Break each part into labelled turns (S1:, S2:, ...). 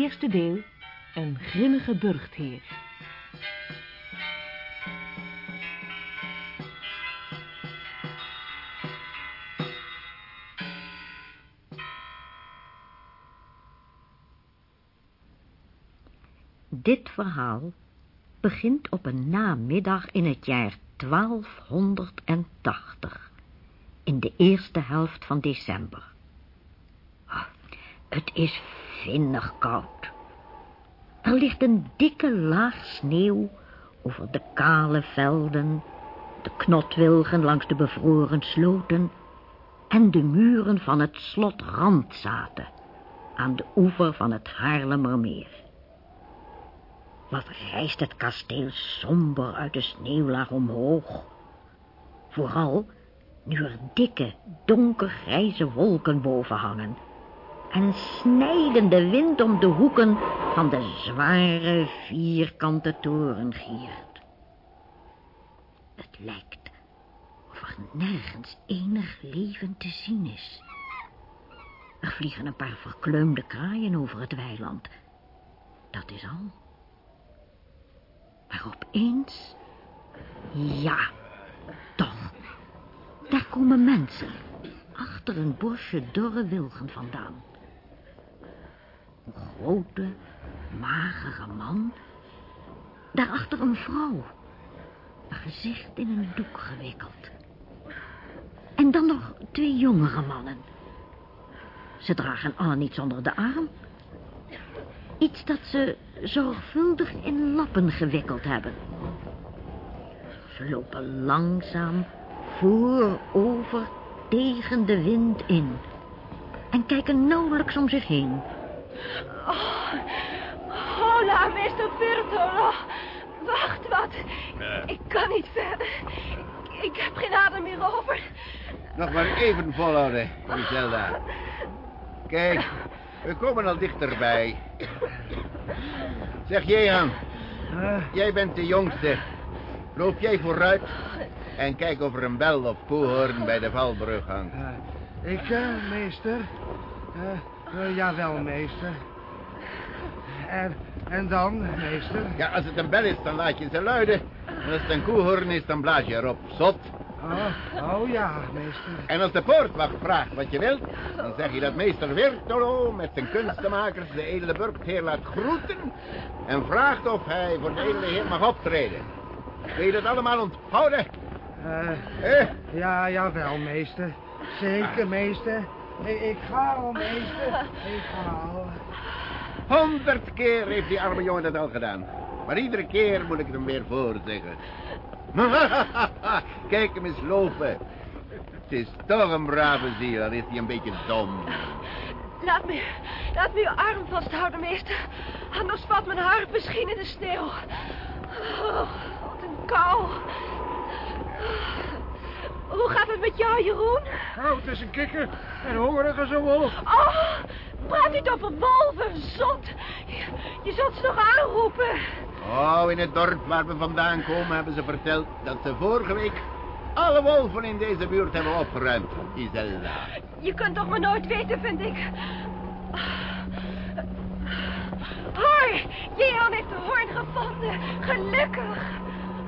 S1: Eerste deel, een grimmige burchtheer.
S2: Dit verhaal begint op een namiddag in het jaar 1280, in de eerste helft van december. Ah, Het is vinnig koud. Er ligt een dikke laag sneeuw over de kale velden, de knotwilgen langs de bevroren sloten en de muren van het slot Randzaten aan de oever van het Haarlemmermeer. Wat rijst het kasteel somber uit de sneeuwlaag omhoog. Vooral nu er dikke, donkergrijze wolken boven hangen en snijdende wind om de hoeken van de zware, vierkante toren giert. Het lijkt of er nergens enig leven te zien is. Er vliegen een paar verkleumde kraaien over het weiland. Dat is al. Maar opeens... Ja, toch. Daar komen mensen. Achter een bosje dorre wilgen vandaan. Een grote, magere man. Daarachter een vrouw. Haar gezicht in een doek gewikkeld. En dan nog twee jongere mannen. Ze dragen allen iets onder de arm. Iets dat ze zorgvuldig in lappen gewikkeld hebben. Ze lopen langzaam voorover tegen de wind in. En kijken nauwelijks om zich heen.
S3: Hola, meester Bertolo. Wacht, wat. Ik kan niet verder. Ik, ik heb geen adem meer over.
S4: Nog maar even volhouden, Griselda. Kijk, we komen al dichterbij. Zeg, Jehan, jij bent de jongste. Loop jij vooruit en kijk of er een bel of koehoorn bij de valbrug hangt.
S5: Ik, eh, meester. Eh, eh, jawel, meester. En, en dan, meester?
S4: Ja, als het een bel is, dan laat je ze luiden. En als het een koehoorn is, dan blaas je erop. Zot.
S5: Oh, oh ja, meester.
S4: En als de poortwacht vraagt wat je wilt, dan zeg je dat meester Virtolo met zijn kunstenmakers de edele burgtheer laat groeten en vraagt of hij voor de edele heer mag optreden. Wil je dat allemaal onthouden?
S5: Eh,
S4: Eh?
S5: ja, jawel, meester. Zeker, meester. Ik, ik ga al, meester. Ik ga al.
S4: Honderd keer heeft die arme jongen dat al gedaan. Maar iedere keer moet ik het hem weer voorzeggen. Kijk hem eens lopen. Het is toch een brave ziel, al is hij een beetje dom.
S3: Laat me, laat me uw arm vasthouden, meester. Anders valt mijn hart misschien in de sneeuw. Oh, wat een kou. Hoe gaat het met jou, Jeroen?
S5: Oh, het is een kikker. En hongerig als een wolf.
S3: Oh, praat niet over wolven, zot. Je, je zult ze nog aanroepen.
S4: Oh, in het dorp waar we vandaan komen hebben ze verteld dat ze vorige week alle wolven in deze buurt hebben opgeruimd. Gisella.
S3: Je kunt toch maar nooit weten, vind ik. Hoi, Jehan heeft de hoorn gevonden. Gelukkig.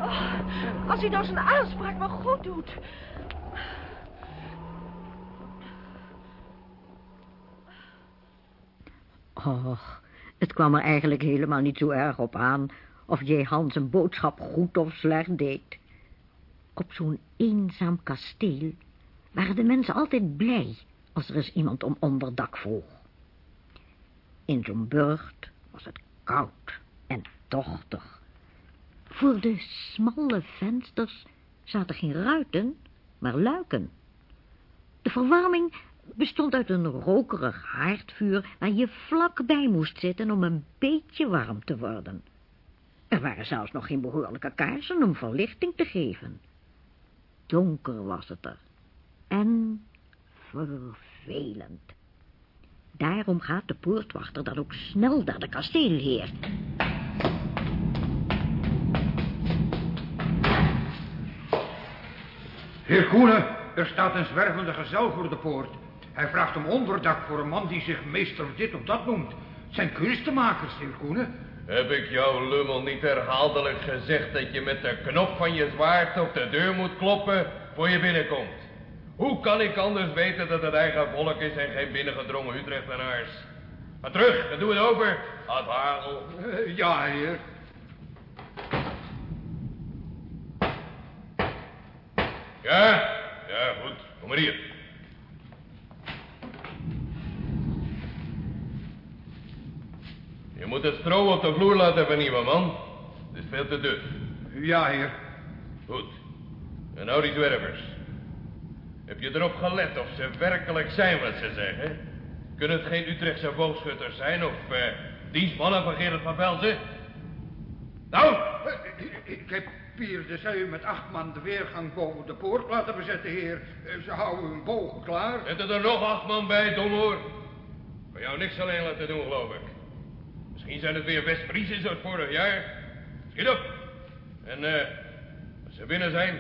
S3: Oh, als hij nou zijn aanspraak maar goed doet.
S2: Och, het kwam er eigenlijk helemaal niet zo erg op aan... of Jehan zijn boodschap goed of slecht deed. Op zo'n eenzaam kasteel waren de mensen altijd blij... als er eens iemand om onderdak vroeg. In zo'n burcht was het koud en tochtig. Voor de smalle vensters zaten geen ruiten, maar luiken. De verwarming bestond uit een rokerig haardvuur waar je vlakbij moest zitten om een beetje warm te worden. Er waren zelfs nog geen behoorlijke kaarsen om verlichting te geven. Donker was het er. En vervelend. Daarom gaat de poortwachter dan ook snel naar de kasteelheer.
S5: Heer Koenen, er staat een zwervende gezel voor de poort. Hij vraagt om onderdak voor een man die zich meester dit of dat noemt. Het zijn kunstenmakers, heer Koenen.
S6: Heb ik jou, lummel, niet herhaaldelijk gezegd dat je met de knop van je zwaard op de deur moet kloppen voor je binnenkomt? Hoe kan ik anders weten dat het eigen volk is en geen binnengedrongen Utrechtenaars? Maar terug, dan doen we het over. Ad Hagel.
S5: Eh, ja, heer.
S6: Ja? Ja, goed. Kom maar hier. Je moet het stro op de vloer laten vernieuwen, man. Het is veel te dun.
S5: Ja, heer.
S6: Goed. En nou die zwervers. Heb je erop gelet of ze werkelijk zijn wat ze zeggen? Kunnen het geen Utrechtse boogschutters zijn of eh, dienstmannen van Gerard van Velzen? Nou,
S5: Ik heb hier de zee met acht man de weergang boven de poort laten bezetten, heer. Eh, Ze houden hun bogen klaar.
S6: zitten er nog acht man bij, domhoor. Voor jou niks alleen laten doen, geloof ik. Misschien zijn het weer best Friesen zoals vorig jaar. Schiet op. En eh, als ze binnen zijn,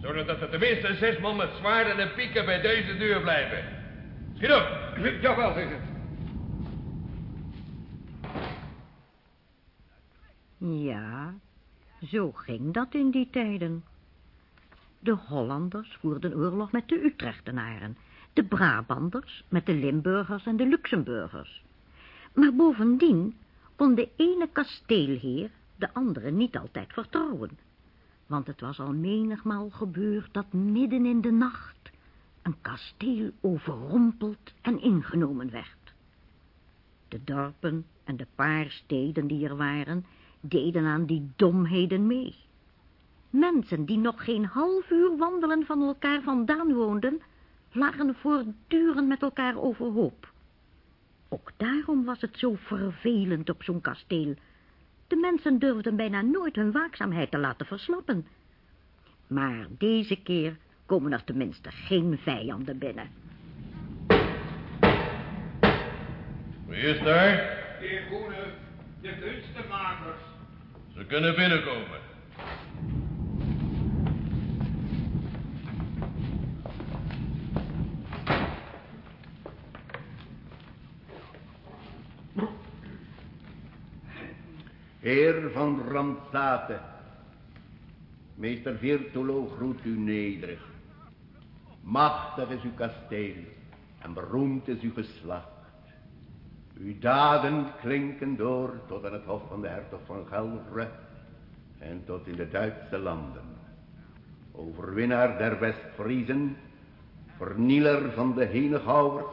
S6: zorg dat er tenminste zes man met zwaarden en pieken bij deze deur blijven. Schiet op.
S5: Jawel, heer.
S2: Ja, zo ging dat in die tijden. De Hollanders voerden oorlog met de Utrechtenaren, de Brabanders met de Limburgers en de Luxemburgers. Maar bovendien kon de ene kasteelheer de andere niet altijd vertrouwen, want het was al menigmaal gebeurd dat midden in de nacht een kasteel overrompeld en ingenomen werd. De dorpen en de paar steden die er waren, deden aan die domheden mee. Mensen die nog geen half uur wandelen van elkaar vandaan woonden, lagen voortdurend met elkaar overhoop. Ook daarom was het zo vervelend op zo'n kasteel. De mensen durfden bijna nooit hun waakzaamheid te laten verslappen. Maar deze keer komen er tenminste geen vijanden binnen.
S6: Wie is daar?
S5: Heer Koenen, de kunstenmakers.
S6: Ze kunnen binnenkomen.
S4: Heer van Randstaten, meester Virtulo groet u nederig. Machtig is uw kasteel en beroemd is uw geslacht. Uw daden klinken door tot aan het hof van de hertog van Gelre en tot in de Duitse landen. Overwinnaar der Westfriezen, vernieler van de Henegouwers,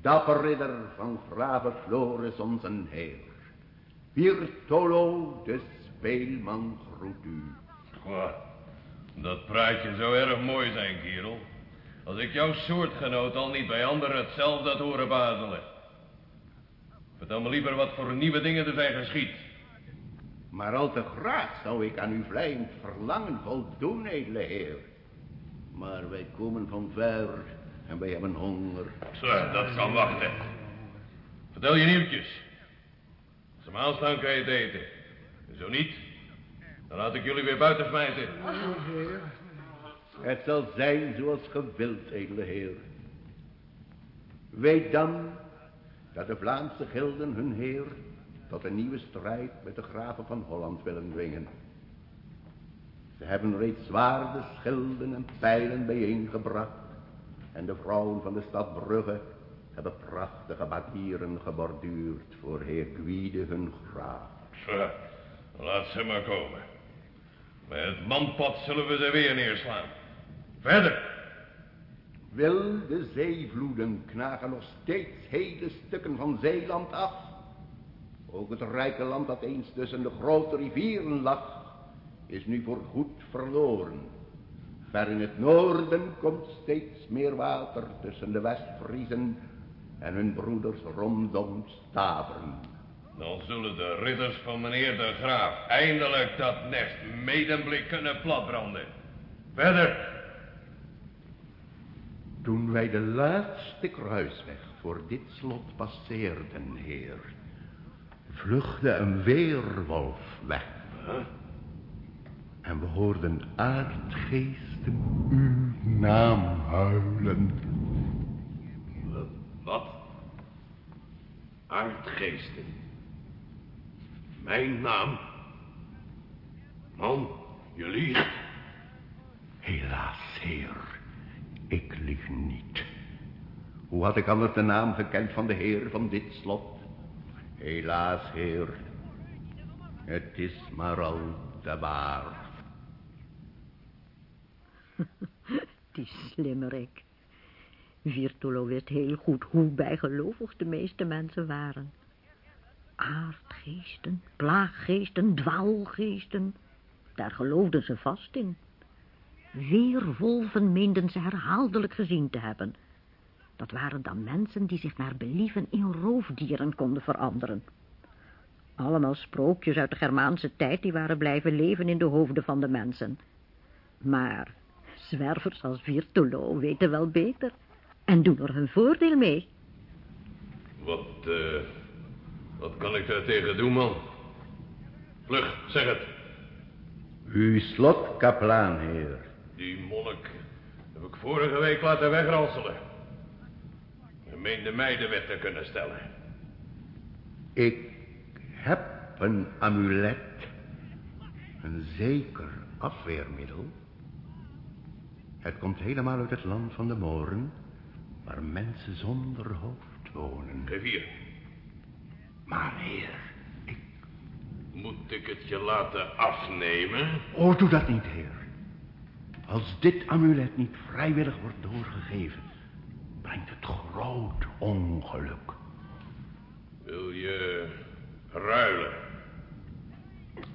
S4: dapper ridder van graven Floris onze heer. Virtolo, de speelman, groet u.
S6: Goh, dat praatje zou erg mooi zijn, kerel. Als ik jouw soortgenoot al niet bij anderen hetzelfde had horen bazelen. Vertel me liever wat voor nieuwe dingen er zijn geschied.
S4: Maar al te graag zou ik aan uw vlijend verlangen voldoen, edele heer. Maar wij komen van ver en wij hebben honger.
S6: Zo, dat kan wachten. Vertel je nieuwtjes. Me aanstaan kan je het eten. En zo niet, dan laat ik jullie weer buiten smijten.
S4: Het zal zijn zoals gewild, edele heer. Weet dan dat de Vlaamse gilden hun heer tot een nieuwe strijd met de graven van Holland willen dwingen. Ze hebben reeds zwaarden, schilden en pijlen bijeengebracht en de vrouwen van de stad Brugge hebben prachtige badieren geborduurd voor heer Gwyde hun graaf.
S6: Zo, laat ze maar komen. Bij het manpad zullen we ze weer neerslaan. Verder.
S4: Wilde zeevloeden knagen nog steeds hele stukken van Zeeland af. Ook het rijke land dat eens tussen de grote rivieren lag, is nu voor goed verloren. Ver in het noorden komt steeds meer water tussen de Westfriezen en hun broeders rondom Staveren.
S7: Dan zullen de ridders van meneer de Graaf eindelijk dat nest medemblik kunnen platbranden. Verder.
S4: Toen wij de laatste kruisweg voor dit slot passeerden, heer, vluchtte een weerwolf weg. En we hoorden aardgeesten uw naam huilen.
S7: Wat? Aardgeesten. Mijn naam? Man, je liegt.
S4: Helaas, heer, ik lieg niet. Hoe had ik anders de naam gekend van de heer van dit slot? Helaas, heer, het is maar al te waar.
S2: Die slimmerik. Virtulo wist heel goed hoe bijgelovig de meeste mensen waren. Aardgeesten, plaaggeesten, dwaalgeesten. Daar geloofden ze vast in. Weerwolven meenden ze herhaaldelijk gezien te hebben. Dat waren dan mensen die zich naar believen in roofdieren konden veranderen. Allemaal sprookjes uit de Germaanse tijd die waren blijven leven in de hoofden van de mensen. Maar zwervers als Virtulo weten wel beter en doen er hun voordeel mee.
S7: Wat, eh, wat kan ik daar tegen doen, man? Vlug, zeg het.
S4: Uw slotkaplaan, heer.
S7: Die monnik heb ik vorige week laten wegranselen. Hij meende mij de wet te kunnen stellen.
S4: Ik heb een amulet. Een zeker afweermiddel. Het komt helemaal uit het land van de Moren, waar mensen zonder hoofd wonen.
S7: Hier.
S4: Maar heer, ik...
S7: Moet ik het je laten afnemen?
S4: Oh, doe dat niet, heer. Als dit amulet niet vrijwillig wordt doorgegeven, brengt het groot ongeluk.
S7: Wil je ruilen?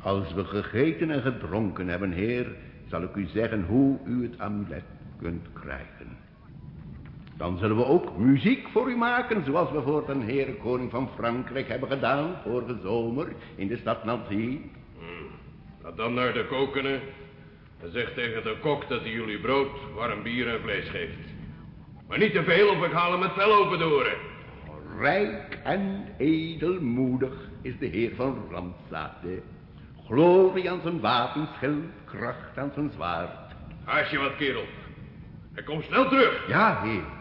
S4: Als we gegeten en gedronken hebben, heer, zal ik u zeggen hoe u het amulet kunt krijgen. Dan zullen we ook muziek voor u maken, zoals we voor den heer koning van Frankrijk hebben gedaan vorige zomer in de stad Nancy.
S7: Ga dan naar de kokenen en zeg tegen de kok dat hij jullie brood, warm bier en vlees geeft. Maar niet te veel of ik haal hem het vel open door.
S4: Rijk en edelmoedig is de heer van Ramsate. Glorie aan zijn wapenschild, kracht aan zijn zwaard.
S7: Haast je wat, kerel. En kom snel terug.
S4: Ja, heer.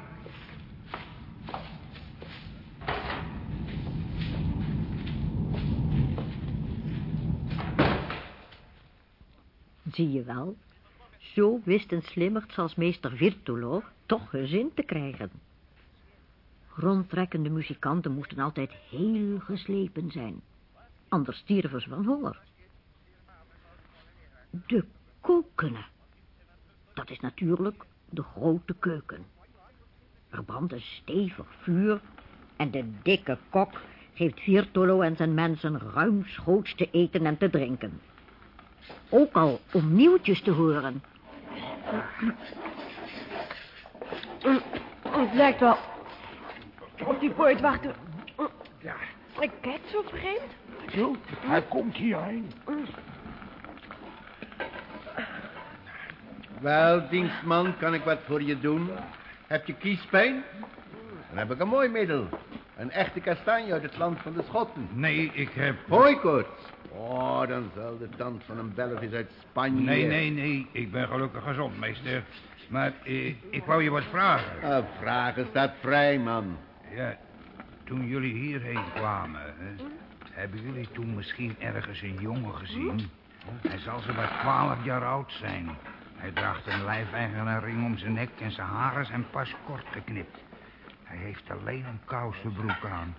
S2: Zie je wel, zo wist een slimmerd als meester Virtulo toch hun zin te krijgen. Rondtrekkende muzikanten moesten altijd heel geslepen zijn, anders stierven ze van honger. De kokenen, dat is natuurlijk de grote keuken. Er brandt een stevig vuur en de dikke kok geeft Virtulo en zijn mensen ruimschoots te eten en te drinken. Ook al om nieuwtjes te horen.
S3: Het lijkt wel of die poortwachter...
S8: Ja,
S3: Ik kijk zo vreemd.
S8: zo, hij komt hierheen.
S4: Wel, dienstman, kan ik wat voor je doen? Heb je kiespijn? Dan heb ik een mooi middel. Een echte kastanje uit het land van de Schotten.
S5: Nee, ik heb...
S4: Hooikoorts. Oh, dan zal de tand van een Belg uit Spanje...
S5: Nee, nee, nee. Ik ben gelukkig gezond, meester. Maar eh, ik wou je wat vragen.
S4: Ah, vragen staat vrij, man.
S5: Ja, toen jullie hierheen kwamen, hè, hebben jullie toen misschien ergens een jongen gezien? Hij zal zo maar twaalf jaar oud zijn. Hij draagt een lijfeigenaar ring om zijn nek en zijn haren zijn pas kort geknipt. Hij heeft alleen een kousenbroek aan.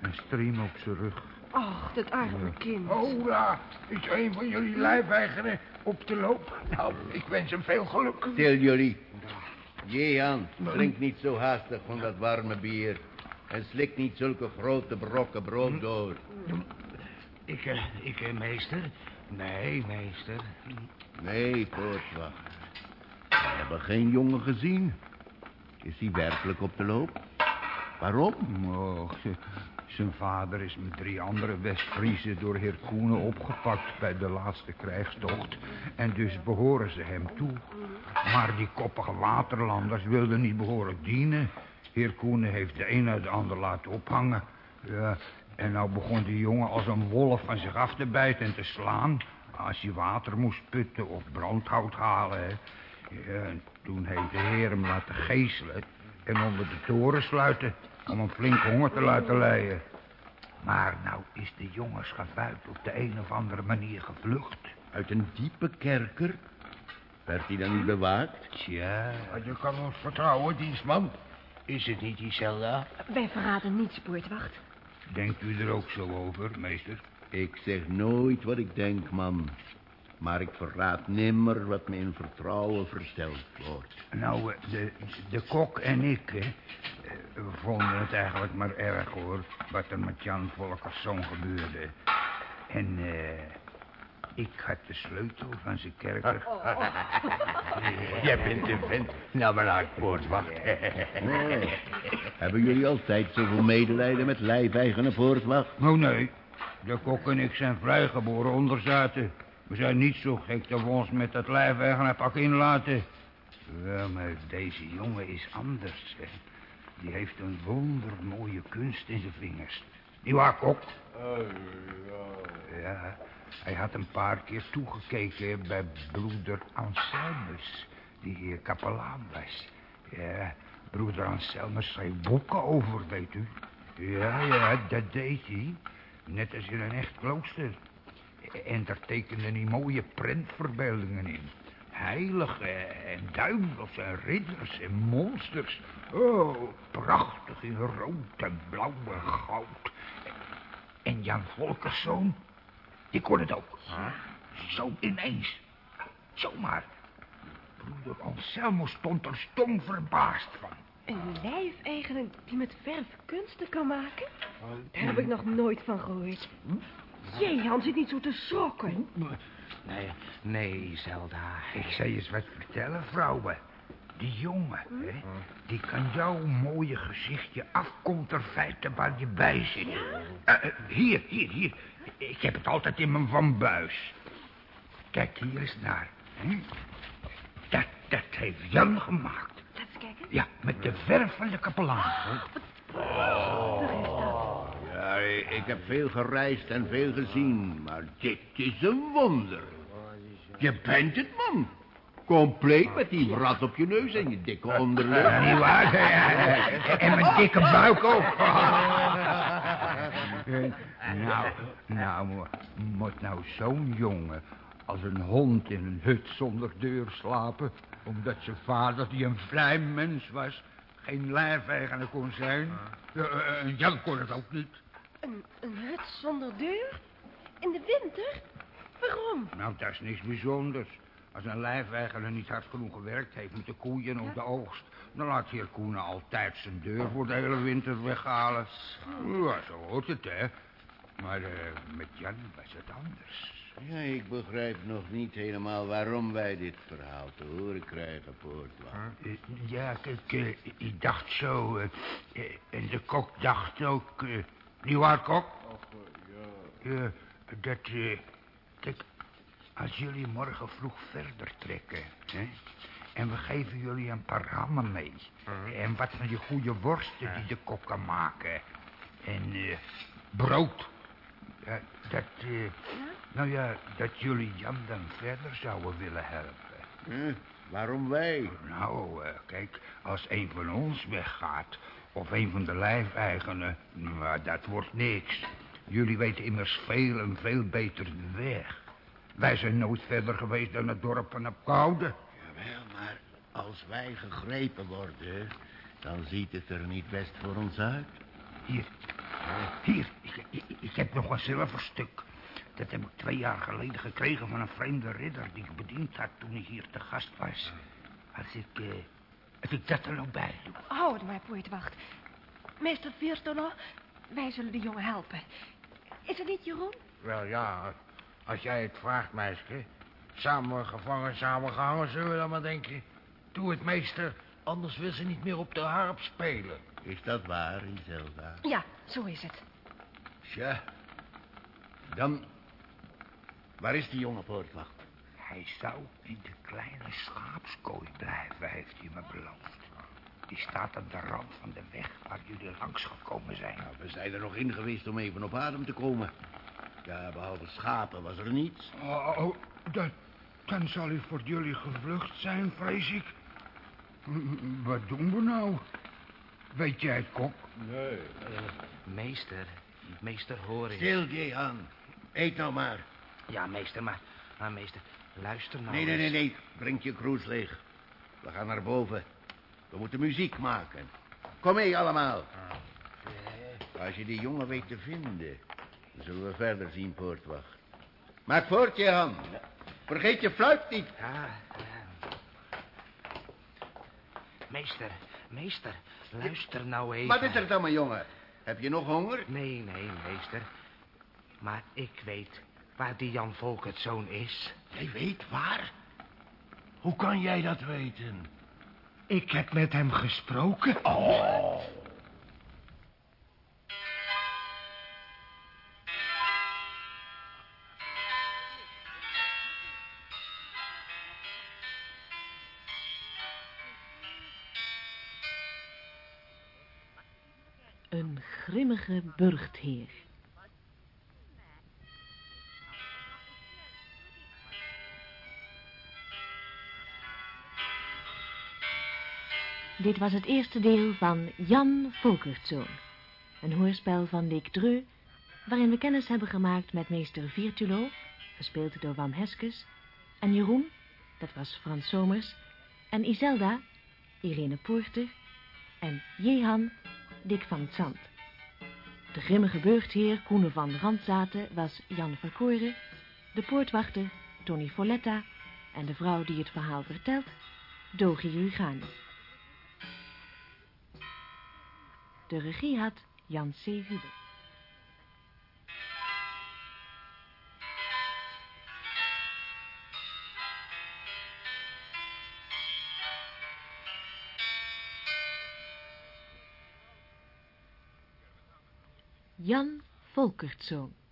S5: Een striem op zijn rug.
S3: Och, dat arme kind.
S8: Hola, is een van jullie lijfeigenen op de loop? Nou, ik wens hem veel geluk.
S4: Stil jullie. Jehan, drink niet zo haastig van dat warme bier. En slik niet zulke grote brokken brood door.
S5: Ik, eh, ik, eh, meester? Nee, meester.
S4: Nee, poortwachter. We hebben geen jongen gezien. Is hij werkelijk op de loop? Waarom?
S5: Oh, zijn vader is met drie andere West-Friezen door heer Koenen opgepakt bij de laatste krijgstocht. En dus behoren ze hem toe. Maar die koppige waterlanders wilden niet behoorlijk dienen. Heer Koenen heeft de een uit de ander laten ophangen. En nou begon die jongen als een wolf van zich af te bijten en te slaan. Als hij water moest putten of brandhout halen. En toen heeft de heer hem laten geeselen en onder de toren sluiten om hem flink honger te laten lijden. Maar nou is de jongen schavuit op de een of andere manier gevlucht.
S4: Uit een diepe kerker? Werd hij dan niet bewaakt?
S5: Tja,
S8: Maar je kan ons vertrouwen, dienstman. Is het niet diezelfde?
S3: Wij verraden niets, poortwacht.
S5: denkt u er ook zo over, meester?
S4: Ik zeg nooit wat ik denk, man. Maar ik verraad nimmer wat me in vertrouwen verteld wordt.
S5: Nou, eh, de, de kok en ik, hè, eh, vonden het eigenlijk maar erg, hoor, wat er met Jan Volkerszoon gebeurde. En, eh, ik had de sleutel van zijn kerker.
S8: Jij bent een vent. Nou maar uit, poortwacht.
S4: Nee. Hebben jullie altijd zoveel medelijden met lijfeigene poortwacht?
S5: Oh, nee, de kok en ik zijn vrijgeboren onderzaten. We zijn niet zo gek dat we ons met dat lijfeigenaarpak inlaten. Ja, maar deze jongen is anders, hè. Die heeft een wondermooie kunst in zijn vingers. Niet waar, kok? Ja, hij had een paar keer toegekeken bij broeder Anselmus, die hier kapelaan was. Ja, broeder Anselmus schreef boeken over, weet u. Ja, ja, dat deed hij. Net als in een echt klooster. En daar tekende hij mooie prentverbeeldingen in. Heiligen en duivels en ridders en monsters. Oh, prachtig in rood en blauw en goud. En Jan Volkerszoon, die kon het ook. Zo ineens. Zomaar. Broeder Anselmo stond er stom verbaasd van.
S3: Een lijfeigenaar die met verf kunsten kan maken? Daar heb ik nog nooit van gehoord. Jee, Jan zit niet zo te schrokken.
S8: Nee, nee, Zelda.
S5: Ik zal je eens wat vertellen, vrouwen. Die jongen, hè, die kan jouw mooie gezichtje afconterfeiten waar je bij zit. Eh, eh, hier, hier, hier. Ik heb het altijd in mijn vanbuis. Kijk hier eens naar. Hè? Dat, dat heeft Jan gemaakt.
S3: Laat eens kijken.
S5: Ja, met de verf van de kapelaan.
S4: Ja, ik heb veel gereisd en veel gezien, maar dit is een wonder. Je bent het, man. Compleet met die rat op je neus en je dikke onderlip.
S5: Niet waar? En mijn dikke buik ook. nou, nou, mo- moet nou zo'n jongen als een hond in een hut zonder deur slapen... omdat zijn vader, die een vrij mens was, geen lijfeigenaar kon zijn? Ja, eh, En Jan kon het ook niet.
S3: Een, een hut zonder deur? In de winter? Waarom?
S5: Nou, dat is niks bijzonders. Als een lijfeigenaar niet hard genoeg gewerkt heeft met de koeien of de oogst... dan laat heer Koenen altijd zijn deur voor de hele winter weghalen. Ja, zo hoort het, hè. Maar eh, met Jan was het anders.
S4: Ja, ik begrijp nog niet helemaal waarom wij dit verhaal te horen krijgen, Poortwacht.
S5: Eh, ja, kijk, eh, ik dacht zo... en de kok dacht ook... eh niet waar, kok? Ja, dat... eh, kijk, als jullie morgen vroeg verder trekken... Hè, en we geven jullie een paar hammen mee... en wat van die goede worsten die de kok kan maken... en eh, brood... Ja, dat... eh, nou ja, dat jullie Jan dan verder zouden willen helpen.
S4: Huh? Waarom wij?
S5: Nou, eh, kijk, als een van ons weggaat... of een van de lijfeigenen, nou, dat wordt niks. Jullie weten immers veel en veel beter de weg. Wij zijn nooit verder geweest dan het dorp van op Koude.
S4: Jawel, maar als wij gegrepen worden, dan ziet het er niet best voor ons uit.
S5: Hier, hier, ik, ik, ik heb nog een zilverstuk. Dat heb ik twee jaar geleden gekregen van een vreemde ridder... die ik bediend had toen ik hier te gast was. Als ik, eh, ik dat er nog bij doe.
S3: Hou het maar, poortwacht. Meester Vierstono, wij zullen de jongen helpen. Is het niet, Jeroen?
S8: Wel ja, als jij het vraagt, meisje. Samen gevangen, samen gehangen, zullen we dan maar denken. Doe het, meester. Anders wil ze niet meer op de harp spelen.
S4: Is dat waar, Iselda?
S3: Ja, zo is het.
S4: Tja. Dan... Waar is die jonge poortwacht?
S5: Hij zou in de kleine schaapskooi blijven, heeft hij me beloofd. Die staat aan de rand van de weg waar jullie langs gekomen zijn.
S4: Nou, we zijn er nog in geweest om even op adem te komen. Ja, behalve schapen was er niets.
S8: Oh, oh dan, dan zal hij voor jullie gevlucht zijn, vrees ik. Wat doen we nou? Weet jij, kok?
S4: Nee.
S9: Meester, meester, hoor eens.
S4: Stil, Jehan. Eet nou maar.
S9: Ja, meester, maar, maar meester, luister nou
S4: Nee, nee, nee, nee. Drink je kroes leeg. We gaan naar boven. We moeten muziek maken. Kom mee allemaal. Als je die jongen weet te vinden, dan zullen we verder zien, poortwacht. Maak voort, Jehan. Vergeet je fluit niet.
S9: Ja. Meester, meester, luister nou even.
S4: Wat is er dan, mijn jongen? Heb je nog honger?
S9: Nee, nee, meester. Maar ik weet waar die Jan Volkertzoon is.
S8: Jij weet waar? Hoe kan jij dat weten? Ik heb met hem gesproken. Oh.
S1: Een grimmige burchtheer. Dit was het eerste deel van Jan Volkertzoon. Een hoorspel van Dick Dreu, waarin we kennis hebben gemaakt met meester Virtulo, gespeeld door Wam Heskes, en Jeroen, dat was Frans Somers, en Iselda, Irene Poorter, en Jehan, Dick van Zand. De grimmige burchtheer Koene van Randzaten was Jan Verkoren, de poortwachter Tony Folletta en de vrouw die het verhaal vertelt, Dogi Rugani. De regie had Jan C. Hubert. Jan Volkertzoon.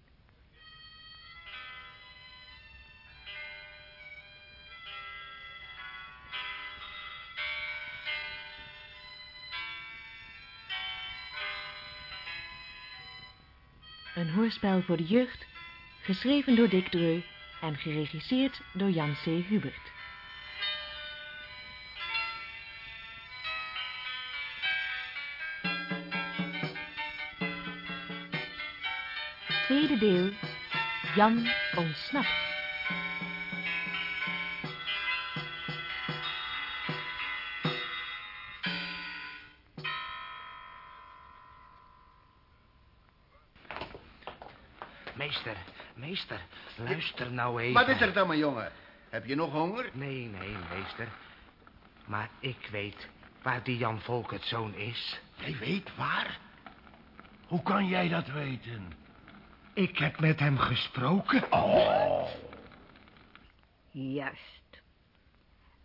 S1: Hoorspel voor de jeugd, geschreven door Dick Dreu en geregisseerd door Jan C. Hubert. Tweede deel, Jan ontsnapt.
S9: Meester, meester, luister nou even.
S4: Wat is er dan, mijn jongen? Heb je nog honger?
S9: Nee, nee, meester. Maar ik weet waar die Jan Volkertzoon is.
S8: Jij weet waar? Hoe kan jij dat weten? Ik heb met hem gesproken. Oh.
S2: Juist.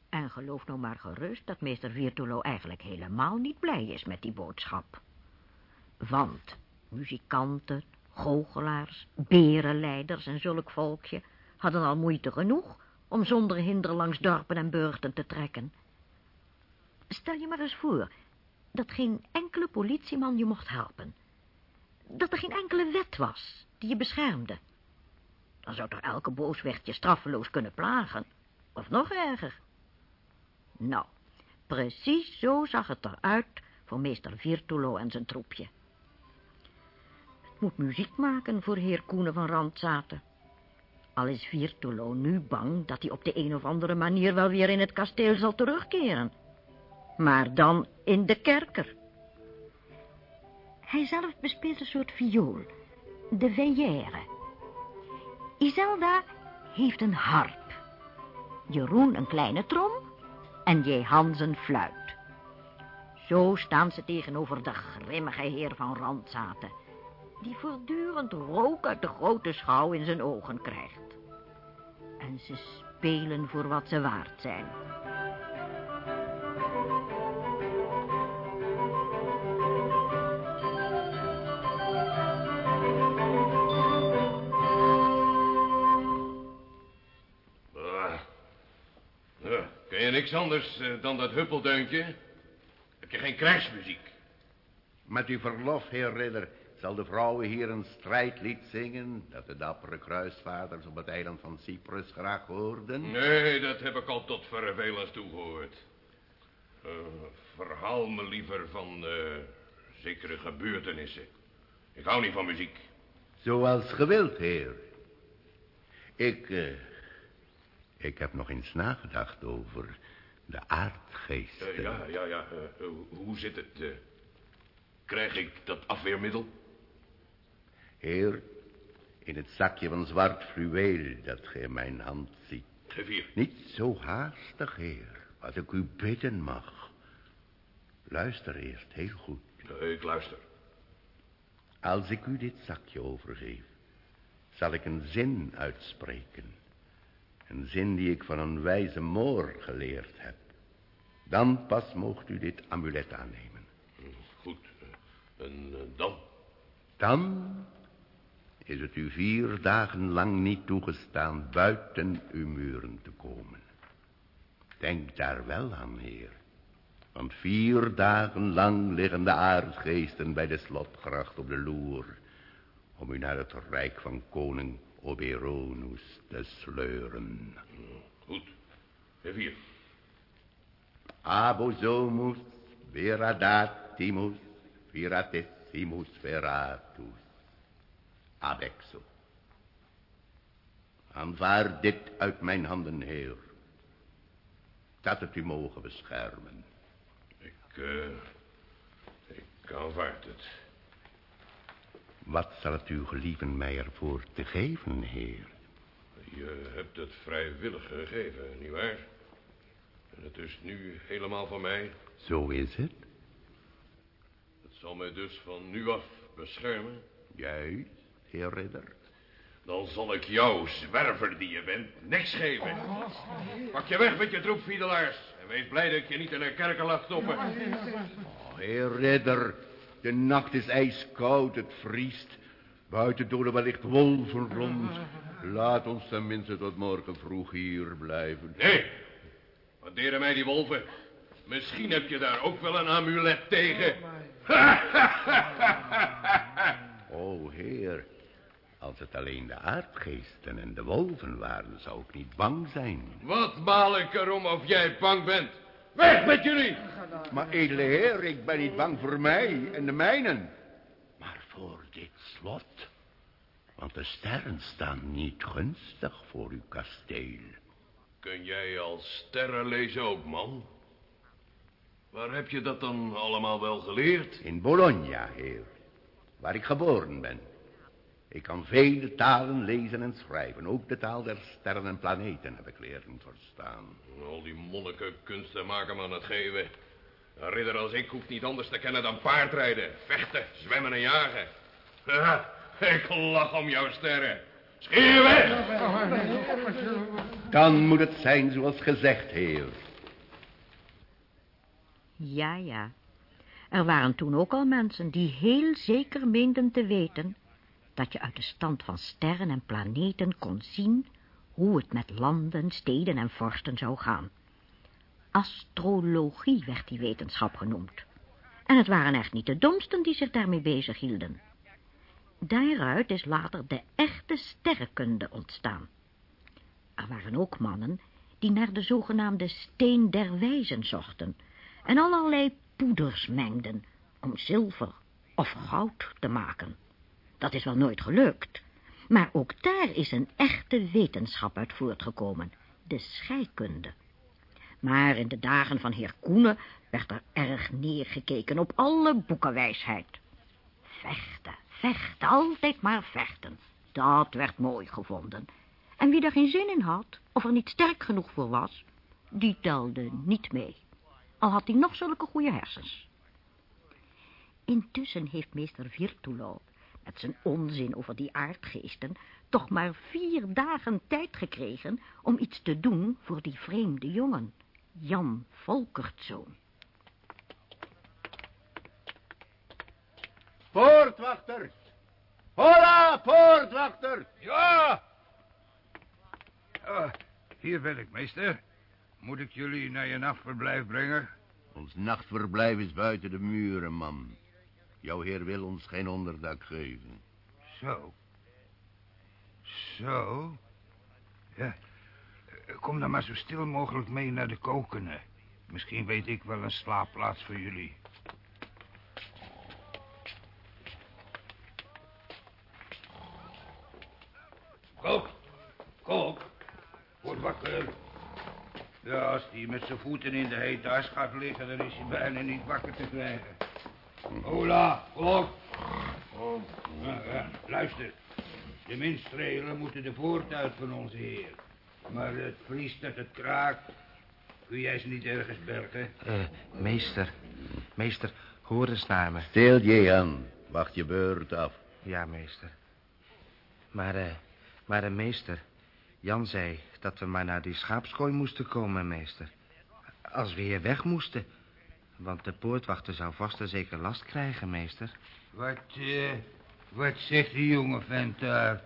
S2: En geloof nou maar gerust dat meester Virtulo eigenlijk helemaal niet blij is met die boodschap. Want muzikanten, goochelaars, berenleiders en zulk volkje hadden al moeite genoeg om zonder hinder langs dorpen en burchten te trekken. Stel je maar eens voor dat geen enkele politieman je mocht helpen. Dat er geen enkele wet was die je beschermde. Dan zou toch elke booswicht je straffeloos kunnen plagen. Of nog erger. Nou, precies zo zag het eruit voor meester Virtulo en zijn troepje. Moet muziek maken voor heer Koenen van Randzaten. Al is Virtulo nu bang dat hij op de een of andere manier wel weer in het kasteel zal terugkeren. Maar dan in de kerker. Hij zelf bespeelt een soort viool, de veillère. Iselda heeft een harp. Jeroen een kleine trom en Jehan een fluit. Zo staan ze tegenover de grimmige heer van Randzaten, die voortdurend rook uit de grote schouw in zijn ogen krijgt. En ze spelen voor wat ze waard zijn. Ah.
S6: Ah, ken je niks anders eh, dan dat huppelduintje? Heb je geen krijgsmuziek?
S4: Met uw verlof, heer Ridder zal de vrouwen hier een strijdlied zingen... dat de dappere kruisvaarders op het eiland van Cyprus graag hoorden?
S6: Nee, dat heb ik al tot vervelens toegehoord. Uh, verhaal me liever van uh, zekere gebeurtenissen. Ik hou niet van muziek.
S4: Zoals gewild, heer. Ik, uh, ik heb nog eens nagedacht over de aardgeesten.
S6: Ja, ja, ja. Hoe zit het? krijg ik dat afweermiddel?
S4: Heer, in het zakje van zwart fluweel dat gij in mijn hand ziet. Niet zo haastig, heer, wat ik u bidden mag. Luister eerst heel goed.
S6: ik luister.
S4: Als ik u dit zakje overgeef, zal ik een zin uitspreken. Een zin die ik van een wijze moor geleerd heb. Dan pas moogt u dit amulet aannemen.
S6: Goed. En dan?
S4: Dan is het u vier dagen lang niet toegestaan buiten uw muren te komen. Denk daar wel aan, heer. Want vier dagen lang liggen de aardgeesten bij de slotgracht op de loer... om u naar het rijk van koning Oberonus te sleuren.
S6: Goed. Even hier.
S4: Abozomus veradatimus viratessimus veratus. Abexo. Aanvaard dit uit mijn handen, heer. Dat het u mogen beschermen.
S6: Ik, uh, ik aanvaard het.
S4: Wat zal het u gelieven mij ervoor te geven, heer?
S6: Je hebt het vrijwillig gegeven, nietwaar? En het is nu helemaal van mij.
S4: Zo is het.
S6: Het zal mij dus van nu af beschermen.
S4: Juist, heer ridder.
S6: Dan zal ik jou, zwerver die je bent, niks geven. Pak je weg met je troep fiedelaars. En wees blij dat ik je niet in een kerker laat stoppen.
S4: Oh, heer ridder, de nacht is ijskoud, het vriest. Buiten dolen wellicht wolven rond. Laat ons tenminste tot morgen vroeg hier blijven.
S6: Nee, wat deren mij die wolven? Misschien heb je daar ook wel een amulet tegen.
S4: o, heer. Als het alleen de aardgeesten en de wolven waren, zou ik niet bang zijn.
S6: Wat baal ik erom of jij bang bent? Weg met jullie!
S4: Maar edele heer, ik ben niet bang voor mij en de mijnen. Maar voor dit slot. Want de sterren staan niet gunstig voor uw kasteel.
S6: Kun jij als sterren lezen ook, man? Waar heb je dat dan allemaal wel geleerd?
S4: In Bologna, heer. Waar ik geboren ben. Ik kan vele talen lezen en schrijven. Ook de taal der sterren en planeten heb ik leren verstaan.
S6: Al die monniken kunsten maken me aan het geven. Een ridder als ik hoeft niet anders te kennen dan paardrijden, vechten, zwemmen en jagen. Ha, ik lach om jouw sterren. Scheer weg!
S4: Dan moet het zijn zoals gezegd, heer.
S2: Ja, ja. Er waren toen ook al mensen die heel zeker meenden te weten... dat je uit de stand van sterren en planeten kon zien... hoe het met landen, steden en vorsten zou gaan. Astrologie werd die wetenschap genoemd. En het waren echt niet de domsten die zich daarmee bezighielden. Daaruit is later de echte sterrenkunde ontstaan. Er waren ook mannen die naar de zogenaamde steen der wijzen zochten... en allerlei poeders mengden om zilver of goud te maken. Dat is wel nooit gelukt, maar ook daar is een echte wetenschap uit voortgekomen, de scheikunde. Maar in de dagen van heer Koenen werd er erg neergekeken op alle boekenwijsheid. Vechten, vechten, altijd maar vechten. Dat werd mooi gevonden. En wie er geen zin in had, of er niet sterk genoeg voor was, die telde niet mee. Al had hij nog zulke goede hersens. Intussen heeft meester Virtulo, met zijn onzin over die aardgeesten, toch maar vier dagen tijd gekregen om iets te doen voor die vreemde jongen, Jan Volkertzoon.
S4: Poortwachter! Hola, poortwachter!
S5: Ja! Uh, hier ben ik, meester. Moet ik jullie naar je nachtverblijf brengen?
S4: Ons nachtverblijf is buiten de muren, man. Jouw heer wil ons geen onderdak geven.
S5: Zo. Zo. Ja. Kom dan maar zo stil mogelijk mee naar de kokenen. Misschien weet ik wel een slaapplaats voor jullie. Kok, kok, word wakker. Ja, als hij met zijn voeten in de hete as gaat liggen, dan is hij bijna niet wakker te krijgen. Hola. Ja, ja, luister. De minstrelen moeten de poort uit van onze heer. Maar het vriest dat het kraakt. Kun jij ze niet ergens bergen?
S9: Eh, meester. Meester, hoor eens naar me.
S4: Stil je aan. Wacht je beurt af.
S9: Ja, meester. Maar, eh, maar eh, meester, Jan zei dat we maar naar die schaapskooi moesten komen, meester. Als we hier weg moesten. Want de poortwachter zou vast en zeker last krijgen, meester.
S5: Wat, eh, wat zegt die jonge vent daar?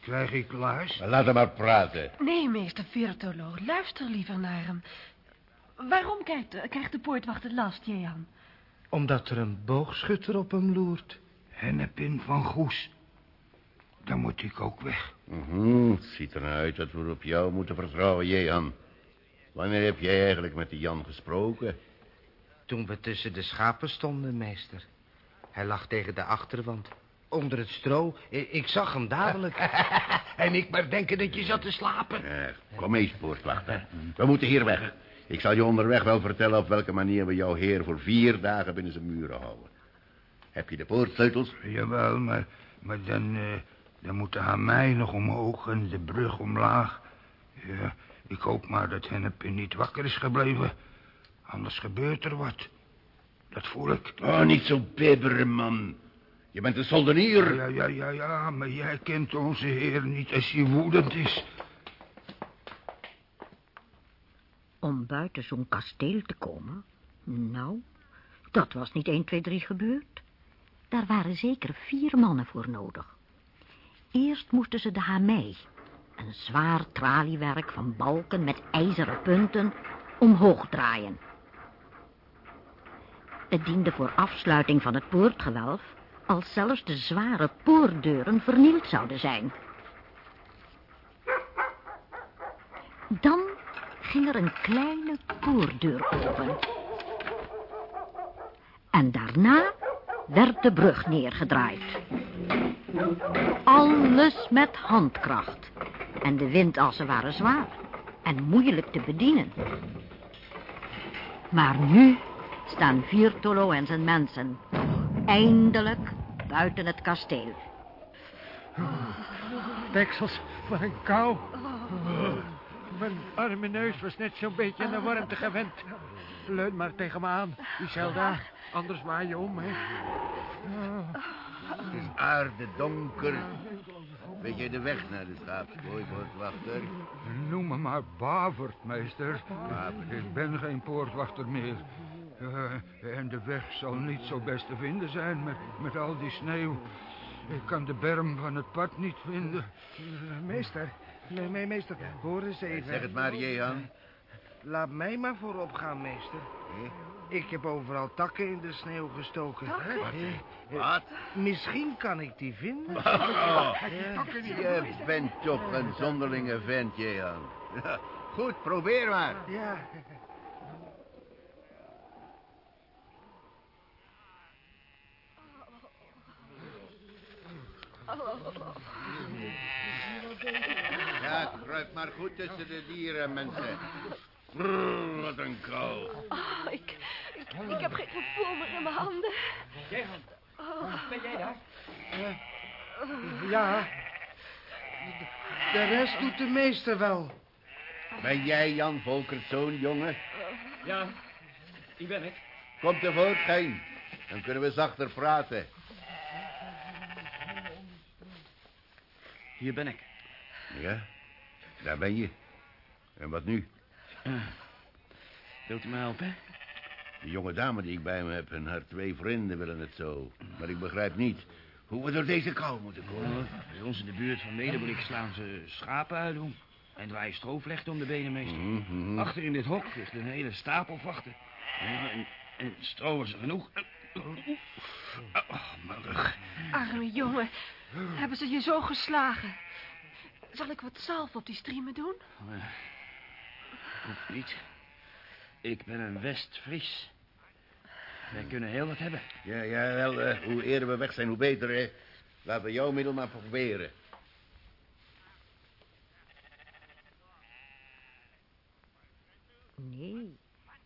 S5: Krijg ik last?
S4: Laat hem maar praten.
S3: Nee, meester Virtolo, luister liever naar hem. Waarom krijgt, krijgt de poortwachter last, Jehan?
S9: Omdat er een boogschutter op hem loert.
S5: Hennepin van Goes. Dan moet ik ook weg.
S4: Mhm, het ziet er nou uit dat we op jou moeten vertrouwen, Jehan. Wanneer heb jij eigenlijk met die Jan gesproken?
S9: Toen we tussen de schapen stonden, meester. Hij lag tegen de achterwand. Onder het stro. Ik zag hem dadelijk.
S5: En ik maar denken dat je zat te slapen.
S4: Eh, kom eens, poortwachter. We moeten hier weg. Ik zal je onderweg wel vertellen op welke manier we jouw heer voor vier dagen binnen zijn muren houden. Heb je de poortsleutels?
S5: Jawel, maar, maar dan, eh, dan moet de hamei nog omhoog en de brug omlaag. Ja, ik hoop maar dat Hennepin niet wakker is gebleven. Anders gebeurt er wat. Dat voel ik.
S4: Oh, niet zo bibberen, man. Je bent een soldenier.
S5: Ja, ja, ja, ja, maar jij kent onze heer niet als hij woedend is.
S2: Om buiten zo'n kasteel te komen? Nou, dat was niet 1, 2, 3 gebeurd. Daar waren zeker vier mannen voor nodig. Eerst moesten ze de hamei, een zwaar traliewerk van balken met ijzeren punten, omhoog draaien. Het diende voor afsluiting van het poortgewelf, als zelfs de zware poortdeuren vernield zouden zijn. Dan ging er een kleine poortdeur open. En daarna werd de brug neergedraaid. Alles met handkracht. En de windassen waren zwaar en moeilijk te bedienen. Maar nu staan Virtolo en zijn mensen eindelijk buiten het kasteel.
S10: Deksels, wat een kou. Mijn arme neus was net zo'n beetje aan de warmte gewend. Leun maar tegen me aan, Iselda. Anders waai je om, hè.
S4: Het is aarde donker. Weet jij de weg naar de schaapskooi, poortwachter?
S5: Noem me maar Bavert, meester. Ik ben geen poortwachter meer. Eh, en de weg zal niet zo best te vinden zijn met, met al die sneeuw. Ik kan de berm van het pad niet vinden.
S10: Meester, nee, nee, meester, hoor eens even.
S4: Zeg het maar, Jehan.
S11: Laat mij maar voorop gaan, meester. Ik heb overal takken in de sneeuw gestoken. Eh,
S4: Wat?
S11: Misschien kan ik die vinden.
S4: Oh, je bent toch een zonderlinge vent, Jehan. Ja, Goed, probeer maar.
S11: Ja.
S4: Ja, kruip maar goed tussen de dieren, mensen. Brrr, wat een kou.
S3: Oh, ik, ik, ik heb geen gevoel meer in mijn handen.
S10: Ben jij daar? Ja.
S11: De rest doet de meester wel.
S4: Ben jij Jan Volkerszoon, jongen?
S10: Ja, die ben ik.
S4: Kom tevoorschijn. Dan kunnen we zachter praten.
S10: Hier ben ik.
S4: Ja, daar ben je. En wat nu?
S10: Wilt u me helpen?
S4: De jonge dame die ik bij me heb en haar twee vrienden willen het zo. Maar ik begrijp niet hoe we door deze kou moeten komen.
S10: Bij ons in de buurt van Medeblik slaan ze schapen uit om. En draai je strooflechten om de benen, meester.
S4: Mhm.
S10: Achter in dit hok ligt een hele stapel vachten. En, en stro is er genoeg. Oh, mijn rug.
S3: Arme jongen. Hebben ze je zo geslagen? Zal ik wat zalf op die striemen doen?
S10: Hoeft niet. Ik ben een West-Fries. Wij kunnen heel wat hebben.
S4: Ja, ja, wel, eh, hoe eerder we weg zijn, hoe beter, hè. Laten we jouw middel maar proberen.
S2: Nee,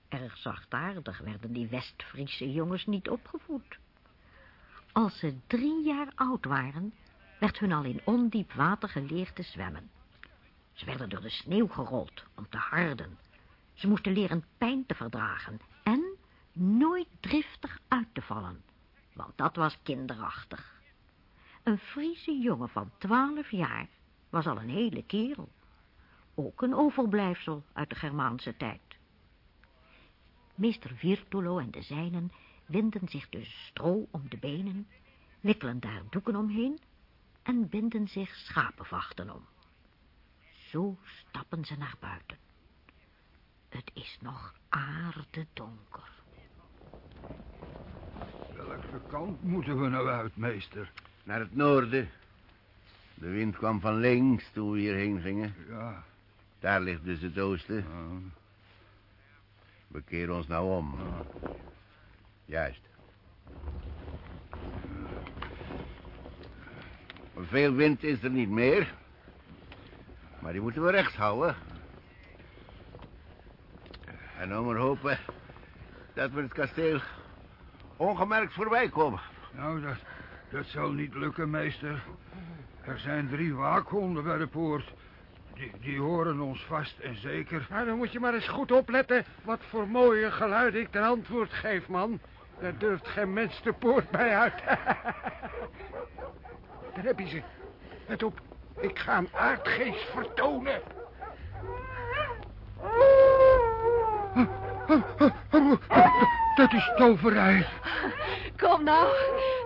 S2: erg zachtaardig werden die West-Friese jongens niet opgevoed. Als ze drie jaar oud waren, werd hun al in ondiep water geleerd te zwemmen. Ze werden door de sneeuw gerold om te harden. Ze moesten leren pijn te verdragen en nooit driftig uit te vallen, want dat was kinderachtig. Een Friese jongen van twaalf jaar was al een hele kerel. Ook een overblijfsel uit de Germaanse tijd. Meester Virtulo en de zijnen winden zich dus stro om de benen, wikkelen daar doeken omheen en binden zich schapenvachten om. Zo stappen ze naar buiten. Het is nog aardedonker.
S5: Welke kant moeten we nou uit, meester?
S4: Naar het noorden. De wind kwam van links toen we hierheen gingen.
S5: Ja,
S4: Daar ligt dus het oosten.
S5: ja.
S4: We keren ons nou om. Juist. Veel wind is er niet meer. Maar die moeten we rechts houden. En dan maar hopen dat we het kasteel ongemerkt voorbij komen.
S5: Nou, dat, dat zal niet lukken, meester. Er zijn drie waakhonden bij de poort. Die, die horen ons vast en zeker.
S12: Nou, dan moet je maar eens goed opletten wat voor mooie geluiden ik ten antwoord geef, man. Daar durft geen mens de poort bij uit. Daar heb je ze. Let op, ik ga een aardgeest vertonen.
S5: Dat is toverij.
S3: Kom nou,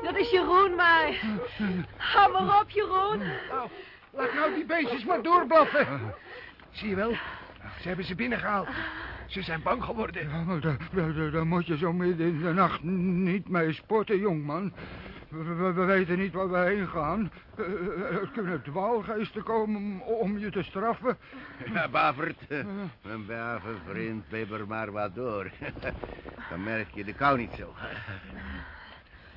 S3: dat is Jeroen maar. Hou maar op, Jeroen.
S12: Nou, laat nou die beestjes maar doorblaffen. Zie je wel, ze hebben ze binnengehaald. Ze zijn bang geworden.
S5: Ja, maar daar, daar moet je zo midden in de nacht niet mee sporten, jongman. We, we- we weten niet waar we heen gaan. Eh, Er kunnen dwaalgeesten komen om, om je te straffen.
S4: Ja, Bavert. Mijn brave vriend, bibber maar wat door. Dan merk je de kou niet zo.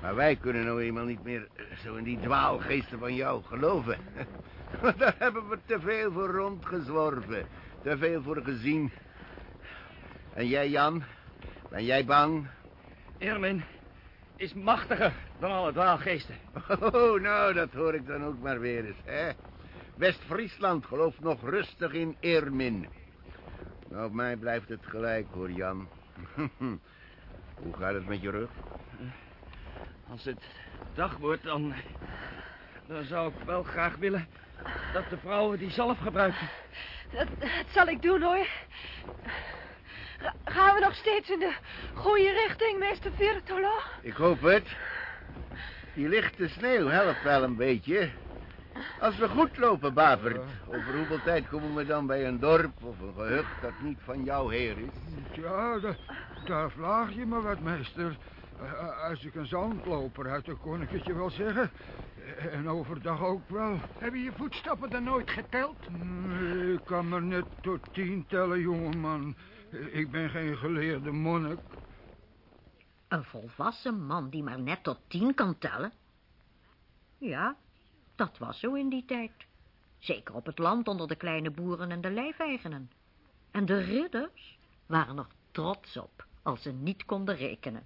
S4: Maar wij kunnen nou eenmaal niet meer zo in die dwaalgeesten van jou geloven. Want Daar hebben we te veel voor rondgezworven. Te veel voor gezien. En jij, Jan? Ben jij bang?
S10: Ermin is machtiger dan alle dwaalgeesten.
S4: Oh, nou, dat hoor ik dan ook maar weer eens, hè? West-Friesland gelooft nog rustig in Eermin. Nou, op mij blijft het gelijk, hoor, Jan. Hoe gaat het met je rug?
S10: Als het dag wordt, dan... dan zou ik wel graag willen dat de vrouwen die zalf gebruiken.
S3: Dat, dat zal ik doen, hoor. Ga- gaan we nog steeds in de goede richting, meester Virtolo?
S4: Ik hoop het. Die lichte sneeuw helpt wel een beetje. Als we goed lopen, Bavert. Over hoeveel tijd komen we dan bij een dorp of een gehucht dat niet van jouw heer is?
S5: Ja, da- daar vraag je me wat, meester. Eh, Als ik een zandloper had, dan kon ik het je wel zeggen. En overdag ook wel.
S12: Heb je je voetstappen dan nooit geteld?
S5: Nee, Ik kan maar net tot tien tellen, jongeman. Ik ben geen geleerde monnik.
S2: Een volwassen man die maar net tot tien kan tellen? Ja, dat was zo in die tijd. Zeker op het land onder de kleine boeren en de lijfeigenen. En de ridders waren nog trots op als ze niet konden rekenen.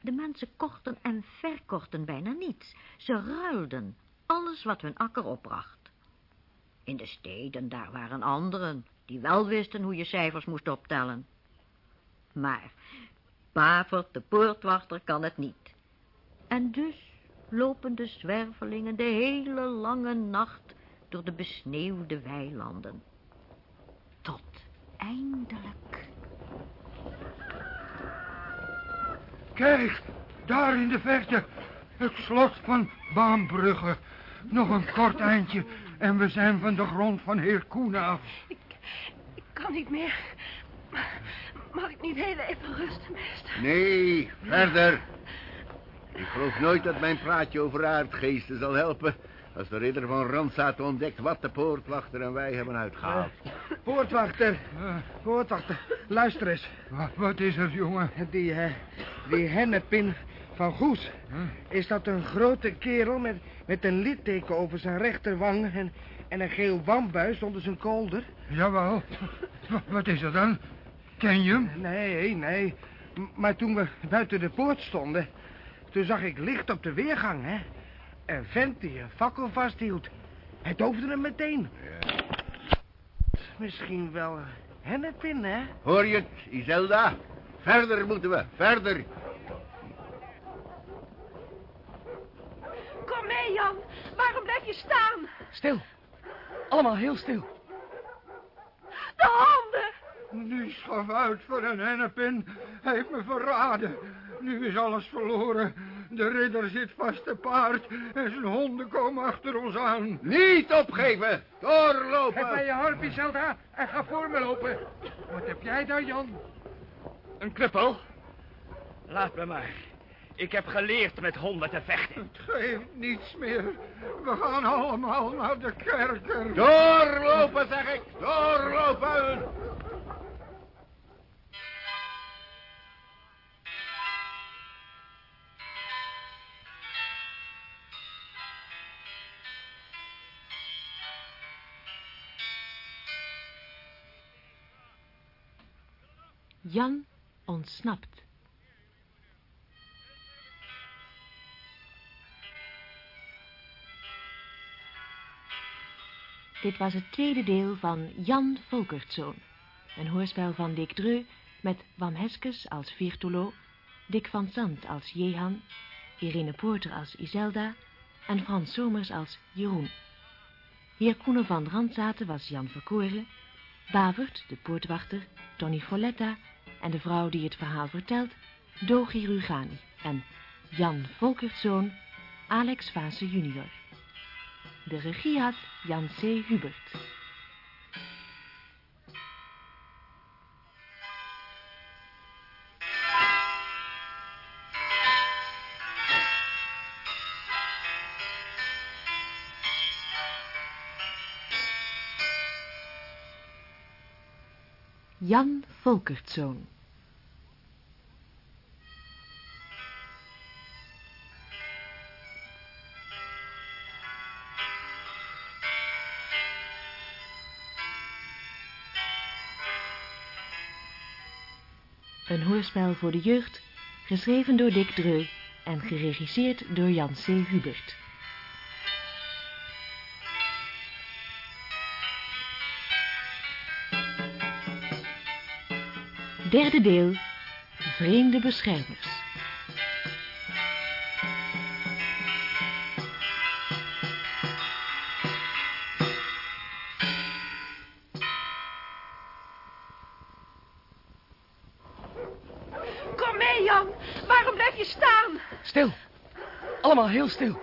S2: De mensen kochten en verkochten bijna niets. Ze ruilden alles wat hun akker opbracht. In de steden, daar waren anderen die wel wisten hoe je cijfers moest optellen. Maar Pavert, de poortwachter, kan het niet. En dus lopen de zwervelingen de hele lange nacht door de besneeuwde weilanden. Tot eindelijk...
S5: Kijk, daar in de verte. Het slot van Baanbrugge. Nog een kort eindje en we zijn van de grond van heer Koen af.
S3: Ik kan niet meer. Mag ik niet heel even rusten, meester?
S4: Nee, verder. Ik geloof nooit dat mijn praatje over aardgeesten zal helpen... als de ridder van Randzaat ontdekt wat de poortwachter en wij hebben uitgehaald.
S13: Poortwachter, poortwachter, luister eens.
S5: wa- wat is er, jongen?
S13: Die, eh, die hennepin van Goes. Is dat een grote kerel met, met een litteken over zijn rechterwang... en, en een geel wambuis onder zijn kolder?
S5: Jawel. Wa- wat is er dan? Ken je hem?
S13: Nee, nee. Maar toen we buiten de poort stonden... toen zag ik licht op de weergang, hè. Een vent die een fakkel vasthield. Hij doofde hem meteen. Misschien wel een hennepin, hè?
S4: Hoor je het, Iselda? Verder moeten we, verder.
S3: Kom mee, Jan. Waarom blijf je staan?
S13: Stil. Allemaal heel stil.
S3: De honden!
S5: Nu schaf uit voor een hennepin. Hij heeft me verraden. Nu is alles verloren. De ridder zit vast te paard en zijn honden komen achter ons aan.
S4: Niet opgeven,
S12: Geef
S4: doorlopen.
S12: mij je harpje, Zelda, en ga voor me lopen. Wat heb jij daar, Jan?
S10: Een knuppel? Laat me maar. Ik heb geleerd met honden te vechten.
S5: Het geeft niets meer. We gaan allemaal naar de kerker.
S4: Doorlopen, zeg ik, doorlopen.
S1: Jan ontsnapt. Dit was het tweede deel van Jan Volkertzoon. Een hoorspel van Dick Dreu met Wam Heskes als Virtulo, Dick van Zandt als Jehan, Irene Poorter als Iselda en Frans Somers als Jeroen. Heer Koenen van Randzaten was Jan Verkoren, Bavert, de poortwachter, Tony Folletta en de vrouw die het verhaal vertelt, Dogi Rugani en Jan Volkertzoon, Alex Vase junior. De regie had Jan C. Hubert. Jan Volkertzoon. Hoorspel voor de jeugd, geschreven door Dick Dreu en geregisseerd door Jan C. Hubert. Derde deel, Vreemde Beschermers.
S10: Heel stil.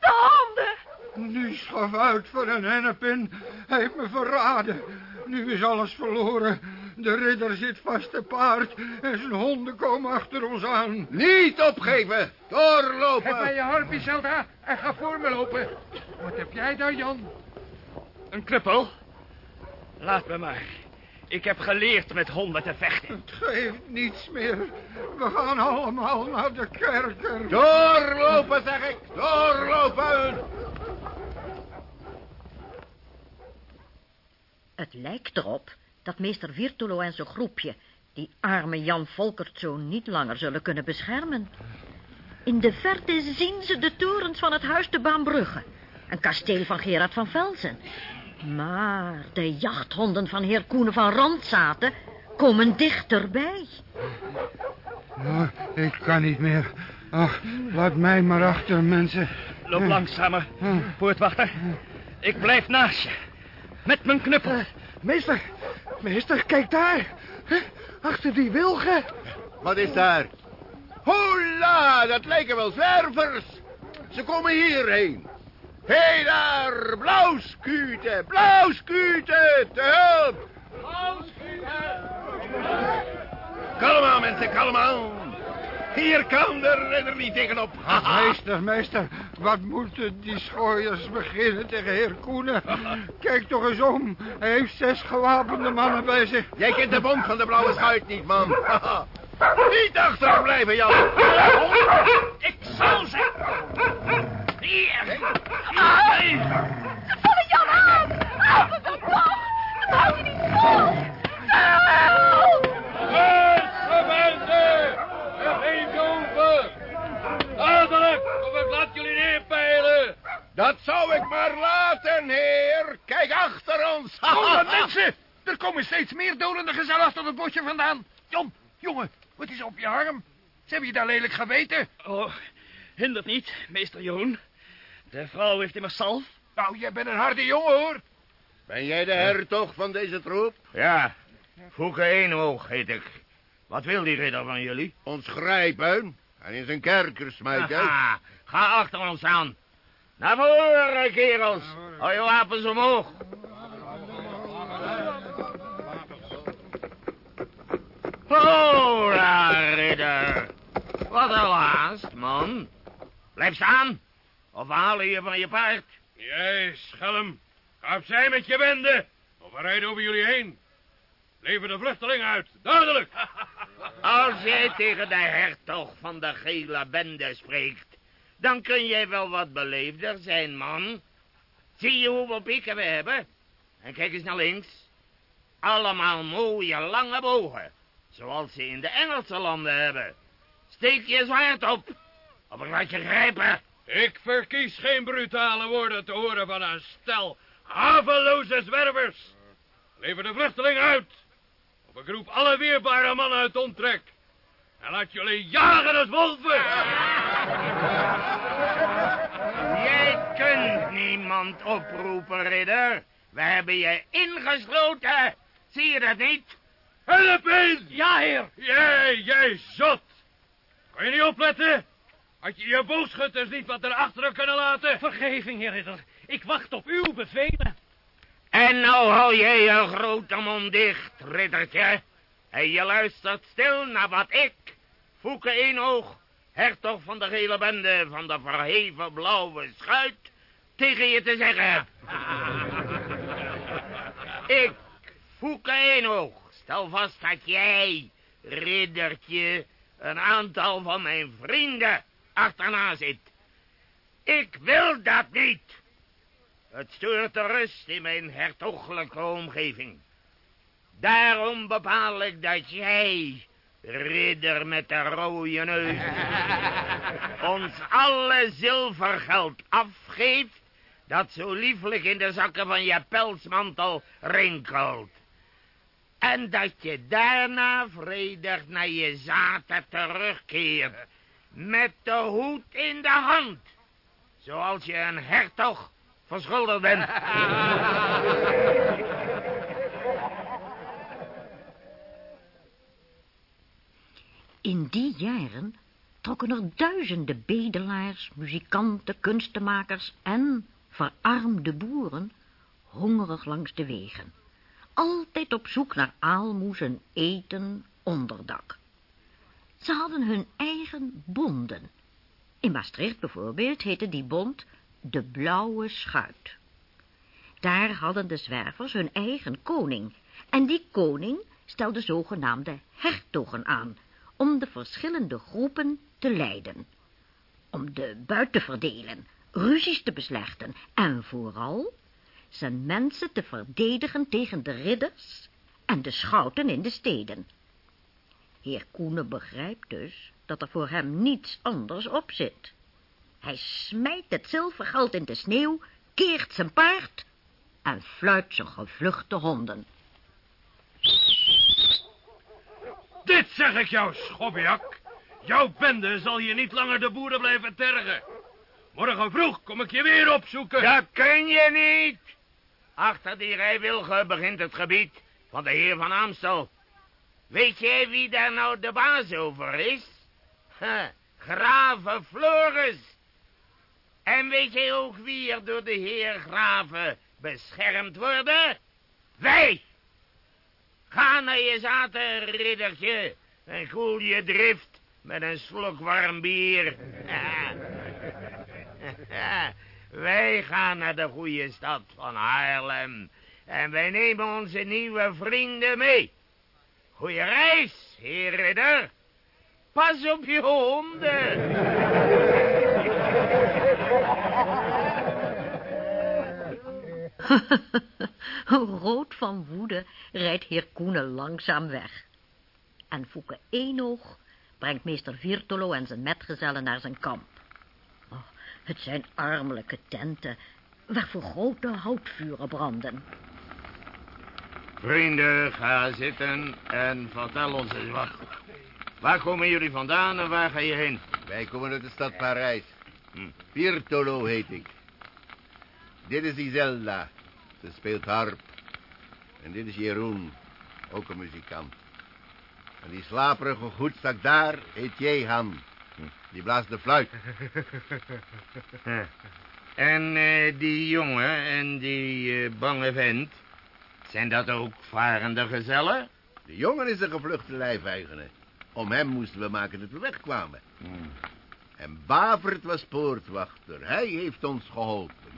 S3: De honden!
S5: Nu schaf uit voor een hennepin. Hij heeft me verraden. Nu is alles verloren. De ridder zit vast te paard en zijn honden komen achter ons aan.
S4: Niet opgeven,
S12: Geef mij
S4: doorlopen.
S12: je harpje, Zelda, en ga voor me lopen. Wat heb jij daar, Jan?
S10: Een knuppel? Laat me maar. Ik heb geleerd met honden te vechten.
S5: Het geeft niets meer. We gaan allemaal naar de kerker.
S4: Doorlopen, zeg ik, doorlopen.
S2: Het lijkt erop dat meester Virtulo en zijn groepje... die arme Jan Volkertzoon niet langer zullen kunnen beschermen. In de verte zien ze de torens van het huis de Baanbrugge... een kasteel van Gerard van Velzen. Maar de jachthonden van heer Koenen van Randzaten... komen dichterbij.
S5: Oh, ik kan niet meer. Ach, laat mij maar achter, mensen.
S10: Loop langzamer, poortwachter. Ik blijf naast je. Met mijn knuppel.
S13: Meester, meester, kijk daar. Hè? Achter die wilgen.
S4: Wat is daar? Hola, dat lijken wel zwervers. Ze komen hierheen. Hé hey daar, blauwskute, blauwskute, te hulp. Kalm aan, mensen, kalm aan. Hier kan de redder niet tegenop.
S5: Meester, meester, wat moeten die schooiers beginnen tegen heer Koenen? Kijk toch eens om. Hij heeft zes gewapende mannen bij zich.
S4: Jij kent de bond van de blauwe schuit niet, man. niet achterblijven, Jan.
S10: Ik zal ze... Hier. Hier.
S3: Ze vallen Jan aan. Dat houdt je niet vol. Help.
S7: Beste mensen! Geef over! Dadelijk, of ik laat jullie neerpeilen!
S4: Dat zou ik maar laten, heer. Kijk achter ons.
S13: Oh, mensen! Er komen steeds meer dolende gezellen achter het bosje vandaan. Jan, jongen, wat is op je arm? Ze hebben je daar lelijk geweten.
S10: Oh, hindert niet, meester Jeroen. De vrouw heeft immers zalf.
S13: Nou, jij bent een harde jongen, hoor.
S4: Ben jij de hertog van deze troep?
S14: Ja, Fouke Eenoog heet ik. Wat wil die ridder van jullie?
S4: Ons grijpen en in zijn kerker smijten.
S14: Haha, ga achter ons aan. Naar voren, kerels. Hou je wapens omhoog. Hola, ridder. Wat een haast, man. Blijf staan, of we halen je van je paard.
S7: Jij, schelm. Ga opzij met je bende. Of we rijden over jullie heen. Lever de vluchteling uit. Dadelijk.
S14: Als jij tegen de hertog van de gele bende spreekt, dan kun jij wel wat beleefder zijn, man. Zie je hoeveel pieken we hebben? En kijk eens naar links. Allemaal mooie lange bogen, zoals ze in de Engelse landen hebben. Steek je zwaard op, of ik laat je grijpen.
S7: Ik verkies geen brutale woorden te horen van een stel haveloze zwervers. Lever de vluchteling uit. Of ik roep alle weerbare mannen uit omtrek. En laat jullie jagen als wolven.
S14: Jij kunt niemand oproepen, ridder. We hebben je ingesloten. Zie je dat niet?
S7: Help in!
S10: Ja, heer.
S7: Jij, jij zot. Kan je niet opletten? Had je je boogschutters niet wat naar achteren kunnen laten?
S10: Vergeving, heer ridder. Ik wacht op uw bevelen.
S14: En nou hou jij je grote mond dicht, riddertje. En je luistert stil naar wat ik, Fouke Eenoog, hertog van de gele bende van de verheven blauwe schuit, tegen je te zeggen heb. ik, Fouke Eenoog, stel vast dat jij, riddertje, een aantal van mijn vrienden achterna zit. Ik wil dat niet. Het stoort de rust in mijn hertogelijke omgeving. Daarom bepaal ik dat jij, ridder met de rode neus, ons alle zilvergeld afgeeft dat zo lieflijk in de zakken van je pelsmantel rinkelt. En dat je daarna vredig naar je zaten terugkeert, met de hoed in de hand, zoals je een hertog verschuldigd bent.
S2: In die jaren trokken er duizenden bedelaars, muzikanten, kunstenmakers en verarmde boeren hongerig langs de wegen. Altijd op zoek naar aalmoezen, eten, onderdak. Ze hadden hun eigen bonden. In Maastricht bijvoorbeeld heette die bond de Blauwe Schuit. Daar hadden de zwervers hun eigen koning, en die koning stelde zogenaamde hertogen aan, om de verschillende groepen te leiden, om de buit te verdelen, ruzies te beslechten en vooral zijn mensen te verdedigen tegen de ridders en de schouten in de steden. Heer Koenen begrijpt dus dat er voor hem niets anders op zit. Hij smijt het zilvergeld in de sneeuw, keert zijn paard en fluit zijn gevluchte honden.
S7: Dit zeg ik jou, schobbiak. Jouw bende zal hier niet langer de boeren blijven tergen. Morgen vroeg kom ik je weer opzoeken.
S14: Dat kun je niet. Achter die rijwilgen begint het gebied van de heer van Amstel. Weet jij wie daar nou de baas over is? Huh, Graven Floris. En weet jij ook wie er door de heer Graven beschermd worden? Wij! Ga naar je zaten, riddertje, en koel je drift met een slok warm bier. wij gaan naar de goede stad van Haarlem en wij nemen onze nieuwe vrienden mee. Goeie reis, heer ridder. Pas op je honden.
S2: Rood van woede rijdt heer Koenen langzaam weg. En Fouke Eenoog brengt meester Virtolo en zijn metgezellen naar zijn kamp. Oh, het zijn armelijke tenten, waarvoor grote houtvuren branden.
S14: Vrienden, ga zitten en vertel ons eens wat. Waar komen jullie vandaan en waar ga je heen?
S4: Wij komen uit de stad Parijs. Hm. Heet ik. Dit is Iselda. Ze speelt harp. En dit is Jeroen, ook een muzikant. En die slaperige goedzak daar heet Jehan. Die blaast de fluit.
S14: en uh, die jongen en die uh, bange vent... zijn dat ook varende gezellen?
S4: De jongen is een gevluchte lijfeigene. Om hem moesten we maken dat we wegkwamen.
S14: Hmm.
S4: En Bavert was poortwachter. Hij heeft ons geholpen.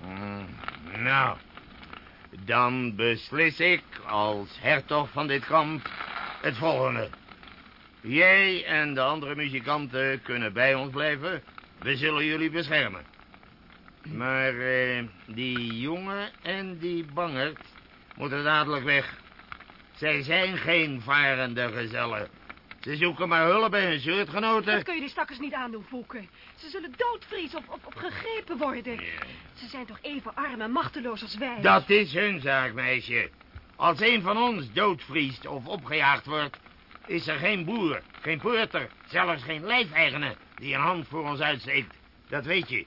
S14: Hmm. Nou, dan beslis ik als hertog van dit kamp het volgende. Jij en de andere muzikanten kunnen bij ons blijven. We zullen jullie beschermen. Maar eh, die jongen en die bangert moeten dadelijk weg. Zij zijn geen varende gezellen. Ze zoeken maar hulp bij hun soortgenoten.
S3: Dat kun je die stakkers niet aandoen, Fouke. Ze zullen doodvriezen of, of, of gegrepen worden. Ze zijn toch even arm en machteloos als wij.
S14: Dat is hun zaak, meisje. Als een van ons doodvriest of opgejaagd wordt... is er geen boer, geen poorter, zelfs geen lijfeigene... die een hand voor ons uitsteekt. Dat weet je.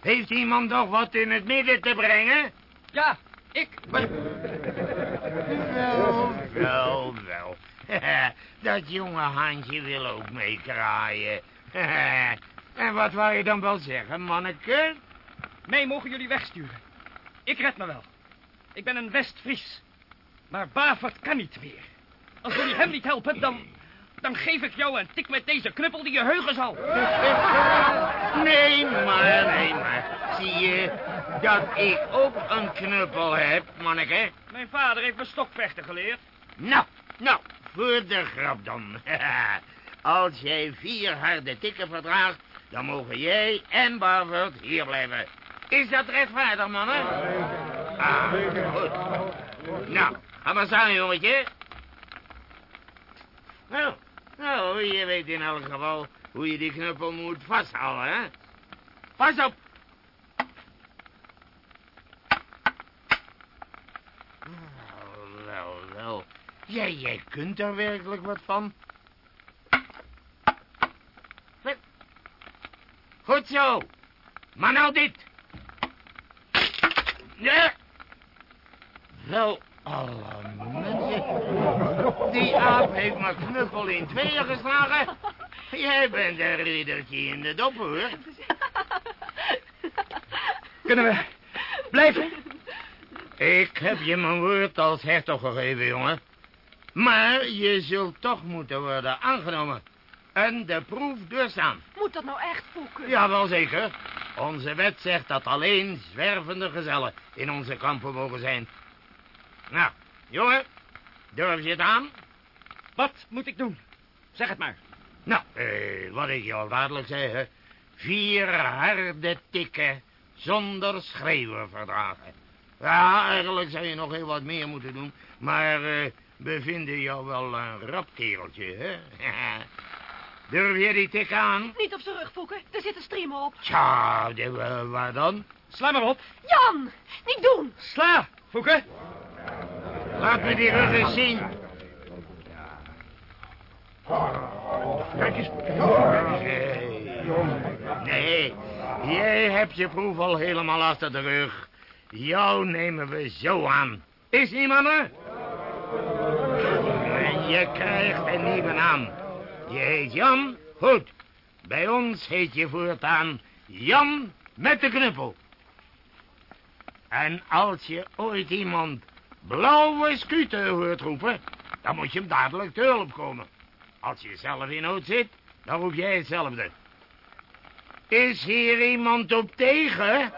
S14: Heeft iemand nog wat in het midden te brengen?
S15: Ja, ik.
S14: Wel, wel, wel. dat jonge handje wil ook meekraaien. en wat wou je dan wel zeggen, manneke?
S15: Mij mogen jullie wegsturen. Ik red me wel. Ik ben een West-Fries. Maar Bavert kan niet meer. Als jullie hem niet helpen, dan... dan geef ik jou een tik met deze knuppel die je heugen zal.
S14: Nee, maar, nee, maar. Zie je dat ik ook een knuppel heb, manneke?
S15: Mijn vader heeft me stokvechten geleerd.
S14: Nou, nou, voor de grap dan. Als jij vier harde tikken verdraagt, dan mogen jij en Bavert hier blijven. Is dat rechtvaardig, mannen? Ah, goed. Nou, ga maar staan, jongetje. Nou, nou, je weet in elk geval hoe je die knuppel moet vasthouden, hè? Pas op! Wel, wel, wel. Jij, jij kunt er werkelijk wat van. Goed zo. Maar nou dit. Ja. Wel, alle mensen. Die aap heeft mijn knuppel in tweeën geslagen. Jij bent een riddertje in de dop, hoor.
S15: Kunnen we blijven?
S14: Ik heb je mijn woord als hertog gegeven, jongen. Maar je zult toch moeten worden aangenomen. En de proef doorstaan.
S3: Moet dat nou echt, Fouke?
S14: Ja, wel zeker. Onze wet zegt dat alleen zwervende gezellen in onze kampen mogen zijn. Nou, jongen, durf je het aan?
S15: Wat moet ik doen? Zeg het maar.
S14: Nou, eh, wat ik je al dadelijk zei, hè. Vier harde tikken zonder schreeuwen verdragen. Ja, eigenlijk zou je nog heel wat meer moeten doen, maar eh, we vinden jou wel een rap kereltje, hè? Durf je die tik aan?
S3: Niet op zijn rug, Fouke. Er zit een streamer op.
S14: Tja, de, uh, waar dan?
S15: Sla maar op.
S3: Jan, niet doen.
S15: Sla, Fouke.
S14: Laat me die rug eens zien.
S15: Kijk eens.
S14: Nee, jij hebt je proef al helemaal achter de rug. Jou nemen we zo aan. Is niemand er? En je krijgt een nieuwe naam. Je heet Jan? Goed. Bij ons heet je voortaan Jan met de knuppel. En als je ooit iemand blauwe scooter hoort roepen... dan moet je hem dadelijk te hulp komen. Als je zelf in nood zit, dan roep jij hetzelfde. Is hier iemand op tegen?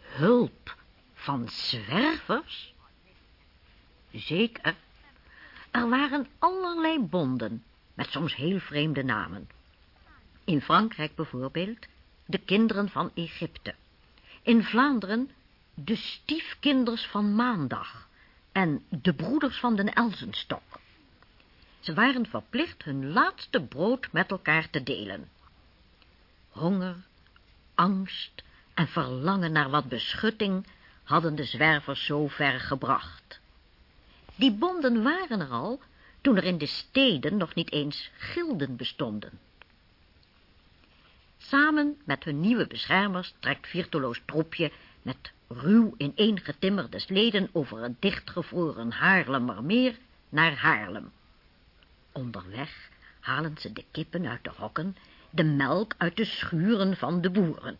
S2: Hulp van zwervers? Zeker. Er waren allerlei bonden, met soms heel vreemde namen. In Frankrijk bijvoorbeeld de kinderen van Egypte. In Vlaanderen de stiefkinders van Maandag en de broeders van den Elzenstok. Ze waren verplicht hun laatste brood met elkaar te delen. Honger, angst en verlangen naar wat beschutting hadden de zwervers zo ver gebracht. Die bonden waren er al toen er in de steden nog niet eens gilden bestonden. Samen met hun nieuwe beschermers trekt Virtulo's troepje met ruw ineengetimmerde sleden over het dichtgevroren Haarlemmermeer naar Haarlem. Onderweg halen ze de kippen uit de hokken, de melk uit de schuren van de boeren.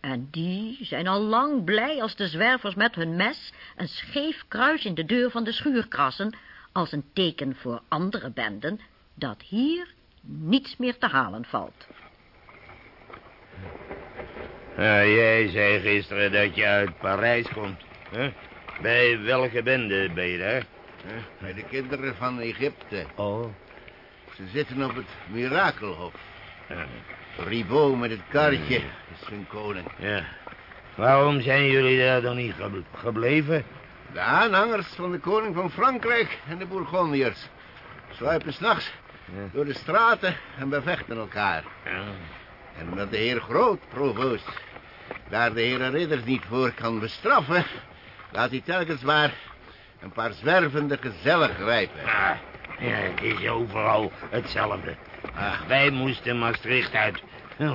S2: En die zijn al lang blij als de zwervers met hun mes een scheef kruis in de deur van de schuur krassen, als een teken voor andere benden dat hier niets meer te halen valt.
S14: Ja, jij zei gisteren dat je uit Parijs komt. Hè? Bij welke bende ben je daar?
S4: Hè? Bij de kinderen van Egypte.
S14: Oh.
S4: Ze zitten op het Mirakelhof. Ribot met het karretje is hun koning.
S14: Ja. Waarom zijn jullie daar dan niet ge- gebleven?
S4: De aanhangers van de koning van Frankrijk en de Bourgondiërs. Sluipen s'nachts door de straten en bevechten elkaar. En omdat de heer Groot, provoost, daar de heren ridders niet voor kan bestraffen... laat hij telkens maar een paar zwervende gezellen grijpen.
S14: Ah, ja, het is overal hetzelfde. Ah, wij moesten Maastricht uit,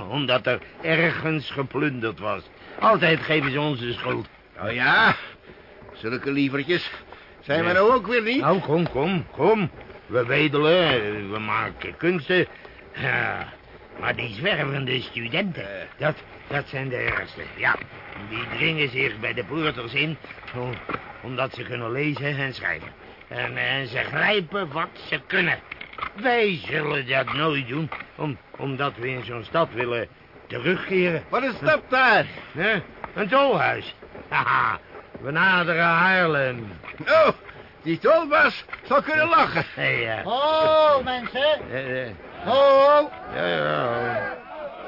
S14: omdat er ergens geplunderd was. Altijd geven ze ons de schuld.
S4: Oh ja, zulke lievertjes zijn we nou ook weer niet.
S14: Nou, kom, kom, kom. We wedelen, we maken kunsten. Ja, maar die zwervende studenten, dat, dat zijn de ergste. Ja, die dringen zich bij de poorters in, om- omdat ze kunnen lezen en schrijven. En, en ze grijpen wat ze kunnen. Wij zullen dat nooit doen, om, omdat we in zo'n stad willen terugkeren.
S4: Wat is dat daar?
S14: Hè? Een tolhuis. Haha, we naderen Haarlem.
S4: Oh, die tolbaas zal kunnen lachen.
S14: Hey, ja.
S16: Ho, mensen.
S14: Eh, eh,
S16: Ho.
S14: ja, ja.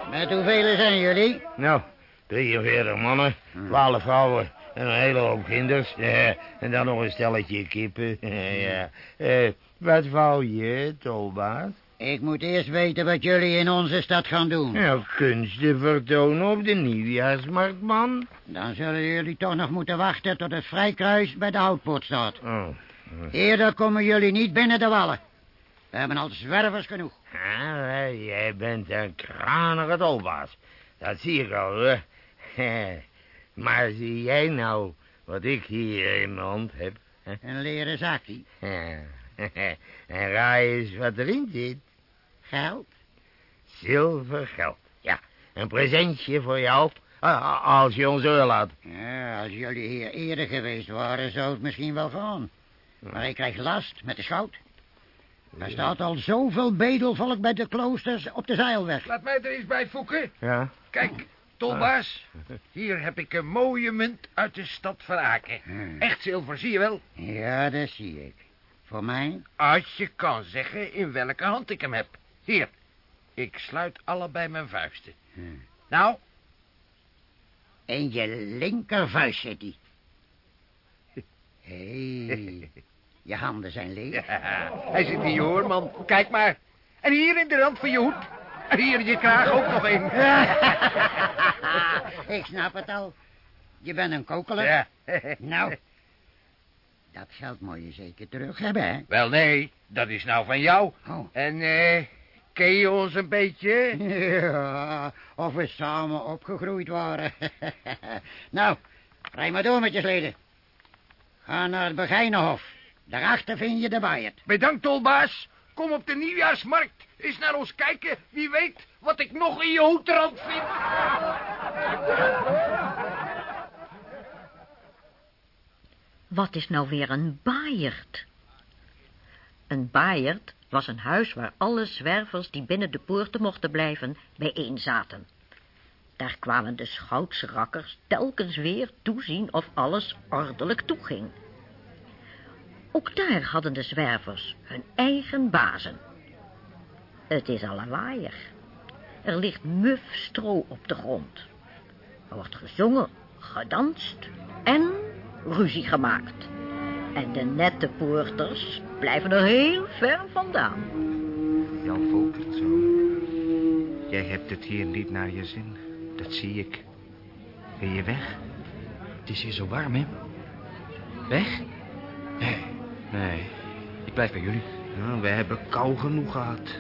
S16: Met hoeveel zijn jullie?
S14: Nou, 43 mannen, 12 vrouwen en een hele hoop kinders. Eh, en dan nog een stelletje kippen. ja. Eh, wat wou je, tolbaas?
S16: Ik moet eerst weten wat jullie in onze stad gaan doen.
S14: Ja, kunsten vertonen op de nieuwjaarsmarkt, man.
S16: Dan zullen jullie toch nog moeten wachten tot het Vrijkruis bij de Houtpoort staat.
S14: Oh.
S16: Eerder komen jullie niet binnen de wallen. We hebben al zwervers genoeg.
S14: Ah, eh, jij bent een kranige tolbaas. Dat zie ik al, hoor. maar zie jij nou wat ik hier in mijn hand heb?
S16: Een leren zakje.
S14: en raai eens wat erin zit.
S16: Geld.
S14: Zilvergeld. Ja, een presentje voor jou, a- als je ons laat.
S16: Ja, als jullie hier eerder geweest waren, zou het misschien wel gaan. Maar ik krijg last met de schout. Er staat al zoveel bedelvolk bij de kloosters op de zeilweg.
S10: Laat mij er eens bij voeken.
S14: Ja?
S10: Kijk, tolbaas. Hier heb ik een mooie munt uit de stad van Aken. Echt zilver, zie je wel?
S16: Ja, dat zie ik. Voor mij?
S10: Als je kan zeggen in welke hand ik hem heb. Hier, ik sluit allebei mijn vuisten. Nou,
S16: In je linkervuist zit hij. Hé, hey, je handen zijn leeg.
S10: hij zit hier hoor, man. Kijk maar. En hier in de rand van je hoed. En hier in je kraag ook nog een.
S16: ik snap het al. Je bent een kokeler.
S10: Ja.
S16: nou, dat geld moet je zeker terug hebben, hè?
S10: Wel, nee, dat is nou van jou.
S16: Oh.
S10: En, eh, ken je ons een beetje?
S16: Ja, of we samen opgegroeid waren. nou, rij maar door met je sleden. Ga naar het Begijnenhof. Daarachter vind je de baaierd.
S10: Bedankt, tolbaas. Kom op de nieuwjaarsmarkt. Eens naar ons kijken. Wie weet wat ik nog in je hoetrand vind.
S2: Wat is nou weer een baaierd? Een baaierd was een huis waar alle zwervers die binnen de poorten mochten blijven bijeen zaten. Daar kwamen de schoutsrakkers telkens weer toezien of alles ordelijk toeging. Ook daar hadden de zwervers hun eigen bazen. Het is allerwaaiig. Er ligt muf stro op de grond. Er wordt gezongen, gedanst en ruzie gemaakt. En de nette poorters blijven er heel ver vandaan.
S9: Jan Volkertzoon, jij hebt het hier niet naar je zin. Dat zie ik. Ben je weg?
S15: Het is hier zo warm, hè? Weg? Nee. Ik blijf bij jullie.
S9: Nou, we hebben kou genoeg gehad.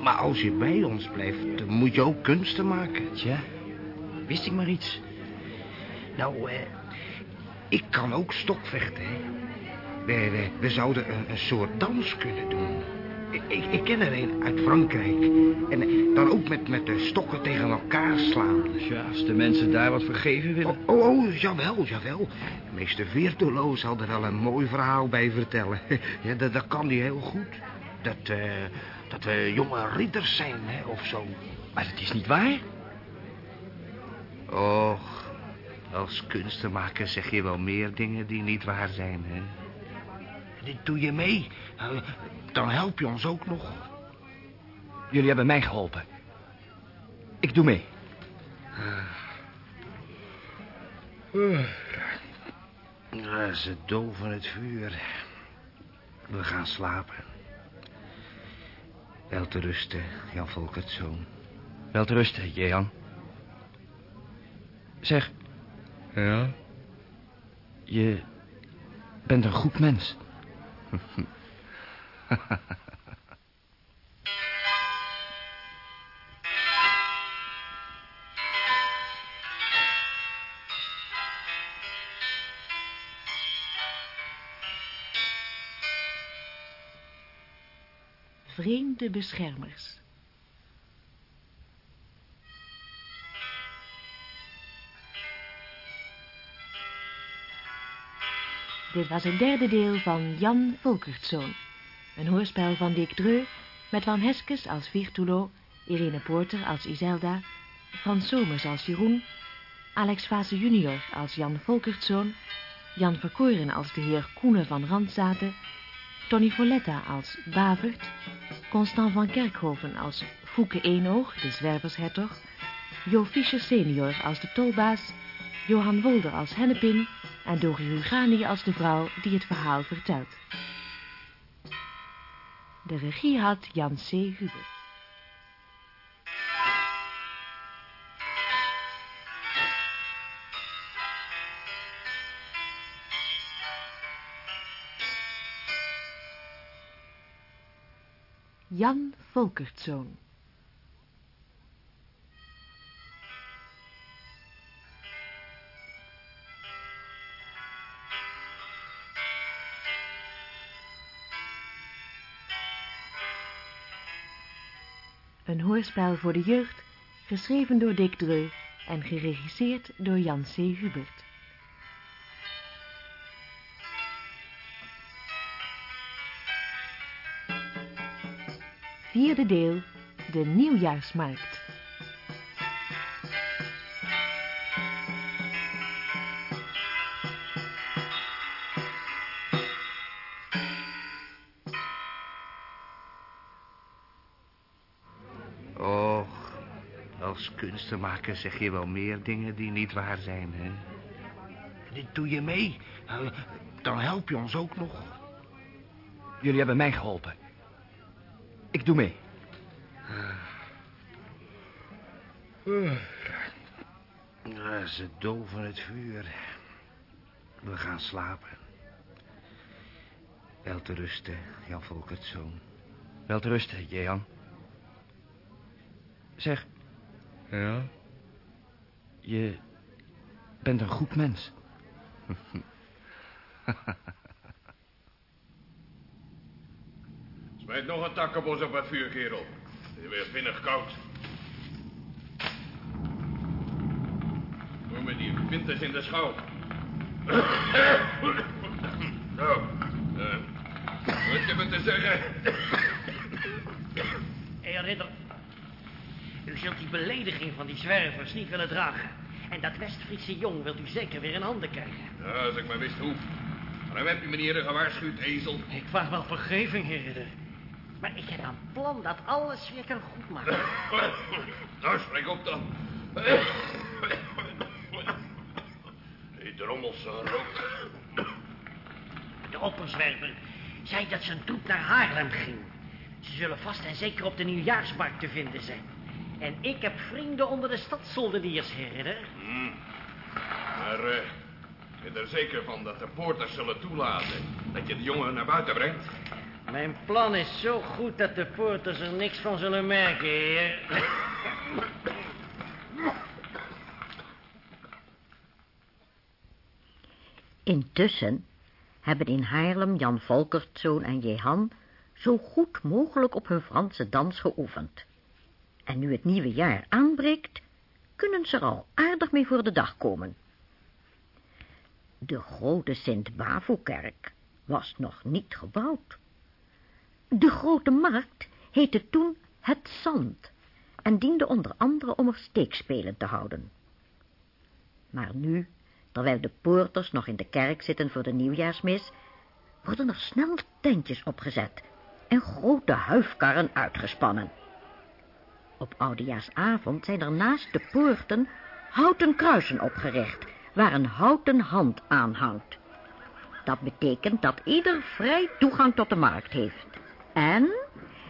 S9: Maar als je bij ons blijft, dan moet je ook kunsten maken.
S15: Tja, wist ik maar iets.
S9: Nou, eh, ik kan ook stokvechten, hè. We, we, we zouden een, een soort dans kunnen doen. Ik, ik, ken er een uit Frankrijk. En eh, dan ook met, met de stokken tegen elkaar slaan.
S15: Ja, als de mensen daar wat vergeven willen.
S9: Oh, oh, oh jawel, jawel. Meester Virtulo zal er wel een mooi verhaal bij vertellen. Ja, dat, dat kan hij heel goed. Dat, eh, dat we jonge ridders zijn, hè, of zo.
S15: Maar dat is niet waar.
S9: Och, als kunstenmaker zeg je wel meer dingen die niet waar zijn, hè. Doe je mee? Nou, Dan help je ons ook nog.
S15: Jullie hebben mij geholpen. Ik doe mee.
S9: Ja, ze doven het vuur. We gaan slapen. Wel te rusten, Jan Volkertzoon.
S15: Wel te rusten, Jehan. Zeg.
S9: Ja?
S15: Je bent een goed mens.
S1: Vreemde beschermers. Dit was het derde deel van Jan Volkertzoon. Een hoorspel van Dick Dreu met Van Heskes als Virtulo, Irene Poorter als Iselda, Frans Somers als Jeroen, Alex Vase junior als Jan Volkertzoon, Jan Verkoren als de heer Koenen van Randzaten, Tony Folletta als Bavert, Constant van Kerkhoven als Fouke Eenoog, de zwervershertog, Jo Fischer senior als de tolbaas, Johan Wolder als Hennepin en Dori Hugani als de vrouw die het verhaal vertelt. De regie had Jan C. Hubert. Jan Volkertzoon. Een hoorspel voor de jeugd, geschreven door Dick Dreu en geregisseerd door Jan C. Hubert. Vierde deel, de Nieuwjaarsmarkt.
S9: Als kunstenmaker zeg je wel meer dingen die niet waar zijn, hè. Doe je mee? Nou, Dan help je ons ook nog.
S15: Jullie hebben mij geholpen. Ik doe mee.
S9: Ja, ze doven het vuur. We gaan slapen. Wel te rusten, Jan Volkertzoon.
S15: Wel te rusten, Jehan. Zeg.
S9: Ja?
S15: Je bent een goed mens.
S6: Smijt nog een takkenbos op het vuur, kerel. Het is weer vinnig koud. Doe me die winters in de schouw. Zo. eh, wat je me te zeggen?
S17: Hé, ridder. U zult die belediging van die zwervers niet willen dragen. En dat West-Friese jong wilt u zeker weer in handen krijgen.
S6: Ja, als ik maar wist hoe. Maar dan heb je me niet eerder gewaarschuwd, ezel.
S17: Ik vraag wel vergeving, heer ridder. Maar ik heb een plan dat alles weer kan goedmaken.
S6: Nou, spreek op dan. Die drommelse rook.
S17: De opperzwerver zei dat zijn troep naar Haarlem ging. Ze zullen vast en zeker op de nieuwjaarsmarkt te vinden zijn. En ik heb vrienden onder de stadssoldeniers, heer ridder.
S6: Hmm. Maar eh, ben je er zeker van dat de poorters zullen toelaten dat je de jongen naar buiten brengt?
S17: Mijn plan is zo goed dat de poorters er niks van zullen merken, heer.
S2: Intussen hebben in Haarlem Jan Volkertzoon en Jehan zo goed mogelijk op hun Franse dans geoefend. En nu het nieuwe jaar aanbreekt, kunnen ze er al aardig mee voor de dag komen. De grote Sint-Bavokerk was nog niet gebouwd. De grote markt heette toen Het Zand en diende onder andere om er steekspelen te houden. Maar nu, terwijl de poorters nog in de kerk zitten voor de nieuwjaarsmis, worden er snel tentjes opgezet en grote huifkarren uitgespannen. Op oudejaarsavond zijn er naast de poorten houten kruisen opgericht, waar een houten hand aan hangt. Dat betekent dat ieder vrij toegang tot de markt heeft. En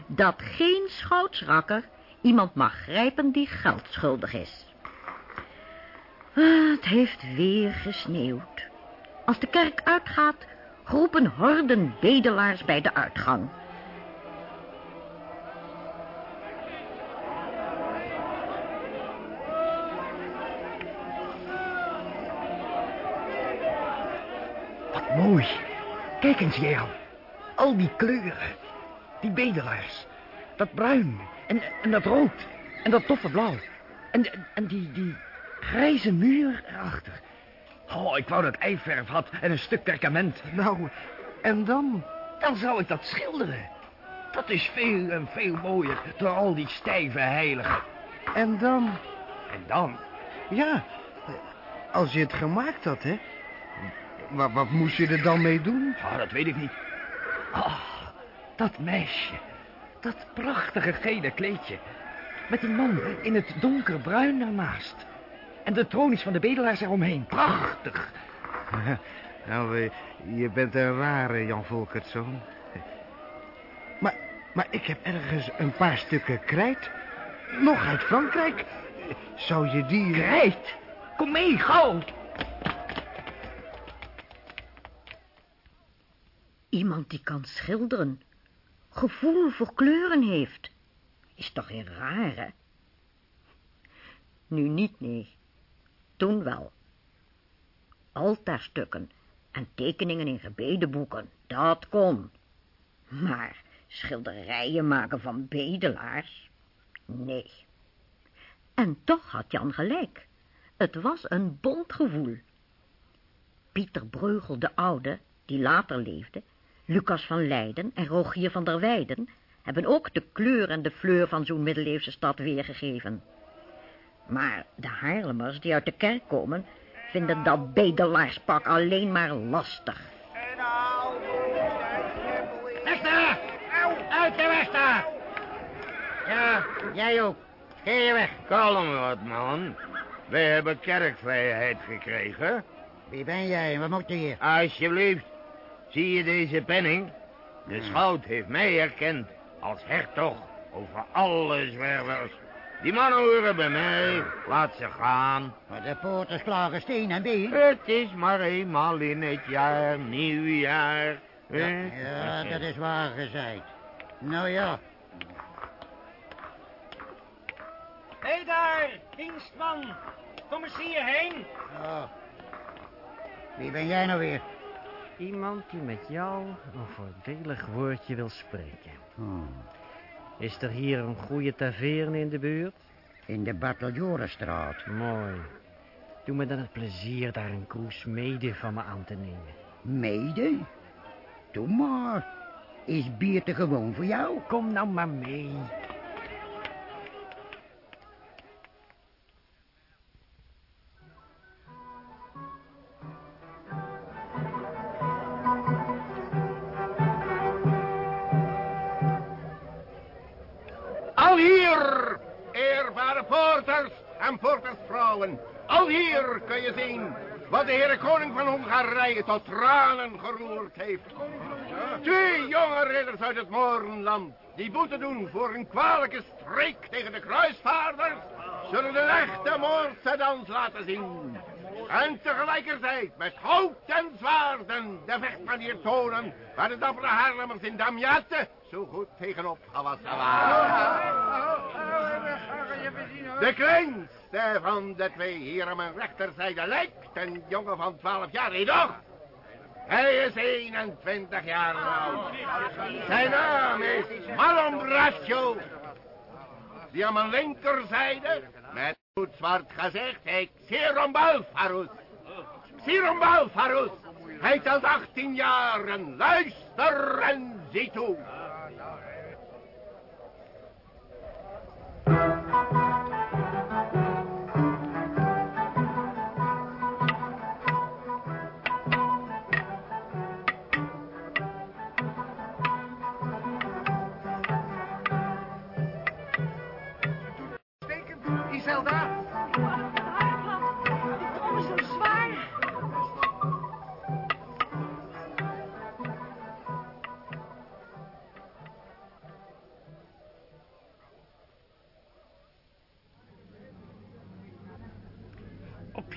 S2: dat geen schoutsrakker iemand mag grijpen die geld schuldig is. Ah, Het heeft weer gesneeuwd. Als de kerk uitgaat, roepen horden bedelaars bij de uitgang.
S10: Wat mooi. Kijk eens, Jan. Al die kleuren. Die bedelaars. Dat bruin. En, en dat rood. En dat toffe blauw. En, en die, die grijze muur erachter. Oh, ik wou dat ik eiverf had en een stuk perkament.
S9: Nou, en dan?
S10: Dan zou ik dat schilderen. Dat is veel en veel mooier door al die stijve heiligen.
S9: En dan?
S10: En dan?
S9: Ja, als je het gemaakt had, hè? Wat, wat moest je er dan mee doen?
S10: Oh, dat weet ik niet. Oh, dat meisje. Dat prachtige gele kleedje. Met die man in het donkerbruin daarnaast. En de tronies van de bedelaars eromheen. Prachtig.
S18: Nou, eh, je bent een rare Jan Volkertzoon.
S9: Maar, maar ik heb ergens een paar stukken krijt. Nog uit Frankrijk. Zou je die...
S10: Krijt? Kom mee, gauw.
S2: Iemand die kan schilderen, gevoel voor kleuren heeft, is toch heel raar, hè? Nu niet, nee. Toen wel. Altaarstukken en tekeningen in gebedenboeken, dat kon. Maar schilderijen maken van bedelaars? Nee. En toch had Jan gelijk. Het was een bond gevoel. Pieter Breugel de Oude, die later leefde, Lucas van Leiden en Rogier van der Weijden hebben ook de kleur en de fleur van zo'n middeleeuwse stad weergegeven. Maar de Haarlemers die uit de kerk komen, vinden dat bedelaarspak alleen maar lastig.
S19: Daar! Uit de daar! Ja, jij ook. Ga je weg.
S14: Kalm wat, man. Wij hebben kerkvrijheid gekregen.
S16: Wie ben jij en wat moet je hier?
S14: Alsjeblieft. Zie je deze penning? De schout heeft mij erkend als hertog over alle zwervers. Die mannen horen bij mij. Laat ze gaan.
S16: Maar de poorters klagen steen en been.
S14: Het is maar eenmaal in het jaar, nieuwjaar.
S16: Ja, ja, dat is waar gezegd. Nou ja,
S20: Hé hey daar, dienstman. Kom eens hierheen.
S16: Oh. Wie ben jij nou weer?
S17: Iemand die met jou een voordelig woordje wil spreken.
S16: Hmm.
S17: Is er hier een goede taverne in de buurt?
S16: In de Barteljorenstraat.
S17: Mooi. Doe me dan het plezier daar een kroes mede van me aan te nemen.
S16: Mede? Doe maar. Is bier te gewoon voor jou?
S17: Kom nou maar mee.
S4: Poorters en poortersvrouwen. Al hier kun je zien wat de Heere Koning van Hongarije tot tranen geroerd heeft. Twee jonge ridders uit het Moornland, die boete doen voor een kwalijke streek tegen de kruisvaarders, zullen de echte Moorse dans laten zien. En tegelijkertijd met hout en zwaarden de vechtmanier tonen waar de dappere Haarlemmers in Damiette zo goed tegenop waren. De kleinste van de twee hier aan mijn rechterzijde lijkt een jongen van 12 jaar, toch? Hij is 21 jaar oud. Zijn naam is Marlon Braccio. Die aan mijn linkerzijde, goed zwart gezicht, heet Sirombalfarus. Sirombalfarus. Hij telt 18 jaar luister en zie toe.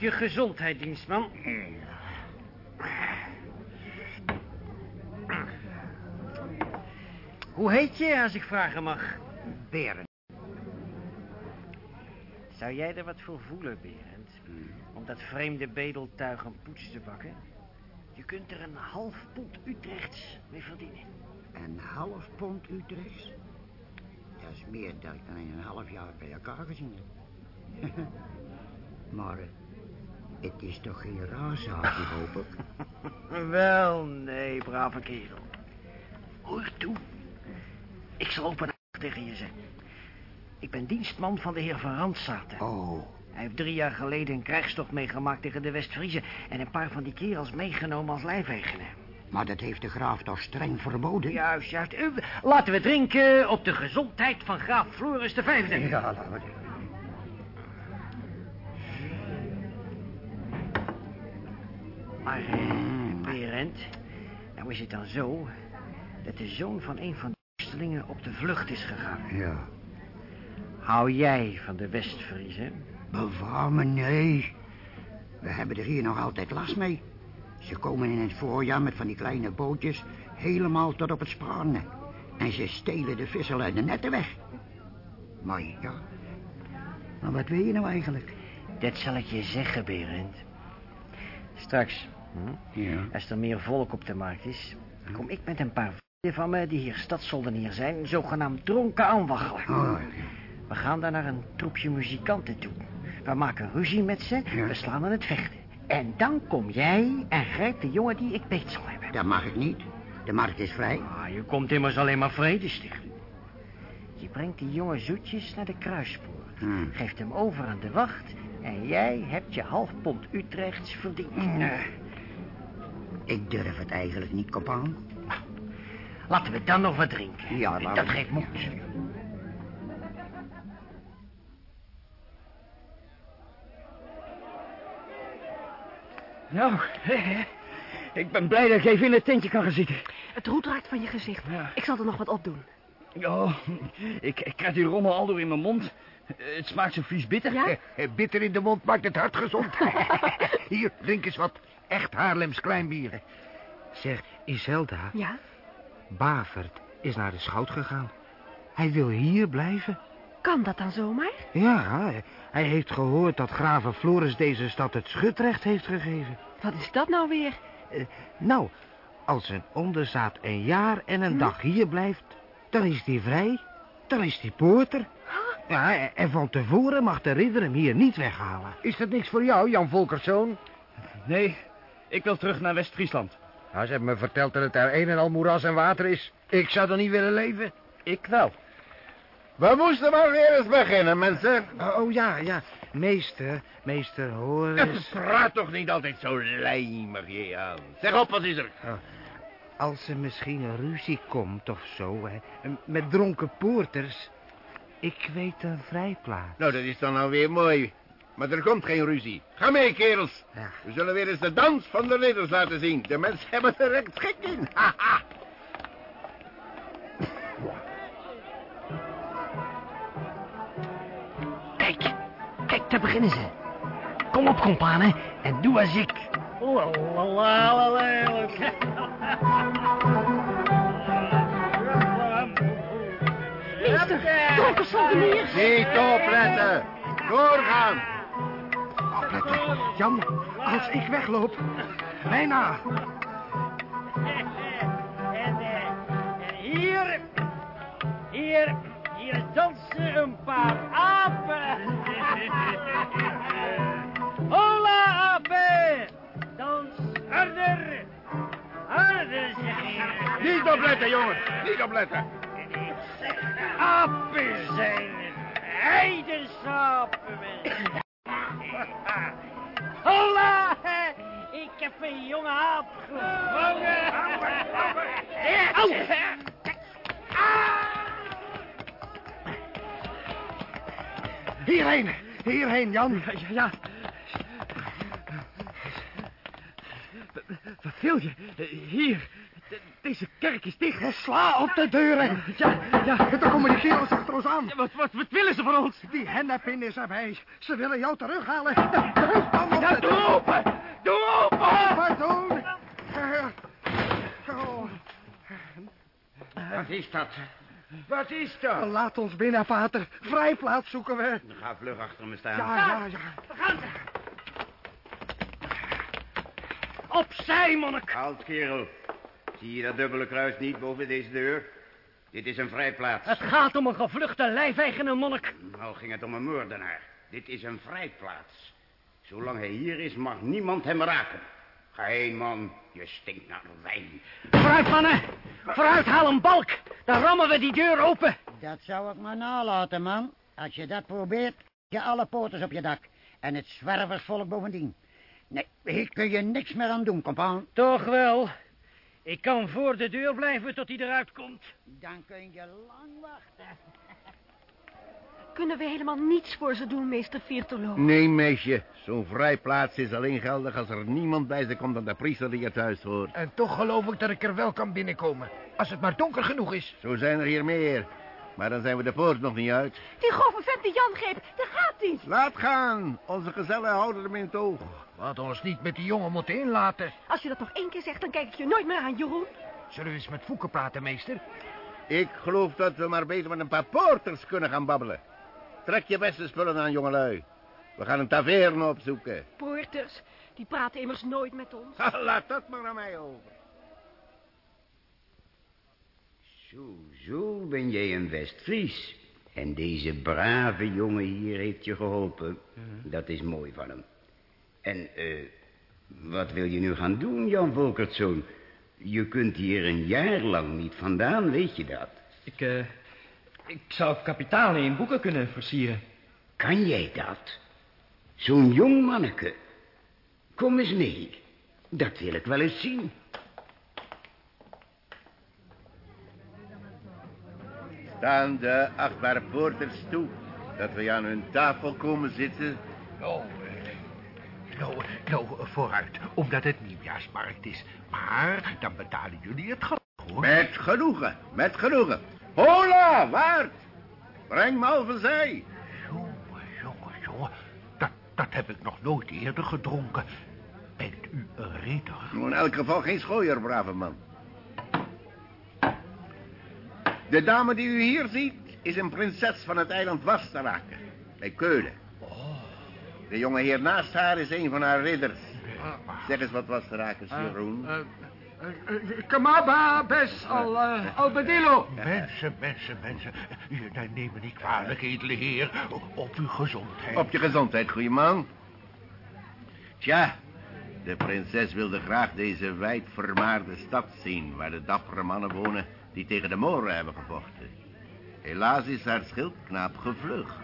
S17: Je gezondheid, dienstman. Hoe heet je, als ik vragen mag?
S16: Beren.
S17: Zou jij er wat voor voelen, Berend? Om dat vreemde bedeltuig een poets te bakken? Je kunt er een half pond Utrechts mee verdienen.
S16: Een half pond Utrechts? Dat is meer dan ik dan in een half jaar bij elkaar gezien heb. maar eh, het is toch geen raarzaakje, hoop ik?
S17: Wel, nee, brave kerel. Hoor toe. Ik zal open tegen je zeggen. Ik ben dienstman van de heer Van Randzaten.
S16: Oh.
S17: Hij heeft drie jaar geleden een krijgstocht meegemaakt tegen de West-Friezen... en een paar van die kerels meegenomen als lijfeigenen.
S16: Maar dat heeft de graaf toch streng verboden?
S17: Juist, juist. Eh, laten we drinken op de gezondheid van graaf Floris de Vijfde.
S16: Ja, laten we doen.
S17: Maar, eh, Berend, nou is het dan zo... dat de zoon van een van de worstelingen op de vlucht is gegaan.
S16: Ja.
S17: Hou jij van de West-Friezen?
S16: Bewaar me, nee. We hebben er hier nog altijd last mee. Ze komen in het voorjaar met van die kleine bootjes... helemaal tot op het Spranen. En ze stelen de vissen uit de netten weg. Maar ja... Maar wat wil je nou eigenlijk?
S17: Dat zal ik je zeggen, Berend. Straks, hm,
S16: Ja.
S17: als er meer volk op de markt is... kom ik met een paar vrienden van me die hier stadsoldenier zijn... zogenaamd dronken aanwaggelen.
S16: Oh,
S17: We gaan daar naar een troepje muzikanten toe. We maken ruzie met ze,
S16: Ja.
S17: we slaan aan het vechten. En dan kom jij en grijpt de jongen die ik beet zal hebben.
S16: dat mag ik niet. De markt is vrij.
S17: Ah, je komt immers alleen maar vrede stichten. Je brengt die jongen zoetjes naar de kruispoort.
S16: Hmm.
S17: Geeft hem over aan de wacht... en jij hebt je half pond Utrechts verdiend.
S16: Nee. Ik durf het eigenlijk niet, kopaan.
S17: Laten we dan nog wat drinken.
S16: Ja, laten
S17: Dat geeft moed.
S10: Nou, ik ben blij dat ik even in het tentje kan gaan zitten.
S3: Het roet raakt van je gezicht. Ik zal er nog wat op doen.
S10: Ja, ik, ik krijg die rommel al door in mijn mond. Eh, Het smaakt zo vies bitter.
S3: Ja?
S11: Eh, Bitter in de mond maakt het hart gezond. Hier, drink eens wat echt Haarlems kleinbier.
S9: Zeg, Iselda,
S3: Ja?
S9: Bavert is naar de schout gegaan. Hij wil hier blijven.
S3: Kan dat dan zomaar?
S9: Ja, hij- hij heeft gehoord dat graven Floris deze stad het schutrecht heeft gegeven.
S3: Wat is dat nou weer?
S9: Eh, nou, als een onderzaat een jaar en een dag hier blijft... Dan is die vrij. Dan is die poorter. Ja, en- van tevoren mag de ridder hem hier niet weghalen. Is dat niks voor jou, Jan Volkerszoon?
S10: Nee, ik wil terug naar West-Friesland.
S9: Nou, ze hebben me verteld dat het daar een en al moeras en water is. Ik zou er niet willen leven.
S10: Ik wel.
S4: We moesten maar weer eens beginnen, mensen.
S9: Oh, oh, ja, ja. Meester, meester, hoor eens.
S4: Praat toch niet altijd zo lijmig, je aan. Zeg op, wat is er?
S9: Oh, Als er misschien een ruzie komt of zo, hè, met dronken poorters. Ik weet een vrijplaats.
S4: Nou, dat is dan alweer mooi. Maar er komt geen ruzie. Ga mee, kerels.
S9: Ja.
S4: We zullen weer eens de dans van de ridders laten zien. De mensen hebben er echt schik in. Haha.
S21: Kijk, kijk, daar beginnen ze. Kom op, kompanen, en doe als ik.
S3: Dronken soldeniers.
S4: Niet opletten. Doorgaan.
S9: Opletten. Jan, als ik wegloop, mij na.
S17: En, eh, en hier, hier, hier dansen een paar apen. Hola, apen! Dans harder, harder zeg ik.
S4: Niet opletten, jongens. Niet opletten.
S17: Apen zijn het, heidensapen. Hola, ik heb een jonge aap gevangen. Au!
S9: Hierheen, hierheen, Jan. Ja, ja. Wat wil je? Hier, deze kerk is dicht. Sla op de deuren. Ja, ja, dan komen die kerels achter ons aan.
S10: Wat, wat, wat willen ze van ons?
S9: Die hennepin is erbij. Ze willen jou terughalen. Ja, Terug,
S10: Ja, doe open! Doe open!
S9: Wat doen? Eh, oh.
S22: Wat is dat?
S4: Wat is dat?
S9: Laat ons binnen, vader. Vrijplaats zoeken we.
S22: Ga vlug achter me staan.
S9: Ja, ja, ja.
S17: Opzij, monnik.
S22: Halt, kerel. Zie je dat dubbele kruis niet boven deze deur? Dit is een vrijplaats.
S17: Het gaat om een gevluchte lijfeigenaar, monnik.
S22: Nou ging het om een moordenaar. Dit is een vrijplaats. Zolang hij hier is, mag niemand hem raken. Ga heen, man. Je stinkt naar wijn.
S17: Vooruit, mannen. Vooruit, haal een balk. Dan rammen we die deur open.
S22: Dat zou ik maar nalaten, man. Als je dat probeert, je alle poorters op je dak. En het zwerversvolk bovendien. Nee, hier kun je niks meer aan doen, compaan.
S17: Toch wel. Ik kan voor de deur blijven tot hij eruit komt.
S22: Dan kun je lang wachten.
S3: Kunnen we helemaal niets voor ze doen, meester Viertolo?
S4: Nee, meisje. Zo'n vrijplaats is alleen geldig als er niemand bij ze komt dan de priester die er thuis hoort.
S9: En toch geloof ik dat ik er wel kan binnenkomen. Als het maar donker genoeg is.
S4: Zo zijn er hier meer. Maar dan zijn we de poort nog niet uit.
S3: Die grove vent die Jan greep, daar gaat hij.
S4: Laat gaan. Onze gezellen houden hem in het oog.
S9: Wat ons niet met die jongen moeten inlaten.
S3: Als je dat nog één keer zegt, dan kijk ik je nooit meer aan, Jeroen.
S9: Zullen we eens met Voeken praten, meester?
S4: Ik geloof dat we maar beter met een paar poorters kunnen gaan babbelen. Trek je beste spullen aan, jongelui. We gaan een taverne opzoeken.
S3: Poorters, die praten immers nooit met ons.
S4: Laat dat maar aan mij over.
S22: Zo, zo ben jij een Westfries. En deze brave jongen hier heeft je geholpen. Dat is mooi van hem. En, eh, wat wil je nu gaan doen, Jan Volkertzoon? Je kunt hier een jaar lang niet vandaan, weet je dat?
S10: Ik, eh, ik zou kapitalen in boeken kunnen versieren.
S22: Kan jij dat? Zo'n jong manneke. Kom eens mee. Dat wil ik wel eens zien.
S4: Staan de achtbare poorters toe dat we aan hun tafel komen zitten?
S23: Eh, nou, nou, vooruit, omdat het nieuwjaarsmarkt is. Maar dan betalen jullie het gelijk, hoor.
S4: Met genoegen, met genoegen. Hola, waard. Breng malvezij.
S23: Jongen, jongen, jongen. Dat, dat heb ik nog nooit eerder gedronken. Bent u een ridder?
S4: In elk geval geen schooier, brave man. De dame die u hier ziet, is een prinses van het eiland Wasteraken, bij Keulen. De jonge heer naast haar is een van haar ridders. Zeg eens wat Wasterakers, Jeroen.
S23: Eh,
S12: Uh, Kamaba, bes, al, uh, al bedillo.
S23: Mensen, mensen, mensen. Neem me niet kwalijk, edele heer. Op uw gezondheid.
S4: Op je gezondheid, goeie man. Tja, de prinses wilde graag deze wijdvermaarde stad zien... waar de dappere mannen wonen die tegen de Moren hebben gevochten. Helaas is haar schildknaap gevlucht.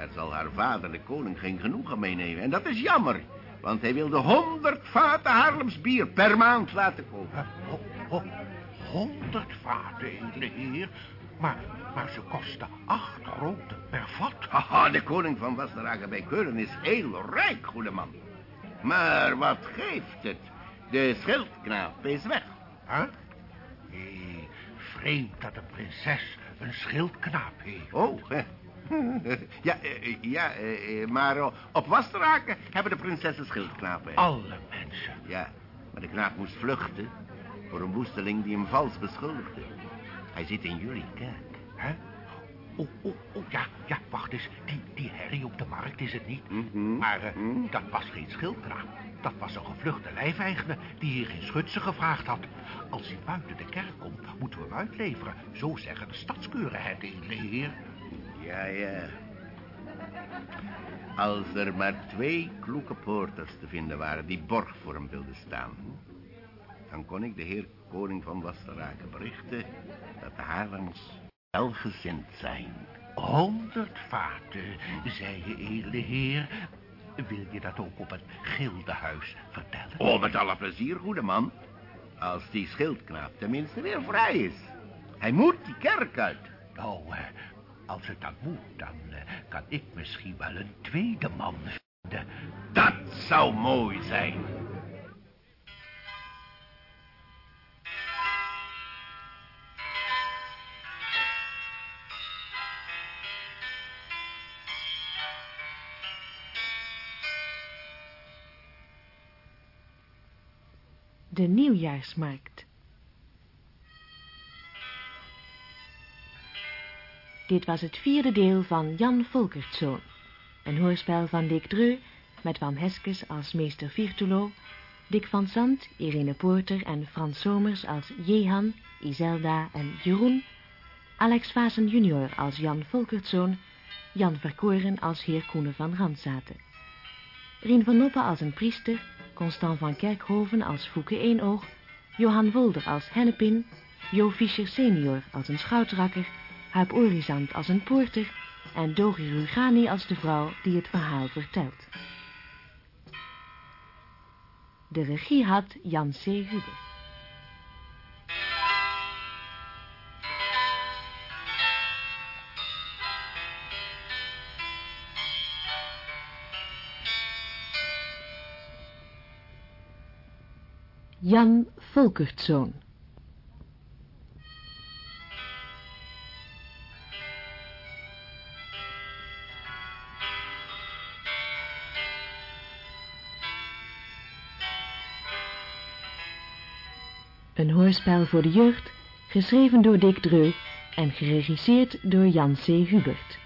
S4: Daar zal haar vader, de koning, geen genoegen meenemen. En dat is jammer, want hij wilde honderd vaten Haarlems bier per maand laten kopen.
S23: Honderd vaten, edele heer? Maar, maar ze kosten acht grote per vat.
S4: Haha, de koning van Wassenagen bij Keulen is heel rijk, goede man. Maar wat geeft het? De schildknaap is weg.
S23: Huh? Nee, vreemd dat de prinses een schildknaap heeft.
S4: Oh, hè. Ja, eh, ja eh, maar op Wassenaken hebben de prinsessen schildknapen.
S23: Alle mensen.
S4: Ja, maar de knaap moest vluchten voor een woesteling die hem vals beschuldigde. Hij zit in jullie kerk.
S23: Hè? Oh, oh, oh, ja, ja, wacht eens. Die, die herrie op de markt is het niet.
S4: Mhm.
S23: Maar uh, dat was geen schildknaap. Dat was een gevluchte lijfeigenaar die hier geen schutsen gevraagd had. Als hij buiten de kerk komt, moeten we hem uitleveren. Zo zeggen de stadskeuren het, edele heer.
S4: Ja, ja. Als er maar twee kloeke poorters te vinden waren die borg voor hem wilden staan... dan kon ik de heer koning van Wassenaken berichten dat de Haarlems welgezind zijn.
S23: Honderd vaten, zei je edele heer. Wil je dat ook op het gildehuis vertellen?
S4: Oh, met alle plezier, goede man. Als die schildknaap tenminste weer vrij is. Hij moet die kerk uit.
S23: Nou, uh, als het dan moet, dan uh, kan ik misschien wel een tweede man vinden.
S4: Dat zou mooi zijn.
S1: De Nieuwjaarsmarkt. Dit was het vierde deel van Jan Volkertzoon. Een hoorspel van Dick Dreu met Wam Heskes als meester Virtulo, Dick van Sant, Irene Poorter en Frans Somers als Jehan, Iselda en Jeroen, Alex Vazen junior als Jan Volkertzoon, Jan Verkoren als heer Koenen van Randzaten. Rien van Noppen als een priester, Constant van Kerkhoven als Fouke Eenoog, Johan Wolder als Hennepin, Jo Fischer senior als een schoutrakker, Huip Orizant als een poorter en Dogi Rugani als de vrouw die het verhaal vertelt. De regie had Jan C. Huber. Jan Volkertzoon Een hoorspel voor de jeugd, geschreven door Dick Dreu en geregisseerd door Jan C. Hubert.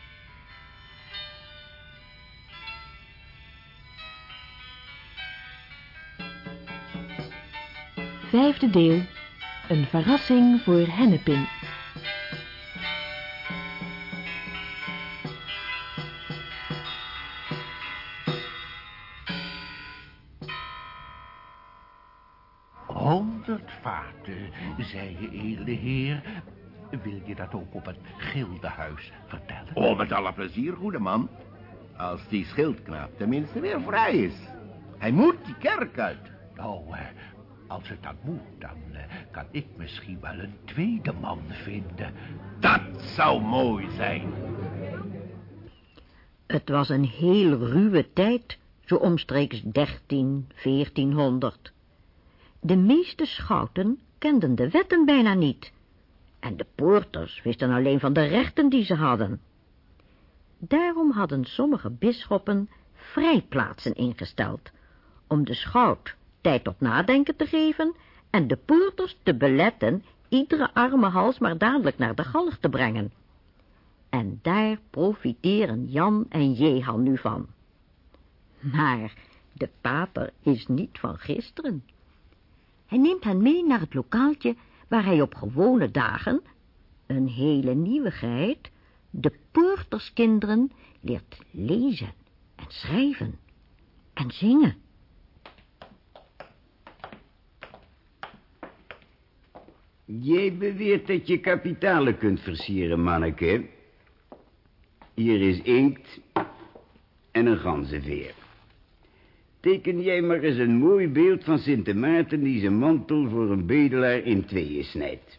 S1: Vijfde deel. Een verrassing voor Hennepin.
S23: Zei je edele heer. Wil je dat ook op het gildehuis vertellen?
S4: Oh, met alle plezier, goede man. Als die schildknaap tenminste weer vrij is. Hij moet die kerk uit.
S23: Nou, uh, als het dan moet, dan uh, kan ik misschien wel een tweede man vinden.
S4: Dat zou mooi zijn.
S2: Het was een heel ruwe tijd, zo omstreeks 13, 1400. De meeste schouten kenden de wetten bijna niet. En de poorters wisten alleen van de rechten die ze hadden. Daarom hadden sommige bisschoppen vrijplaatsen ingesteld, om de schout tijd tot nadenken te geven en de poorters te beletten iedere arme hals maar dadelijk naar de galg te brengen. En daar profiteren Jan en Jehan nu van. Maar de pater is niet van gisteren. Hij neemt hen mee naar het lokaaltje waar hij op gewone dagen, een hele nieuwigheid, de poorterskinderen leert lezen en schrijven en zingen.
S22: Jij beweert dat je kapitalen kunt versieren, manneke. Hier is inkt en een ganzenveer. Teken jij maar eens een mooi beeld van Sint Maarten... die zijn mantel voor een bedelaar in tweeën snijdt.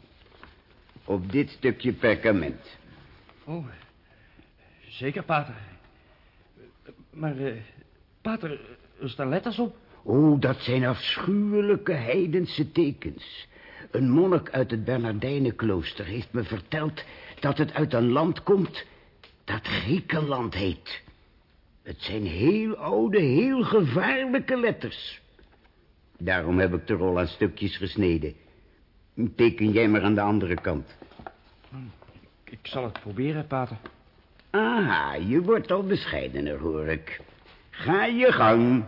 S22: Op dit stukje perkament.
S10: Oh, zeker, pater. Maar, eh, pater, er staan letters op.
S22: Oh, dat zijn afschuwelijke heidense tekens. Een monnik uit het Bernardijnenklooster heeft me verteld... dat het uit een land komt dat Griekenland heet. Het zijn heel oude, heel gevaarlijke letters. Daarom heb ik de rol aan stukjes gesneden. Teken jij maar aan de andere kant.
S10: Ik zal het proberen, pater.
S22: Aha, je wordt al bescheidener, hoor ik. Ga je gang.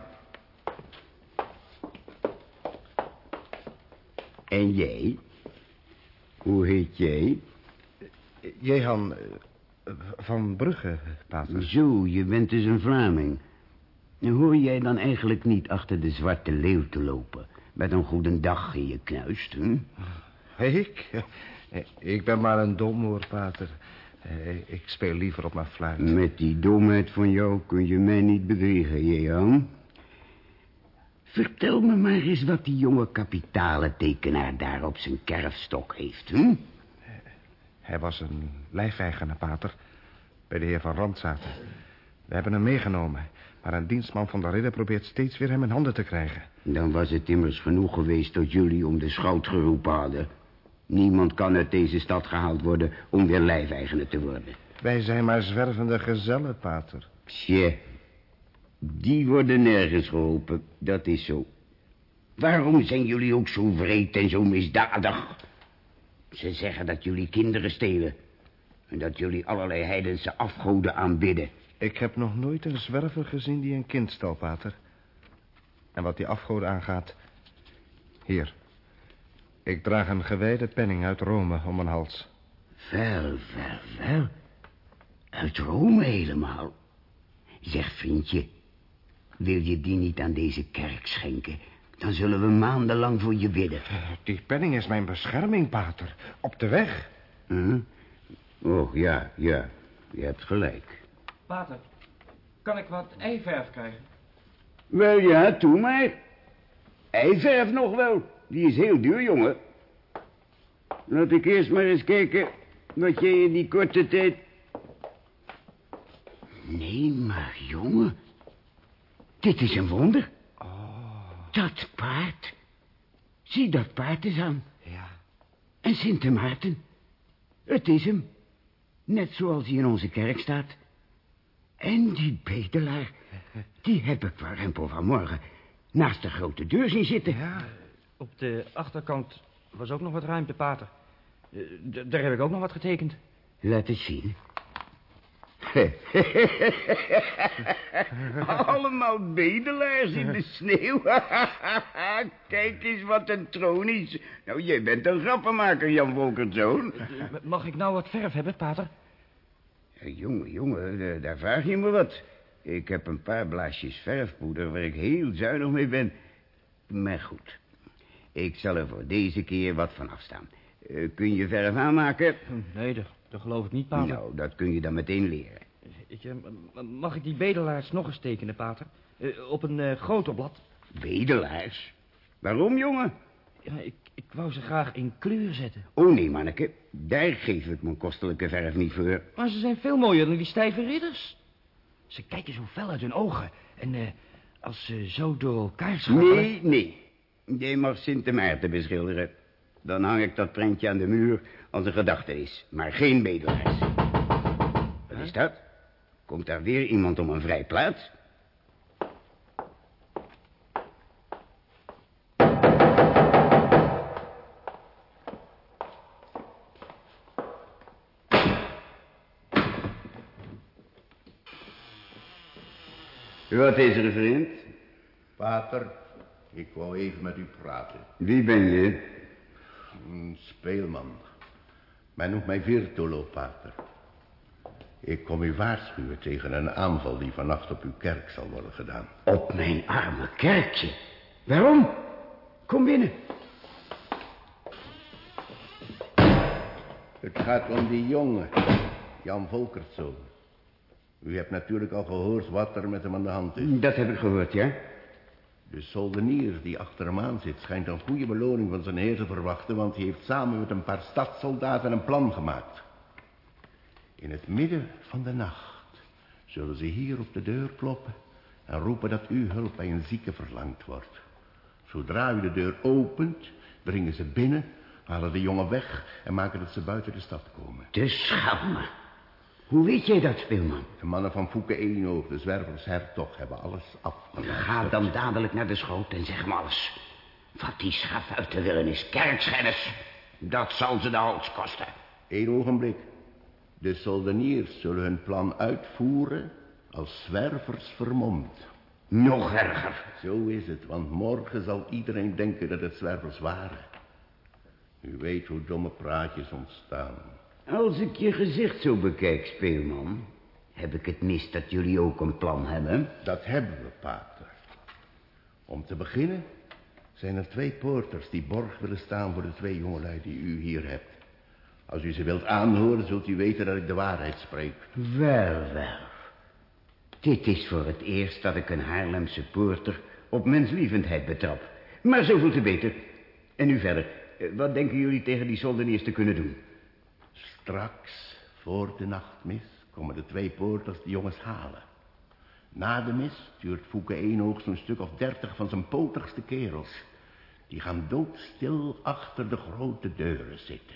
S22: En jij? Hoe heet jij?
S9: Jehan eh, van Brugge, pater.
S22: Zo, je bent dus een Vlaming. Hoor jij dan eigenlijk niet achter de zwarte leeuw te lopen... met een goede dag in je knuist, hè?
S9: Ik? Eh, Ik ben maar een domhoor, pater. Eh, Ik speel liever op mijn fluit.
S22: Met die domheid van jou kun je mij niet bedriegen, Jehan. Vertel me maar eens wat die jonge kapitalentekenaar daar op zijn kerfstok heeft, hè?
S9: Hij was een lijfeigenaar, pater. Bij de heer van Randzaten. We hebben hem meegenomen. Maar een dienstman van de ridder probeert steeds weer hem in handen te krijgen.
S22: Dan was het immers genoeg geweest dat jullie om de schout geroepen hadden. Niemand kan uit deze stad gehaald worden om weer lijfeigenaar te worden.
S9: Wij zijn maar zwervende gezellen, pater.
S22: Tje, die worden nergens geholpen, dat is zo. Waarom zijn jullie ook zo wreed en zo misdadig? Ze zeggen dat jullie kinderen stelen. En dat jullie allerlei heidense afgoden aanbidden.
S9: Ik heb nog nooit een zwerver gezien die een kind stal, pater. En wat die afgoden aangaat... Hier. Ik draag een gewijde penning uit Rome om mijn hals.
S22: Wel, wel, wel. Uit Rome helemaal. Zeg, vriendje, wil je die niet aan deze kerk schenken? Dan zullen we maandenlang voor je bidden.
S9: Die penning is mijn bescherming, pater. Op de weg.
S22: Hm? Oh, ja, ja. Je hebt gelijk.
S10: Pater, kan ik wat eiverf krijgen?
S22: Wel ja, toe maar. Eiverf nog wel. Die is heel duur, jongen. Laat ik eerst maar eens kijken wat jij in die korte tijd... Nee, maar jongen. Dit is een wonder. Dat paard. Zie dat paard eens aan.
S9: Ja.
S22: En Sint Maarten. Het is hem. Net zoals hij in onze kerk staat. En die bedelaar, die heb ik warempel vanmorgen naast de grote deur zien zitten.
S10: Ja. Op de achterkant was ook nog wat ruimte, pater. Eh, d- Daar heb ik ook nog wat getekend.
S22: Laat eens zien. Allemaal bedelaars in de sneeuw. Kijk eens wat een troon is. Nou, jij bent een grappenmaker, Jan Wolkertzoon.
S10: Eh, Mag ik nou wat verf hebben, pater?
S22: Jongen, jongen, eh, daar vraag je me wat. Ik heb een paar blaasjes verfpoeder waar ik heel zuinig mee ben. Maar goed, ik zal er voor deze keer wat van afstaan. Eh, kun je verf aanmaken?
S10: Nee, dat, dat geloof ik niet, pater.
S22: Nou, dat kun je dan meteen leren.
S10: Ik, eh, mag ik die bedelaars nog eens tekenen, pater? Eh, op een eh, groter blad?
S22: Bedelaars? Waarom, jongen?
S10: Ja, ik, ik wou ze graag in kleur zetten.
S22: Oh, nee, manneke. Daar geef ik mijn kostelijke verf niet voor.
S10: Maar ze zijn veel mooier dan die stijve ridders. Ze kijken zo fel uit hun ogen. En als ze zo door elkaar schakelen...
S22: Nee, nee. Jij mag Sint Maarten beschilderen. Dan hang ik dat prentje aan de muur als een gedachtenis. Maar geen bedelaars. Wat is dat? Komt daar weer iemand om een vrij plaats? Wat is er, vriend?
S4: Pater, Ik wou even met u praten.
S22: Wie ben je?
S4: Een speelman. Men noemt mij Virtolo, pater. Ik kom u waarschuwen tegen een aanval die vannacht op uw kerk zal worden gedaan.
S22: Op mijn arme kerkje. Waarom? Kom binnen.
S4: Het gaat om die jongen, Jan Volkertzoon. U hebt natuurlijk al gehoord wat er met hem aan de hand is.
S22: Dat heb ik gehoord, ja.
S4: De soldenier die achter hem aan zit schijnt een goede beloning van zijn heer te verwachten... want hij heeft samen met een paar stadssoldaten een plan gemaakt. In het midden van de nacht zullen ze hier op de deur kloppen... en roepen dat uw hulp bij een zieke verlangd wordt. Zodra u de deur opent, brengen ze binnen, halen de jongen weg... en maken dat ze buiten de stad komen.
S22: De schamme. Hoe weet jij dat, speelman?
S4: De mannen van Fouke Eenoog, de zwervers hertog, hebben alles afgeluisterd.
S22: Ga dan dadelijk naar de schoot en zeg hem alles. Wat die schaf uit te willen is kerkschennis. Dat zal ze de hals kosten.
S4: Eén ogenblik. De soldeniers zullen hun plan uitvoeren als zwervers vermomd.
S22: Nog erger.
S4: Zo is het, want morgen zal iedereen denken dat het zwervers waren. U weet hoe domme praatjes ontstaan.
S22: Als ik je gezicht zo bekijk, speelman... heb ik het mis dat jullie ook een plan hebben?
S4: Dat hebben we, pater. Om te beginnen zijn er twee poorters die borg willen staan voor de twee jongelui die u hier hebt. Als u ze wilt aanhoren, zult u weten dat ik de waarheid spreek.
S22: Wel, wel. Dit is voor het eerst dat ik een Haarlemse poorter op menslievendheid betrap. Maar zoveel te beter. En nu verder. Eh, Wat denken jullie tegen die soldeniers te kunnen doen?
S4: Straks, voor de nachtmis, komen de twee poorters de jongens halen. Na de mis stuurt Fouke Eenoog zo'n stuk of dertig van zijn potigste kerels. Die gaan doodstil achter de grote deuren zitten.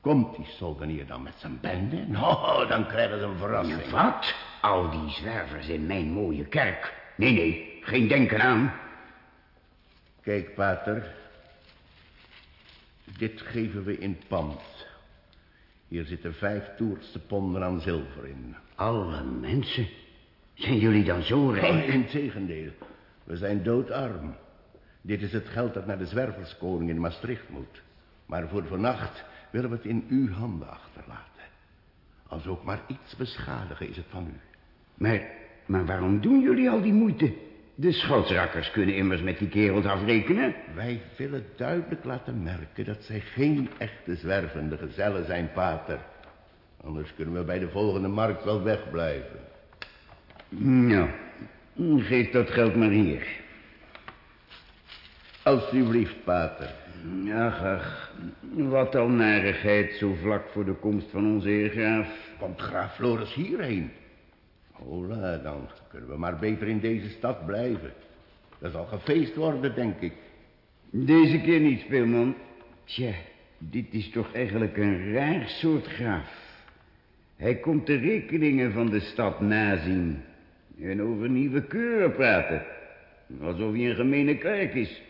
S4: Komt die soldenier dan met zijn bende? Nou, dan krijgen ze een verrassing.
S22: Wat? Al die zwervers in mijn mooie kerk. Nee, nee, geen denken aan.
S4: Kijk, pater. Dit geven we in pand. Hier zitten vijf toerste ponden aan zilver in.
S22: Alle mensen. Zijn jullie dan zo rijk?
S4: Oh, integendeel. We zijn doodarm. Dit is het geld dat naar de zwerverskoning in Maastricht moet. Maar voor vannacht willen we het in uw handen achterlaten. Als ook maar iets beschadigen is het van u.
S22: Maar, maar waarom doen jullie al die moeite? De schoutsrakkers kunnen immers met die kerels afrekenen.
S4: Wij willen duidelijk laten merken dat zij geen echte zwervende gezellen zijn, pater. Anders kunnen we bij de volgende markt wel wegblijven.
S22: Nou, geef dat geld maar hier.
S4: Alsjeblieft, pater.
S22: Ach, ach, wat al narigheid zo vlak voor de komst van onze heer graaf.
S4: Komt graaf Floris hierheen? Hola, dan kunnen we maar beter in deze stad blijven. Er zal gefeest worden, denk ik.
S22: Deze keer niet, speelman. Tja, dit is toch eigenlijk een raar soort graaf. Hij komt de rekeningen van de stad nazien. En over nieuwe keuren praten. Alsof hij een gemene kerk is.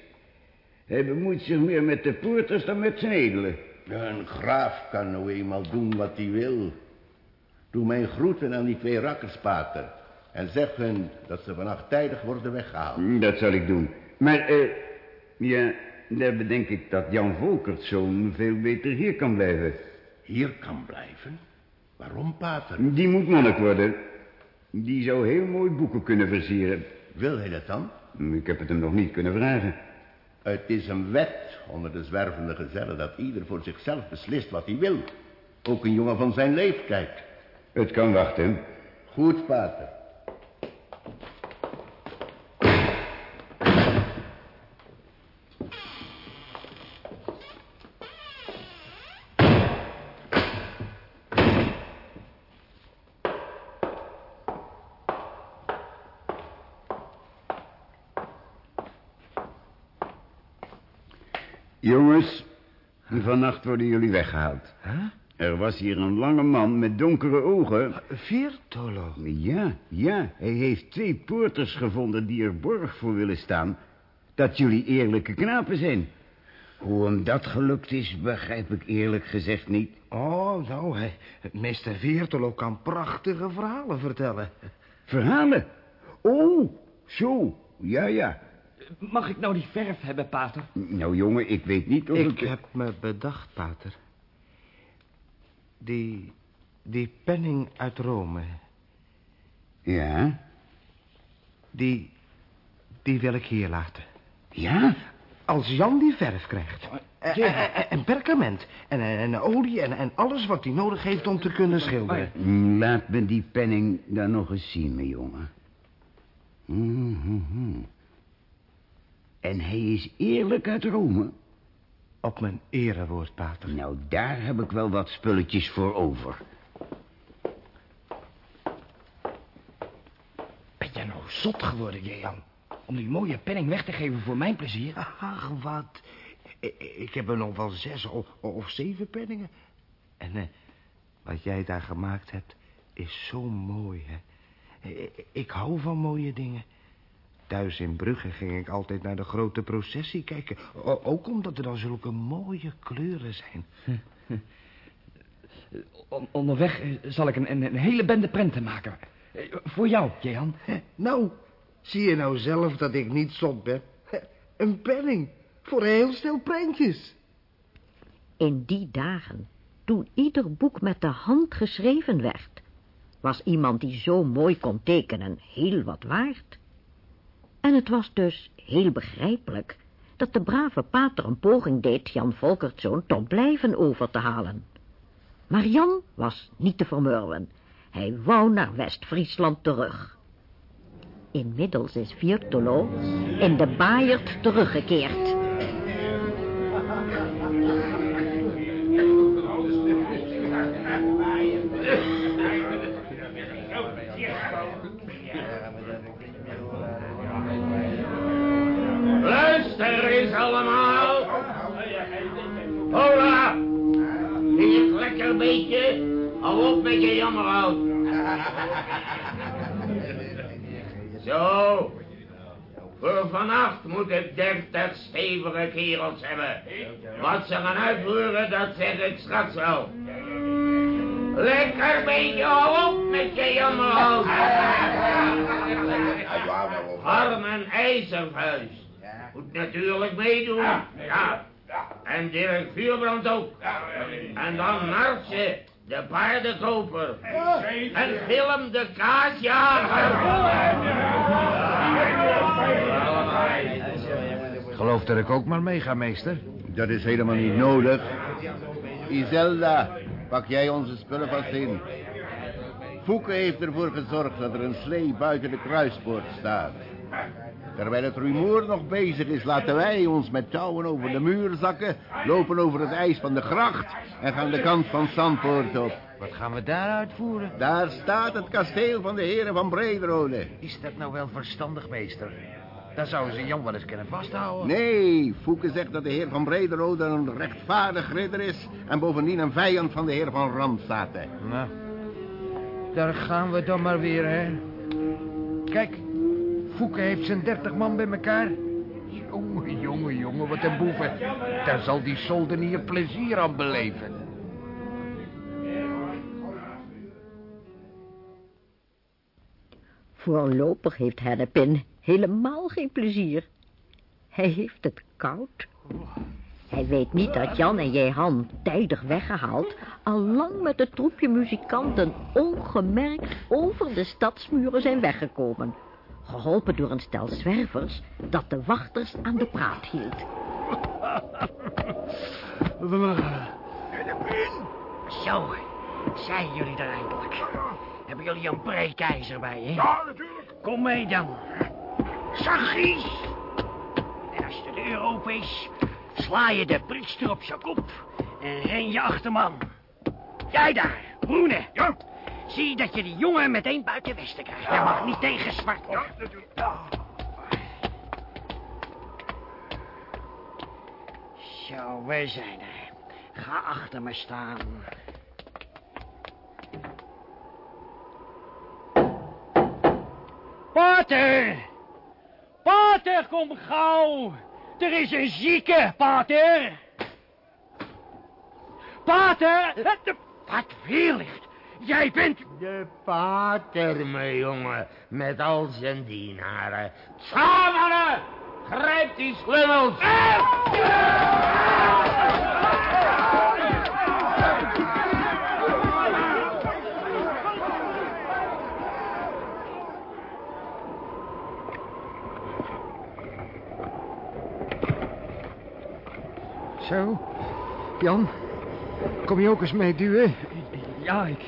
S22: Hij bemoeit zich meer met de poorters dan met zijn edelen.
S4: Een graaf kan nou eenmaal doen wat hij wil. Doe mijn groeten aan die twee rakkers, pater. En zeg hun dat ze vannacht tijdig worden weggehaald.
S22: Dat zal ik doen. Maar, eh, ja, daar bedenk ik dat Jan Volkertzoon veel beter hier kan blijven.
S4: Hier kan blijven? Waarom, pater?
S22: Die moet monnik worden. Die zou heel mooi boeken kunnen versieren.
S4: Wil hij dat dan?
S22: Ik heb het hem nog niet kunnen vragen.
S4: Het is een wet onder de zwervende gezellen dat ieder voor zichzelf beslist wat hij wil. Ook een jongen van zijn leeftijd.
S22: Het kan wachten.
S4: Goed, pater.
S22: Jongens, vannacht worden jullie weggehaald. Er was hier een lange man met donkere ogen.
S9: Viertolo?
S22: Ja, ja. Hij heeft twee poorters gevonden die er borg voor willen staan. Dat jullie eerlijke knapen zijn. Hoe hem dat gelukt is, begrijp ik eerlijk gezegd niet.
S9: Oh, nou, hij, meester Viertolo kan prachtige verhalen vertellen.
S22: Verhalen? Oh, zo. Ja, ja.
S10: Mag ik nou die verf hebben, pater?
S22: Nou, jongen, ik weet niet of
S9: Ik heb me bedacht, pater. Die... die penning uit Rome...
S22: Ja?
S9: Die... die wil ik hier laten.
S22: Ja?
S9: Als Jan die verf krijgt. En, en, en- en perkament. En, en, olie en, en alles wat hij nodig heeft om te kunnen schilderen.
S22: Laat me die penning dan nog eens zien, mijn jongen. Mhm. En hij is eerlijk uit Rome?
S9: Op mijn erewoord, pater.
S22: Nou, daar heb ik wel wat spulletjes voor over.
S10: Ben jij nou zot geworden, Jehan? Om die mooie penning weg te geven voor mijn plezier?
S9: Ach, wat. Ik heb er nog wel zes of, of zeven penningen. En eh, wat jij daar gemaakt hebt, is zo mooi, hè. Ik hou van mooie dingen. Thuis in Brugge ging ik altijd naar de grote processie kijken. O- ook omdat er dan zulke mooie kleuren zijn.
S10: On- onderweg eh, zal ik een, een, een hele bende prenten maken. Eh, Voor jou, Jehan.
S13: Nou, zie je nou zelf dat ik niet zot ben? Een penning voor heel stel prentjes.
S2: In die dagen, toen ieder boek met de hand geschreven werd, was iemand die zo mooi kon tekenen heel wat waard. En het was dus heel begrijpelijk dat de brave pater een poging deed Jan Volkertzoon tot blijven over te halen. Maar Jan was niet te vermurwen. Hij wou naar West-Friesland terug. Inmiddels is Viertolo in de Baaierd teruggekeerd.
S14: Lekker beetje. Hou op met je jammerhout. Zo. Voor vannacht moet ik dertig stevige kerels hebben. Wat ze gaan uitvoeren, dat zeg ik straks wel. Lekker beetje, hou op met je jammerhout. Arm en ijzervuist. Moet natuurlijk meedoen. Ja. En Dirk Vuurbrand ook. En dan Nartje, de paardenkoper. En Willem de kaasjager.
S11: Geloof dat ik ook maar meega, meester.
S4: Dat is helemaal niet nodig. Iselda, pak jij onze spullen vast in. Fouke heeft ervoor gezorgd dat er een slee buiten de kruispoort staat. Terwijl het rumoer nog bezig is, laten wij ons met touwen over de muur zakken, lopen over het ijs van de gracht en gaan de kant van Zandpoort op.
S11: Wat gaan we daar uitvoeren?
S4: Daar staat het kasteel van de heren van Brederode.
S11: Is dat nou wel verstandig, meester? Dan zouden ze Jan wel eens kunnen vasthouden.
S4: Nee, Fouke zegt dat de heer van Brederode een rechtvaardig ridder is... en bovendien een vijand van de heer van Randstaten.
S11: Nou, daar gaan we dan maar weer, hè. Kijk, Fouke heeft zijn dertig man bij elkaar. Jongen, jongen, jongen, wat een boeven. Daar zal die soldenier plezier aan beleven.
S2: Voorlopig heeft Hennepin helemaal geen plezier. Hij heeft het koud. Hij weet niet dat Jan en Jehan, tijdig weggehaald... al lang met het troepje muzikanten ongemerkt over de stadsmuren zijn weggekomen. Geholpen door een stel zwervers dat de wachters aan de praat hield.
S17: Zo, zijn jullie er eindelijk. Hebben jullie een breekijzer bij je?
S24: Ja, natuurlijk.
S17: Kom mee dan. Zachtjes. En als de deur open is, sla je de priester op zijn kop en ren je achter man. Jij daar, Groene.
S24: Ja.
S17: Zie dat je die jongen meteen buiten westen krijgt. Hij mag niet tegen zwart
S24: Ja,
S17: worden. Zo, we zijn er. Ga achter me staan. Pater! Pater, kom gauw! Er is een zieke, pater! Pater! Wat weerlicht! Jij bent...
S14: De pater, mijn jongen, met al zijn dienaren. Samen! Grijp die sleutels!
S11: Zo, Jan, kom je ook eens mee duwen?
S10: Ja, ik,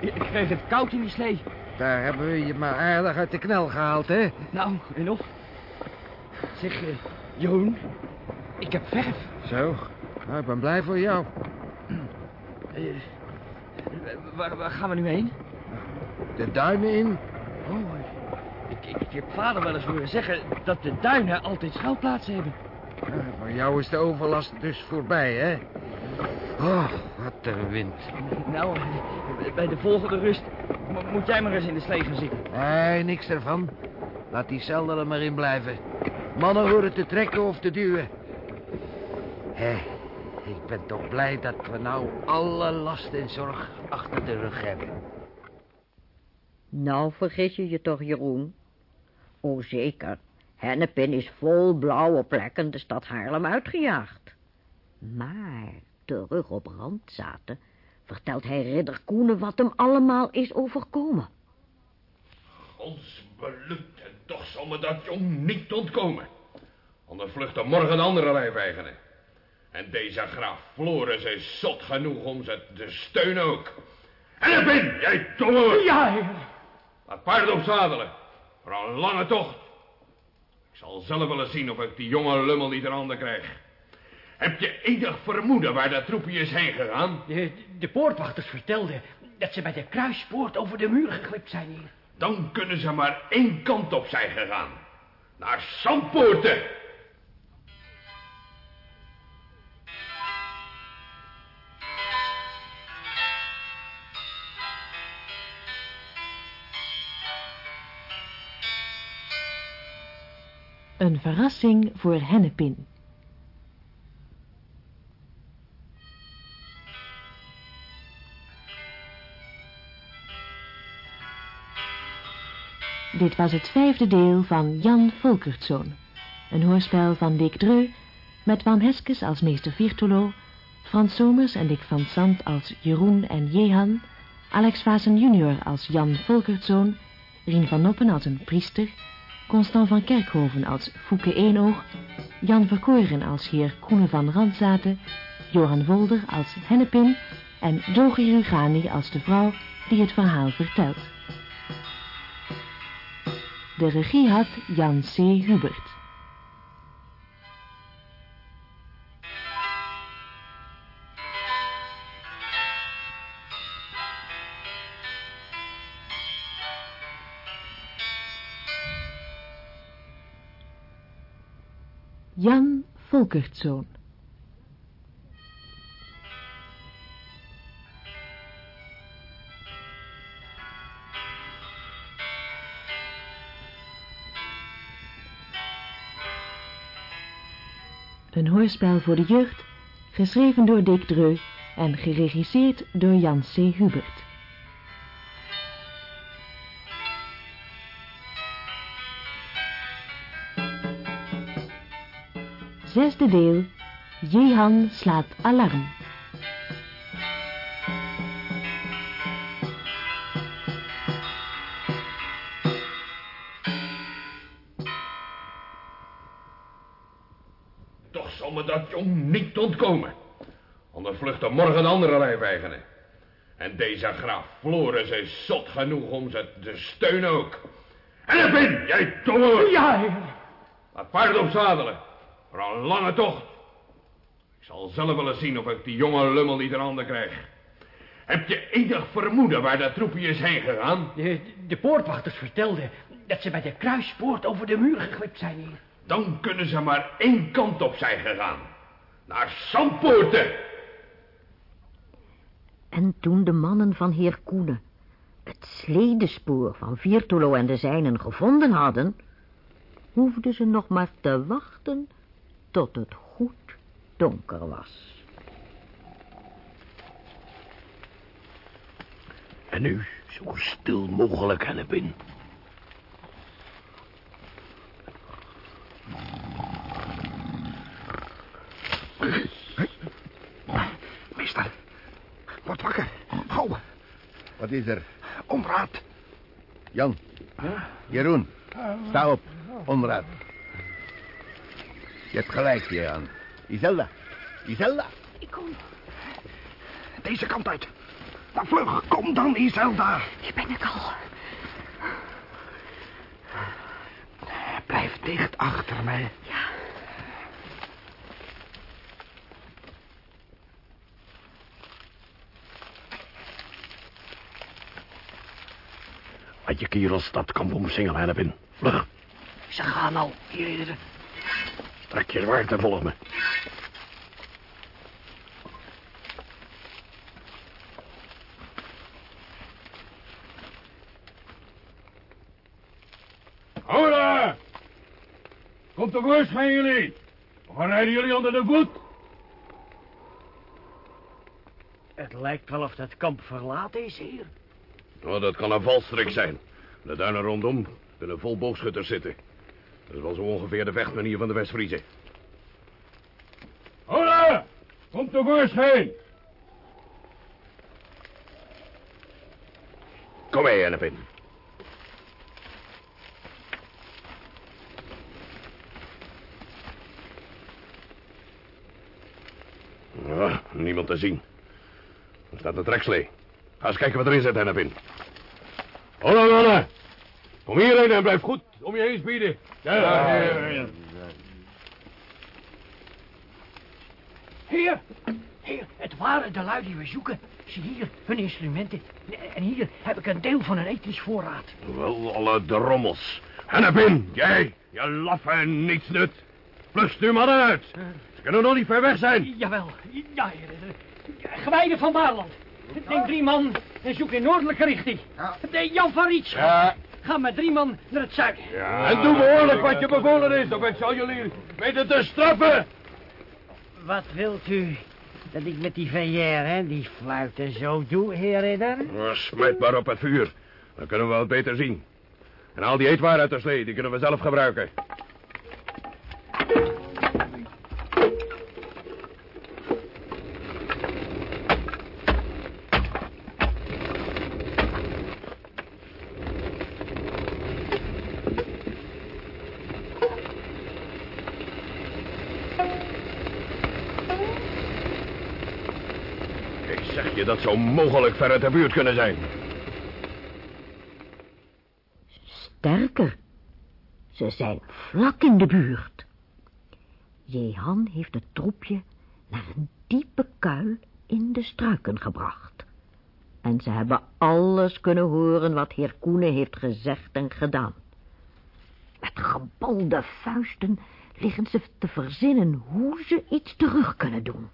S10: ik kreeg het koud in die slee.
S11: Daar hebben we je maar aardig uit de knel gehaald, hè?
S10: Nou, en nog? Zeg, uh, Jeroen, ik heb verf.
S11: Zo, nou, ik ben blij voor jou.
S10: Uh, waar, waar, gaan we nu heen?
S11: De duinen in.
S10: Oh, ik, ik, ik heb vader wel eens horen zeggen dat de duinen altijd schuilplaatsen hebben.
S11: Ja, voor jou is de overlast dus voorbij, hè? Oh,
S10: Nou, bij de volgende rust moet jij maar eens in de slee gaan zitten.
S11: Nee, niks ervan. Laat die cel er maar in blijven. Mannen horen te trekken of te duwen. Hé, ik ben toch blij dat we nou alle last en zorg achter de rug hebben.
S2: Nou, vergis je je toch, Jeroen? O, zeker. Hennepin is vol blauwe plekken de stad Haarlem uitgejaagd. Maar terug op Randzaten vertelt hij ridder Koenen wat hem allemaal is overkomen.
S6: Ons belukt en toch zal me dat jong niet ontkomen. Anders vluchten morgen andere lijfeigenen. En deze graaf Floris is zot genoeg om ze te steunen ook. En er ben jij domme!
S10: Ja, heer.
S6: Laat paard opzadelen. Voor een lange tocht. Ik zal zelf wel eens zien of ik die jonge lummel niet in handen krijg. Heb je enig vermoeden waar dat troepje is heen gegaan?
S17: De, de poortwachters vertelden dat ze bij de kruispoort over de muur geglipt zijn hier.
S6: Dan kunnen ze maar één kant op zijn gegaan. Naar Zandpoorten.
S1: Een verrassing voor Hennepin. Dit was het vijfde deel van Jan Volkertzoon, een hoorspel van Dick Dreu, met Wam Heskes als meester Virtulo, Frans Somers en Dick van Sant als Jeroen en Jehan, Alex Vassen junior als Jan Volkertzoon, Rien van Noppen als een priester, Constant van Kerkhoven als Fouke Eenoog, Jan Verkoren als heer Koenen van Randzaten, Johan Wolder als Hennepin en Dogi Rugani als de vrouw die het verhaal vertelt. De regie had Jan C. Hubert. Jan Volkertzoon. Een hoorspel voor de jeugd, geschreven door Dick Dreu en geregisseerd door Jan C. Hubert. Zesde deel, Jehan slaat alarm.
S6: Jong niet ontkomen. Anders vluchten morgen andere lijfeigenen. En deze graaf Floris is zot genoeg om ze te steunen ook. En er ben jij domme!
S17: Ja.
S6: Laat paard opzadelen. Voor een lange tocht. Ik zal zelf wel eens zien of ik die jonge lummel niet in handen krijg. Heb je enig vermoeden waar dat troepje is heen gegaan?
S17: De, de poortwachters vertelden dat ze bij de kruispoort over de muur geglipt zijn hier.
S6: Dan kunnen ze maar één kant op zijn gegaan. Naar Zandpoorten.
S2: En toen de mannen van heer Koenen het sledespoor van Viertolo en de zijnen gevonden hadden, hoefden ze nog maar te wachten tot het goed donker was.
S25: En nu zo stil mogelijk, Hennepin.
S13: Meester, word wakker. Gauw,
S4: Wat is er?
S13: onraad.
S4: Jan. Jeroen. Sta op. Onderuit. Je hebt gelijk, Jan. Iselda. Iselda.
S3: Ik kom.
S13: Deze kant uit. Nou, vlug, kom dan, Iselda.
S3: Hier ben ik al.
S13: Blijf dicht achter mij.
S3: Ja.
S6: Had je kerels dat kamp omsingelen en in. Vlug,
S17: Ze gaan al, heren.
S6: trek je zwaard en volg me.
S7: Hola! Komt tevoorschijn jullie! Of rijden jullie onder de voet?
S17: Het lijkt wel of dat kamp verlaten is, heer.
S6: Oh, dat kan een valstrik zijn. De duinen rondom kunnen vol boogschutters zitten. Dat is wel zo ongeveer de vechtmanier van de Westfriezen.
S7: Hola! Komt tevoorschijn!
S6: Kom mee, Hennepin. Ja, niemand te zien. Er staat een trekslee. Ga eens kijken wat erin zit, Hennepin.
S7: Hola, mannen! Kom hierheen en blijf goed om je heen spieden. Ja, ja, ja, ja.
S17: Heer, heer, het waren de lui die we zoeken. Zie hier, hun instrumenten. En hier heb ik een deel van een ethisch voorraad.
S6: Wel, alle drommels. Hennepin, jij, je laffe nietsnut. Plus nu mannen uit. Ze kunnen nog niet ver weg zijn.
S17: Jawel, ja, heer. Gewijden van Baarland. Neem drie man en zoek in noordelijke richting. De Jan van Riets.
S7: Ja.
S17: Ga met drie man naar het zuiden.
S7: En doe behoorlijk wat je bevolen is, of ik zal jullie weten te straffen.
S17: Wat wilt u dat ik met die verrière en die fluit en zo doe, heer ridder?
S6: Oh, smijt maar op het vuur. Dan kunnen we wat beter zien. En al die eetwaren uit de slee, die kunnen we zelf gebruiken. Ik zou mogelijk ver uit de buurt kunnen zijn.
S2: Sterker, ze zijn vlak in de buurt. Jehan heeft het troepje naar een diepe kuil in de struiken gebracht. En ze hebben alles kunnen horen wat heer Koenen heeft gezegd en gedaan. Met gebalde vuisten liggen ze te verzinnen hoe ze iets terug kunnen doen.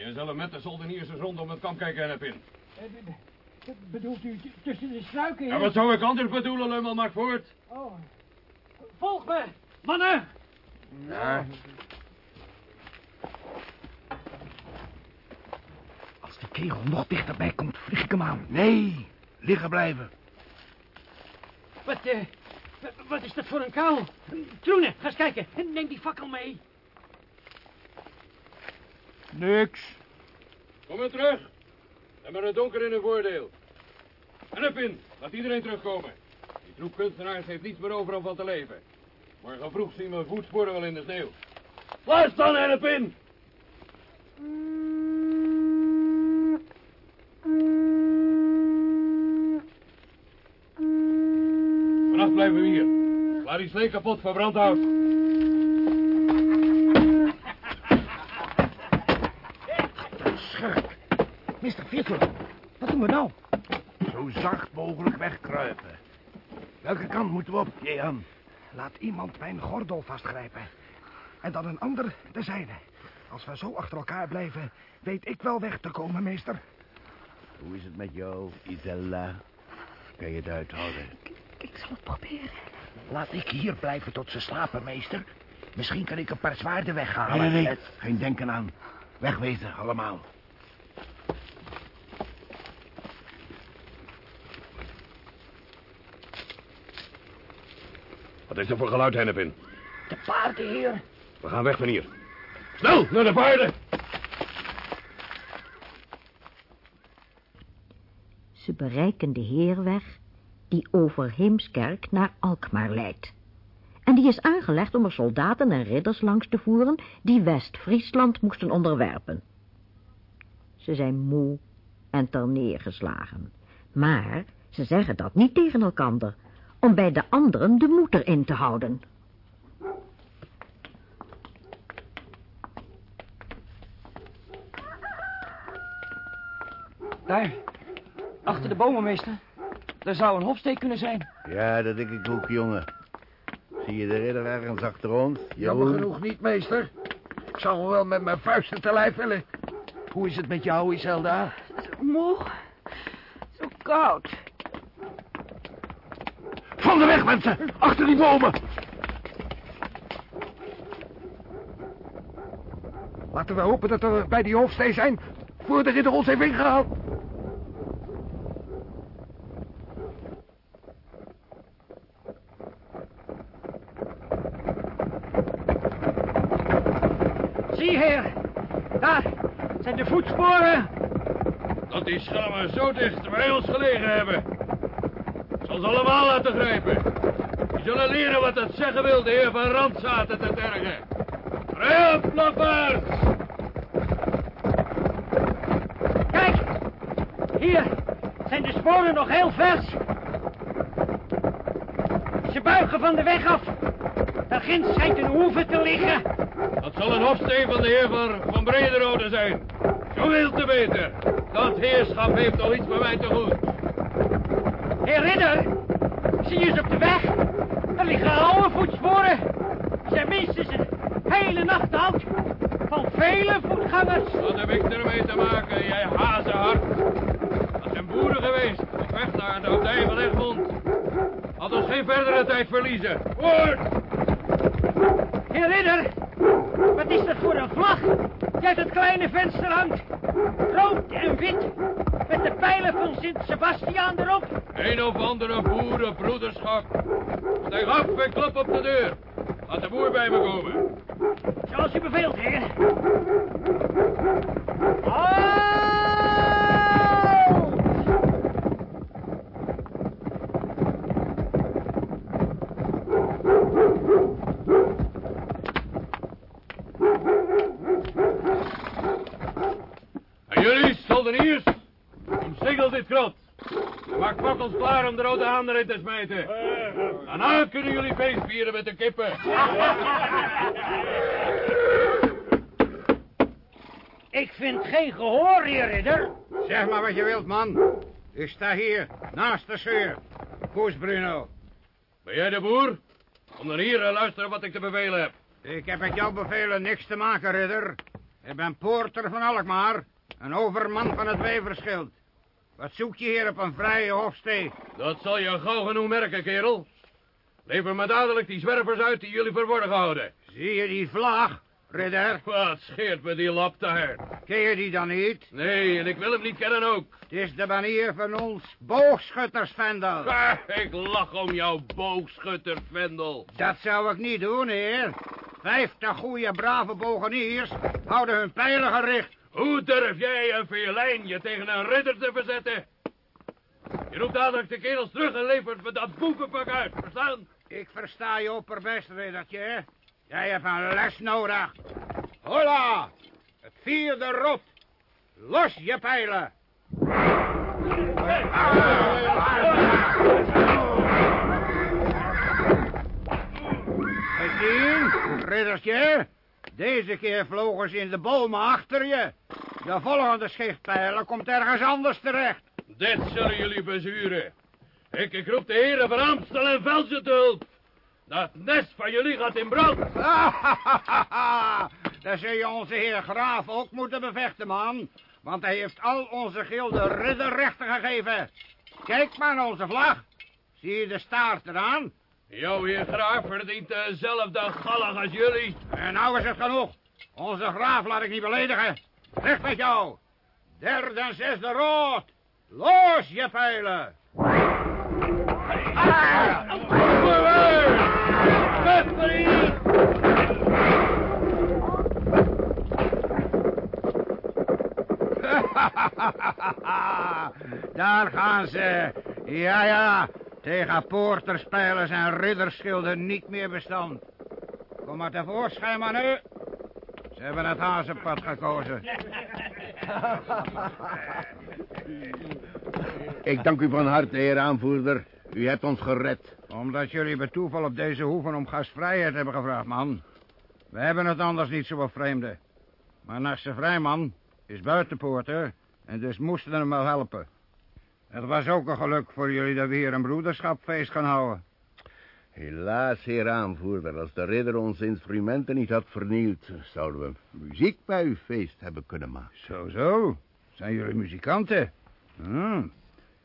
S7: En je zal met de soldeniers eens rondom het kamp kijken, Hennepin.
S17: Bedoelt u tussen de struiken?
S7: Ja, wat zou ik anders bedoelen, Lummel, maak voort.
S17: Oh. Volg me, mannen.
S7: Ja.
S13: Als die kerel nog dichterbij komt, vlieg ik hem aan. Nee, liggen blijven.
S17: Wat, eh, wat- is dat voor een kuil? Troene, ga eens kijken. Neem die fakkel mee.
S7: Niks. Kom maar terug. En maar het donker in een voordeel. Hennepin, laat iedereen terugkomen. Die troep kunstenaars heeft niets meer over om van te leven. Morgen vroeg zien we voetsporen wel in de sneeuw. Laat staan, Hennepin! Vannacht blijven we hier. Laat die slee kapot voor brandhout.
S13: Mr. Viertel, wat doen we nou? Zo zacht mogelijk wegkruipen. Welke kant moeten we op, Jehan? Laat iemand mijn gordel vastgrijpen. En dan een ander de zijne. Als we zo achter elkaar blijven, weet ik wel weg te komen, meester.
S4: Hoe is het met jou, Isella? Kan je het uithouden?
S3: Ik zal het proberen.
S13: Laat ik hier blijven tot ze slapen, meester. Misschien kan ik een paar zwaarden weghalen.
S4: Nee, nee, nee.
S13: En-
S4: Geen denken aan. Wegwezen, allemaal.
S6: Wat is er voor geluid, Hennepin?
S17: De paarden, heer.
S6: We gaan weg van hier.
S26: Snel, naar de paarden.
S2: Ze bereiken de heerweg die over Heemskerk naar Alkmaar leidt. En die is aangelegd om er soldaten en ridders langs te voeren die West-Friesland moesten onderwerpen. Ze zijn moe en terneergeslagen. Maar ze zeggen dat niet tegen elkander, om bij de anderen de moed erin te houden.
S10: Daar, achter de bomen, meester. Daar zou een hofsteek kunnen zijn.
S8: Ja, dat denk ik ook, jongen. Zie je de ridder ergens achter ons?
S27: Jammer genoeg niet, meester. Ik zou hem wel met mijn vuisten te lijf willen. Hoe is het met jou, Iselda?
S3: Moe. Zo koud.
S27: De weg, mensen! Achter die bomen! Laten we hopen dat we bij die hoofdstee zijn... voor de ridder ons heeft ingehaald.
S28: Zie, heer. Daar zijn de voetsporen.
S7: Dat die schammen zo dicht bij ons gelegen hebben. Ze allemaal laten grijpen. Die zullen leren wat het zeggen wil de heer van Randzaten te tergen. Rij op, lafaard!
S28: Kijk, hier zijn de sporen nog heel vers. Ze buigen van de weg af. Daar ginds schijnt een hoeve te liggen.
S7: Dat zal een hofsteen van de heer van, van Brederode zijn. Zoveel te beter. Dat heerschap heeft nog iets bij mij te goed.
S28: Heer Ridder, zie op de weg? Er liggen oude voetsporen. Ze zijn minstens een hele nacht oud. Van vele voetgangers.
S7: Wat heb ik ermee te maken, jij hazenhart? Dat zijn boeren geweest, op weg naar de abdij van Egmond. Had ons geen verdere tijd verliezen. Voort!
S28: Heer Ridder, wat is dat voor een vlag die uit het kleine venster hangt? Rood en wit, met de pijlen van Sint-Sebastiaan erop.
S7: Een of andere boerenbroederschap. Stijg af en klop op de deur. Laat de boer bij me komen.
S28: Zoals u beveelt, heer.
S7: En jullie, soldeniers, omsingel dit krot. Maak fakkels klaar om de te smijten. Daarna kunnen jullie feest vieren met de kippen.
S28: Ik vind geen gehoor, heer Ridder.
S8: Zeg maar wat je wilt, man. Ik sta hier, naast de seur. Koes, Bruno.
S7: Ben jij de boer? Kom dan hier en luisteren wat ik te bevelen heb.
S8: Ik heb met jouw bevelen niks te maken, ridder. Ik ben poorter van Alkmaar, een overman van het Weverschild. Wat zoek je hier op een vrije hofstee?
S7: Dat zal je gauw genoeg merken, kerel. Lever me dadelijk die zwervers uit die jullie verborgen houden.
S8: Zie je die vlag, ridder?
S7: Wat scheert me die lap daar?
S8: Ken je die dan niet?
S7: Nee, en ik wil hem niet kennen ook.
S8: Het is de manier van ons boogschutters-vendel.
S7: Ik lach om jouw boogschutter, Vendel.
S8: Dat zou ik niet doen, heer. Vijftig goede, brave bogeniers houden hun pijlen gericht.
S7: Hoe durf jij een veerlijn je tegen een ridder te verzetten? Je roept dadelijk de kerels terug en levert me dat boekenpak uit, verstaan?
S8: Ik versta je opperbest, riddertje. Jij hebt een les nodig. Hola! Het vierde rot. Los je pijlen. Gezien, riddertje? Deze keer vlogen ze in de bomen achter je. De volgende schichtpijlen komt ergens anders terecht.
S7: Dit zullen jullie bezuren. Ik, ik roep de heren van Amstel en Velsen te hulp. Dat nest van jullie gaat in brand.
S8: Dan zul je onze heer Graaf ook moeten bevechten, man. Want hij heeft al onze gilden ridderrechten gegeven. Kijk maar naar onze vlag. Zie je de staart eraan?
S7: Jouw heer graaf verdient eh, dezelfde gallig als jullie.
S8: En nou is het genoeg. Onze graaf laat ik niet beledigen. Recht met jou. Derde en zesde rood. Los je pijlen. Daar gaan ze. Ja, ja. Tegen poorterspijlers en ridderschilden niet meer bestand. Kom maar tevoorschijn, maar nu. Ze hebben het hazenpad gekozen.
S4: Ik dank u van harte, heer aanvoerder. U hebt ons gered.
S8: Omdat jullie bij toeval op deze hoeven om gastvrijheid hebben gevraagd, man. We hebben het anders niet zo op vreemden. Maar nachtse vrijman is buitenpoorter en dus moesten we hem wel helpen. Het was ook een geluk voor jullie dat we hier een broederschapfeest gaan houden.
S4: Helaas, heer aanvoerder, als de ridder onze instrumenten niet had vernield... zouden we muziek bij uw feest hebben kunnen maken.
S8: Zo, zo. Zijn jullie muzikanten? Hm.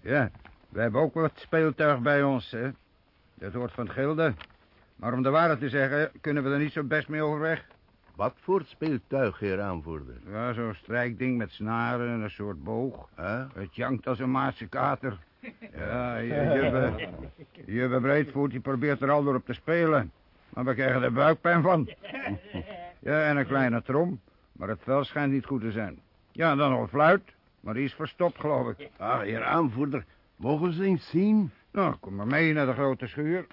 S8: Ja, we hebben ook wat speeltuig bij ons, hè. Dat hoort van het gilde. Maar om de waarheid te zeggen, kunnen we er niet zo best mee overweg.
S4: Wat voor speeltuig, heer aanvoerder?
S8: Ja, zo'n strijkding met snaren en een soort boog. Het jankt als een Maartse kater. Ja, je, je, je breedvoet, die probeert er al door op te spelen. Maar we krijgen er buikpijn van. Ja, en een kleine trom. Maar het vel schijnt niet goed te zijn. Ja, en dan nog een fluit. Maar die is verstopt, geloof ik.
S4: Ah, heer aanvoerder, mogen ze eens zien?
S8: Nou, kom maar mee naar de grote schuur.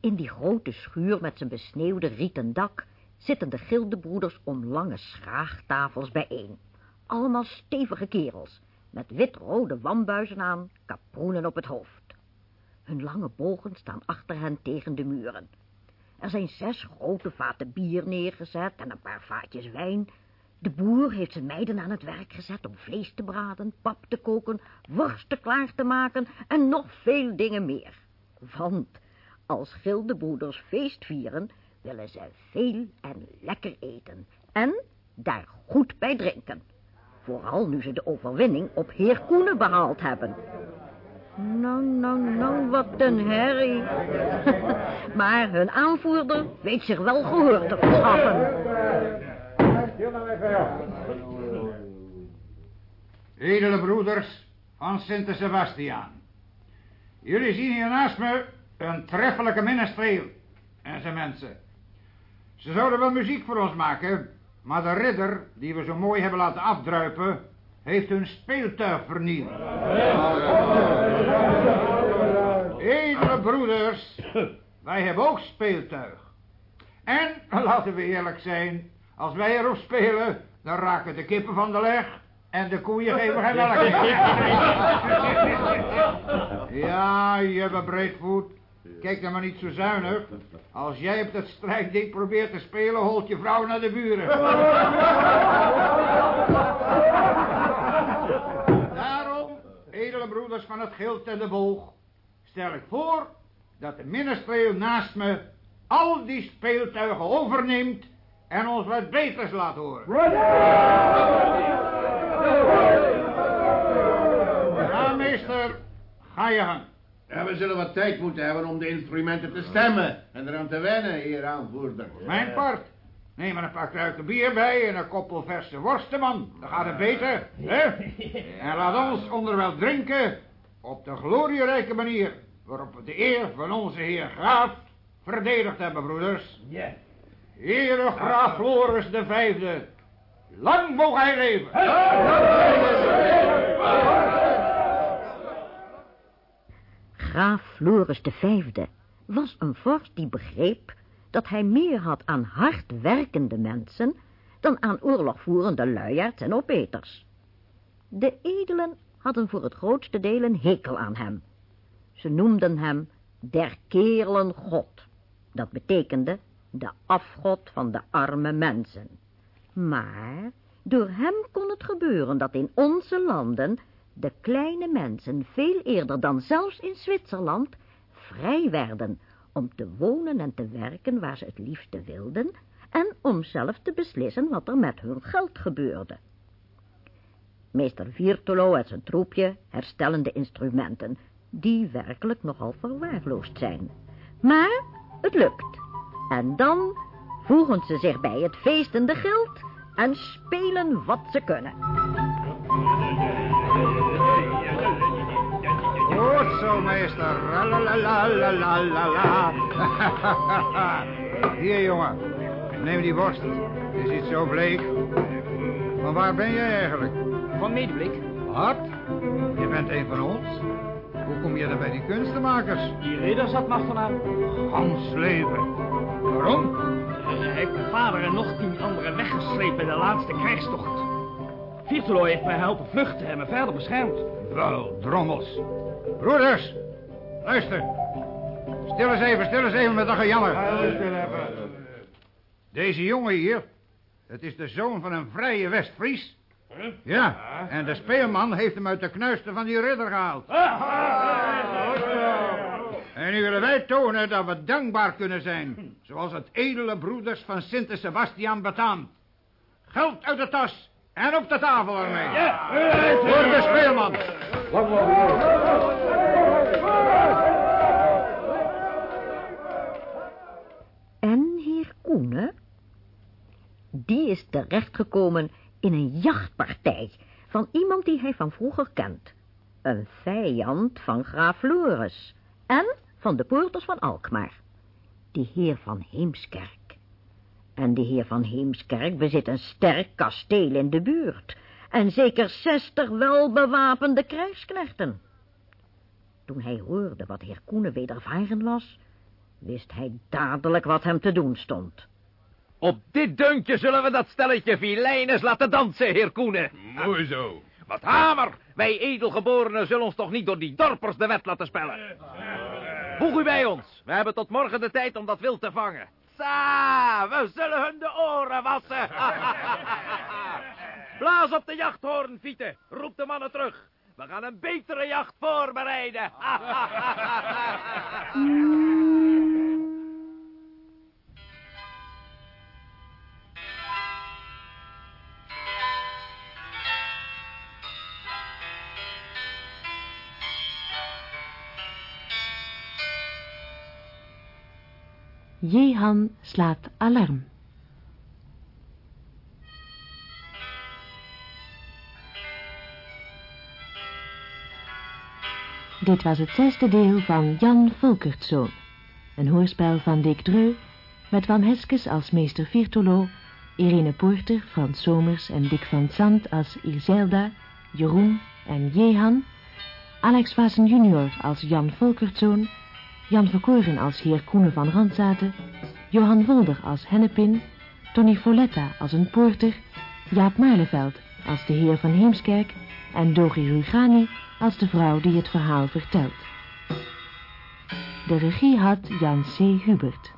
S2: In die grote schuur met zijn besneeuwde rieten dak zitten de gildebroeders om lange schraagtafels bijeen. Allemaal stevige kerels, met wit-rode wambuizen aan, kaproenen op het hoofd. Hun lange bogen staan achter hen tegen de muren. Er zijn zes grote vaten bier neergezet en een paar vaatjes wijn. De boer heeft zijn meiden aan het werk gezet om vlees te braden, pap te koken, worsten klaar te maken en nog veel dingen meer. Want als gildebroeders feest vieren, willen ze veel en lekker eten en daar goed bij drinken. Vooral nu ze de overwinning op heer Koenen behaald hebben. Nou, nou, nou, wat een herrie. maar hun aanvoerder weet zich wel gehoor te verschaffen.
S8: Edele broeders van Sint Sebastiaan. Jullie zien hier naast me een treffelijke minnestreel en zijn mensen. Ze zouden wel muziek voor ons maken, maar de ridder, die we zo mooi hebben laten afdruipen, heeft hun speeltuig vernield. Edele broeders, wij hebben ook speeltuig. En, laten we eerlijk zijn, als wij erop spelen, dan raken de kippen van de leg en de koeien geven geen melk Ja, je hebt breedvoet. Kijk dan maar niet zo zuinig. Als jij op dat strijkding probeert te spelen, holt je vrouw naar de buren. Daarom, edele broeders van het gild en de boog, stel ik voor dat de minnestreel naast me al die speeltuigen overneemt en ons wat beters laat horen. Ja, meester, ga je gang.
S4: Ja, we zullen wat tijd moeten hebben om de instrumenten te stemmen en eraan te wennen, heer aanvoerder.
S8: Mijn part. Neem er een paar kruiken bier bij en een koppel verse worsten, man. Dan gaat het beter, hè? En laat ons onderwel drinken op de glorierijke manier waarop we de eer van onze heer Graaf verdedigd hebben, broeders. Ja. Heere Graaf Floris de Vijfde, lang mogen hij leven.
S2: Graaf Floris V was een vorst die begreep dat hij meer had aan hard werkende mensen dan aan oorlogvoerende luiaards en opeters. De edelen hadden voor het grootste deel een hekel aan hem. Ze noemden hem der kerelen God. Dat betekende de afgod van de arme mensen. Maar door hem kon het gebeuren dat in onze landen de kleine mensen veel eerder dan zelfs in Zwitserland vrij werden om te wonen en te werken waar ze het liefste wilden en om zelf te beslissen wat er met hun geld gebeurde. Meester Viertolo en zijn troepje herstellen de instrumenten, die werkelijk nogal verwaarloosd zijn. Maar het lukt. En dan voegen ze zich bij het feestende gild en spelen wat ze kunnen.
S8: Zo, meester. la. Hier, jongen. Neem die worst. Je ziet zo bleek. Van waar ben jij eigenlijk?
S15: Van Medeblik.
S8: Wat? Je bent een van ons. Hoe kom je dan bij die kunstenmakers?
S15: Die ridder zat me achterna.
S8: Hans leven. Waarom?
S15: Hij heeft mijn vader en nog tien anderen weggesleept bij de laatste krijgstocht. Viertelo heeft mij helpen vluchten en me verder beschermd.
S8: Wel, drommels. Broeders, luister. Stil eens even, stil eens even met dat gejammer. Deze jongen hier, het is de zoon van een vrije Westfries. Ja, en de speelman heeft hem uit de knuisten van die ridder gehaald. En nu willen wij tonen dat we dankbaar kunnen zijn. Zoals het edele broeders van Sint Sebastian betaamt. Geld uit de tas en op de tafel ermee. Voor de speelman.
S2: En heer Koenen? Die is terechtgekomen in een jachtpartij van iemand die hij van vroeger kent. Een vijand van graaf Loris en van de poorters van Alkmaar. Die heer van Heemskerk. En die heer van Heemskerk bezit een sterk kasteel in de buurt en zeker zestig welbewapende krijgsknechten. Toen hij hoorde wat heer Koenen wedervaren was, wist hij dadelijk wat hem te doen stond.
S29: Op dit deuntje zullen we dat stelletje filijnes laten dansen, heer Koenen.
S7: Mooi zo.
S29: Wat hamer! Wij edelgeborenen zullen ons toch niet door die dorpers de wet laten spellen. Voeg u bij ons. We hebben tot morgen de tijd om dat wild te vangen. We zullen hun de oren wassen. Blaas op de jachthoorn, Fiete. Roep de mannen terug. We gaan een betere jacht voorbereiden.
S1: Jehan slaat alarm. Dit was het zesde deel van Jan Volkertzoon, een hoorspel van Dick Dreu, met Van Heskes als meester Virtolo, Irene Porter, Frans Somers en Dick van Zandt als Irzelda, Jeroen en Jehan, Alex Vassen junior als Jan Volkertzoon, Jan Verkoren als heer Koenen van Randzaten, Johan Wolder als Hennepin, Tony Foletta als een poorter, Jaap Maarleveld als de heer van Heemskerk en Dori Rugani als de vrouw die het verhaal vertelt. De regie had Jan C. Hubert.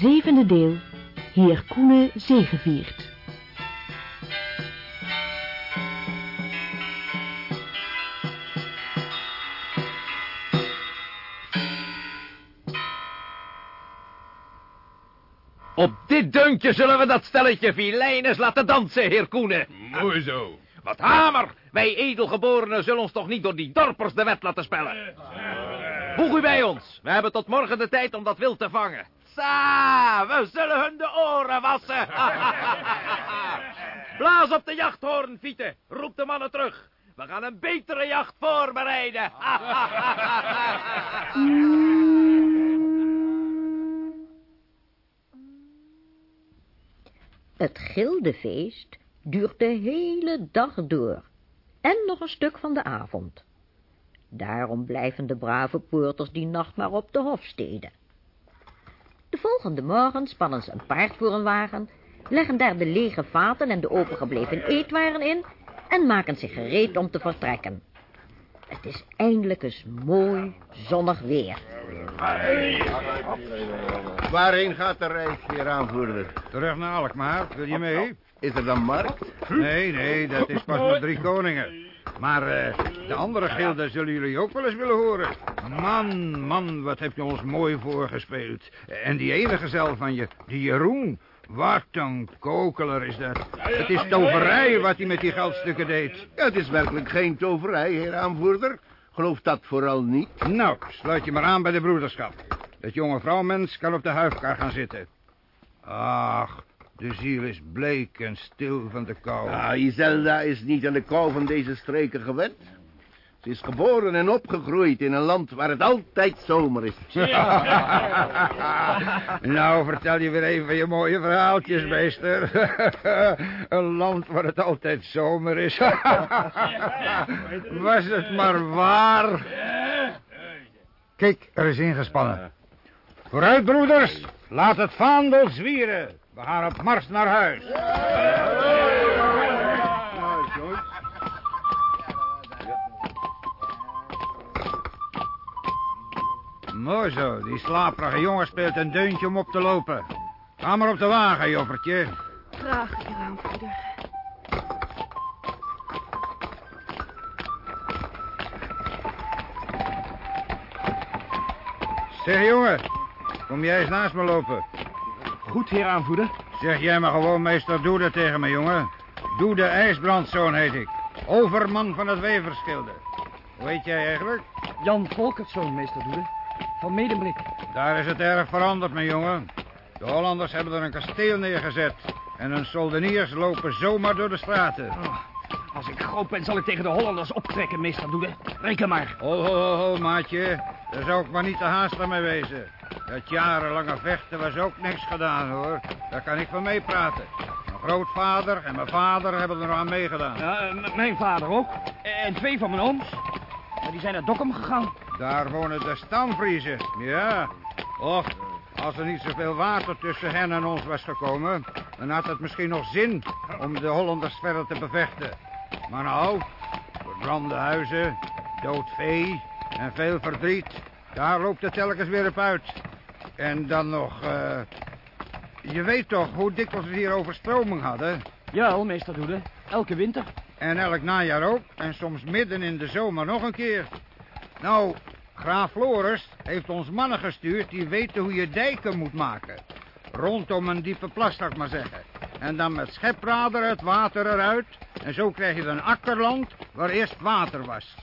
S1: Zevende deel, Heer Koene zegeviert.
S29: Op dit deuntje zullen we dat stelletje filijnes laten dansen, heer Koenen.
S7: Mooi zo.
S29: Wat hamer! Wij edelgeborenen zullen ons toch niet door die dorpers de wet laten spellen. Voeg u bij ons. We hebben tot morgen de tijd om dat wild te vangen. Sa, we zullen hun de oren wassen. Blaas op de jachthoorn, Fiete. Roep de mannen terug. We gaan een betere jacht voorbereiden.
S2: Het gildefeest duurt de hele dag door en nog een stuk van de avond. Daarom blijven de brave poorters die nacht maar op de hofsteden. De volgende morgen spannen ze een paard voor een wagen, leggen daar de lege vaten en de opengebleven eetwaren in en maken zich gereed om te vertrekken. Het is eindelijk eens mooi, zonnig weer.
S4: Waarheen gaat de reis, heer aanvoerder?
S8: Terug naar Alkmaar. Wil je mee?
S4: Is er dan markt?
S8: Nee, nee, dat is pas met drie koningen. Maar eh, de andere gilden zullen jullie ook wel eens willen horen. Man, man, wat heb je ons mooi voorgespeeld. En die ene gezel van je, die Jeroen. Wat een kokeler is dat. Het is toverij wat hij met die geldstukken deed.
S4: Ja, het is werkelijk geen toverij, heer aanvoerder. Geloof dat vooral niet.
S8: Nou, sluit je maar aan bij de broederschap. Dat jonge vrouwmens kan op de huifkar gaan zitten. Ach, de ziel is bleek en stil van de kou.
S4: Ah, Iselda is niet aan de kou van deze streken gewend. Ze is geboren en opgegroeid in een land waar het altijd zomer is.
S8: nou, vertel je weer even je mooie verhaaltjes, meester. een land waar het altijd zomer is. Was het maar waar. Kijk, er is ingespannen. Vooruit, broeders. Laat het vaandel zwieren. We gaan op mars naar huis. Mooi zo, die slaperige jongen speelt een deuntje om op te lopen. Ga maar op de wagen, joffertje.
S3: Graag, heer aanvoerder.
S8: Zeg, jongen, kom jij eens naast me lopen.
S15: Goed, heer aanvoerder.
S8: Zeg jij maar gewoon meester Doede tegen me, jongen. Doede IJsbrandzoon heet ik. Overman van het Weverschilde. Hoe heet jij eigenlijk?
S15: Jan Volkertszoon, meester Doede. Van Medemblik.
S8: Daar is het erg veranderd, mijn jongen. De Hollanders hebben er een kasteel neergezet. En hun soldeniers lopen zomaar door de straten.
S15: Oh, als ik groot ben, zal ik tegen de Hollanders optrekken, meester Doede. Reken maar.
S8: Ho, ho, ho, ho, maatje. Daar zou ik maar niet te haastig mee wezen. Dat jarenlange vechten was ook niks gedaan, hoor. Daar kan ik van meepraten. Mijn grootvader en mijn vader hebben er aan meegedaan.
S15: Ja, mijn vader ook. En twee van mijn ooms. Maar die zijn naar Dokkum gegaan.
S8: Daar wonen de stamvriezen, ja. Och, als er niet zoveel water tussen hen en ons was gekomen... dan had het misschien nog zin om de Hollanders verder te bevechten. Maar nou, verbrande huizen, dood vee en veel verdriet... daar loopt het telkens weer op uit. En dan nog... Uh, je weet toch hoe dikwijls we hier overstroming hadden?
S15: Ja, meester Doede. Elke winter.
S8: En elk najaar ook. En soms midden in de zomer nog een keer. Nou, graaf Floris heeft ons mannen gestuurd die weten hoe je dijken moet maken. Rondom een diepe plas, zou ik maar zeggen. En dan met scheprader het water eruit. En zo krijg je een akkerland waar eerst water was.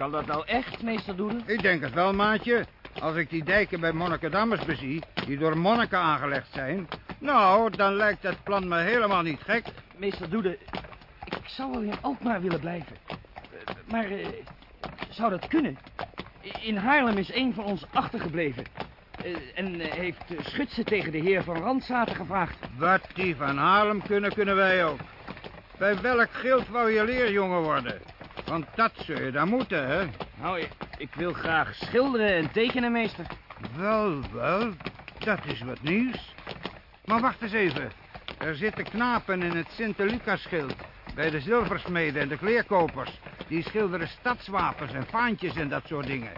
S15: Kan dat nou echt, meester Doede?
S8: Ik denk het wel, maatje. Als ik die dijken bij Monnikendammers bezie, die door monniken aangelegd zijn... nou, dan lijkt het plan me helemaal niet gek.
S15: Meester Doede, ik zou wel in Alkmaar willen blijven. Maar uh, zou dat kunnen? In Haarlem is een van ons achtergebleven. Uh, en heeft Schutse tegen de heer van Randzaten gevraagd.
S8: Wat die van Haarlem kunnen, kunnen wij ook. Bij welk gild wou je leerjongen worden? Want dat zul je dan moeten, hè?
S15: Nou, ik, ik wil graag schilderen en tekenen, meester.
S8: Wel, wel, dat is wat nieuws. Maar wacht eens even. Er zitten knapen in het Sint-Lucas-schild. Bij de zilversmeden en de kleerkopers. Die schilderen stadswapens en faantjes en dat soort dingen.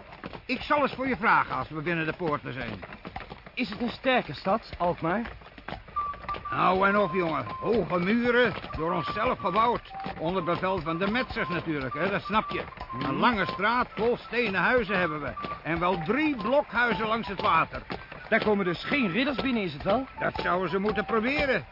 S8: Ik zal eens voor je vragen als we binnen de poorten zijn.
S15: Is het een sterke stad, Alkmaar?
S8: Nou en of, jongen. Hoge muren, door onszelf gebouwd. Onder bevel van de metsers natuurlijk, hè, dat snap je. Een lange straat vol stenen huizen hebben we. En wel drie blokhuizen langs het water.
S15: Daar komen dus geen ridders binnen, is het wel?
S8: Dat zouden ze moeten proberen.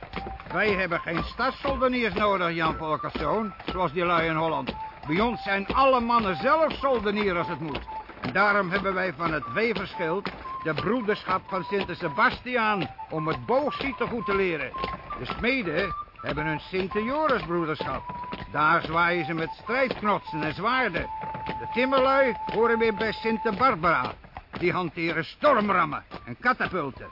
S8: Wij hebben geen stadssoldeniers nodig, Jan Volkerszoon, zoals die lui in Holland. Bij ons zijn alle mannen zelf soldenier als het moet. En daarom hebben wij van het Weverschild de broederschap van Sint-Sebastiaan... om het boogschieten goed te leren. De smeden hebben een Sint-Joris-broederschap. Daar zwaaien ze met strijdknotsen en zwaarden. De timmerlui horen weer bij Sint-Barbara. Die hanteren stormrammen en katapulten.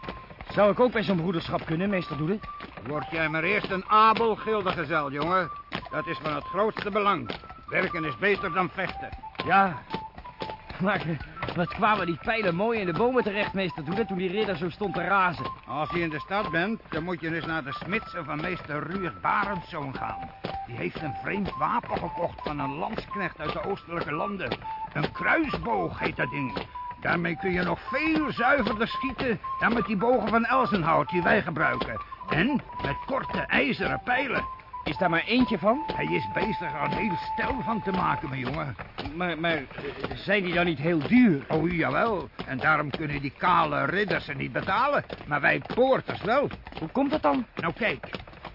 S15: Zou ik ook bij zo'n broederschap kunnen, meester Doede?
S8: Word jij maar eerst een abel gildegezel, jongen. Dat is van het grootste belang. Werken is beter dan vechten.
S15: Ja, maar wat kwamen die pijlen mooi in de bomen terecht, meester Doede, toen die ridder zo stond te razen.
S8: Als je in de stad bent, dan moet je dus naar de smidsen van meester Ruud Barendszoon gaan. Die heeft een vreemd wapen gekocht van een landsknecht uit de oostelijke landen. Een kruisboog heet dat ding. Daarmee kun je nog veel zuiverder schieten dan met die bogen van elzenhout die wij gebruiken. En met korte ijzeren pijlen.
S15: Is daar maar eentje van?
S8: Hij is bezig er een heel stel van te maken, mijn jongen.
S15: Maar, maar zijn die dan niet heel duur?
S8: Oh, jawel. En daarom kunnen die kale ridders ze niet betalen. Maar wij poorters wel.
S15: Hoe komt dat dan?
S8: Nou, kijk.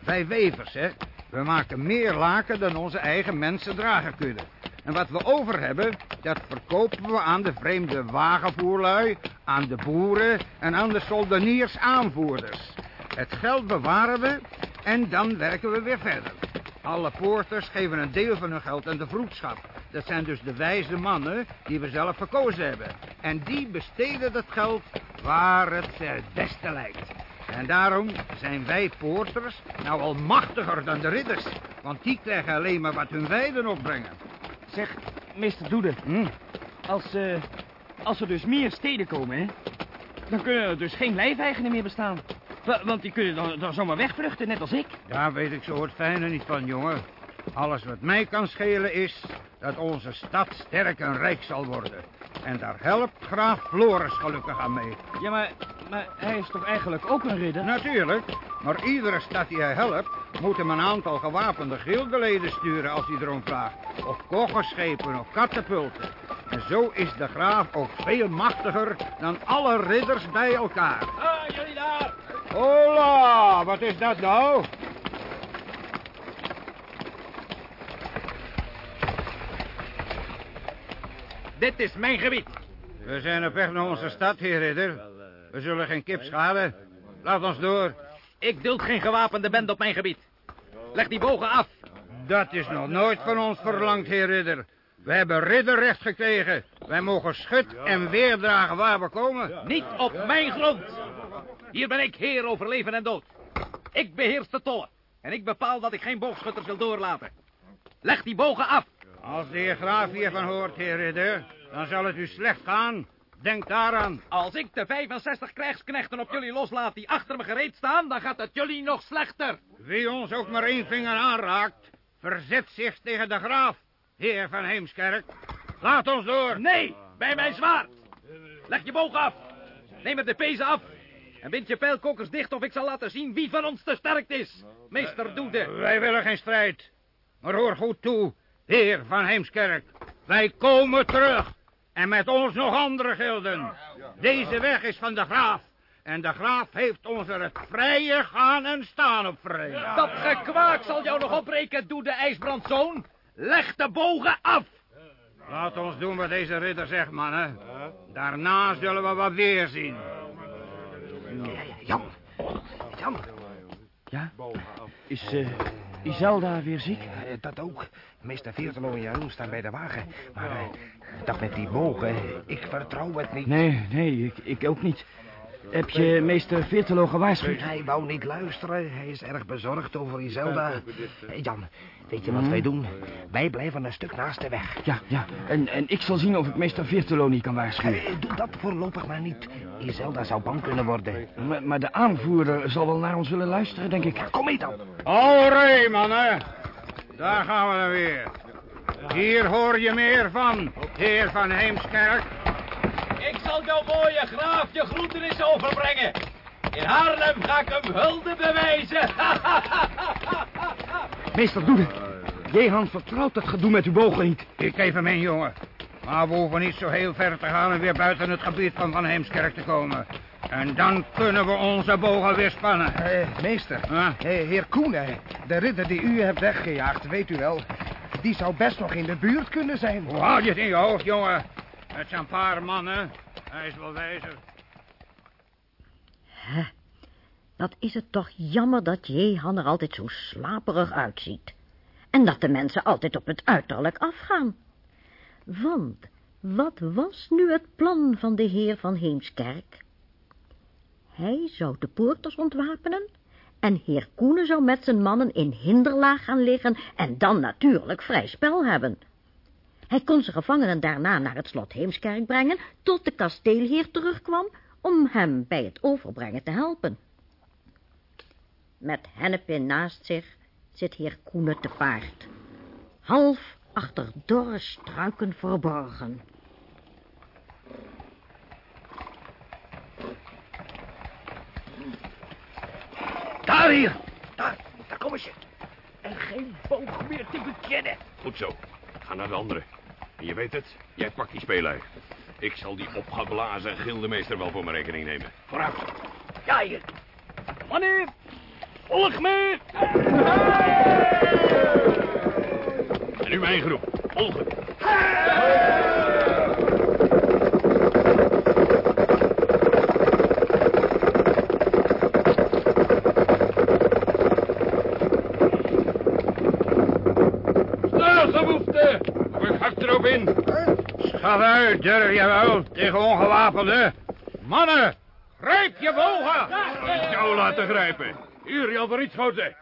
S8: Wij wevers, hè. We maken meer laken dan onze eigen mensen dragen kunnen. En wat we over hebben, dat verkopen we aan de vreemde wagenvoerlui, aan de boeren en aan de soldeniers aanvoerders. Het geld bewaren we en dan werken we weer verder. Alle poorters geven een deel van hun geld aan de vroedschap. Dat zijn dus de wijze mannen die we zelf verkozen hebben. En die besteden dat geld waar het het beste lijkt. En daarom zijn wij poorters nou al machtiger dan de ridders. Want die krijgen alleen maar wat hun weiden opbrengen.
S15: Zeg, meester Doede.
S8: Hm?
S15: Als, eh, als er dus meer steden komen, hè, dan kunnen er dus geen lijfeigenen meer bestaan. Wa- Want die kunnen dan, dan zomaar wegvluchten, net als ik.
S8: Daar weet ik zo het fijne niet van, jongen. Alles wat mij kan schelen is dat onze stad sterk en rijk zal worden. En daar helpt graaf Floris gelukkig aan mee.
S15: Ja, maar, maar hij is toch eigenlijk ook een ridder?
S8: Natuurlijk, maar iedere stad die hij helpt... moet hem een aantal gewapende gildeleden sturen als hij erom vraagt. Of koggenschepen of katapulten. En zo is de graaf ook veel machtiger dan alle ridders bij elkaar.
S15: Ah, jullie daar!
S8: Hola, wat is dat nou?
S29: Dit is mijn gebied.
S8: We zijn op weg naar onze stad, heer ridder. We zullen geen kip schaden. Laat ons door.
S29: Ik duld geen gewapende band op mijn gebied. Leg die bogen af.
S8: Dat is nog nooit van ons verlangd, heer ridder. We hebben ridderrecht gekregen. Wij mogen schut en weer dragen waar we komen.
S29: Niet op mijn grond. Hier ben ik heer over leven en dood. Ik beheers de tollen. En ik bepaal dat ik geen boogschutters wil doorlaten. Leg die bogen af.
S8: Als de heer graaf hiervan hoort, heer ridder, dan zal het u slecht gaan. Denk daaraan.
S29: Als ik de 65 krijgsknechten op jullie loslaat die achter me gereed staan, dan gaat het jullie nog slechter.
S8: Wie ons ook maar één vinger aanraakt, verzet zich tegen de graaf, heer van Heemskerk. Laat ons door.
S29: Nee, bij mijn zwaard. Leg je boog af. Neem het de pezen af. En bind je pijlkokers dicht of ik zal laten zien wie van ons te sterk is. Meester Doede.
S8: Wij willen geen strijd. Maar hoor goed toe, heer van Heemskerk. Wij komen terug. En met ons nog andere gilden. Deze weg is van de graaf. En de graaf heeft ons er het vrije gaan en staan op vrij.
S29: Dat gekwaak zal jou nog opbreken, Doede IJsbrandzoon. Leg de bogen af.
S8: Laat ons doen wat deze ridder zegt, mannen. Daarna zullen we wat weer zien.
S10: Jan. Jan.
S15: Ja? Is uh, Iselda weer ziek?
S10: Eh, Dat ook. Meester Veertelo en Jeroen staan bij de wagen. Maar eh, dat met die bogen, ik vertrouw het niet.
S15: Nee, nee, ik, ik ook niet. Heb je meester Veertelo gewaarschuwd?
S10: Hij wou niet luisteren. Hij is erg bezorgd over Iselda. Eh, Jan, weet je wat
S15: Hmm?
S10: wij doen? Wij blijven een stuk naast de weg.
S15: Ja, ja. En, en ik zal zien of ik meester Veertelo niet kan waarschuwen.
S10: Eh, Doe dat voorlopig maar niet. Iselda zou bang kunnen worden.
S15: Maar, maar de aanvoerder zal wel naar ons willen luisteren, denk ik.
S10: Kom mee dan.
S8: Allee, mannen. Daar gaan we dan weer. Hier hoor je meer van, heer van Heemskerk.
S29: Ik zal jouw mooie graaf je groetenis overbrengen. In Haarlem ga ik hem hulde bewijzen.
S10: Meester Doede, Jehan vertrouwt het gedoe met uw bogen niet.
S8: Ik geef hem in, jongen. Maar we hoeven niet zo heel ver te gaan en weer buiten het gebied van Van Heemskerk te komen. En dan kunnen we onze bogen weer spannen.
S10: Eh, meester,
S8: Huh?
S10: eh, heer Koenen, de ridder die u hebt weggejaagd, weet u wel... die zou best nog in de buurt kunnen zijn.
S8: Hoe houd je het in je hoofd, jongen? Het zijn paar mannen. Hij is wel wijzer.
S2: Hè, wat is het toch jammer dat Jehan er altijd zo slaperig uitziet. En dat de mensen altijd op het uiterlijk afgaan. Want, wat was nu het plan van de heer van Heemskerk? Hij zou de poorters ontwapenen en heer Koenen zou met zijn mannen in hinderlaag gaan liggen en dan natuurlijk vrij spel hebben. Hij kon zijn gevangenen daarna naar het slot Heemskerk brengen, tot de kasteelheer terugkwam om hem bij het overbrengen te helpen. Met Hennepin naast zich zit heer Koenen te paard, half achter dorre struiken verborgen.
S10: Daar hier, daar, daar komen ze. En
S30: geen boog meer te bekennen.
S31: Goed zo. Ga naar de andere. En je weet het, jij pakt die speler. Ik zal die opgeblazen gildemeester wel voor mijn rekening nemen. Vooruit.
S30: Ja, hier. Mannen, volg me.
S31: En nu mijn groep. Volgen.
S6: Snel, geboefte! Ik hak erop in.
S8: Schaf uit, durf je wel, tegen ongewapenden. Mannen, grijp je bogen!
S6: Jou laten grijpen. Hier, Jan van Rietschoten.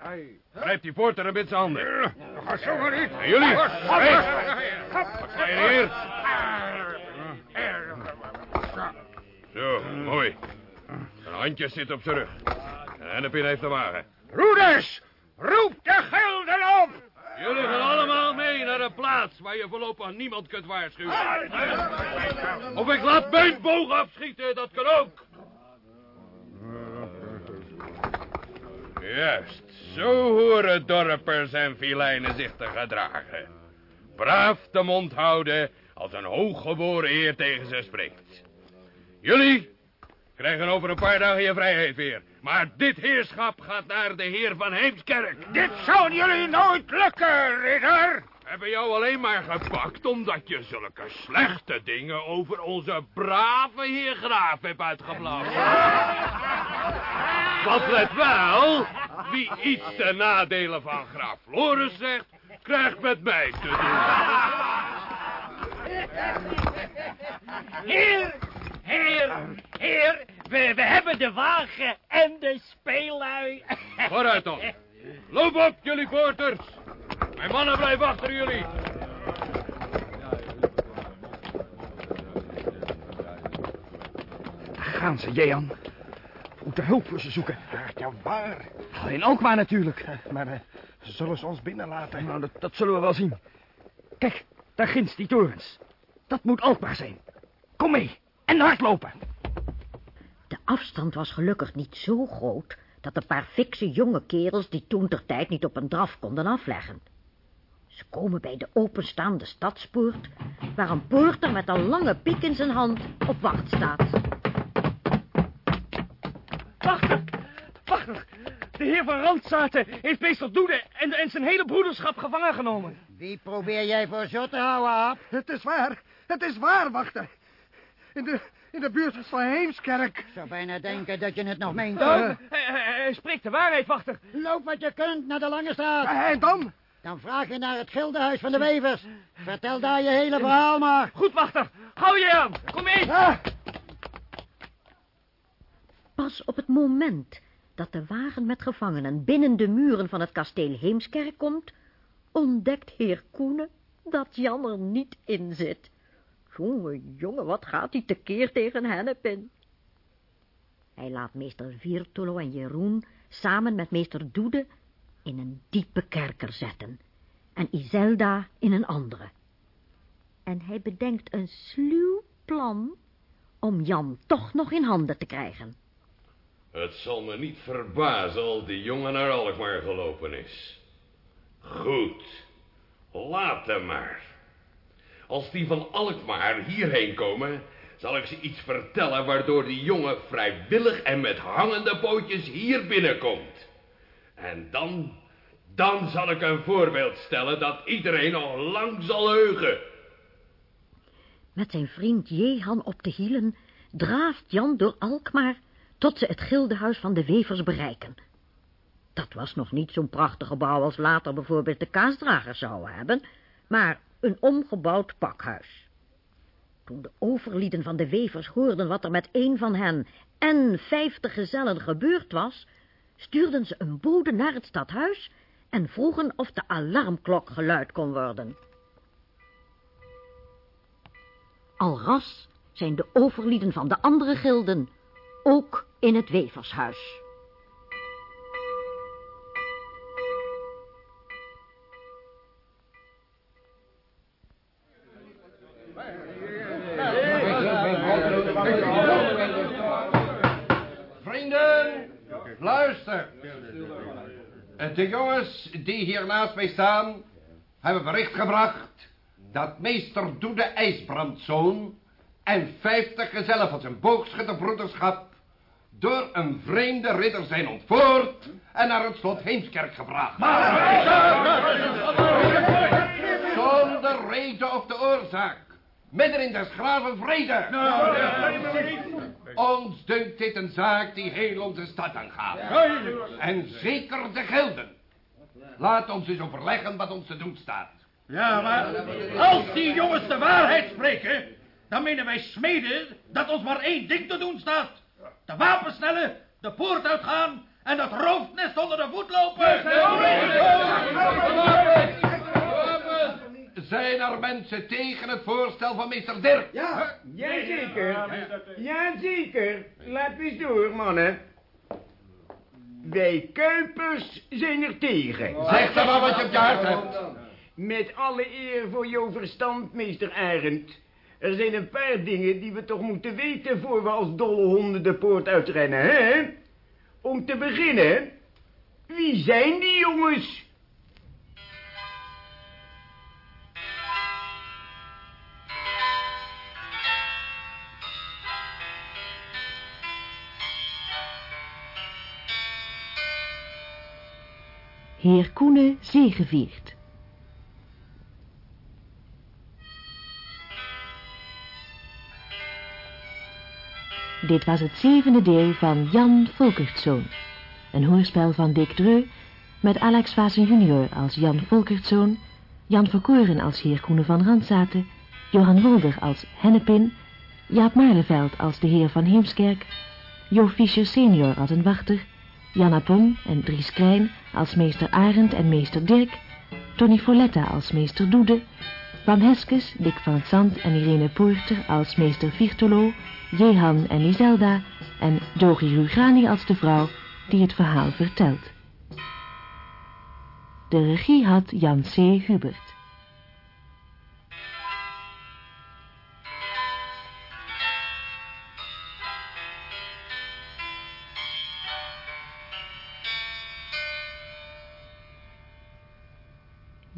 S6: Grijp die poorter en met zijn handen.
S8: Ga zo maar niet.
S6: En jullie? Hey. Hier? Zo, mooi. Zijn handjes zitten op zijn rug. En Hennepin heeft de wagen.
S8: Roeders, roep de gilden op!
S6: Jullie gaan allemaal mee naar een plaats waar je voorlopig niemand kunt waarschuwen. Of ik laat mijn boog afschieten, dat kan ook. Juist, zo horen dorpers en filijnen zich te gedragen. Braaf de mond houden als een hooggeboren heer tegen ze spreekt. Jullie krijgen over een paar dagen je vrijheid weer. Maar dit heerschap gaat naar de heer van Heemskerk.
S8: Dit zou jullie nooit lukken, ridder!
S6: We hebben jou alleen maar gepakt omdat je zulke slechte dingen over onze brave heer Graaf hebt uitgeblazen. Want let wel, wie iets ten nadele van Graaf Floris zegt, krijgt met mij te doen.
S32: Heer, heer, heer, we, we hebben de wagen en de speellui.
S6: Vooruit dan. Loop op, jullie poorters. Mijn mannen blijven achter jullie.
S27: Daar gaan ze, Jehan. We moeten hulp voor ze zoeken.
S13: Ja, waar?
S27: In Alkmaar natuurlijk.
S13: Maar eh, zullen ze ons binnenlaten?
S27: Nou, dat, dat zullen we wel zien. Kijk, daar ginds die torens. Dat moet Alkmaar zijn. Kom mee. En hardlopen.
S2: De afstand was gelukkig niet zo groot... dat een paar fikse jonge kerels die toen ter tijd niet op een draf konden afleggen. Ze komen bij de openstaande stadspoort... waar een poorter met een lange piek in zijn hand op wacht staat.
S30: Wachter, wachter. De heer van Randzaten heeft meester Doede en, en zijn hele broederschap gevangen genomen.
S16: Wie probeer jij voor zo te houden, Aap?
S13: Het is waar. Het is waar, wachter. In de, in de buurt van Heemskerk.
S16: Ik zou bijna denken dat je het nog meent.
S30: Uh, spreekt de waarheid, wachter.
S16: Loop wat je kunt naar de Lange Straat.
S13: En dan?
S16: Dan vraag je naar het gildenhuis van de wevers. Vertel daar je hele verhaal maar.
S30: Goed, wachter. Hou je aan. Kom mee.
S2: Pas op het moment dat de wagen met gevangenen binnen de muren van het kasteel Heemskerk komt, ontdekt heer Koenen dat Jan er niet in zit. Jongen, jongen, wat gaat hij tekeer tegen Hennepin? Hij laat meester Viertolo en Jeroen samen met meester Doede in een diepe kerker zetten en Iselda in een andere. En hij bedenkt een sluw plan om Jan toch nog in handen te krijgen.
S6: Het zal me niet verbazen als die jongen naar Alkmaar gelopen is. Goed, laat hem maar. Als die van Alkmaar hierheen komen, zal ik ze iets vertellen waardoor die jongen vrijwillig en met hangende pootjes hier binnenkomt. En dan, dan zal ik een voorbeeld stellen dat iedereen nog lang zal heugen.
S2: Met zijn vriend Jehan op de hielen draaft Jan door Alkmaar tot ze het gildenhuis van de wevers bereiken. Dat was nog niet zo'n prachtig gebouw als later bijvoorbeeld de kaasdragers zouden hebben, maar een omgebouwd pakhuis. Toen de overlieden van de wevers hoorden wat er met een van hen en vijftig gezellen gebeurd was, stuurden ze een bode naar het stadhuis en vroegen of de alarmklok geluid kon worden. Alras zijn de overlieden van de andere gilden ook in het wevershuis.
S6: De jongens die hier naast mij staan... hebben bericht gebracht... dat meester Doede IJsbrandzoon... en vijftig gezellen van zijn boogschutterbroederschap... door een vreemde ridder zijn ontvoerd... en naar het slot Heemskerk gebracht. Zonder reden of de oorzaak. Midden in des graven vrede. Ons dunkt dit een zaak die heel onze stad aangaat. En zeker de gelden. Laat ons eens overleggen wat ons te doen staat.
S33: Ja, maar als die jongens de waarheid spreken... dan menen wij smeden dat ons maar één ding te doen staat. De wapens snellen, de poort uitgaan... en dat roofnest onder de voet lopen.
S6: Zijn er mensen tegen het voorstel van meester Dirk?
S34: Ja, jazeker. Jazeker. Laat eens door, mannen. Wij Kuipers zijn er tegen.
S6: Zeg dan maar wat je op je hart hebt.
S34: Met alle eer voor jouw verstand, meester Arend. Er zijn een paar dingen die we toch moeten weten... voor we als dolle honden de poort uitrennen, hè? Om te beginnen... Wie zijn die jongens?
S1: Heer Koene zegeviert. Dit was het zevende deel van Jan Volkertzoon. Een hoorspel van Dick Dreu met Alex Vazen junior als Jan Volkertzoon, Jan Verkoren als heer Koene van Randzaten, Johan Wolder als Hennepin, Jaap Marleveld als de heer van Heemskerk, Jo Fischer senior als een wachter, Janna Pom en Dries Klein als meester Arend en meester Dirk, Tony Folletta als meester Doede, Wam Heskes, Dick van Zand en Irene Poorter als meester Virtolo, Jehan en Iselda en Dori Rugani als de vrouw die het verhaal vertelt. De regie had Jan C. Hubert.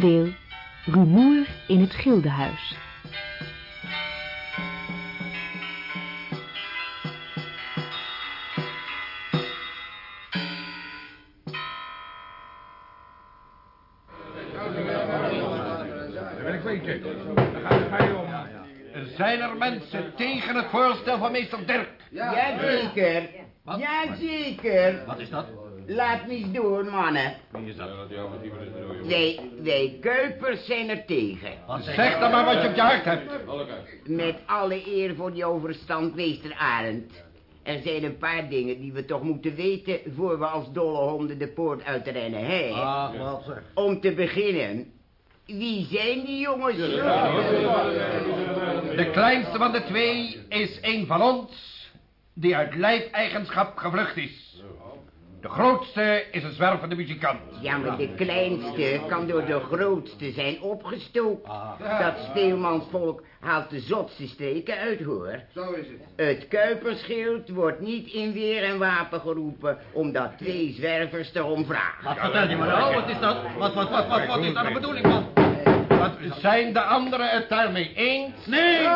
S1: Deel, Rumoer in het Gildehuis.
S6: Dat wil ik weten. Daar gaat het mij om. Zijn er mensen tegen het voorstel van meester Dirk?
S34: Jazeker. Jazeker.
S6: Wat is dat?
S34: Laat me eens door, mannen.
S6: Wie is dat?
S34: Wij, wij Kuipers zijn er tegen.
S6: Zeg dan maar wat je op je hart hebt.
S34: Met alle eer voor jouw verstand, meester Arend. Er zijn een paar dingen die we toch moeten weten... voor we als dolle honden de poort uitrennen, hè?
S6: Ah, wat zeg.
S34: Om te beginnen... Wie zijn die jongens?
S6: De kleinste van de twee is een van ons... die uit lijfeigenschap gevlucht is. De grootste is een zwervende muzikant.
S34: Ja, maar de kleinste kan door de grootste zijn opgestookt. Dat speelmansvolk haalt de zotste streken uit, hoor.
S35: Zo is het.
S34: Het Kuiperschild wordt niet in weer en wapen geroepen... omdat twee zwervers erom vragen.
S36: Wat vertel je me nou? Wat is dat? Wat, wat, wat, wat, wat is daar de bedoeling van?
S6: Wat zijn de anderen het daarmee eens?
S33: Nee!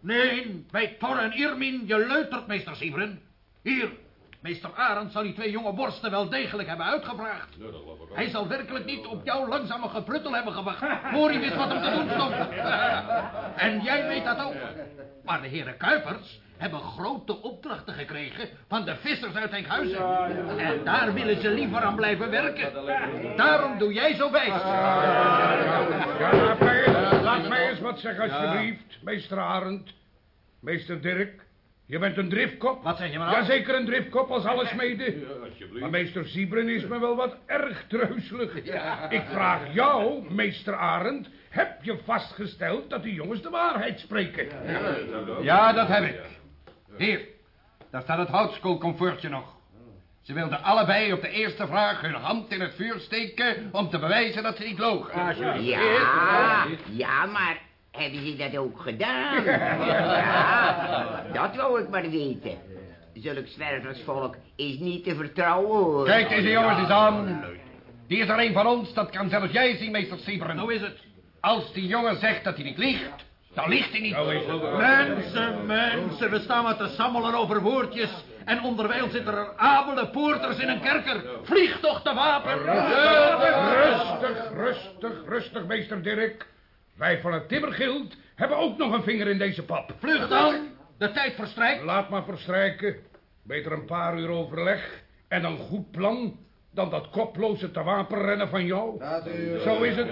S33: Nee, bij Thor en Irmin, je leutert, meester Siebren. Hier, meester Arend zal die twee jonge borsten wel degelijk hebben uitgevraagd. Hij zal werkelijk niet op jouw langzame gepruttel hebben gewacht... voor hij wist wat hem te doen stond. en jij weet dat ook. Maar de heren Kuipers hebben grote opdrachten gekregen... van de vissers uit Enkhuizen. En daar willen ze liever aan blijven werken. Daarom doe jij zo wijs.
S37: Ja, laat mij, eens- laat mij eens wat zeggen, alsjeblieft, meester Arend. Meester Dirk, Je bent een driftkop.
S33: Wat zeg je maar?
S37: Jazeker een driftkop als alles mede. Maar meester Siebren is me wel wat erg treuzelig. Ik vraag jou, meester Arend, heb je vastgesteld dat die jongens de waarheid spreken?
S38: Ja, dat heb ik. Hier, daar staat het houtskoolcomfortje nog. Ze wilden allebei op de eerste vraag hun hand in het vuur steken... om te bewijzen dat ze niet logen.
S34: Ja, ja, maar hebben ze dat ook gedaan? Ja, dat wou ik maar weten. Zulk zwerversvolk is niet te vertrouwen, hoor.
S38: Kijk deze jongens eens aan. Die is er een van ons, dat kan zelfs jij zien, meester Siebren.
S33: Hoe is het?
S38: Als die jongen zegt dat hij niet liegt, dan liegt hij niet.
S33: Mensen, mensen, we staan maar te sammelen over woordjes... en onderwijl zitten er abele poorters in een kerker. Vlieg toch de wapen!
S37: Rustig, rustig, rustig, meester Dirk. Wij van het Timmergild hebben ook nog een vinger in deze pap.
S33: Vlug dan, de tijd verstrijkt.
S37: Laat maar verstrijken. Beter een paar uur overleg en een goed plan... dan dat koploze te wapenrennen van jou. Zo is het.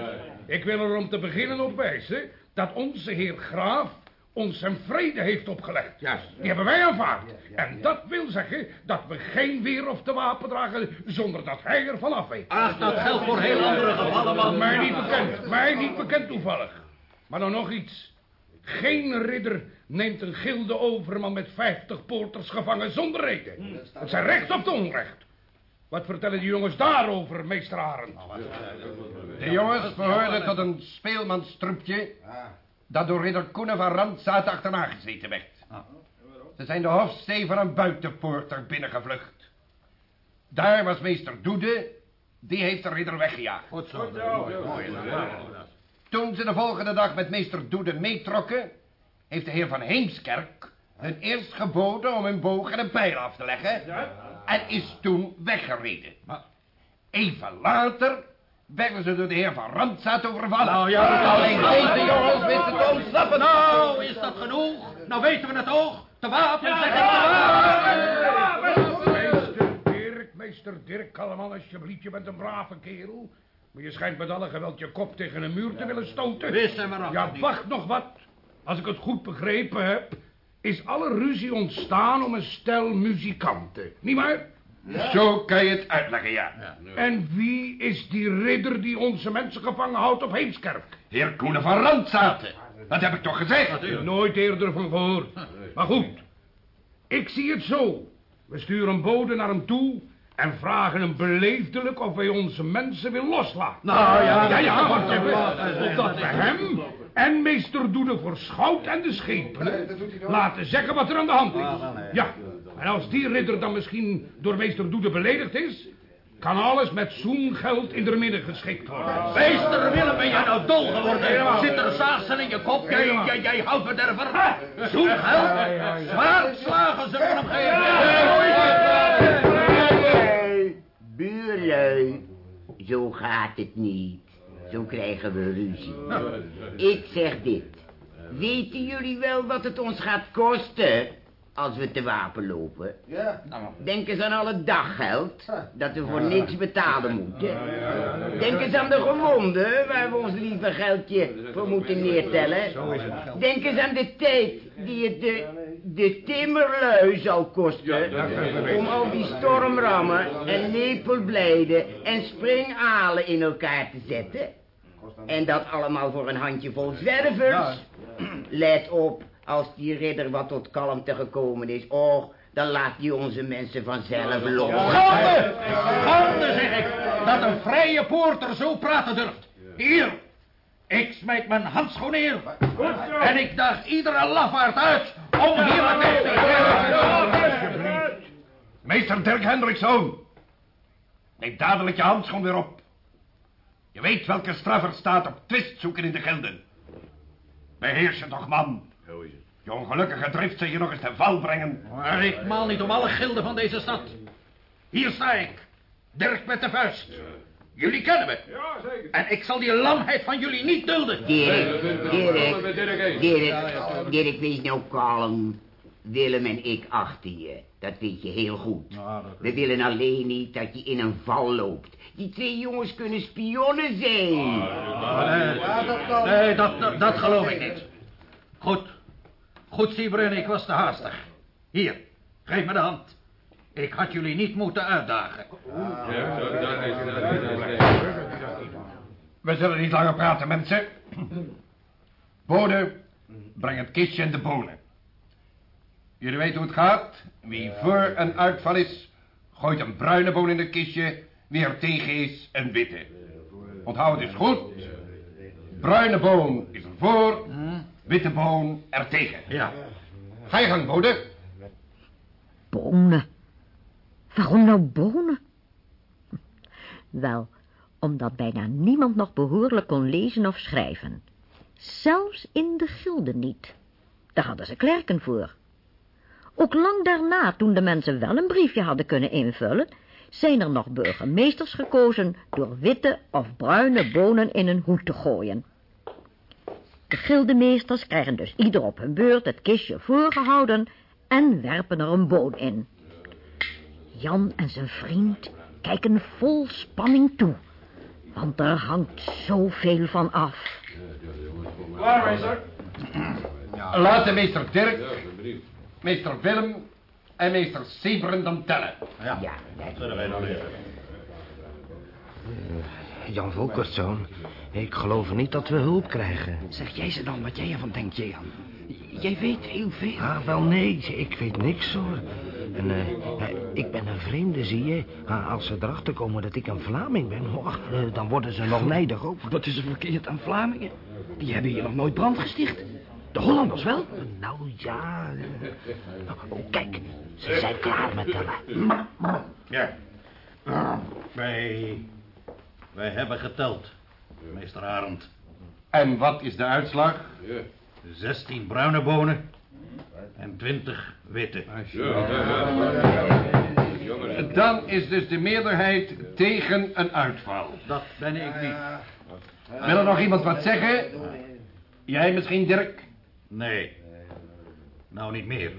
S37: Ik wil er om te beginnen op wijzen... dat onze heer Graaf ons zijn vrede heeft opgelegd. Die hebben wij aanvaard. En dat wil zeggen dat we geen weer of te wapen dragen zonder dat hij ervan af weet.
S33: Ach, dat geldt voor heel andere gevallen, man.
S37: Mij niet bekend, mij niet bekend toevallig. Maar dan nog iets. Geen ridder neemt een gilde overman met vijftig poorters gevangen zonder reden. Het zijn recht of de onrecht. Wat vertellen die jongens daarover, meester Arend?
S38: De jongens behoorden tot een speelmanstroepje... dat door ridder Koenen van Randzaat achterna gezeten werd. Ze zijn de hofstee van een buitenpoorter binnengevlucht. Daar was meester Doede, die heeft de ridder weggejaagd.
S33: Goed zo.
S38: Toen ze de volgende dag met meester Doede meetrokken... heeft de heer van Heemskerk hun eerst geboden om hun boog en een pijl af te leggen... en is toen weggereden. Even later werden ze door de heer van Randzaat overvallen.
S33: Nou ja,
S38: alleen deze jongens wisten te ontsnappen.
S33: Nou, is dat genoeg? Nou weten we het ook. Te wapen, zeg ik, te wapen!
S37: Meester Dirk, meester Dirk, kalm alsjeblieft. Je bent een brave kerel. Maar je schijnt met alle geweld je kop tegen een muur te willen stoten.
S33: Wist hem maar
S37: Ja, wacht nog wat. Als ik het goed begrepen heb, is alle ruzie ontstaan om een stel muzikanten. Niet waar?
S38: Zo kan je het uitleggen, ja.
S37: En wie is die ridder die onze mensen gevangen houdt op Heemskerk?
S38: Heer Koenen van Randzaten. Dat heb ik toch gezegd?
S37: Nooit eerder van gehoord. Maar goed, ik zie het zo. We sturen bode naar hem toe en vragen hem beleefdelijk of hij onze mensen wil loslaten.
S33: Nou ja,
S37: ja, ja,
S33: dat-
S37: even. Opdat we hem en meester Doede voor schout en de schepenen laten zeggen wat er aan de hand is. Ja, en als die ridder dan misschien door meester Doede beledigd is, kan alles met zoengeld in de midden geschikt worden.
S33: Meester Willem, ben jij nou dol geworden?
S37: Helemaal.
S33: Zit er zaagsel in je kop? Jij, jij, jij houtbederver. Zoengeld? Zwaardslagen ze hem
S34: Hey, buurlui, zo gaat het niet. Zo krijgen we ruzie. Ik zeg dit. Weten jullie wel wat het ons gaat kosten als we te wapen lopen?
S33: Ja.
S34: Denk eens aan al het daggeld dat we voor niks betalen moeten. Denk eens aan de gewonden waar we ons lieve geldje voor moeten neertellen. Denk eens aan de tijd die het de, de timmerlui zal kosten om al die stormrammen en nepelblijden en springalen in elkaar te zetten. En dat allemaal voor een handjevol zwervers. Let op, als die ridder wat tot kalmte gekomen is, oh, dan laat die onze mensen vanzelf los.
S33: Schande! Schande, zeg ik, dat een vrije poorter zo praten durft. Hier, ik smijt mijn handschoen neer. En ik daag iedere lafaard uit om hier meteen te
S38: Meester Dirk Hendrikszoon. Neem dadelijk je handschoen weer op. Je weet welke straf er staat op twist zoeken in de gilden. Beheers je toch, man. Je ongelukkige drift zal je nog eens ten val brengen.
S33: Maar ik maal niet om alle gilden van deze stad. Hier sta ik, Dirk met de vuist. Jullie kennen me. En ik zal die lamheid van jullie niet dulden.
S34: Dirk, Dirk, Dirk, Dirk, wees nou kalm. Willem en ik achten je. Dat weet je heel goed. We willen alleen niet dat je in een val loopt. Die twee jongens kunnen spionnen zijn.
S33: Nee, dat, dat, dat geloof ik niet. Goed. Goed, Siebrun, ik was te haastig. Hier, geef me de hand. Ik had jullie niet moeten uitdagen. We zullen niet langer praten, mensen. Bode, breng het kistje en de bonen. Jullie weten hoe het gaat. Wie voor een uitval is, gooit een bruine boon in het kistje. Wie er tegen is, een witte. Onthoud het dus goed. Bruine boon is er voor, witte boon er tegen. Ja. Ga je gang, Bode.
S2: Bonen. Waarom nou bonen? Wel, omdat bijna niemand nog behoorlijk kon lezen of schrijven. Zelfs in de gilde niet. Daar hadden ze klerken voor. Ook lang daarna, toen de mensen wel een briefje hadden kunnen invullen, zijn er nog burgemeesters gekozen door witte of bruine bonen in een hoed te gooien. De gildemeesters krijgen dus ieder op hun beurt het kistje voorgehouden en werpen er een boon in. Jan en zijn vriend kijken vol spanning toe, want er hangt zoveel van af.
S33: Klaar, meester? Laat de meester Dirk, meester Willem en meester Seberen dan tellen. Ja, ja
S9: dat zullen wij dan leren. Jan Volkerszoon, ik geloof niet dat we hulp krijgen.
S27: Zeg jij ze dan wat jij ervan denkt, Jan? Jij weet heel veel.
S9: Ah, wel nee, ik weet niks hoor. En eh, eh, ik ben een vreemde, zie je. Ah, als ze erachter komen dat ik een Vlaming ben, oh, eh, dan worden ze nog nijdig ook.
S27: Wat is er verkeerd aan Vlamingen? Die hebben hier nog nooit brand gesticht. De Hollanders wel?
S9: Nou ja. Oh, kijk, ze zijn klaar met tellen.
S33: Ja. Wij, wij hebben geteld, meester Arend. En wat is de uitslag? 16 bruine bonen en 20 witte. Dan is dus de meerderheid tegen een uitval. Dat ben ik niet. Wil er nog iemand wat zeggen? Jij misschien, Dirk? Nee. Nou, niet meer.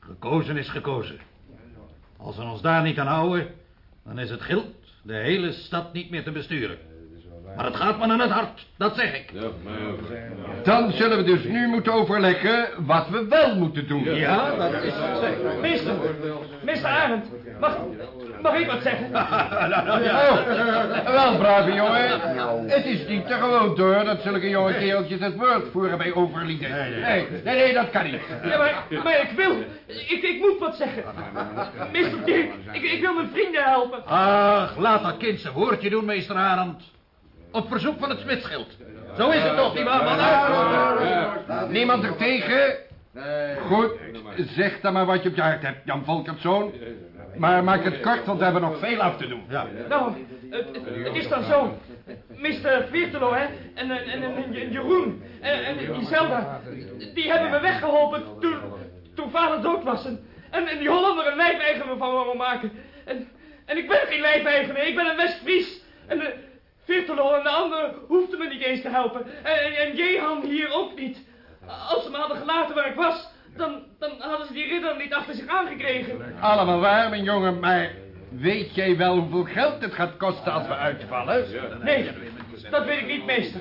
S33: Gekozen is gekozen. Als we ons daar niet aan houden, dan is het gild de hele stad niet meer te besturen. Maar het gaat me aan het hart, dat zeg ik. Dan zullen we dus nu moeten overleggen wat we wel moeten doen.
S15: Ja, dat is het zeker. Meester, meester Arend, mag, mag ik wat zeggen?
S33: oh, wel, brave jongen. Het is niet te gewoon door dat zulke jonge kereltjes het woord voeren bij overlieden. Nee, nee, nee, nee dat kan niet.
S15: Ja, maar, maar ik wil, ik, ik moet wat zeggen. Meester Dirk, ik, ik wil mijn vrienden helpen.
S33: Ach, laat dat kind zijn woordje doen, meester Arend. Op verzoek van het smitschild. Zo is het toch, mannen? Niemand er tegen? Goed, zeg dan maar wat je op je hart hebt, Jan Volkertzoon. Maar maak het kort, want we hebben nog veel af te doen. Ja.
S15: Nou, het, het is dan zo. Mr. Viertelo, hè, en, en, en, Jeroen, en, en die Zelda, die hebben me weggeholpen toen, toen vader dood was. En, en, die Hollander een lijfeigenaar van me maken. En, en ik ben geen lijfeigenaar, ik ben een West-Fries. En, Virtelo en de anderen hoefden me niet eens te helpen. En, en Jehan hier ook niet. Als ze me hadden gelaten waar ik was, dan, dan hadden ze die ridder niet achter zich aangekregen.
S33: Allemaal waar, mijn jongen, maar weet jij wel hoeveel geld het gaat kosten als we uitvallen?
S15: Nee, dat weet ik niet, meester.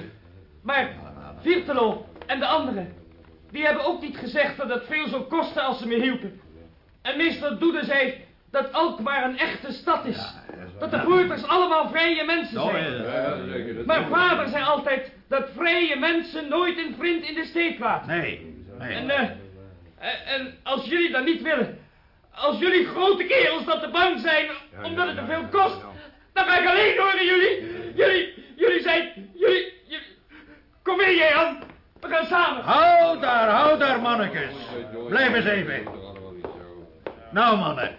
S15: Maar Virtelo en de anderen, die hebben ook niet gezegd dat het veel zou kosten als ze me hielpen. En meester Doede zei dat Alkmaar een echte stad is. Dat de voerters allemaal vrije mensen zijn. Maar vader zei altijd dat vrije mensen nooit een vriend in de steek laten.
S33: Nee, nee.
S15: En, uh, en als jullie dat niet willen, als jullie grote kerels dat te bang zijn omdat het te veel kost, dan ga ik alleen horen jullie. Jullie, jullie zijn, jullie, jullie... Kom mee, Jan. We gaan samen.
S33: Hou daar, hou daar, mannetjes. Blijf eens even. Nou, mannen.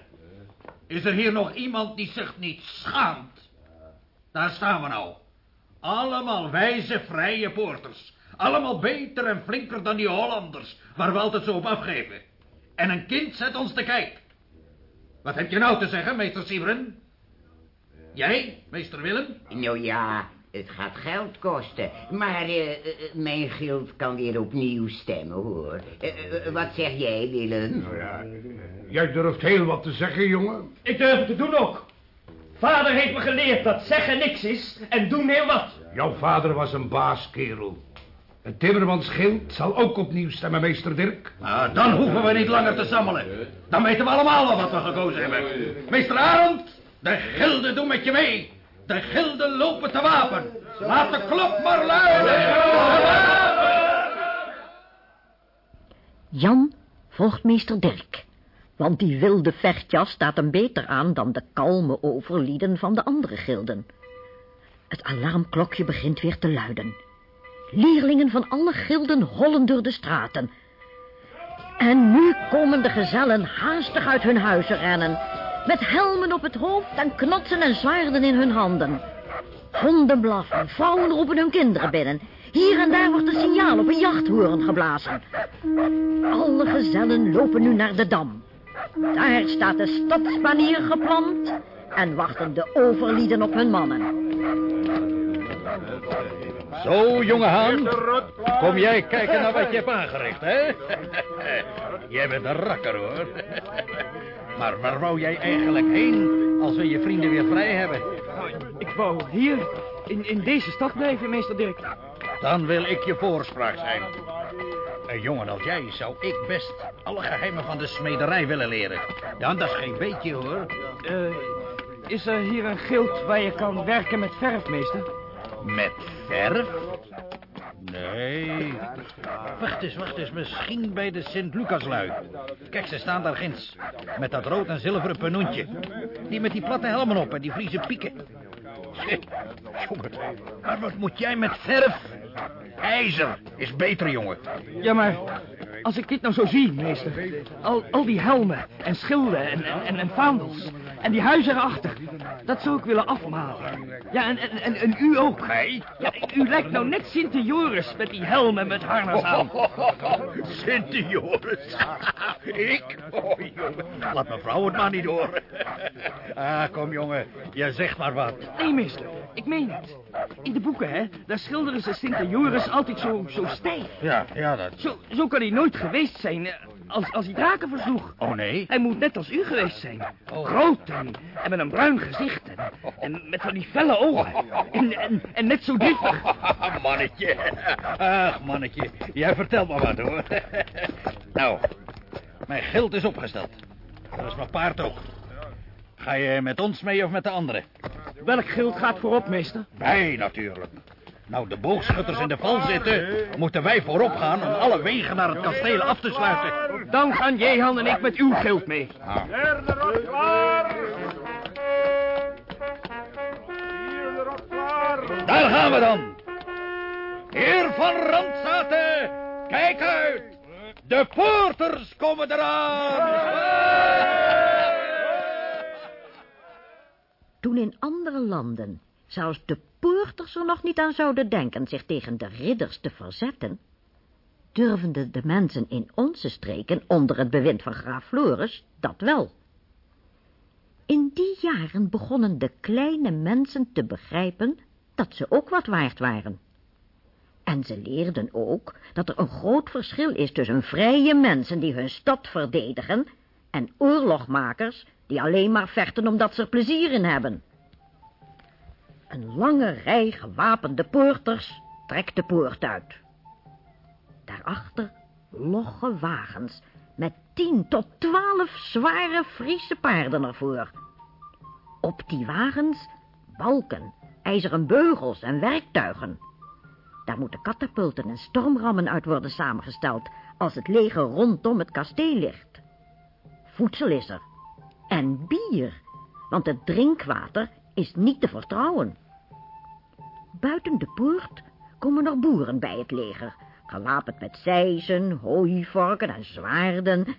S33: Is er hier nog iemand die zich niet schaamt? Daar staan we nou. Allemaal wijze, vrije poorters. Allemaal beter en flinker dan die Hollanders, waar we altijd zo op afgeven. En een kind zet ons te kijk. Wat heb je nou te zeggen, meester Siebren? Jij, meester Willem?
S2: Nou ja, het gaat geld kosten. Maar uh, mijn gild kan weer opnieuw stemmen, hoor. Uh, wat zeg jij, Willem? Nou ja,
S37: jij durft heel wat te zeggen, jongen.
S15: Ik durf het te doen ook. Vader heeft me geleerd dat zeggen niks is en doen heel wat.
S37: Jouw vader was een baaskerel. Het timmermansschild zal ook opnieuw stemmen, meester Dirk.
S39: Nou, dan hoeven we niet langer te sammelen. Dan weten we allemaal wel wat we gekozen hebben. Meester Arend, de gilden doen met je mee. De gilden lopen te wapen. Laat de klok maar luiden.
S2: Jan volgt meester Dirk. Want die wilde vechtjas staat hem beter aan dan de kalme overlieden van de andere gilden. Het alarmklokje begint weer te luiden. Leerlingen van alle gilden hollen door de straten. En nu komen de gezellen haastig uit hun huizen rennen. Met helmen op het hoofd en knotsen en zwaarden in hun handen. Honden blaffen, vrouwen roepen hun kinderen binnen. Hier en daar wordt een signaal op een jachthoorn geblazen. Alle gezellen lopen nu naar de dam. Daar staat de stadsbanier geplant en wachten de overlieden op hun mannen.
S33: Zo, jonge haan. Kom jij kijken naar wat je hebt aangericht, hè? jij bent een rakker, hoor. Maar waar wou jij eigenlijk heen als we je vrienden weer vrij hebben?
S27: Ik wou hier, in, in deze stad blijven, meester Dirk.
S33: Dan wil ik je voorspraak zijn. Een jongen als jij zou ik best alle geheimen van de smederij willen leren. Ja, dat is geen beetje, hoor.
S27: Eh, is er hier een gild waar je kan werken met verf, meester?
S33: Met verf? Nee. Wacht eens, wacht eens. Misschien bij de Sint-Lucaslui. Kijk, ze staan daar ginds. Met dat rood en zilveren penoentje. Die met die platte helmen op en die Friese pieken. Jongen, maar wat moet jij met verf? IJzer is beter, jongen.
S27: Ja, maar als ik dit nou zo zie, meester. Al, al die helmen en schilden en, en, en vaandels. En die huizen erachter. Dat zou ik willen afmalen. Ja, en, en, en, en u ook.
S33: Mij?
S27: Ja, u lijkt nou net Sint Joris met die helm en met harnas aan.
S33: Sint Joris? ik? Oh, jongen. Laat mevrouw het maar niet horen. ah, kom, jongen. Je zegt maar wat.
S27: Nee, meester. Ik meen het. In de boeken, hè, daar schilderen ze Sint Joris altijd zo, zo stijf.
S33: Ja, ja, dat...
S27: Zo, zo kan hij nooit geweest zijn eh, als, als hij draken versloeg.
S33: Oh, nee?
S27: Hij moet net als u geweest zijn. Groot en, en met een bruin gezicht en, en met van die felle ogen. En, en, en net zo driftig.
S33: mannetje. Ach, mannetje. Jij vertelt maar wat, hoor. nou, mijn geld is opgesteld. Dat is mijn paard ook. Ga je met ons mee of met de anderen?
S27: Welk gild gaat voorop, meester?
S33: Wij natuurlijk. Nou, de boogschutters in de val zitten, moeten wij voorop gaan om alle wegen naar het kasteel af te sluiten.
S27: Dan gaan Jehan en ik met uw gild mee.
S33: Ah.
S40: Derde rot klaar.
S33: Daar gaan we dan. Heer van Randzaten, kijk uit. De poorters komen eraan.
S2: Toen in andere landen zelfs de poorters er nog niet aan zouden denken zich tegen de ridders te verzetten, durfden de mensen in onze streken onder het bewind van graaf Floris dat wel. In die jaren begonnen de kleine mensen te begrijpen dat ze ook wat waard waren. En ze leerden ook dat er een groot verschil is tussen vrije mensen die hun stad verdedigen en oorlogmakers die alleen maar vechten omdat ze er plezier in hebben. Een lange rij gewapende poorters trekt de poort uit. Daarachter logge wagens met tien tot twaalf zware Friese paarden ervoor. Op die wagens balken, ijzeren beugels en werktuigen. Daar moeten katapulten en stormrammen uit worden samengesteld als het leger rondom het kasteel ligt. Voedsel is er. En bier, want het drinkwater is niet te vertrouwen. Buiten de poort komen er boeren bij het leger, gewapend met zeizen, hooivorken en zwaarden.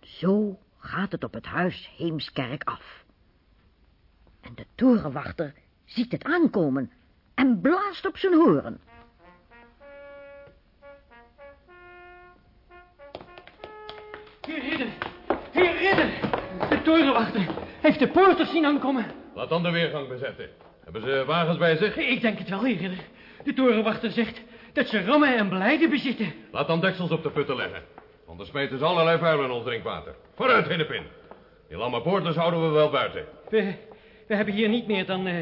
S2: Zo gaat het op het huis Heemskerk af. En de torenwachter ziet het aankomen en blaast op zijn horen.
S27: Heer Ridder, heer Ridder, de torenwachter heeft de poorters zien aankomen.
S6: Laat dan de weergang bezetten. Hebben ze wagens bij zich?
S27: Ik denk het wel, heer Ridder. De torenwachter zegt dat ze rammen en beleiden bezitten.
S6: Laat dan deksels op de putten leggen. Anders smeten ze allerlei vuil in ons drinkwater. Vooruit, Hinnepin. Die lamme poorters houden we wel buiten.
S27: We, we hebben hier niet meer dan, uh,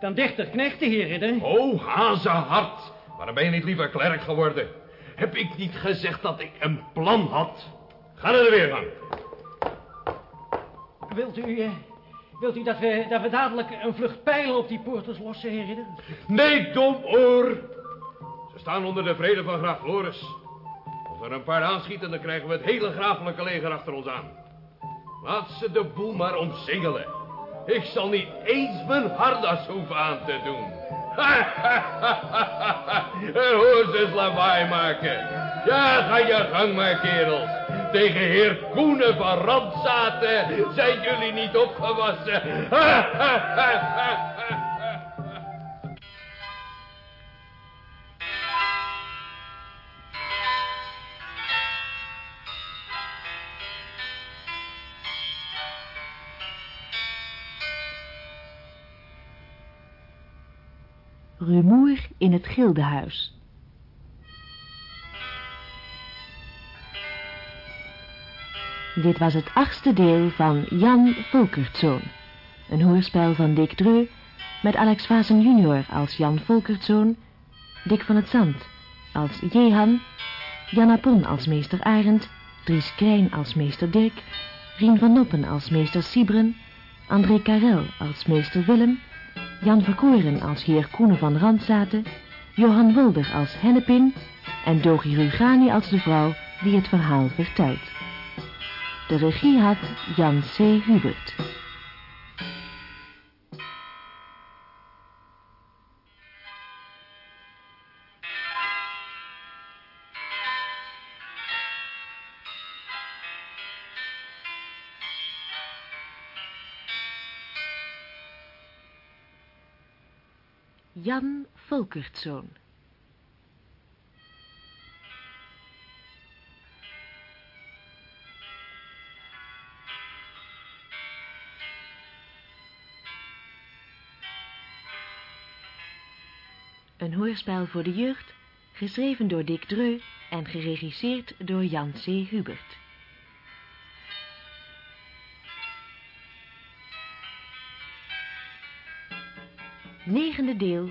S27: dan dertig knechten, heer Ridder.
S6: Oh, hazenhart. Waarom ben je niet liever klerk geworden? Heb ik niet gezegd dat ik een plan had? Ga naar de weergang.
S17: Wilt u, eh, wilt u dat, we, dat dadelijk een vlucht pijlen op die poorters lossen, heer ridder?
S6: Nee, domoor. Ze staan onder de vrede van graaf Floris. Als we er een paar aanschieten, dan krijgen we het hele grafelijke leger achter ons aan. Laat ze de boel maar omsingelen. Ik zal niet eens mijn hardas hoeven aan te doen. Hoe ze lawaai maken. Ja, ga je gang maar, kerels. Tegen heer Koenen van Randzaten zijn jullie niet opgewassen.
S1: In het gildehuis. Dit was het achtste deel van Jan Volkertzoon. Een hoorspel van Dick Dreu met Alex Vazen junior als Jan Volkertzoon, Dick van het Zand als Jehan, Janna Pon als meester Arend, Dries Krijn als meester Dirk, Rien van Noppen als meester Siebren, André Karel als meester Willem, Jan Verkoren als heer Koenen van Randzaten, Johan Wulder als Hennepin en Dogi Rugani als de vrouw die het verhaal vertelt. De regie had Jan C. Hubert. Jan Volkertzoon. Een hoorspel voor de jeugd, geschreven door Dick Dreu en geregisseerd door Jan C. Hubert. Negende deel.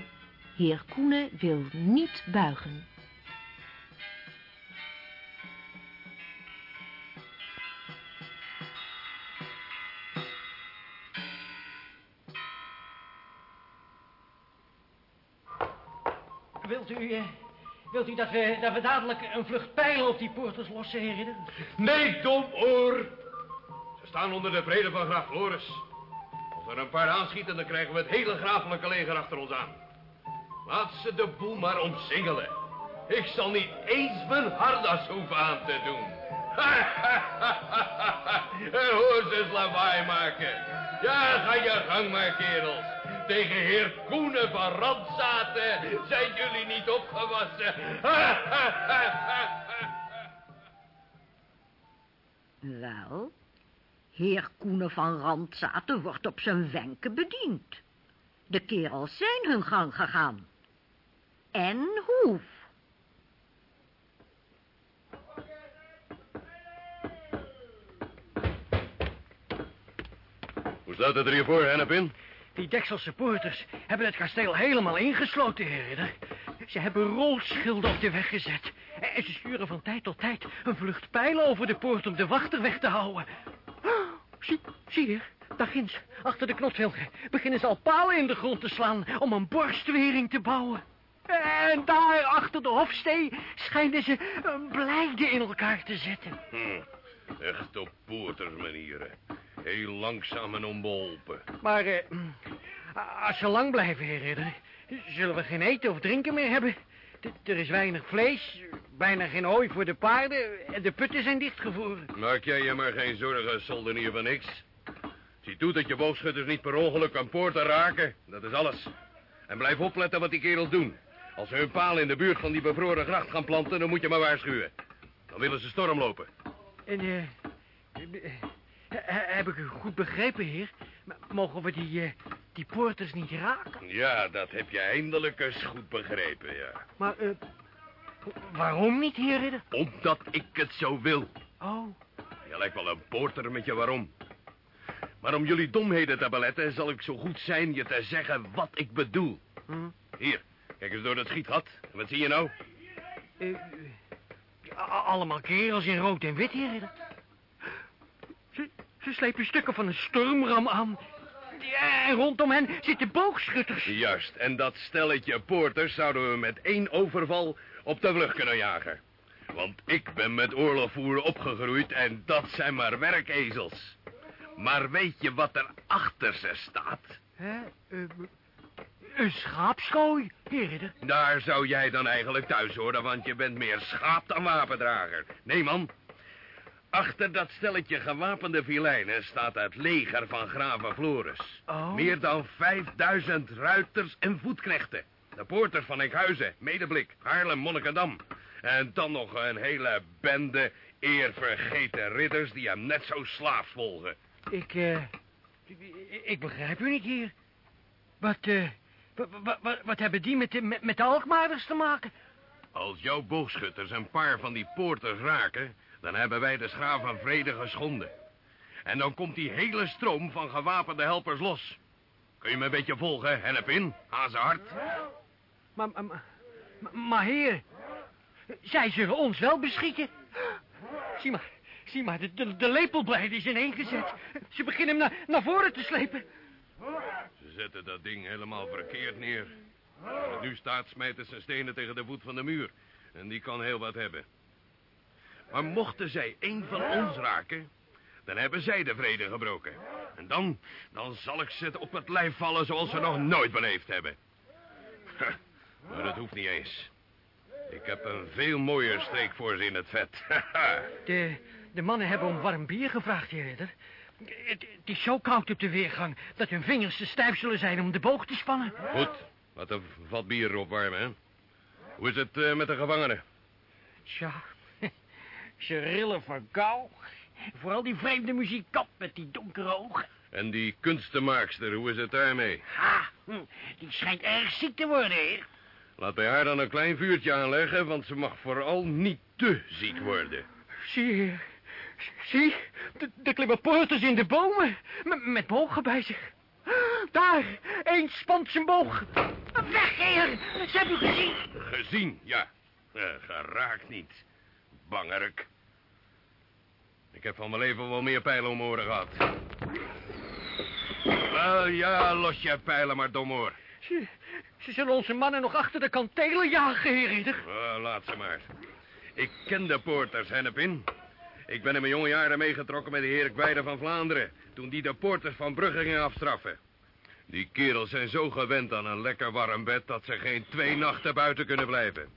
S1: Heer Koene wil niet buigen.
S17: Eh, wilt u dat, we, dat we dadelijk een vlucht pijlen op die poorters lossen, heer ridder?
S6: Nee, domoor. Ze staan onder de vrede van graaf Floris. Als er een paar aanschieten, dan krijgen we het hele grafelijke leger achter ons aan. Laat ze de boel maar omsingelen. Ik zal niet eens mijn hardas hoeven aan te doen. Hoe ze lawaai maken. Ja, ga je gang maar, kerels. Tegen heer Koenen van Randzaten zijn jullie niet opgewassen.
S2: Wel, heer Koenen van Randzaten wordt op zijn wenken bediend. De kerels zijn hun gang gegaan. En hoe?
S41: Hoe staat het er hier voor, Hennepin?
S17: Die Dekselse poorters hebben het kasteel helemaal ingesloten, heer. Ze hebben rolschilden op de weg gezet. En ze sturen van tijd tot tijd een vlucht pijlen over de poort om de wachter weg te houden. Zie, zie hier, daar ginds, achter de knotswilgen, beginnen ze al palen in de grond te slaan om een borstwering te bouwen. En daar achter de hofstee schijnen ze een blijde in elkaar te zetten.
S41: Hm, echt op poortersmanieren. Heel langzaam en onbeholpen.
S17: Maar eh, als ze lang blijven, heer ridder, zullen we geen eten of drinken meer hebben. D- er is weinig vlees, bijna geen hooi voor de paarden en de putten zijn dichtgevroren.
S41: Maak jij je maar geen zorgen, soldenier van niks. Zie toe dat je boogschutters niet per ongeluk aan poorten raken. Dat is alles. En blijf opletten wat die kerels doen. Als ze hun paal in de buurt van die bevroren gracht gaan planten, dan moet je maar waarschuwen. Dan willen ze storm lopen.
S17: En, eh, heb ik u goed begrepen, heer? Mogen we die, eh, die poorters niet raken?
S41: Ja, dat heb je eindelijk eens goed begrepen, ja.
S17: Maar, eh, waarom niet, heer ridder?
S41: Omdat ik het zo wil.
S17: Oh,
S41: Je lijkt wel een poorter met je waarom. Maar om jullie domheden te beletten, zal ik zo goed zijn je te zeggen wat ik bedoel.
S17: hm.
S41: Hier,
S6: Kijk eens door dat schietgat. Wat zie je nou?
S17: Eh, allemaal kerels in rood en wit, heren. Ze, ze slepen stukken van een stormram aan. En rondom hen zitten boogschutters.
S6: Juist, en dat stelletje poorters zouden we met één overval op de vlucht kunnen jagen. Want ik ben met oorlogvoeren opgegroeid en dat zijn maar werkezels. Maar weet je wat er achter ze staat?
S17: Hè? Eh, een schaapskooi, heren.
S6: Daar zou jij dan eigenlijk thuis horen, want je bent meer schaap dan wapendrager. Nee, man. Achter dat stelletje gewapende vilijnen staat het leger van graven Floris.
S17: Oh.
S6: Meer dan 5000 ruiters en voetknechten. De poorters van Enkhuizen, Medeblik, Haarlem, Monnikendam. En dan nog een hele bende eervergeten ridders die hem net zo slaafs volgen.
S17: Ik, eh... ik begrijp u niet, hier. Wat, eh... Wat, wat, wat hebben die met de, met, met de Alkmaarders te maken?
S6: Als jouw boogschutters een paar van die poorters raken... dan hebben wij de schaaf van vrede geschonden. En dan komt die hele stroom van gewapende helpers los. Kun je me een beetje volgen, Hennepin? Hazehart?
S17: Maar, maar, maar, maar heer... Zij zullen ons wel beschieten. Zie maar, zie maar, de, de, de lepelbreid is ineengezet. Ze beginnen hem naar, naar voren te slepen.
S6: Ze zetten dat ding helemaal verkeerd neer. Het nu staat, smijten ze stenen tegen de voet van de muur. En die kan heel wat hebben. Maar mochten zij één van ons raken, dan hebben zij de vrede gebroken. En dan, dan zal ik ze op het lijf vallen zoals ze nog nooit beleefd hebben. Ha, maar dat hoeft niet eens. Ik heb een veel mooier streek voor ze in het vet.
S17: De, de mannen hebben om warm bier gevraagd, heer ridder. Het, het is zo koud op de weergang dat hun vingers te stijf zullen zijn om de boog te spannen.
S6: Goed, laat een vat bier opwarmen, hè. Hoe is het eh, met de gevangenen?
S17: Tja, ze rillen van kou. Vooral die vreemde muzikant met die donkere ogen.
S6: En die kunstenmaakster, hoe is het daarmee?
S17: Ha, hm, die schijnt erg ziek te worden, heer.
S6: Laat bij haar dan een klein vuurtje aanleggen, want ze mag vooral niet te ziek worden.
S17: Zie. Zie, de, de klimmen poorters in de bomen. Met, met bogen bij zich. Daar, één spant zijn boog. Weg, heer. Ze hebben u gezien.
S6: Gezien, ja. Eh, geraakt niet. Bangerik. Ik heb van mijn leven wel meer pijlen om mijn oren gehad. Wel, ja, los je pijlen maar, domoor.
S17: Ze, ze zullen onze mannen nog achter de kantelen jagen, heer ridder.
S6: Oh, laat ze maar. Ik ken de poorters, Hennepin. Ik ben in mijn jonge jaren meegetrokken met de heer Gwijde van Vlaanderen... toen die de poorters van Brugge ging afstraffen. Die kerels zijn zo gewend aan een lekker warm bed... dat ze geen twee nachten buiten kunnen blijven.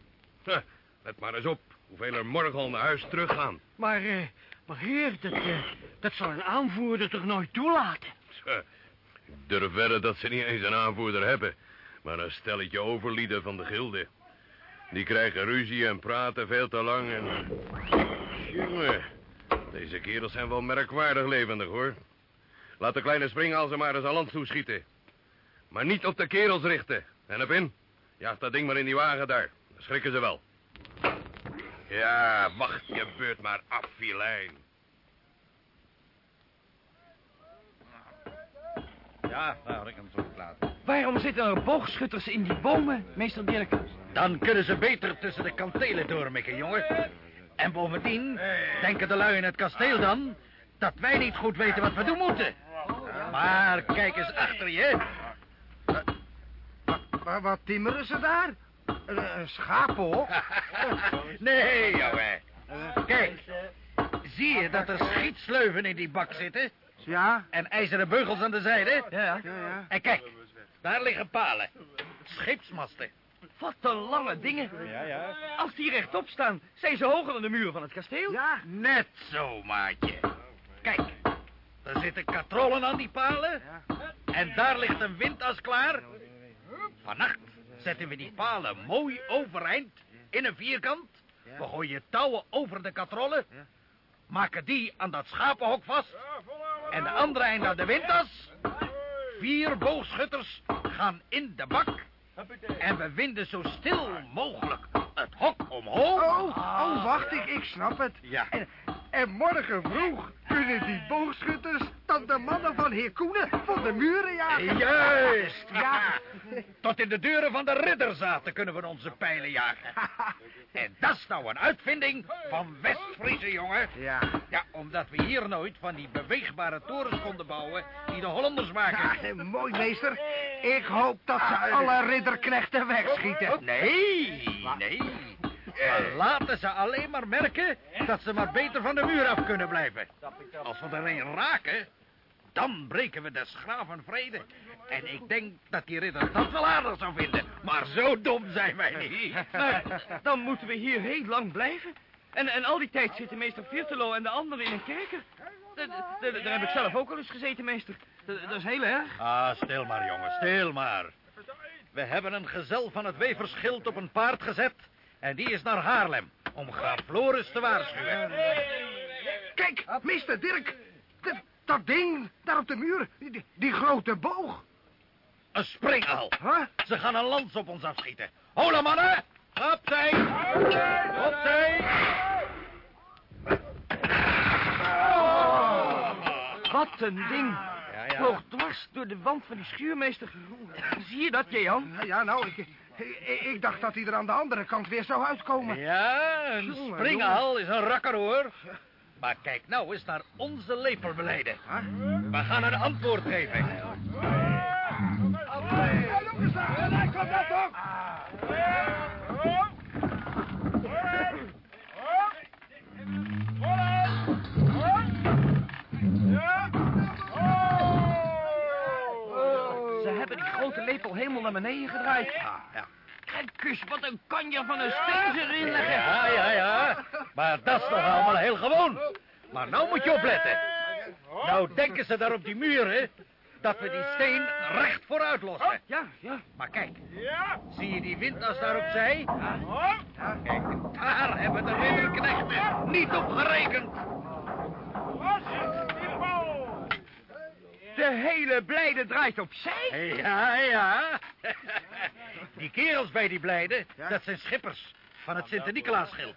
S6: Huh, let maar eens op hoeveel er morgen al naar huis teruggaan.
S17: Maar, eh, maar heer, dat, eh, dat zal een aanvoerder toch nooit toelaten?
S6: Tja, Ik durf wedden dat ze niet eens een aanvoerder hebben... maar een stelletje overlieden van de gilde. Die krijgen ruzie en praten veel te lang en... Jongen, deze kerels zijn wel merkwaardig levendig, hoor. Laat de kleine springhalzen maar eens aan land toeschieten. Maar niet op de kerels richten. En op in. Jaag dat ding maar in die wagen daar. Dan schrikken ze wel. Ja, wacht je beurt maar af, filijn.
S27: Ja, nou, ik kan het zo laten. Waarom zitten er boogschutters in die bomen, meester Dirk?
S33: Dan kunnen ze beter tussen de kantelen doormikken, jongen. En bovendien denken de lui in het kasteel dan... dat wij niet goed weten wat we doen moeten. Maar kijk eens achter je.
S13: Maar wat timmeren ze daar? Een, een schapenhok?
S33: nee, jongen. Kijk, zie je dat er schietsleuven in die bak zitten?
S13: Ja.
S33: En ijzeren beugels aan de zijde?
S13: Ja, ja. ja.
S33: En kijk, daar liggen palen. Scheepsmasten.
S27: Wat een lange dingen.
S33: Ja, ja.
S27: Als die rechtop staan, zijn ze hoger dan de muur van het kasteel.
S13: Ja.
S33: Net zo, maatje. Kijk, er zitten katrollen aan die palen. En daar ligt een windas klaar. Vannacht zetten we die palen mooi overeind in een vierkant. We gooien touwen over de katrollen. Maken die aan dat schapenhok vast. En de andere eind aan de windas. Vier boogschutters gaan in de bak. En we winden zo stil mogelijk het hok omhoog.
S13: Oh, oh, wacht, ik, ik snap het.
S33: Ja.
S13: En, en morgen vroeg, Kunnen die boogschutters dan de mannen van heer Koenen van de muren jagen?
S33: Juist,
S13: Ja.
S33: Tot in de deuren van de ridderzaten kunnen we onze pijlen jagen. En dat is nou een uitvinding van West-Friese, jongen.
S13: Ja.
S33: Ja, omdat we hier nooit van die beweegbare torens konden bouwen die de Hollanders maken.
S13: Ja, mooi, meester. Ik hoop dat ze alle ridderknechten wegschieten.
S33: Nee, nee. We laten ze alleen maar merken dat ze maar beter van de muur af kunnen blijven. Als we er een raken, dan breken we des graven vrede. En ik denk dat die ridder dat wel aardig zou vinden. Maar zo dom zijn wij niet.
S27: Maar dan moeten we hier heel lang blijven. En, en al die tijd zitten meester Virtelo en de anderen in een kerker. Da- da- da- Daar heb ik zelf ook al eens gezeten, meester. Da- Dat is heel erg.
S33: Ah, stil maar, jongen, stil maar. We hebben een gezel van het Weverschild op een paard gezet... en die is naar Haarlem om graaf Floris te waarschuwen.
S13: Kijk, meester Dirk. Dat, dat ding daar op de muur. Die, die grote boog.
S33: Een springal. Ze gaan een lans op ons afschieten. Hola, mannen! Opzij! Opzij!
S27: Wat een ding.
S33: ja.
S27: Vloog dwars door de wand van die schuurmeester. Zie je dat, Jehan?
S13: Ja, nou, ik, ik, ik dacht dat hij er aan de andere kant weer zou uitkomen.
S33: Ja, een
S13: Jongen,
S33: springhal is een rakker, hoor. Maar kijk nou eens naar onze lepelbeleiden. We gaan een antwoord geven.
S13: Dat toch!
S27: Ze hebben die grote lepel helemaal naar beneden gedraaid.
S33: ja.
S27: Kijk eens, wat een kanje van een steen ze erin leggen.
S33: Ja, ja, ja. Maar dat is nog allemaal heel gewoon. Maar nou moet je opletten. Nou denken ze daar op die muren dat we die steen recht vooruit lossen.
S27: Ja, ja.
S33: Maar kijk, zie je die windnas daar opzij? Ja. Kijk, daar hebben de ridderknechten niet op gerekend.
S27: De hele blijde draait opzij.
S33: Ja, ja. Die kerels bij die blijden, dat zijn schippers van het Sint-Nicolaas-schild.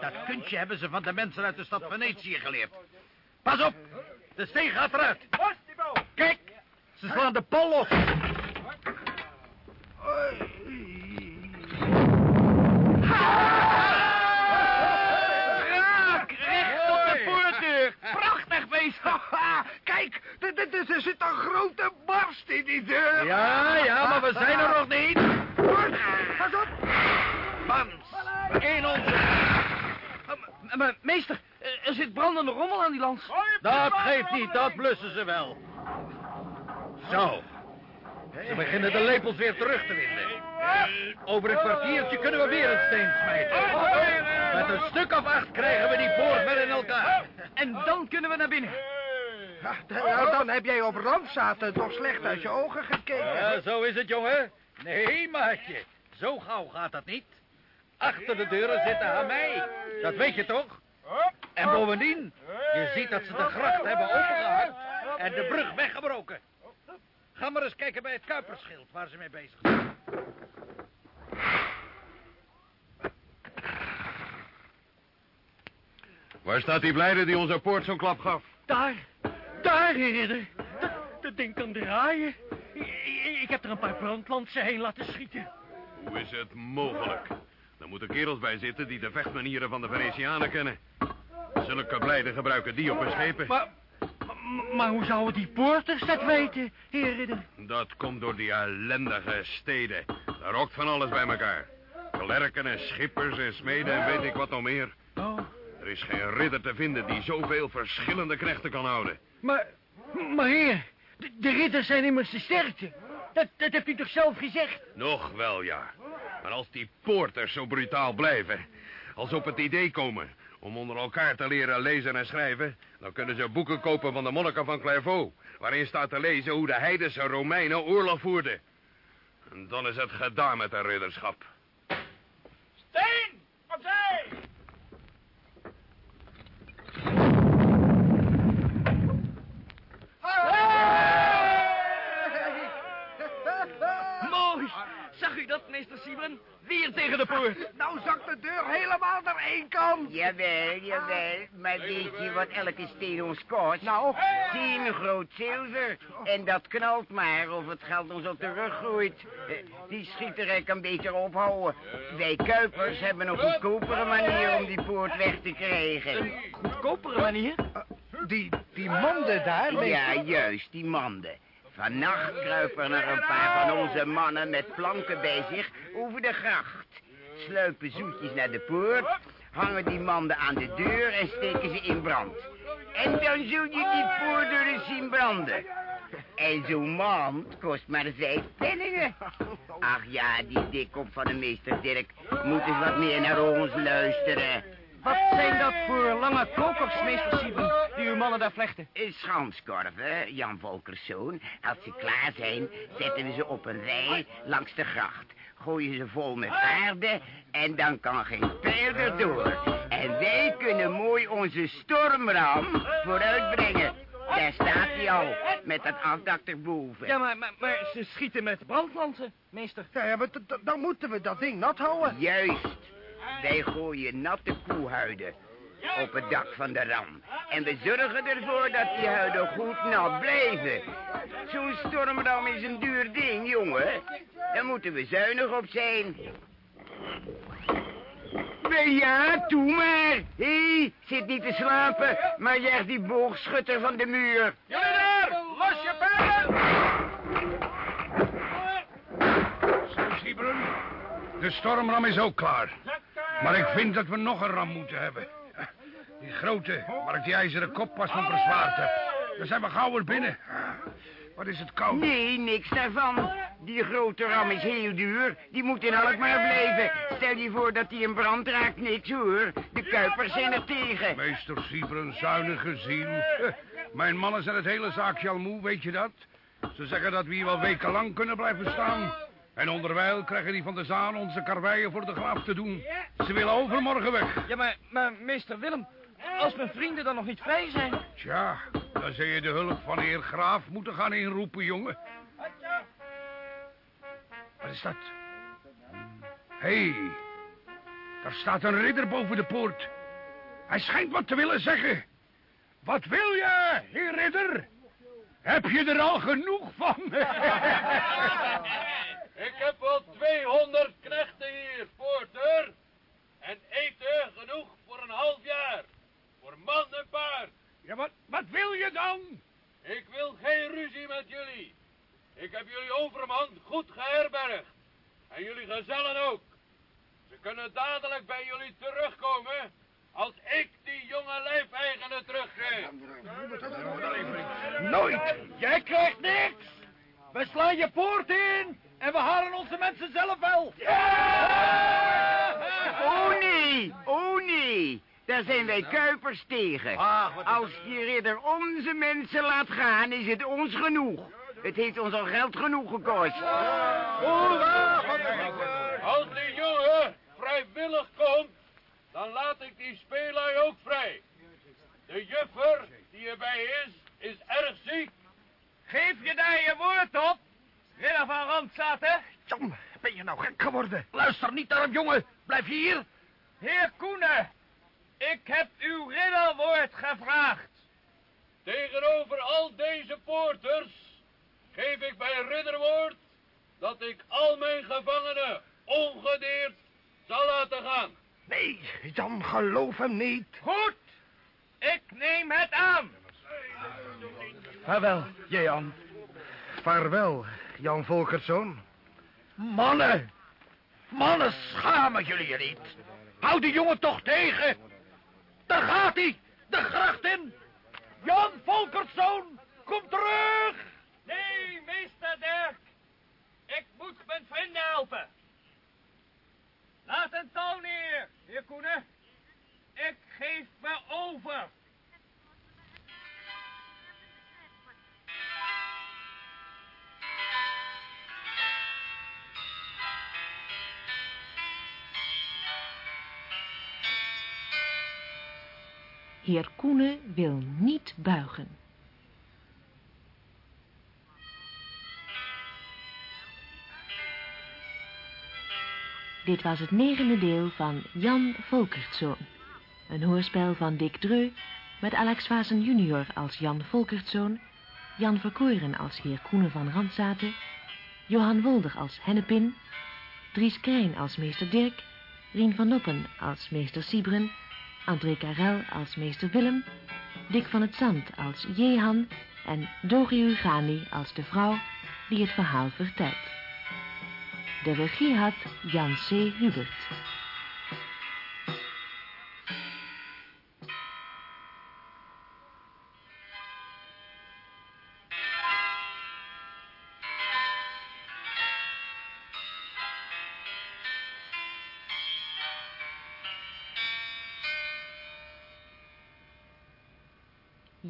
S33: Dat kunstje hebben ze van de mensen uit de stad Venetië geleerd. Pas op, de steen gaat eruit. Kijk, ze slaan de pol los.
S27: Beest.
S13: Kijk, er- er- er er zit een grote barst in die deur.
S33: Ja, ja, maar we zijn er nog niet.
S13: Pas op!
S33: Mans, in onze...
S27: Maar, meester, er zit brandende rommel aan die lans.
S33: Dat geeft niet, dat blussen ze wel. Zo. Ze beginnen de lepels weer terug te vinden. Over een kwartiertje kunnen we weer een steen smijten. Met een stuk of acht krijgen we die poort wel in elkaar.
S27: En dan kunnen we naar binnen.
S13: Nou, dan heb jij op rampzaten toch slecht uit je ogen gekeken.
S33: Ja, zo is het, jongen. Nee, maatje. Zo gauw gaat dat niet. Achter de deuren zitten aan mij. Dat weet je toch? En bovendien, je ziet dat ze de gracht hebben opengehaald en de brug weggebroken. Ga maar eens kijken bij het Kuiperschild waar ze mee bezig zijn.
S6: Waar staat die blijde die onze poort zo'n klap gaf?
S27: Daar, daar, ridder. Dat, dat ding kan draaien. Ik, ik- heb er een paar brandlansen heen laten schieten.
S6: Hoe is het mogelijk? Er moeten kerels bij zitten die de vechtmanieren van de Venetianen kennen. Zulke blijden gebruiken die op hun schepen.
S27: Maar, maar, maar hoe zouden die poorters dat weten, heer ridder?
S6: Dat komt door die ellendige steden. Daar rokt van alles bij elkaar. Klerken en schippers en smeden en weet ik wat nog meer.
S27: Oh.
S6: Er is geen ridder te vinden die zoveel verschillende knechten kan houden.
S27: Maar, maar heer, de, de ridders zijn immers de sterkte. Dat, dat hebt u toch zelf gezegd?
S6: Nog wel, ja. Maar als die poorters zo brutaal blijven... als ze op het idee komen om onder elkaar te leren lezen en schrijven... dan kunnen ze boeken kopen van de monniken van Clairvaux... waarin staat te lezen hoe de heidense Romeinen oorlog voerden. En dan is het gedaan met een ridderschap.
S42: Steen! Opzij!
S27: Mooi. Zag u dat, meester Siebren? Weer tegen de poort.
S13: Nou zakt de deur helemaal naar
S33: één kant.
S34: Jawel, jawel. Maar weet je wat elke steen ons kost?
S33: Nou?
S34: Tien groot zilver. En dat knalt maar of het geld ons op de rug groeit. Eh, Die schieterij kan beter ophouden. Wij Kuipers hebben een goedkopere manier om die poort weg te krijgen.
S27: Goedkopere manier?
S33: Die, die manden daar.
S34: Ja, juist, die manden. Vannacht kruipen er een paar van onze mannen met planken bij zich over de gracht. Sluipen zoetjes naar de poort, hangen die manden aan de deur en steken ze in brand. En dan zul je die poortdeur eens zien branden. En zo'n mand kost maar vijf penningen. Ach ja, die dikkop van de meester Dirk moet eens wat meer naar ons luisteren.
S27: Wat zijn dat voor lange kokers, meester Sieben, die uw mannen daar vlechten?
S34: Schanskorven, Jan Volkerszoon. Als ze klaar zijn, zetten we ze op een rij langs de gracht. Gooien ze vol met aarde en dan kan geen pijl erdoor. En wij kunnen mooi onze stormram vooruitbrengen. Daar staat hij al, met dat afdak erboven.
S27: Ja, maar, maar, maar ze schieten met brandlansen, meester.
S33: Ja, ja maar dan moeten we dat ding nat houden.
S34: Juist. Wij gooien natte koehuiden op het dak van de ram. En we zorgen ervoor dat die huiden goed nat blijven. Zo'n stormram is een duur ding, jongen. Daar moeten we zuinig op zijn. Ja, toe maar. Hé, zit niet te slapen, maar jij die boogschutter van de muur.
S7: Jullie daar! Los je pijlen!
S37: Zo, Siebren. De stormram is ook klaar. Maar ik vind dat we nog een ram moeten hebben. Die grote, waar ik die ijzeren kop pas van verzwaard heb. Daar zijn we gauw weer binnen. Wat is het koud.
S34: Nee, niks daarvan. Die grote ram is heel duur. Die moet in Alkmaar blijven. Stel je voor dat die in brand raakt, niks hoor. De kuipers zijn er tegen.
S37: Meester Siebren, zuinige ziel. Eh, Mijn mannen zijn het hele zaakje al moe, weet je dat? Ze zeggen dat we hier wel wekenlang kunnen blijven staan. En onderwijl krijgen die van de zaan onze karweien voor de graaf te doen. Ze willen overmorgen weg.
S27: Ja, maar, maar meester Willem, als mijn vrienden dan nog niet vrij zijn...
S37: Tja, dan zul je de hulp van de heer graaf moeten gaan inroepen, jongen. Wat is dat? Hé, hey, daar staat een ridder boven de poort. Hij schijnt wat te willen zeggen. Wat wil je, heer ridder? Heb je er al genoeg van?
S7: Ik heb wel 200 knechten hier, poorter. En eten genoeg voor een half jaar. Voor man en paard.
S37: Ja, wat, wat wil je dan?
S7: Ik wil geen ruzie met jullie. Ik heb jullie overmand goed geherbergd. En jullie gezellen ook. Ze kunnen dadelijk bij jullie terugkomen... als ik die jonge lijfeigenen terugkrijg.
S33: Nooit. Jij krijgt niks. We slaan je poort in en we halen onze mensen zelf wel.
S34: Oh nee, oh nee. Daar zijn wij kuipers tegen. Als die ridder onze mensen laat gaan, is het ons genoeg. Het heeft ons al geld genoeg gekost.
S7: Als die jongen vrijwillig komt, dan laat ik die speelui ook vrij. De juffer die erbij is, is erg ziek.
S27: Geef je daar je woord op, ridder van Randzaten?
S33: Jan, ben je nou gek geworden? Luister niet naar hem, jongen. Blijf hier.
S27: Heer Koenen, ik heb uw ridderwoord gevraagd.
S7: Tegenover al deze poorters geef ik bij ridderwoord dat ik al mijn gevangenen ongedeerd zal laten gaan.
S33: Nee, Jan, geloof hem niet.
S27: Goed, ik neem het aan.
S33: Vaarwel, Jan. Vaarwel, Jan Volkerszoon. Mannen! Mannen, schamen jullie je niet? Houd die jongen toch tegen! Daar gaat hij! De gracht in! Jan Volkerszoon, kom terug!
S27: Nee, meester Dirk. Ik moet mijn vrienden helpen. Laat een touw neer, heer Koenen. Ik geef me over.
S1: Heer Koenen wil niet buigen. Dit was het negende deel van Jan Volkertzoon. Een hoorspel van Dick Dreu met Alex Vazen junior als Jan Volkertzoon, Jan Verkoeren als heer Koenen van Randzaten, Johan Wolder als Hennepin, Dries Krijn als meester Dirk, Rien van Noppen als meester Siebren, André Karel als meester Willem, Dick van het Zand als Jehan en Dori Ugani als de vrouw die het verhaal vertelt. De regie had Jan C. Hubert.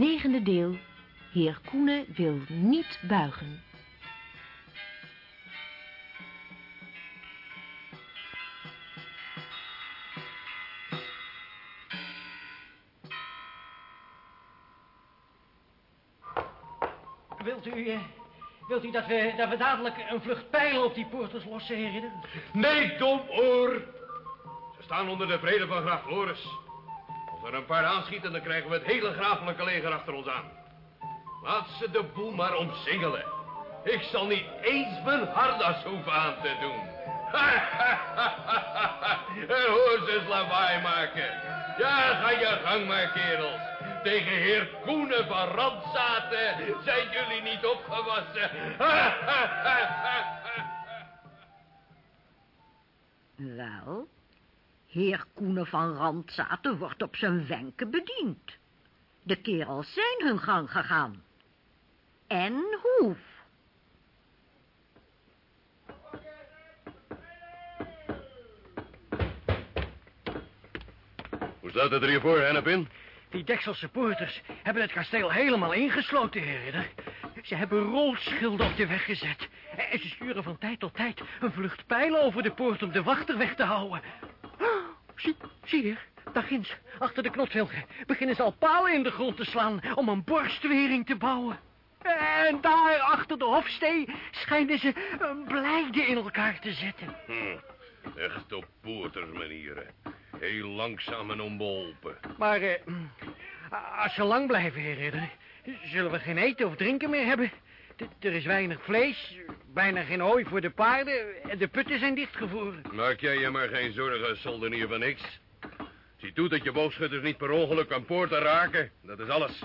S1: Negende deel. Heer Koene wil niet buigen.
S43: Wilt u, eh, wilt u dat we, dat we dadelijk een vlucht pijlen op die poorters lossen, heer Ridder?
S6: Nee, domoor. Ze staan onder de vrede van graaf Floris. Er een paar aanschieten, dan krijgen we het hele grafelijke leger achter ons aan. Laat ze de boel maar omsingelen. Ik zal niet eens mijn hardas hoeven aan te doen. en hoor ze lawaai maken. Ja, ga je gang maar, kerels. Tegen heer Koenen van Randzaten zijn jullie niet opgewassen.
S2: Wel, heer Koenen van Randzaten wordt op zijn wenken bediend. De kerels zijn hun gang gegaan. En hoe?
S6: Hoe staat het er hier voor, Hennepin?
S17: Die Dekselse poorters hebben het kasteel helemaal ingesloten, heer Ridder. Ze hebben rolschilden op de weg gezet. En ze sturen van tijd tot tijd een vlucht pijlen over de poort om de wachter weg te houden. Zie, zie hier, daar ginds, achter de knotswilgen, beginnen ze al palen in de grond te slaan om een borstwering te bouwen. En daar achter de hofstee schijnen ze een blijde in elkaar te zetten.
S6: Hm, echt op poortersmanieren. Heel langzaam en onbeholpen.
S17: Maar eh, als ze lang blijven, heer Ridder, zullen we geen eten of drinken meer hebben. Er is weinig vlees, bijna geen hooi voor de paarden en de putten zijn dichtgevroren.
S6: Maak jij je maar geen zorgen, soldenier van niks. Zie toe dat je boogschutters niet per ongeluk aan poorten raken. Dat is alles.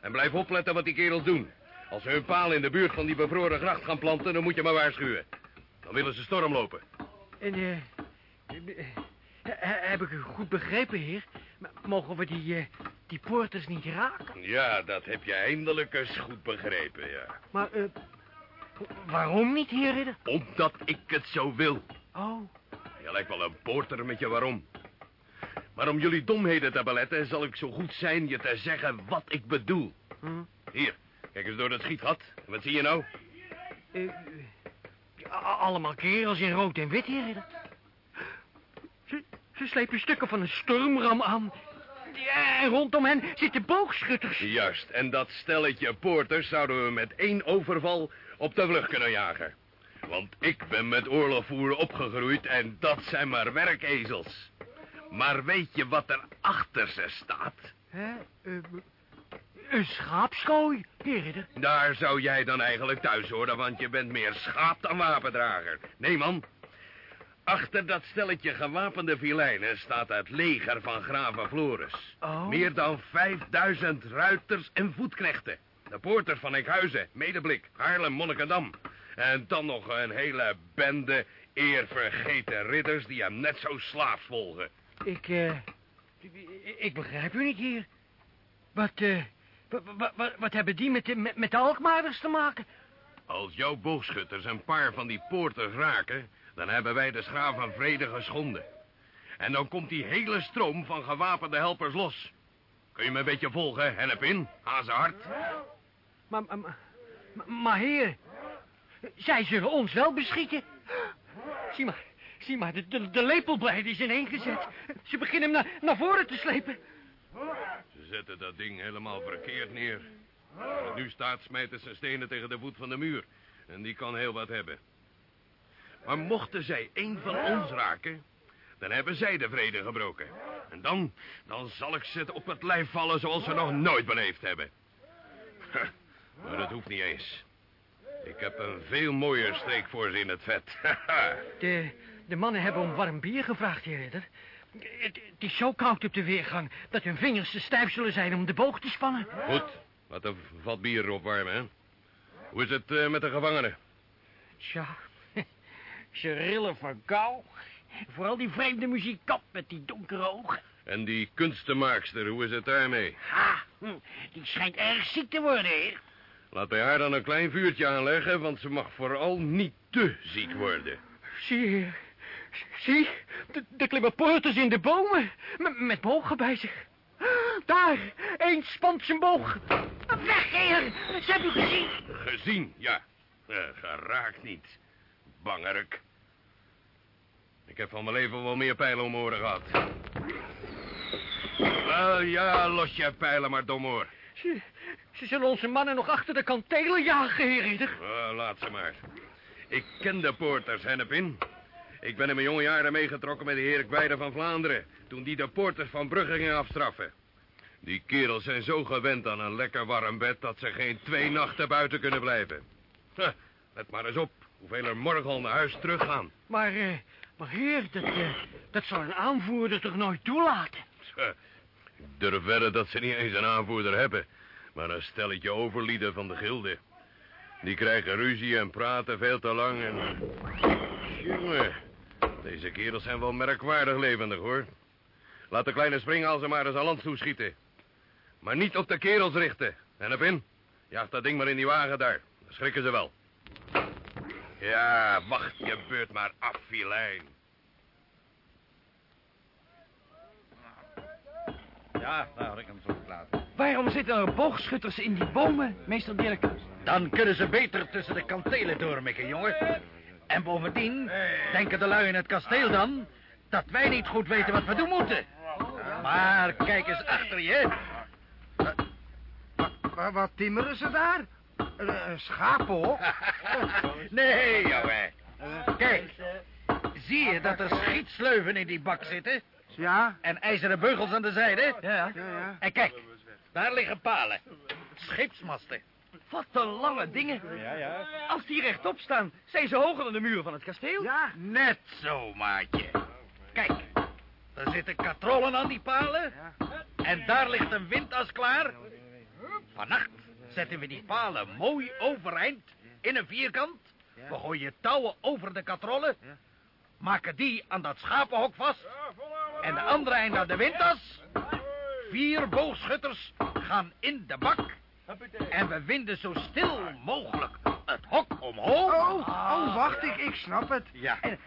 S6: En blijf opletten wat die kerels doen. Als ze hun paal in de buurt van die bevroren gracht gaan planten, dan moet je maar waarschuwen. Dan willen ze storm lopen.
S17: En, eh, eh, eh, heb ik u goed begrepen, heer? Mogen we die, eh, die poorters niet raken?
S6: Ja, dat heb je eindelijk eens goed begrepen, ja.
S17: Maar, eh, waarom niet, heer Ridder?
S6: Omdat ik het zo wil.
S17: Oh,
S6: Je lijkt wel een poorter met je waarom. Maar om jullie domheden te beletten, zal ik zo goed zijn je te zeggen wat ik bedoel.
S17: Hm.
S6: Hier, kijk eens door dat schietgat. Wat zie je nou?
S17: a- allemaal kerels in rood en wit, heer Ridder. Ze, ze slepen stukken van een stormram aan. En rondom hen zitten boogschutters.
S6: Juist, en dat stelletje poorters zouden we met één overval op de vlucht kunnen jagen. Want ik ben met oorlogvoeren opgegroeid en dat zijn maar werkezels. Maar weet je wat er achter ze staat?
S17: Hè? Eh, een Ridder.
S6: Daar zou jij dan eigenlijk thuis horen, want je bent meer schaap dan wapendrager. Nee, man. Achter dat stelletje gewapende vilijnen staat het leger van graven Floris.
S17: Oh.
S6: Meer dan 5000 ruiters en voetknechten. De poorters van Enkhuizen, Medeblik, Haarlem, Monnikendam. En dan nog een hele bende eervergeten ridders die hem net zo slaafs volgen.
S17: Ik, eh... ik begrijp u niet, heer. Wat, eh... Wat, wat, wat hebben die met de, met, met de Alkmaarders te maken?
S6: Als jouw boogschutters een paar van die poorters raken... dan hebben wij de schaar van vrede geschonden. En dan komt die hele stroom van gewapende helpers los. Kun je me een beetje volgen, Hennepin? Hazenhart?
S27: Maar, maar, maar, maar heer, zij zullen ons wel beschieten. Zie maar, zie maar, de, de, de is ineengezet. Ze beginnen hem naar, naar voren te slepen.
S6: Ze zetten dat ding helemaal verkeerd neer. Het nu staat, smijten ze stenen tegen de voet van de muur. En die kan heel wat hebben. Maar mochten zij één van ons raken, dan hebben zij de vrede gebroken. En dan, dan zal ik ze op het lijf vallen zoals ze nog nooit beleefd hebben. Maar dat hoeft niet eens. Ik heb een veel mooier streek voor ze in het vet.
S27: De, de mannen hebben om warm bier gevraagd, heer Ridder. Het, is zo koud op de weergang dat hun vingers te stijf zullen zijn om de boog te spannen.
S6: Goed, laat een vat bier erop warmen, hè. Hoe is het eh, met de gevangenen?
S27: Tja, ze rillen van kou. Vooral die vreemde muzikant met die donkere ogen.
S6: En die kunstenmaakster, hoe is het daarmee?
S17: Ha, hm, die schijnt erg ziek te worden, heer.
S6: Laat bij haar dan een klein vuurtje aanleggen, want ze mag vooral niet te ziek worden.
S27: Zie, heer. Zie, de, de in de bomen. Met, met bogen bij zich. Daar, één spant zijn boog.
S17: Weg, heer. Ze hebben u gezien.
S6: Gezien, ja. Eh, geraakt niet. Bangerik. Ik heb van mijn leven wel meer pijlen om gehad. Wel, ja, los je pijlen maar, domoor.
S27: Ze, ze zullen onze mannen nog achter de kantelen jagen, heer Ridder.
S6: Oh, laat ze maar. Ik ken de poorters, Hennepin. Ik ben in mijn jonge jaren meegetrokken met de heer Gwijde van Vlaanderen... toen die de poorters van Brugge ging afstraffen. Die kerels zijn zo gewend aan een lekker warm bed... dat ze geen twee nachten buiten kunnen blijven. Let maar eens op hoeveel er morgen al naar huis teruggaan.
S27: Maar, eh, maar heer, dat, eh, dat zal een aanvoerder toch nooit toelaten?
S6: Ik durf wedden dat ze niet eens een aanvoerder hebben... maar een stelletje overlieden van de gilde. Die krijgen ruzie en praten veel te lang en... Jongen, deze kerels zijn wel merkwaardig levendig, hoor. Laat de kleine springhalzen maar eens aan land toeschieten. Maar niet op de kerels richten. En op in, jaag dat ding maar in die wagen daar. Dan schrikken ze wel. Ja, wacht je beurt maar af, filijn.
S15: Ja, nou had ik hem zo laten. Waarom zitten er boogschutters in die bomen, meester Dirk?
S33: Dan kunnen ze beter tussen de kantelen doormikken, jongen. En bovendien denken de lui in het kasteel dan... dat wij niet goed weten wat we doen moeten. Maar kijk eens achter je.
S13: Wat timmeren ze daar? Een, schapenhok?
S33: nee, jongen. Kijk, zie je dat er schietsleuven in die bak zitten?
S13: Ja.
S33: En ijzeren beugels aan de zijde?
S27: Ja.
S13: Ja, ja.
S33: En kijk, daar liggen palen. Scheepsmasten.
S27: Wat een lange dingen.
S33: Ja, ja.
S27: Als die rechtop staan, zijn ze hoger dan de muren van het kasteel.
S13: Ja.
S33: Net zo, maatje. Kijk, er zitten katrollen aan die palen. En daar ligt een windas klaar. Vannacht zetten we die palen mooi overeind in een vierkant. We gooien touwen over de katrollen. Maken die aan dat schapenhok vast. En de andere eind aan de windas. Vier boogschutters gaan in de bak. En we winden zo stil mogelijk het hok omhoog.
S13: Oh, oh, wacht, ik, ik snap het.
S33: Ja.
S13: En,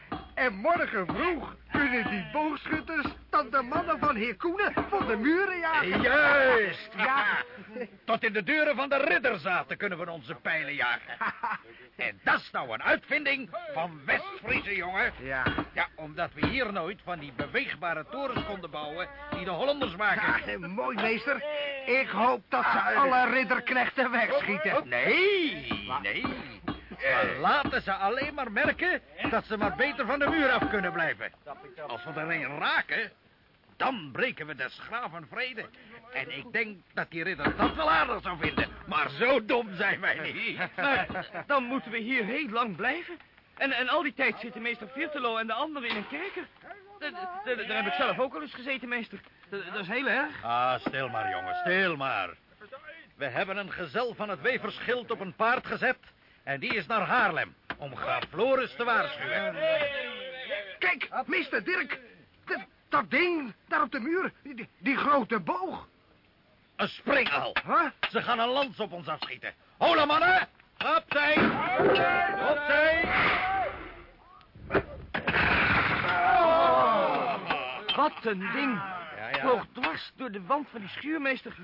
S13: en morgen vroeg kunnen die boogschutters dan de mannen van heer Koenen van de muren jagen.
S33: Juist.
S13: Ja.
S33: Tot in de deuren van de ridderzaten kunnen we onze pijlen jagen. En dat is nou een uitvinding van West-Friese, jongen.
S13: Ja.
S33: Ja, omdat we hier nooit van die beweegbare torens konden bouwen die de Hollanders maken.
S13: Ja, mooi, meester. Ik hoop dat ze alle ridderknechten wegschieten.
S33: Nee, nee. We laten ze alleen maar merken dat ze maar beter van de muur af kunnen blijven. Als we er een raken, dan breken we des graven vrede. En ik denk dat die ridder dat wel aardig zou vinden. Maar zo dom zijn wij niet.
S27: Maar dan moeten we hier heel lang blijven. En, en al die tijd zitten meester Virtelo en de anderen in een kerker. Da- da- da- Daar heb ik zelf ook al eens gezeten, meester. Da- Dat is heel erg.
S33: Ah, stil maar, jongen, stil maar. We hebben een gezel van het Weverschild op een paard gezet... en die is naar Haarlem om graaf Floris te waarschuwen.
S13: Kijk, meester Dirk. Dat, dat ding daar op de muur. Die, die grote boog.
S33: Een springaal.
S13: Huh?
S33: Ze gaan een lans op ons afschieten. Hola, mannen! Opzij! Opzij!
S15: Wat een ding. Vloog dwars door de wand van die schuurmeester.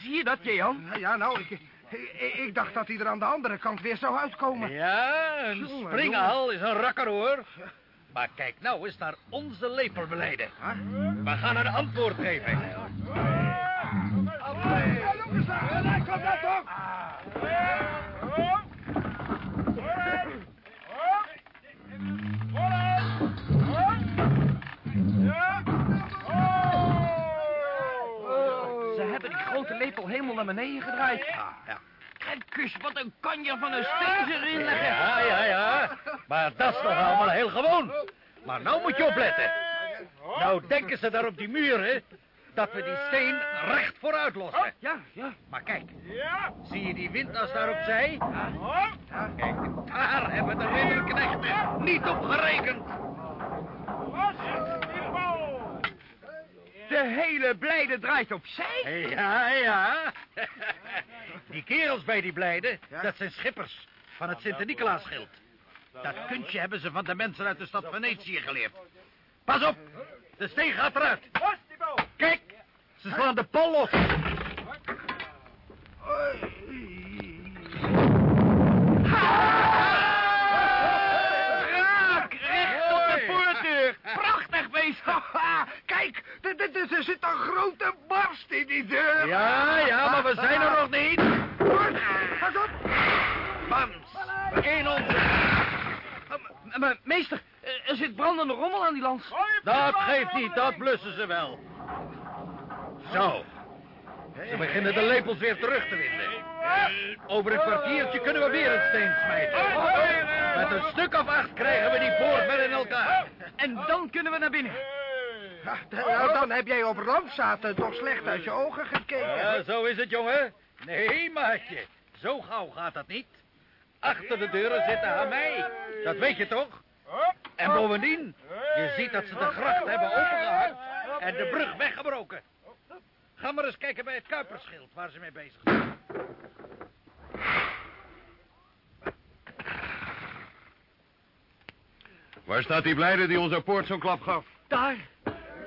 S15: Zie je dat, Jehan?
S13: Ja, nou, ik, ik, ik dacht dat hij er aan de andere kant weer zou uitkomen.
S33: Ja, een springhal is een rakker hoor. Maar kijk nou eens naar onze lepelbeleiden. We gaan een antwoord geven.
S13: Kom dat toch!
S15: Ze hebben die grote lepel helemaal naar beneden gedraaid. Kijk eens, wat een kanjer van een steen ze erin leggen.
S33: Ja, ja, ja. Maar dat is nog allemaal heel gewoon. Maar nou moet je opletten. Nou denken ze daar op die muren dat we die steen recht vooruit lossen.
S15: Ja, ja.
S33: Maar kijk, zie je die windas daar opzij? Ja, kijk, daar hebben de ridderknechten niet op gerekend.
S15: De hele blijde draait opzij.
S33: Ja, ja. Die kerels bij die blijden, dat zijn schippers van het Sint-Nicolaas-schild. Dat kunstje hebben ze van de mensen uit de stad Venetië geleerd. Pas op, de steen gaat eruit. Kijk, ze slaan de pol los.
S15: Raak, recht op de voordeur. Prachtig beest.
S13: Kijk, er- zit een grote barst in die deur.
S33: Ja, ja, maar we zijn er nog niet.
S13: Pas op!
S33: Bams, één onze.
S15: Maar meester, er zit brandende rommel aan die lans.
S33: Dat geeft niet, dat blussen ze wel. Zo. Ze beginnen de lepels weer terug te vinden. Over een kwartiertje kunnen we weer een steen smijten. Met een stuk of acht krijgen we die poort weer in elkaar.
S15: En dan kunnen we naar binnen.
S13: Ja, nou, dan heb jij op landzaten toch slecht uit je ogen gekeken.
S33: Ja, zo is het, jongen. Nee, maatje. Zo gauw gaat dat niet. Achter de deuren zitten Hamei. Dat weet je toch? En bovendien, je ziet dat ze de gracht hebben opengehaald en de brug weggebroken. Ga maar eens kijken bij het Kuiperschild waar ze mee bezig zijn.
S6: Waar staat die blijde die onze poort zo'n klap gaf?
S15: Daar,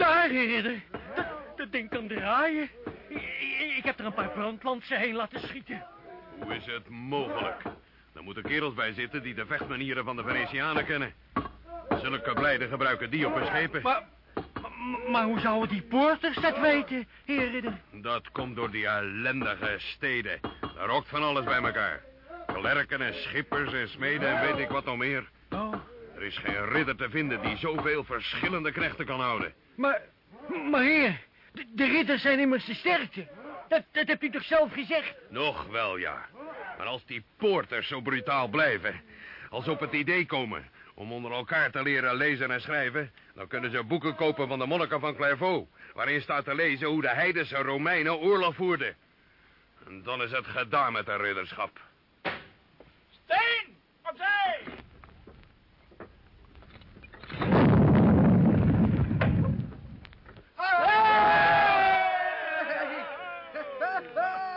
S15: daar, ridder. Dat, dat ding kan draaien. Ik, ik- heb er een paar brandlansen heen laten schieten.
S6: Hoe is het mogelijk? Er moeten kerels bij zitten die de vechtmanieren van de Venetianen kennen. Zulke blijden gebruiken die op hun schepen.
S15: Maar, maar, maar hoe zouden die poorters dat weten, heer ridder?
S6: Dat komt door die ellendige steden. Daar rokt van alles bij elkaar. Klerken en schippers en smeden en weet ik wat nog meer.
S15: Oh.
S6: Er is geen ridder te vinden die zoveel verschillende knechten kan houden.
S15: Maar, maar heer, de, de ridders zijn immers de sterkte. Dat, dat hebt u toch zelf gezegd?
S6: Nog wel, ja. Maar als die poorters zo brutaal blijven... als ze op het idee komen om onder elkaar te leren lezen en schrijven... dan kunnen ze boeken kopen van de monniken van Clairvaux... waarin staat te lezen hoe de heidense Romeinen oorlog voerden. En dan is het gedaan met de ridderschap.
S44: Steen! Opzij!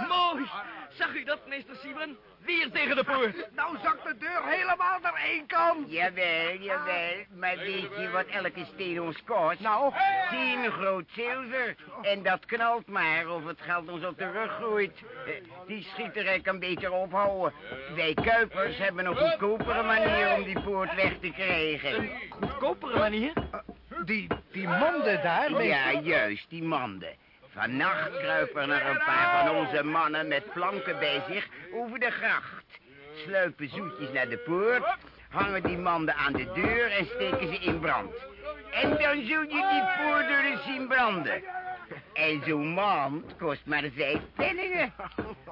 S15: Mooi. Zag u dat, meester Siebren? Weer tegen de poort.
S13: Nou zakt de deur helemaal naar één kant.
S34: Jawel, jawel. Maar weet je wat elke steen ons kost?
S13: Nou?
S34: Tien groot zilver. En dat knalt maar of het geld ons op de rug groeit. Eh, Die schieterij kan beter ophouden. Wij Kuipers hebben een goedkopere manier om die poort weg te krijgen.
S15: Goedkopere manier?
S13: Die, die manden daar,
S34: Ja, juist, die manden. Vannacht kruipen er een paar van onze mannen met planken bij zich over de gracht. Sluipen zoetjes naar de poort, hangen die manden aan de deur en steken ze in brand. En dan zul je die poortdeur eens zien branden. En zo'n mand kost maar vijf penningen.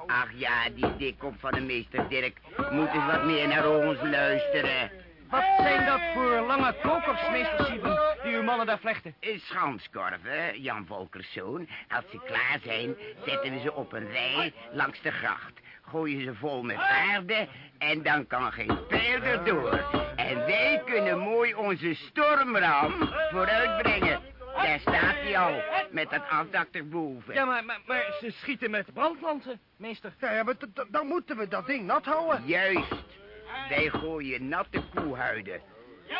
S34: Ach ja, die dikkop van de meester Dirk moet eens wat meer naar ons luisteren.
S15: Wat zijn dat voor lange kokers, meester die uw mannen daar vlechten?
S34: Een Schanskorven, Jan Volkerszoon. Als ze klaar zijn, zetten we ze op een rij langs de gracht. Gooien ze vol met aarde en dan kan geen pijl erdoor. En wij kunnen mooi onze stormram vooruitbrengen. Daar staat hij al, met dat afdak erboven.
S15: Ja, maar, maar, maar ze schieten met brandlansen, meester.
S13: Ja, ja, maar dan moeten we dat ding nat houden.
S34: Juist. Wij gooien natte koehuiden.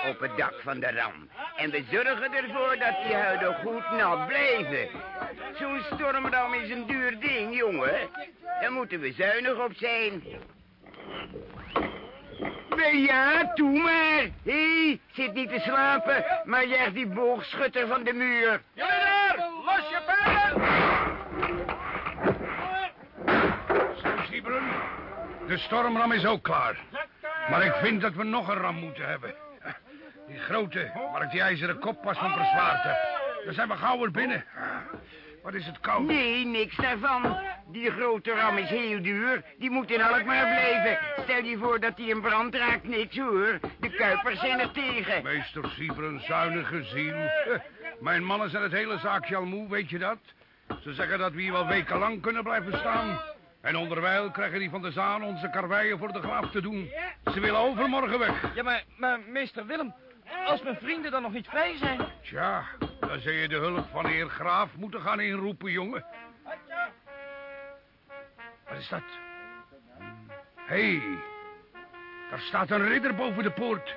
S34: op het dak van de ram. En we zorgen ervoor dat die huiden goed nat blijven. Zo'n stormram is een duur ding, jongen. Daar moeten we zuinig op zijn. Ja, toe maar. Hé, zit niet te slapen, maar jij die boogschutter van de muur.
S33: Jullie daar, los je pijlen!
S37: Zo, Siebren. De stormram is ook klaar. Maar ik vind dat we nog een ram moeten hebben. Die grote, waar ik die ijzeren kop pas van verzwaard heb. Dan zijn we gauw weer binnen. Wat is het koud?
S34: Nee, niks daarvan. Die grote ram is heel duur. Die moet in Alkmaar blijven. Stel je voor dat die in brand raakt, niks hoor. De kuipers zijn er tegen.
S37: Meester Siebren, zuinige ziel. Mijn mannen zijn het hele zaakje al moe, weet je dat? Ze zeggen dat we hier wel wekenlang kunnen blijven staan. En onderwijl krijgen die van de Zaan onze karweien voor de graaf te doen. Ze willen overmorgen weg.
S15: Ja, maar, maar meester Willem, als mijn vrienden dan nog niet vrij zijn...
S37: Tja, dan zul je de hulp van heer Graaf moeten gaan inroepen, jongen. Wat is dat? Hé, hey, daar staat een ridder boven de poort.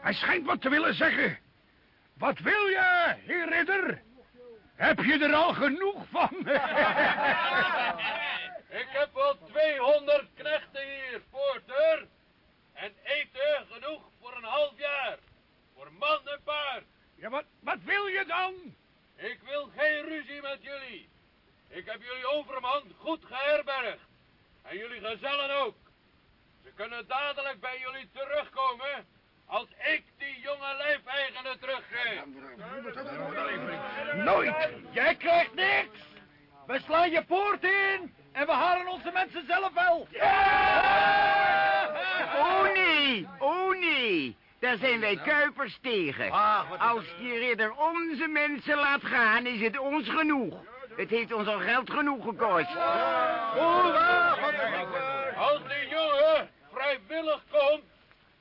S37: Hij schijnt wat te willen zeggen. Wat wil je, heer ridder? Heb je er al genoeg van?
S7: Ik heb wel 200 knechten hier, poorter. En eten genoeg voor een half jaar. Voor man en paard.
S37: Ja, wat, wat wil je dan?
S7: Ik wil geen ruzie met jullie. Ik heb jullie overmand goed geherbergd. En jullie gezellen ook. Ze kunnen dadelijk bij jullie terugkomen... als ik die jonge lijfeigenen teruggeef.
S33: Nooit! Jij krijgt niks! We slaan je poort in en we halen onze mensen zelf wel!
S34: Oh nee, oh nee. Daar zijn wij kuipers tegen. Als die ridder onze mensen laat gaan, is het ons genoeg. Het heeft ons al geld genoeg gekost.
S7: Hoera! Als die jongen vrijwillig komt,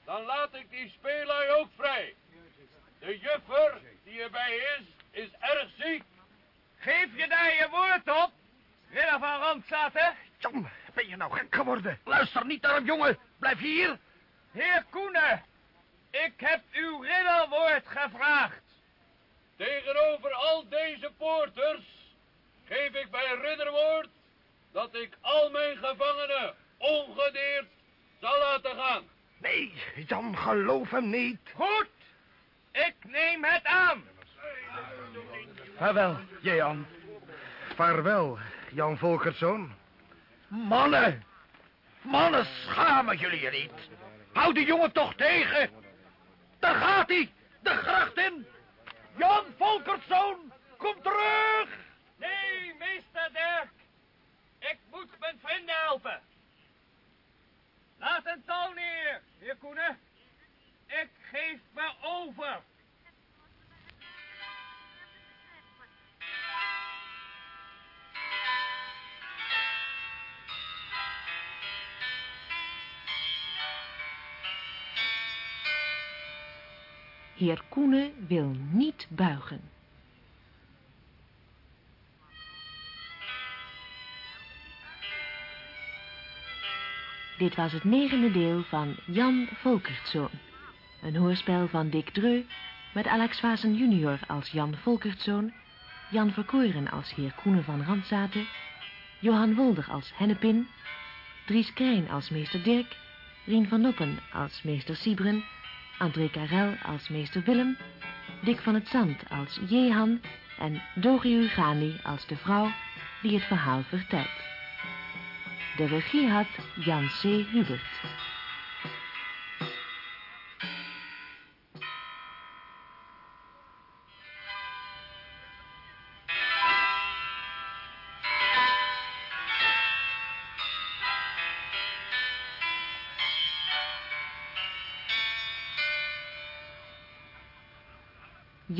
S7: dan laat ik die speelui ook vrij. De juffer die erbij is, is erg ziek.
S33: Geef je daar je woord op? Ridder van Randzaten? Jan, ben je nou gek geworden? Luister niet naar hem, jongen. Blijf hier. Heer Koenen, ik heb uw ridderwoord gevraagd.
S7: Tegenover al deze poorters geef ik bij ridderwoord dat ik al mijn gevangenen ongedeerd zal laten gaan.
S33: Nee, Jan, geloof hem niet. Goed, ik neem het aan.
S13: Vaarwel, Jan. Vaarwel, Jan Volkertszoon.
S33: Mannen, mannen, schamen jullie je niet. Houd die jongen toch tegen. Daar gaat hij, de gracht in. Jan Volkertszoon, kom terug. Nee, meester Dirk. Ik moet mijn vrienden helpen. Laat een touw neer, heer Koenen. Ik geef me over.
S1: Heer Koenen wil niet buigen. Dit was het negende deel van Jan Volkertszoon. Een hoorspel van Dick Dreu met Alex Vazen junior als Jan Volkertszoon, Jan Verkoeren als heer Koenen van Randzaten, Johan Wolder als Hennepin, Dries Krijn als meester Dirk, Rien van Noppen als meester Siebren, André Karel als meester Willem, Dick van het Zand als Jehan en Dogi Ugani als de vrouw die het verhaal vertelt. De regie had Jan C. Hubert.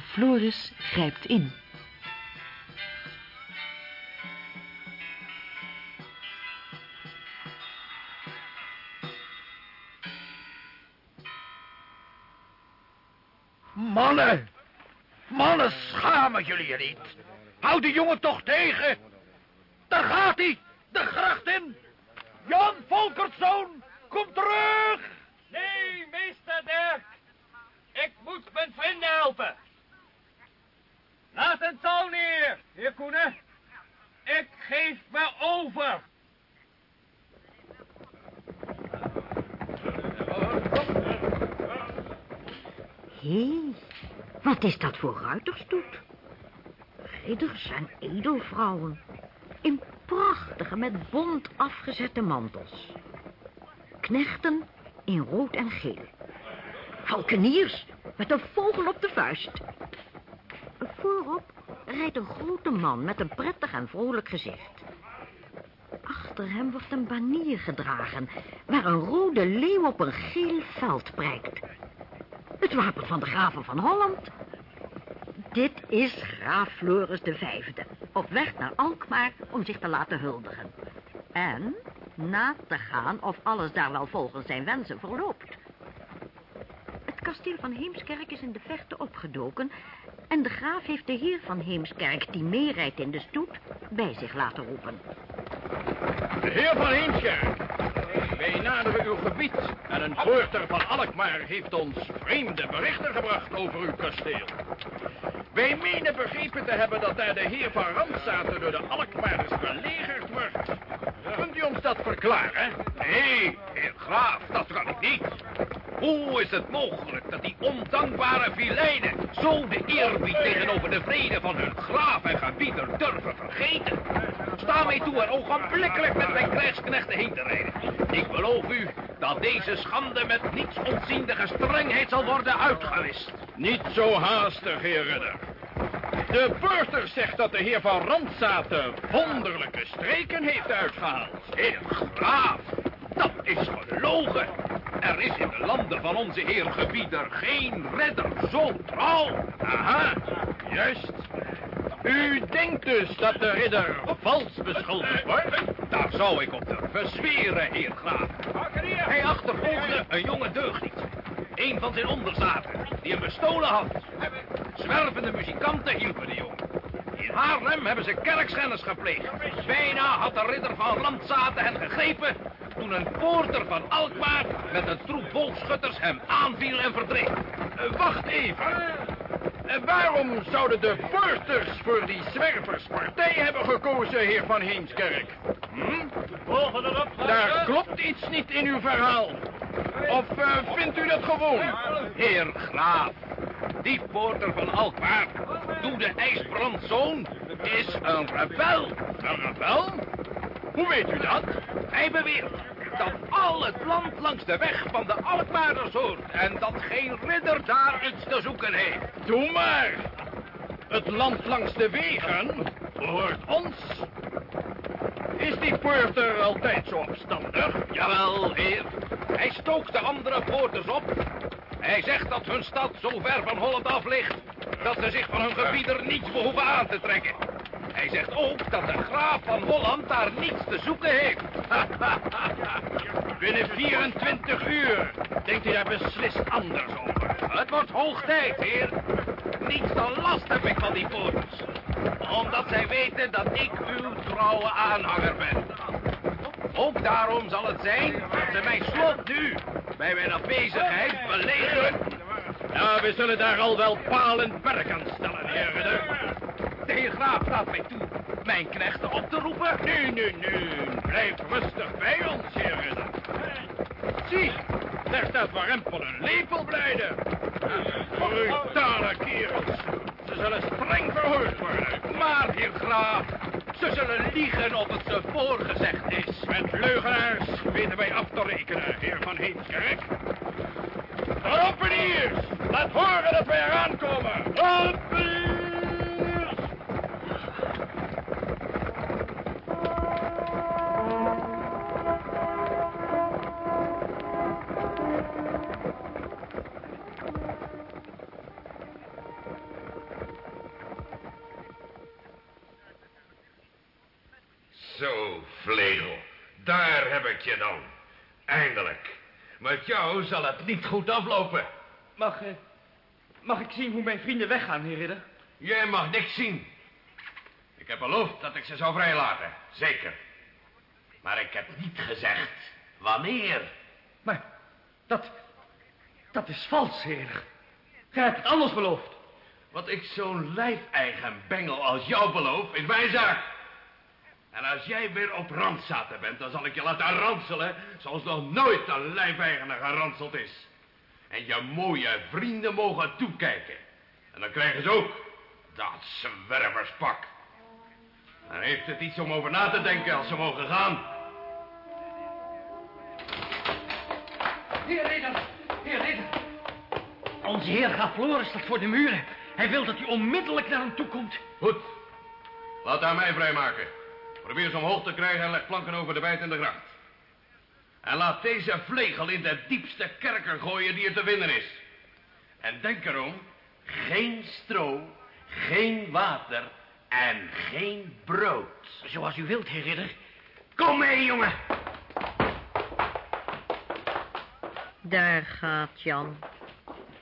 S1: Floris grijpt in.
S33: Mannen! Mannen, schamen jullie je niet? Houd die jongen toch tegen! Daar gaat hij! De gracht in! Jan Volkertszoon, kom terug!
S15: Nee, meester Dirk. Ik moet mijn vrienden helpen. Touw neer, heer Koenen. Ik geef me over.
S2: Hé, wat is dat voor ruiterstoet? Ridders en edelvrouwen. In prachtige, met bont afgezette mantels. Knechten in rood en geel. Valkeniers met een vogel op de vuist. Voorop rijdt een grote man met een prettig en vrolijk gezicht. Achter hem wordt een banier gedragen... waar een rode leeuw op een geel veld prijkt. Het wapen van de graven van Holland. Dit is graaf Floris de Vijfde, op weg naar Alkmaar om zich te laten huldigen. En na te gaan of alles daar wel volgens zijn wensen verloopt. Het kasteel van Heemskerk is in de vechten opgedoken... en de graaf heeft de heer van Heemskerk, die meerijdt in de stoet, bij zich laten roepen.
S45: De heer van Heemskerk, wij naderen uw gebied en een poorter van Alkmaar heeft ons vreemde berichten gebracht over uw kasteel. Wij menen begrepen te hebben dat daar de heer van Randzaten door de Alkmaarders belegerd wordt. Kunt u ons dat verklaren?
S33: Nee, heer Graaf, dat kan ik niet. Hoe is het mogelijk dat die ondankbare vilijnen zo de eerbied tegenover de vrede van hun graaf en gebieter durven vergeten? Sta mij toe er ogenblikkelijk met mijn krijgsknechten heen te rijden. Ik beloof u dat deze schande met niets ontziende gestrengheid zal worden uitgewist.
S45: Niet zo haastig, heer Ridder. De burger zegt dat de heer van Randzaten wonderlijke streken heeft uitgehaald.
S33: Heer Graaf, dat is gelogen. Er is in de landen van onze heer gebieder geen redder zo trouw.
S45: Aha, juist. U denkt dus dat de ridder vals beschuldigd wordt?
S33: Daar zou ik op durven zweren, heer Graaf. Hij achtervolgde een jonge deugniet. Een van zijn onderzaten, die hem bestolen had. Zwervende muzikanten hielpen de jongen. In Haarlem hebben ze kerkschennis gepleegd. Bijna had de ridder van Randzaten hen gegrepen... toen een poorter van Alkmaar met een troep boogschutters hem aanviel en verdreef.
S45: Uh, wacht even. En waarom zouden de poorters voor die zwerverspartij hebben gekozen, heer van Heemskerk? Hm? Daar klopt iets niet in uw verhaal. Of uh, vindt u dat gewoon?
S33: Heer Graaf, die poorter van Alkmaar, Doe de IJsbrandzoon, is een rebel.
S45: Een rebel? Hoe weet u dat?
S33: Hij beweert dat al het land langs de weg van de Alkmaarders hoort... en dat geen ridder daar iets te zoeken heeft.
S45: Doe maar. Het land langs de wegen hoort ons. Is die poorter altijd zo opstandig?
S33: Jawel, heer. Hij stookt de andere poorters op. Hij zegt dat hun stad zo ver van Holland af ligt... dat ze zich van hun gebieder niets behoeven aan te trekken. Hij zegt ook dat de graaf van Holland daar niets te zoeken heeft.
S45: Binnen 24 uur denkt u daar beslist anders over.
S33: Het wordt hoog tijd, heer. Niets dan last heb ik van die poorters. Omdat zij weten dat ik uw trouwe aanhanger ben. Ook daarom zal het zijn dat ze mijn slot nu, bij mijn afwezigheid, belegeren.
S45: Ja, we zullen daar al wel palen werk aan stellen, heer.
S33: De heer Graaf staat mij toe mijn knechten op te roepen.
S45: Nu, nu, nu. Blijf rustig bij ons, heer Ridder. Zie, daar staat Warempel een lepelblijder. Brutale kerels. Ze zullen streng verhoord worden.
S33: Maar, heer Graaf, ze zullen liegen of het ze voorgezegd is.
S45: Met leugenaars weten wij af te rekenen, heer van Heemskerk. Roppeniers, laat horen dat wij eraan komen. Roppeniers!
S6: Zo, Vlegel. Daar heb ik je dan. Eindelijk. Met jou zal het niet goed aflopen.
S15: Mag, eh, mag ik zien hoe mijn vrienden weggaan, heer Ridder?
S6: Jij mag niks zien. Ik heb beloofd dat ik ze zou vrijlaten. Zeker. Maar ik heb niet gezegd wanneer.
S15: Maar dat, dat is vals, heer. Gij hebt het anders beloofd.
S6: Wat ik zo'n lijfeigen bengel als jou beloof, is mijn zaak. En als jij weer op randzaten bent, dan zal ik je laten ranselen... zoals nog nooit een lijfeigenaar geranseld is. En je mooie vrienden mogen toekijken. En dan krijgen ze ook dat zwerverspak. Dan heeft het iets om over na te denken als ze mogen gaan.
S15: Heer Ridder, heer Ridder. Onze heer graaf Floris staat voor de muren. Hij wil dat u onmiddellijk naar hem toe komt.
S6: Goed. Laat hij mij vrijmaken. Probeer ze omhoog te krijgen en leg planken over de bijt in de gracht. En laat deze vlegel in de diepste kerker gooien die er te vinden is. En denk erom, geen stro, geen water en geen brood.
S17: Zoals u wilt, heer Ridder.
S6: Kom mee, jongen.
S2: Daar gaat Jan.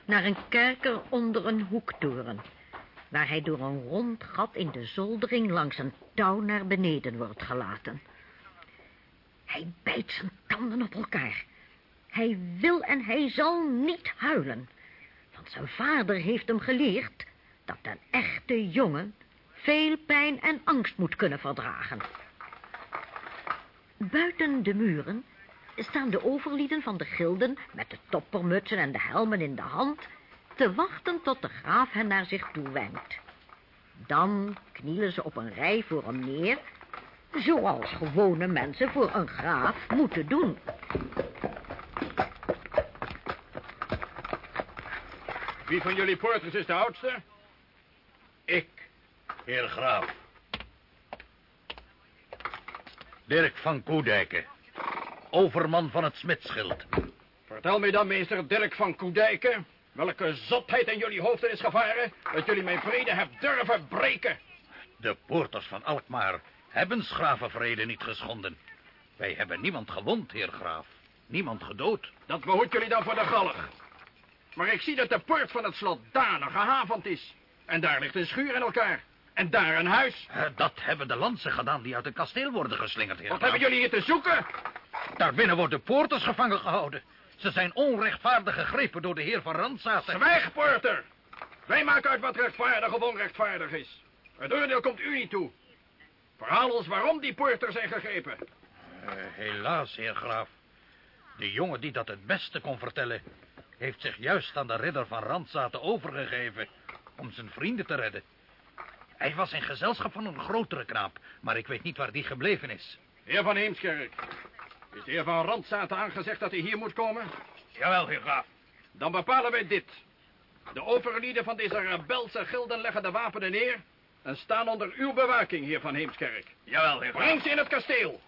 S2: Naar een kerker onder een hoektoren. Waar hij door een rond gat in de zoldering langs een touw naar beneden wordt gelaten. Hij bijt zijn tanden op elkaar. Hij wil en hij zal niet huilen. Want zijn vader heeft hem geleerd dat een echte jongen veel pijn en angst moet kunnen verdragen. Buiten de muren staan de overlieden van de gilden met de toppermutsen en de helmen in de hand te wachten tot de graaf hen naar zich toe wenkt. Dan knielen ze op een rij voor hem neer, zoals gewone mensen voor een graaf moeten doen.
S45: Wie van jullie poorters is de oudste?
S33: Ik, heer graaf. Dirk van Koedijken, overman van het smitschild.
S45: Vertel mij dan, meester Dirk van Koedijken... welke zotheid in jullie hoofden is gevaren... dat jullie mijn vrede hebt durven breken.
S33: De poorters van Alkmaar hebben schravenvrede niet geschonden. Wij hebben niemand gewond, heer graaf. Niemand gedood.
S45: Dat behoort jullie dan voor de galg. Maar ik zie dat de poort van het slot danig gehavend is. En daar ligt een schuur in elkaar. En daar een huis.
S33: Eh, dat hebben de lansen gedaan die uit het kasteel worden geslingerd, heer
S45: Wat
S33: graaf.
S45: hebben jullie hier te zoeken?
S33: Daarbinnen worden poorters gevangen gehouden. Ze zijn onrechtvaardig gegrepen door de heer van Randzaten.
S45: Zwijg, poorter! Wij maken uit wat rechtvaardig of onrechtvaardig is. Het oordeel komt u niet toe. Verhaal ons waarom die poorters zijn gegrepen.
S33: Eh, helaas, heer graaf. De jongen die dat het beste kon vertellen... heeft zich juist aan de ridder van Randzaten overgegeven... om zijn vrienden te redden. Hij was in gezelschap van een grotere knaap... maar ik weet niet waar die gebleven is.
S45: Heer van Heemskerk, is de heer van Randzaten aangezegd dat hij hier moet komen?
S33: Jawel, heer graaf.
S45: Dan bepalen wij dit. De overlieden van deze rebelse gilden leggen de wapenen neer... en staan onder uw bewaking, heer van Heemskerk.
S33: Jawel, heer graaf.
S45: Breng ze in het kasteel.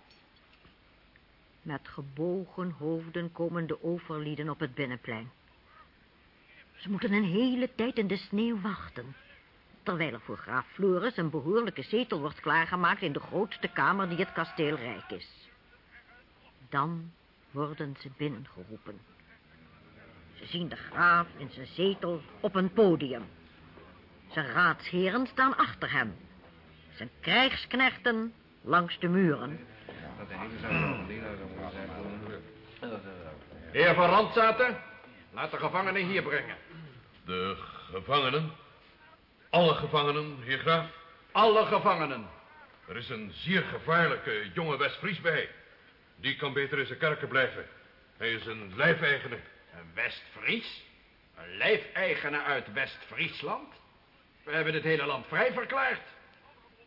S2: Met gebogen hoofden komen de overlieden op het binnenplein. Ze moeten een hele tijd in de sneeuw wachten. Terwijl er voor graaf Floris een behoorlijke zetel wordt klaargemaakt in de grootste kamer die het kasteel rijk is. Dan worden ze binnengeroepen. Ze zien de graaf in zijn zetel op een podium. Zijn raadsheren staan achter hem. Zijn krijgsknechten langs de muren.
S45: Heer van Randzaten, laat de gevangenen hier brengen.
S6: De gevangenen? Alle gevangenen, heer graaf?
S45: Alle gevangenen.
S6: Er is een zeer gevaarlijke jonge West-Fries bij. Die kan beter in zijn kerker blijven. Hij is een lijfeigenaar.
S45: Een West-Fries? Een lijfeigenaar uit West-Friesland? We hebben het hele land vrij verklaard.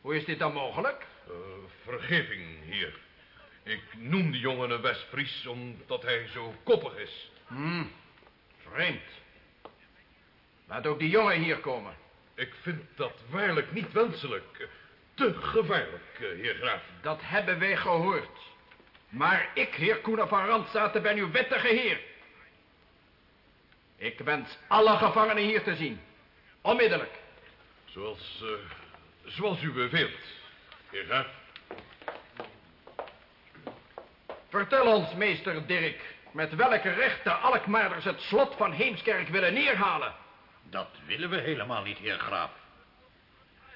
S45: Hoe is dit dan mogelijk?
S6: Uh, vergeving, heer. Ik noem die jongen een West-Fries omdat hij zo koppig is.
S45: Hmm, vreemd. Laat ook die jongen hier komen.
S6: Ik vind dat waarlijk niet wenselijk. Te gevaarlijk, eh, heer graaf.
S45: Dat hebben wij gehoord. Maar ik, heer Koenen van Randzaten, ben uw wettige heer. Ik wens alle gevangenen hier te zien. Onmiddellijk.
S6: Zoals, uh, zoals u beveelt, heer graaf.
S45: Vertel ons, meester Dirk, met welke recht de Alkmaarders het slot van Heemskerk willen neerhalen.
S33: Dat willen we helemaal niet, heer Graaf.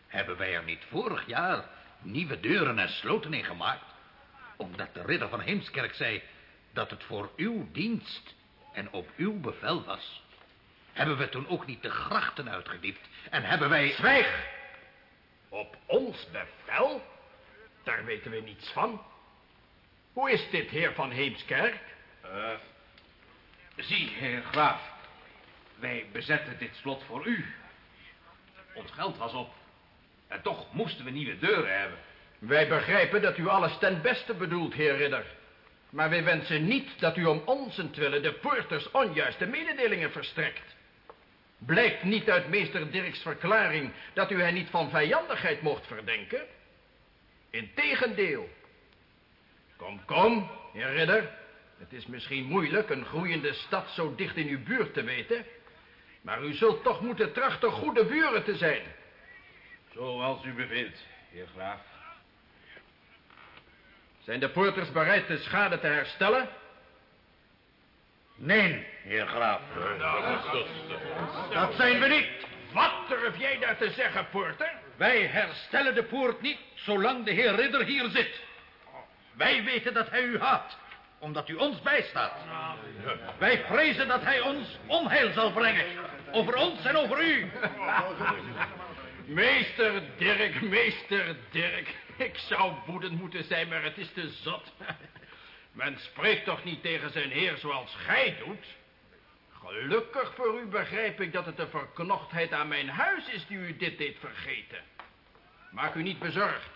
S33: Hebben wij er niet vorig jaar nieuwe deuren en sloten in gemaakt? Omdat de ridder van Heemskerk zei dat het voor uw dienst en op uw bevel was. Hebben we toen ook niet de grachten uitgediept en hebben wij...
S45: Zwijg! Op ons bevel? Daar weten we niets van. Hoe is dit, heer van Heemskerk?
S15: Uh, zie, heer Graaf. Wij bezetten dit slot voor u. Ons geld was op. En toch moesten we nieuwe deuren hebben.
S45: Wij begrijpen dat u alles ten beste bedoelt, heer Ridder. Maar wij wensen niet dat u om onzentwille de poorters onjuiste mededelingen verstrekt. Blijkt niet uit meester Dirks verklaring dat u hen niet van vijandigheid mocht verdenken? Integendeel. Kom, kom, heer Ridder. Het is misschien moeilijk een groeiende stad zo dicht in uw buurt te weten. Maar u zult toch moeten trachten goede buren te zijn.
S15: Zoals u bevindt, heer Graaf.
S45: Zijn de poorters bereid de schade te herstellen?
S33: Nee, heer Graaf.
S45: Dat zijn we niet. Wat durf jij daar te zeggen, poorter?
S33: Wij herstellen de poort niet zolang de heer Ridder hier zit. Wij weten dat hij u haat, omdat u ons bijstaat. Wij vrezen dat hij ons onheil zal brengen. Over ons en over u.
S45: Meester Dirk, meester Dirk. Ik zou woedend moeten zijn, maar het is te zot. Men spreekt toch niet tegen zijn heer zoals gij doet? Gelukkig voor u begrijp ik dat het de verknochtheid aan mijn huis is die u dit deed vergeten. Maak u niet bezorgd.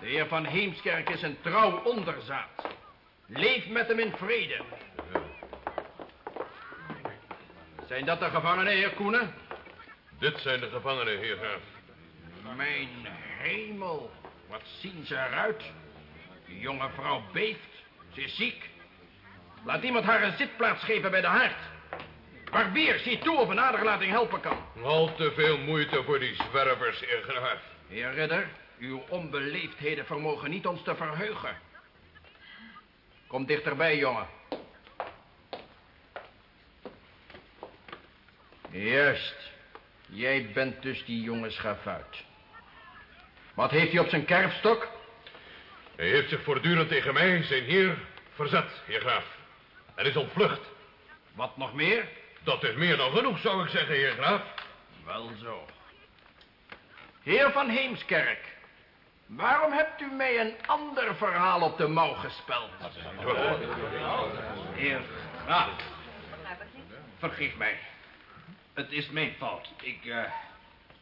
S45: De heer van Heemskerk is een trouw onderzaat. Leef met hem in vrede. Zijn dat de gevangenen, heer Koenen?
S6: Dit zijn de gevangenen, heer Graaf.
S45: Mijn hemel, wat zien ze eruit? Die jonge vrouw beeft. Ze is ziek. Laat iemand haar een zitplaats geven bij de haard. Barbier, zie toe of een aderlating helpen kan.
S6: Al te veel moeite voor die zwervers, heer Graaf.
S45: Heer Ridder, uw onbeleefdheden vermogen niet ons te verheugen. Kom dichterbij, jongen. Juist. Jij bent dus die jonge schafuit. Wat heeft hij op zijn kerfstok?
S6: Hij heeft zich voortdurend tegen mij, zijn heer, verzet, heer graaf. En is ontvlucht.
S45: Wat nog meer?
S6: Dat is meer dan genoeg, zou ik zeggen, heer graaf.
S45: Wel zo. Heer van Heemskerk, waarom hebt u mij een ander verhaal op de mouw gespeld?
S15: Heer Graaf, vergeef mij. Het is mijn fout. Ik, uh,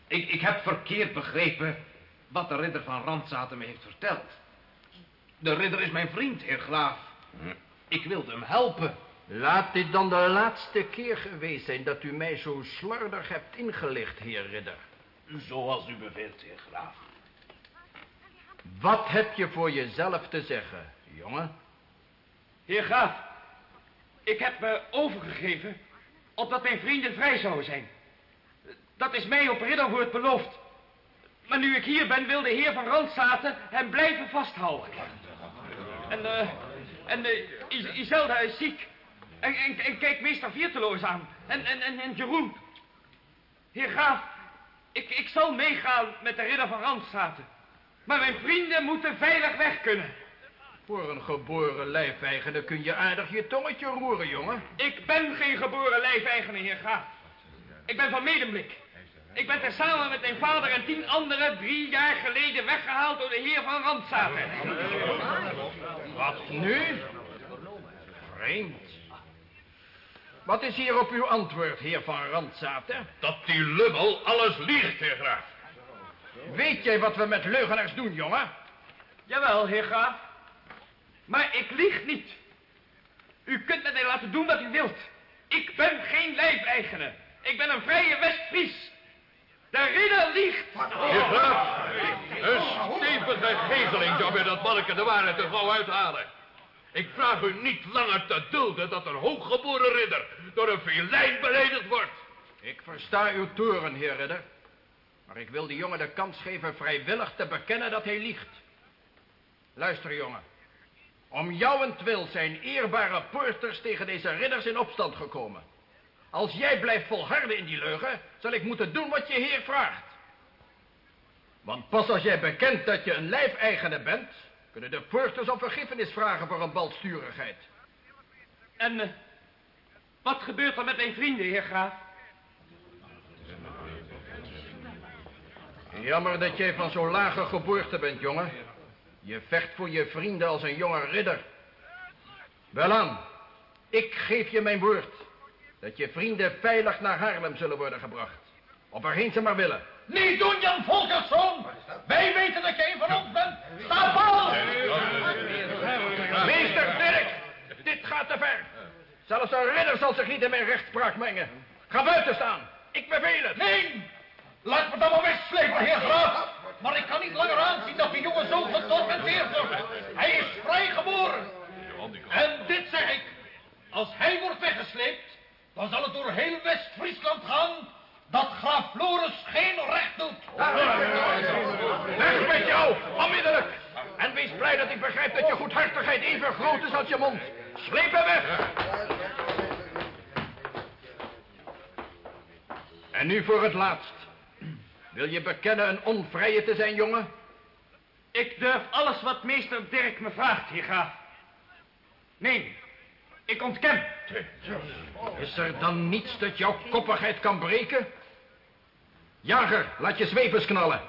S15: ik, ik heb verkeerd begrepen wat de ridder van Randzaten me heeft verteld. De ridder is mijn vriend, heer Graaf. Ik wilde hem helpen.
S45: Laat dit dan de laatste keer geweest zijn dat u mij zo slordig hebt ingelicht, heer ridder.
S15: Zoals u beveelt, heer Graaf.
S45: Wat heb je voor jezelf te zeggen, jongen?
S15: Heer Graaf, ik heb me overgegeven opdat mijn vrienden vrij zouden zijn. Dat is mij op ridderwoord beloofd. Maar nu ik hier ben, wil de heer van Randzaten hem blijven vasthouden. En, eh, en uh, Iselda is ziek. En, en, en kijk meester Vierteloos aan. En, en, en, en Jeroen. Heer Graaf, ik, ik zal meegaan met de ridder van Randzaten. Maar mijn vrienden moeten veilig weg kunnen.
S45: Voor een geboren lijfeigenaar kun je aardig je tongetje roeren, jongen.
S15: Ik ben geen geboren lijfeigenaar, heer Graaf. Ik ben van Medemblik. Ik ben tezamen met mijn vader en tien anderen drie jaar geleden weggehaald door de heer van Randzaten.
S45: Wat nu? Vreemd. Wat is hier op uw antwoord, heer van Randzaten?
S6: Dat die lummel alles liegt, heer Graaf.
S45: Weet jij wat we met leugenaars doen, jongen?
S15: Jawel, heer Graaf. Maar ik lieg niet. U kunt met mij laten doen wat u wilt. Ik ben geen lijfeigene. Ik ben een vrije West-Fries. De ridder liegt.
S6: Heer Graaf, een stevige gezeling zou bij dat manneke de waarheid er gauw uithalen. Ik vraag u niet langer te dulden dat een hooggeboren ridder door een filijn beledigd wordt.
S45: Ik versta uw toren, heer ridder. Maar ik wil die jongen de kans geven vrijwillig te bekennen dat hij liegt. Luister, jongen. Om jouwentwil zijn eerbare poorters tegen deze ridders in opstand gekomen. Als jij blijft volharden in die leugen, zal ik moeten doen wat je heer vraagt. Want pas als jij bekent dat je een lijfeigene bent, kunnen de poorters om vergiffenis vragen voor een balsturigheid.
S15: En eh, wat gebeurt er met mijn vrienden, heer Graaf?
S45: Jammer dat jij van zo'n lage geboorte bent, jongen. Je vecht voor je vrienden als een jonge ridder. Welaan, ik geef je mijn woord dat je vrienden veilig naar Haarlem zullen worden gebracht. Of waarheen ze maar willen.
S27: Niet doen, Jan Volkerszoon! Wij weten dat je een van ons bent! Sta vast!
S45: Meester Dirk, dit gaat te ver. Zelfs een ridder zal zich niet in mijn rechtspraak mengen. Ga buiten staan. Ik beveel het.
S27: Nee! Laat me dan maar wegslepen, heer Graaf! Maar ik kan niet langer aanzien dat die jongen zo getormenteerd wordt. Hij is vrijgeboren. En dit zeg ik. Als hij wordt weggesleept, dan zal het door heel West-Friesland gaan dat graaf Floris geen recht doet.
S45: Weg met jou, onmiddellijk. En wees blij dat ik begrijp dat je goedhartigheid even groot is als je mond. Sleep hem weg. En nu voor het laatst. Wil je bekennen een onvrije te zijn, jongen?
S15: Ik durf alles wat meester Dirk me vraagt, heer Graaf. Nee, ik ontken.
S45: Is er dan niets dat jouw koppigheid kan breken? Jager, laat je zwevers knallen.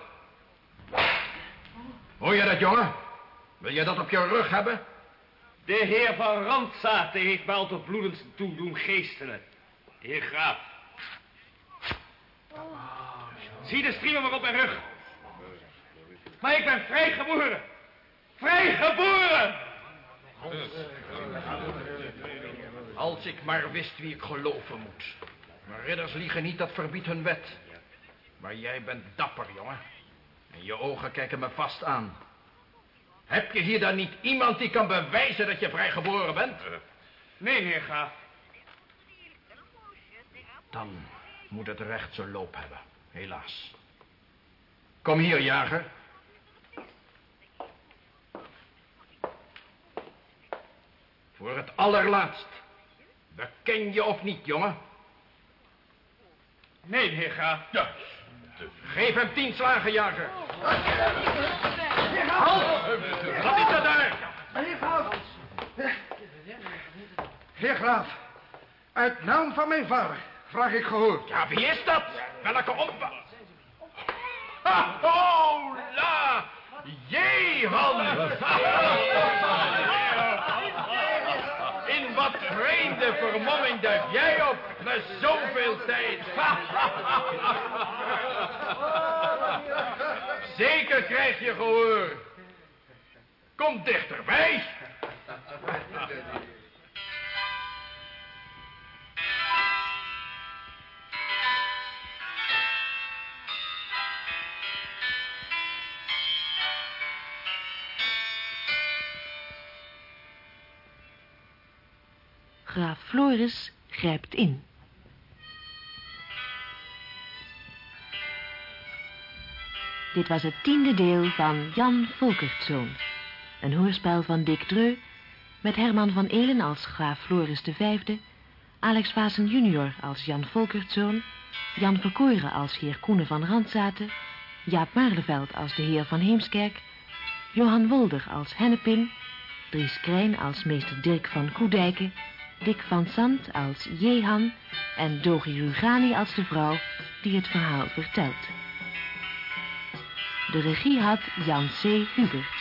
S45: Hoor je dat, jongen? Wil je dat op je rug hebben?
S15: De heer van Randzaten heeft mij al tot bloedens toe doen geestelen. Heer Graaf. Zie de striemen maar op mijn rug. Maar ik ben vrijgeboren. Vrijgeboren!
S45: Als ik maar wist wie ik geloven moet. Maar ridders liegen niet, dat verbiedt hun wet. Maar jij bent dapper, jongen. En je ogen kijken me vast aan. Heb je hier dan niet iemand die kan bewijzen dat je vrijgeboren bent?
S15: Nee, heer Graaf.
S45: Dan moet het recht zijn loop hebben, helaas. Kom hier, jager. Voor het allerlaatst. Beken je of niet, jongen?
S15: Nee, heer Graaf.
S45: Ja. Geef hem tien slagen, jager.
S27: Halt!
S45: Wat is dat daar?
S27: Heer Graaf. Heer Graaf. Uit naam van mijn vader vraag ik gehoor.
S45: Ja, wie is dat? Welke op... Ha, oh, vreemde vermomming duik jij op na zoveel tijd. Zeker krijg je gehoor. Kom dichterbij.
S1: Graaf Floris grijpt in. Dit was het tiende deel van Jan Volkertzoon. Een hoorspel van Dick Dreu... met Herman van Elen als graaf Floris V... Alex Vassen junior als Jan Volkertzoon... Jan Verkooyren als heer Koenen van Randzaten... Jaap Maarleveld als de heer van Heemskerk... Johan Wolder als Hennepin... Dries Krijn als meester Dirk van Koedijken... Dick van Sant als Jehan... en Dogi Rugani als de vrouw die het verhaal vertelt. De regie had Jan C. Hubert.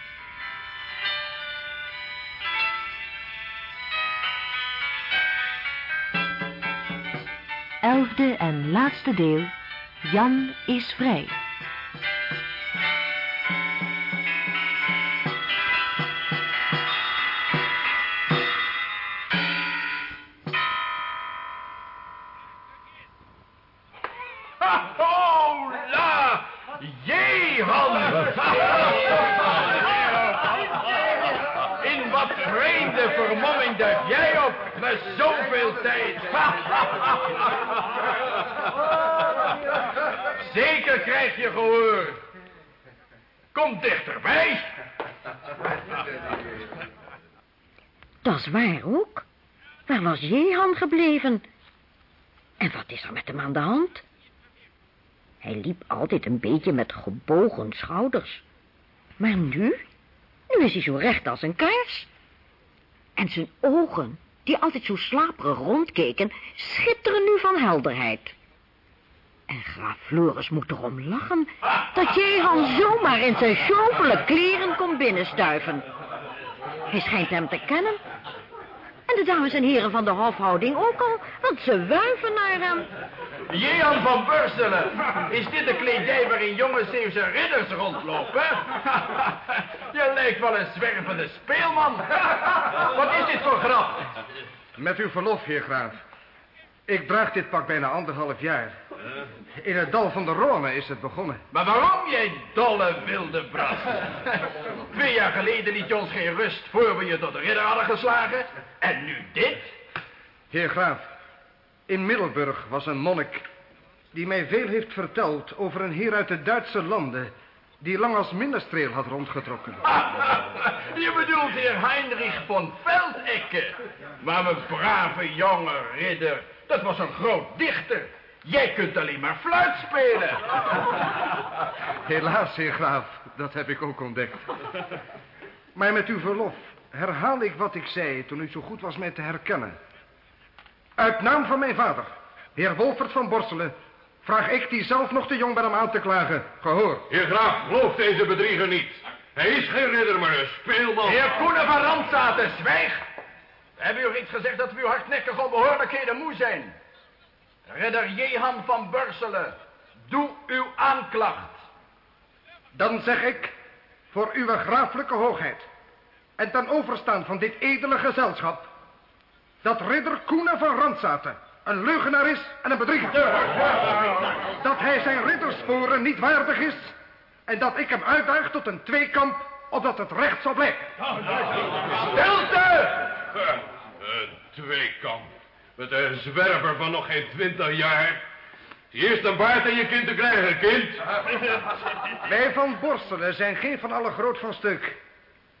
S1: En laatste deel, Jan is vrij.
S45: Kom dichterbij.
S2: Dat is waar ook. Waar was Jehan gebleven? En wat is er met hem aan de hand? Hij liep altijd een beetje met gebogen schouders. Maar nu? Nu is hij zo recht als een kaars. En zijn ogen, die altijd zo slaperig rondkeken, schitteren nu van helderheid. En graaf Floris moet erom lachen dat Jehan zomaar in zijn sjovele kleren kon binnenstuiven. Hij schijnt hem te kennen. En de dames en heren van de hofhouding ook al, want ze wuiven naar hem.
S45: Jehan van Burselen, is dit de kledij waarin jonge Zeeuwse ridders rondlopen? Je lijkt wel een zwervende speelman. Wat is dit voor grap?
S13: Met uw verlof, heer graaf. Ik draag dit pak bijna anderhalf jaar. In het dal van de Rhône is het begonnen.
S45: Maar waarom, jij dolle wilde bras? Twee jaar geleden liet je ons geen rust voor we je tot de ridder hadden geslagen. En nu dit?
S13: Heer graaf, in Middelburg was een monnik... die mij veel heeft verteld over een heer uit de Duitse landen... die lang als minnestreel had rondgetrokken.
S45: Je bedoelt heer Heinrich von Veldecke. Maar mijn brave jonge ridder, dat was een groot dichter. Jij kunt alleen maar fluit spelen.
S13: Helaas, heer graaf, dat heb ik ook ontdekt. Maar met uw verlof herhaal ik wat ik zei toen u zo goed was mij te herkennen. Uit naam van mijn vader, heer Wolfert van Borselen, vraag ik die zelf nog te jong ben om aan te klagen. Gehoor.
S6: Heer graaf, geloof deze bedrieger niet. Hij is geen ridder, maar een speelman.
S45: Heer Koenen van Randzaten, zwijg. We hebben u reeds gezegd dat we uw hardnekkige onbehoorlijkheden moe zijn. Ridder Jehan van Burselen, doe uw aanklacht.
S13: Dan zeg ik, voor uw graaflijke hoogheid... en ten overstaan van dit edele gezelschap... dat ridder Koenen van Randzaten een leugenaar is en een bedrieger. Dat hij zijn riddersporen niet waardig is... en dat ik hem uitdaag tot een tweekamp... opdat het recht zal blijven.
S45: Stilte!
S6: Een tweekamp. Met een zwerver van nog geen twintig jaar. Eerst een baard en je kind te krijgen, kind.
S13: Wij van Borstelen zijn geen van alle groot van stuk.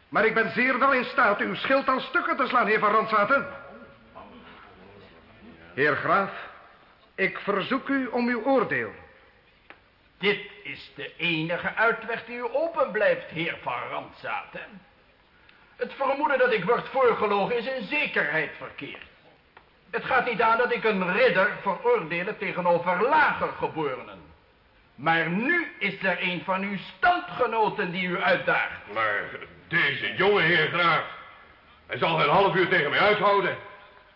S13: Maar ik ben zeer wel in staat uw schild aan stukken te slaan, heer van Randzaten. Heer Graaf, ik verzoek u om uw oordeel.
S45: Dit is de enige uitweg die u open blijft, heer van Randzaten. Het vermoeden dat ik word voorgelogen is in zekerheid verkeerd. Het gaat niet aan dat ik een ridder veroordelen tegenover lagergeborenen. Maar nu is er een van uw standgenoten die u uitdaagt.
S6: Maar deze jonge heer graaf, hij zal geen half uur tegen mij uithouden.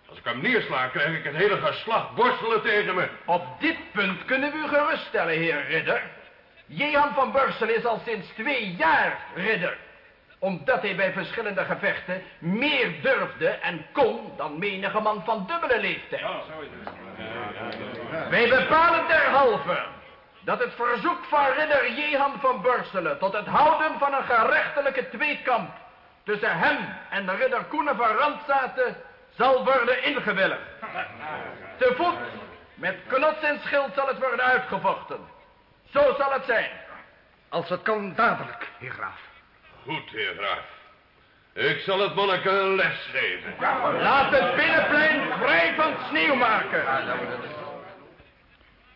S6: Als ik hem neersla, krijg ik het hele geslacht borstelen tegen me.
S45: Op dit punt kunnen we u geruststellen, heer ridder. Jehan van Bursel is al sinds twee jaar ridder omdat hij bij verschillende gevechten meer durfde en kon dan menige man van dubbele leeftijd. Wij bepalen derhalve dat het verzoek van ridder Jehan van Burselen tot het houden van een gerechtelijke tweekamp tussen hem en de ridder Koenen van Randzaten zal worden ingewilligd. Te voet, met knots en schild zal het worden uitgevochten. Zo zal het zijn.
S13: Als het kan dadelijk, heer graaf.
S6: Goed, heer graaf. Ik zal het monnik een les geven.
S45: Laat het binnenplein vrij van sneeuw maken.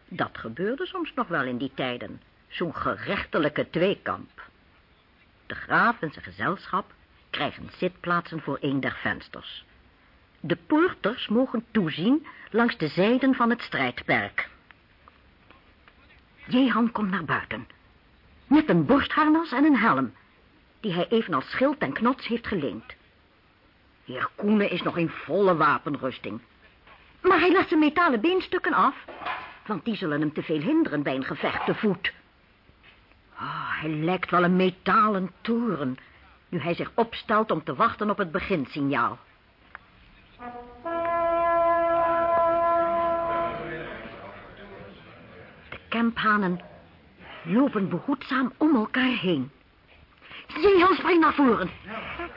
S2: Dat gebeurde soms nog wel in die tijden. Zo'n gerechtelijke tweekamp. De graaf en zijn gezelschap krijgen zitplaatsen voor een der vensters. De poorters mogen toezien langs de zijden van het strijdperk. Jehan komt naar buiten. Met een borstharnas en een helm, die hij evenals schild en knots heeft geleend. Heer Koenen is nog in volle wapenrusting. Maar hij laat zijn metalen beenstukken af. Want die zullen hem te veel hinderen bij een gevecht te voet. Ah, hij lijkt wel een metalen toren. Nu hij zich opstelt om te wachten op het beginsignaal. De kemphanen lopen behoedzaam om elkaar heen. Zeehan springt naar voren.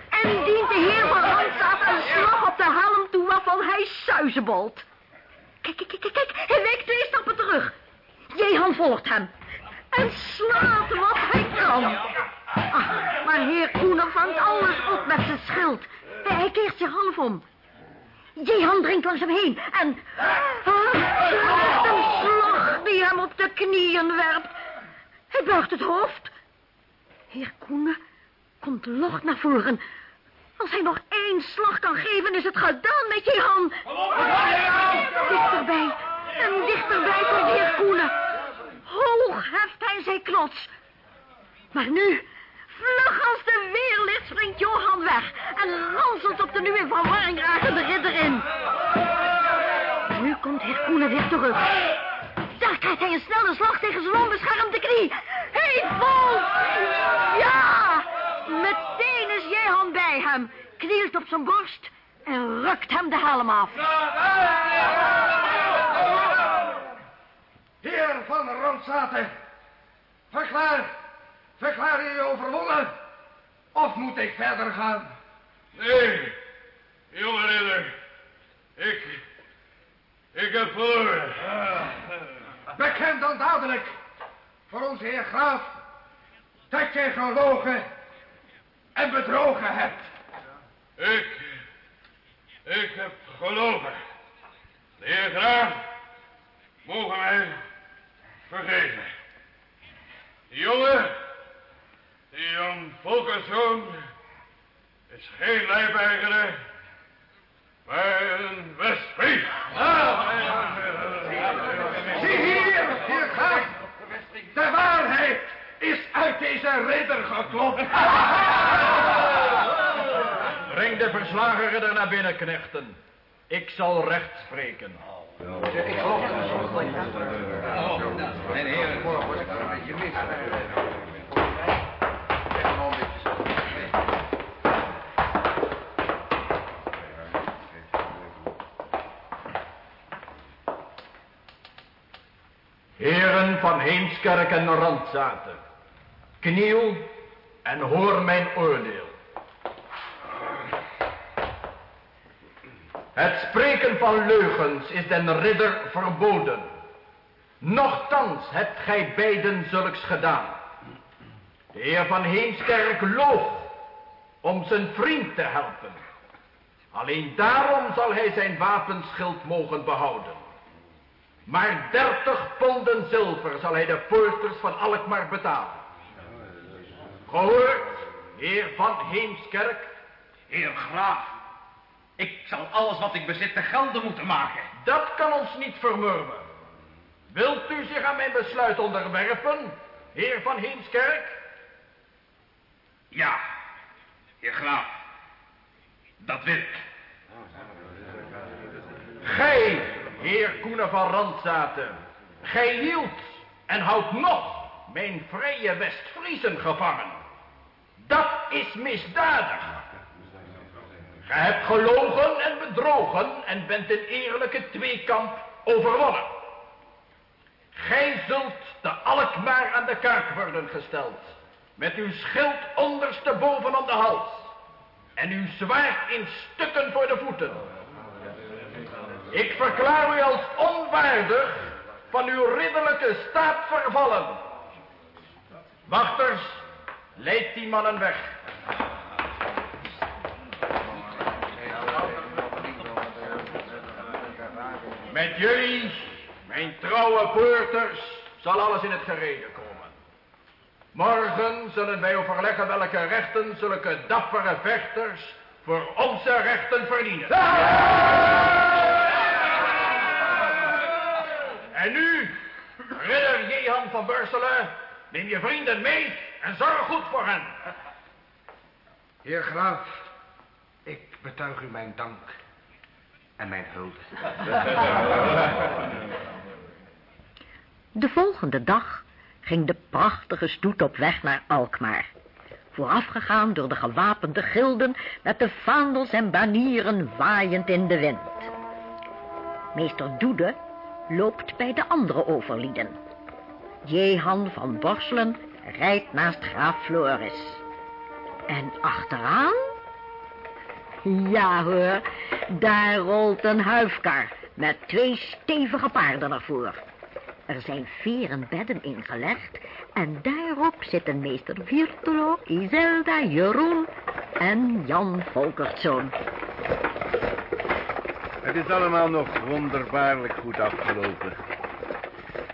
S2: En dient de heer van Randstad een slag op de helm toe waarvan hij suizenbolt. Kijk, kijk, kijk, kijk, hij wijkt twee stappen terug. Jehan volgt hem. En slaat wat hij kan. Ach, maar heer Koenen vangt alles op met zijn schild. Hij, keert zich half om. Jehan dringt langs hem heen en... Ah, een slag die hem op de knieën werpt. Hij buigt het hoofd. Heer Koenen komt log naar voren. Als hij nog één slag kan geven, is het gedaan met Jehan. Dichterbij en dichterbij komt heer Koenen. Hoog heft hij zijn knots. Maar nu, vlug als de weerlicht, springt Johan weg... en ranselt op de nu in verwarring rakende ridder in. Nu komt heer Koenen weer terug. Hij een snelle slag tegen zijn onbeschermde knie. Hij valt! Ja! Meteen is Jehan bij hem, knielt op zijn borst en rukt hem de helm af.
S27: Heer van Randzaten, verklaar, verklaar je overwonnen? Of moet ik verder gaan?
S44: Nee, jonge ridder. Ik... Ik heb verloren.
S27: Bekend dan dadelijk voor onze heer Graaf dat jij gelogen en bedrogen hebt.
S44: Ik... Ik heb gelogen. De heer Graaf mogen mij vergeven. Die jongen, die Jan Volkerszoon, is geen lijfeigenaar, maar een Westfries.
S27: Zie hier, heer. De waarheid is uit deze ridder geklopt.
S45: Breng de verslagen ridder naar binnen, knechten. Ik zal recht spreken.
S27: Ik geloof dat
S45: Mijn heren. Heren van Heemskerk en Randzaten, kniel en hoor mijn oordeel. Het spreken van leugens is den ridder verboden. Nochtans hebt gij beiden zulks gedaan. De heer van Heemskerk loog om zijn vriend te helpen. Alleen daarom zal hij zijn wapenschild mogen behouden. Maar dertig ponden zilver zal hij de poorters van Alkmaar betalen. Gehoord, heer van Heemskerk?
S33: Heer Graaf, ik zal alles wat ik bezit te gelden moeten maken.
S45: Dat kan ons niet vermurwen. Wilt u zich aan mijn besluit onderwerpen, heer van Heemskerk?
S33: Ja, heer Graaf. Dat wil ik.
S45: Gij, heer Koenen van Randzaten, gij hield en houdt nog mijn vrije West-Friezen gevangen. Dat is misdadig. Gij hebt gelogen en bedrogen en bent in eerlijke tweekamp overwonnen. Gij zult te Alkmaar aan de kaak worden gesteld, met uw schild ondersteboven om de hals en uw zwaard in stukken voor de voeten. Ik verklaar u als onwaardig van uw ridderlijke staat vervallen. Wachters, leid die mannen weg. Met jullie, mijn trouwe poorters, zal alles in het gereden komen. Morgen zullen wij overleggen welke rechten zulke dappere vechters voor onze rechten verdienen. En nu, ridder Jehan van Burselen, neem je vrienden mee en zorg goed voor hen.
S27: Heer Graaf, ik betuig u mijn dank.
S15: En mijn hulde.
S2: De volgende dag ging de prachtige stoet op weg naar Alkmaar. Voorafgegaan door de gewapende gilden met de vaandels en banieren waaiend in de wind. Meester Doede loopt bij de andere overlieden. Jehan van Borselen rijdt naast graaf Floris. En achteraan? Ja hoor, daar rolt een huifkar met twee stevige paarden ervoor. Er zijn veren bedden ingelegd en daarop zitten meester Virtulo, Iselda, Jeroen en Jan Volkertszoon.
S4: Het is allemaal nog wonderbaarlijk goed afgelopen.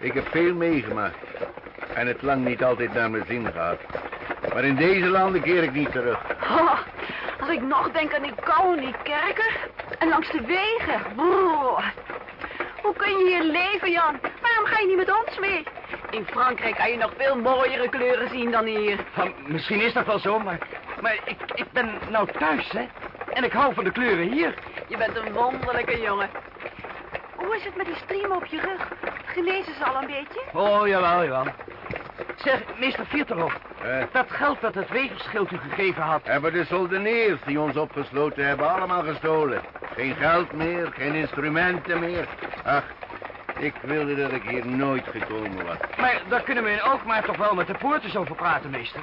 S4: Ik heb veel meegemaakt. En het lang niet altijd naar mijn zin gehad. Maar in deze landen keer ik niet terug.
S3: Oh, als ik nog denk aan die kou en die kerken. En langs de wegen. Broer. Hoe kun je hier leven, Jan? Waarom ga je niet met ons mee? In Frankrijk kan je nog veel mooiere kleuren zien dan hier.
S15: Van, misschien is dat wel zo, maar, maar ik, ik ben nou thuis, hè. En ik hou van de kleuren hier.
S3: Je bent een wonderlijke jongen. Hoe is het met die striemen op je rug? Genezen ze al een beetje?
S15: Oh, jawel, jawel. Zeg, meester Vierterhof, dat geld dat het weverschild u gegeven had...
S4: Hebben de soldeniers die ons opgesloten hebben allemaal gestolen. Geen geld meer, geen instrumenten meer. Ach, ik wilde dat ik hier nooit gekomen was.
S15: Maar daar kunnen we in Alkmaar toch wel met de poorters over praten, meester.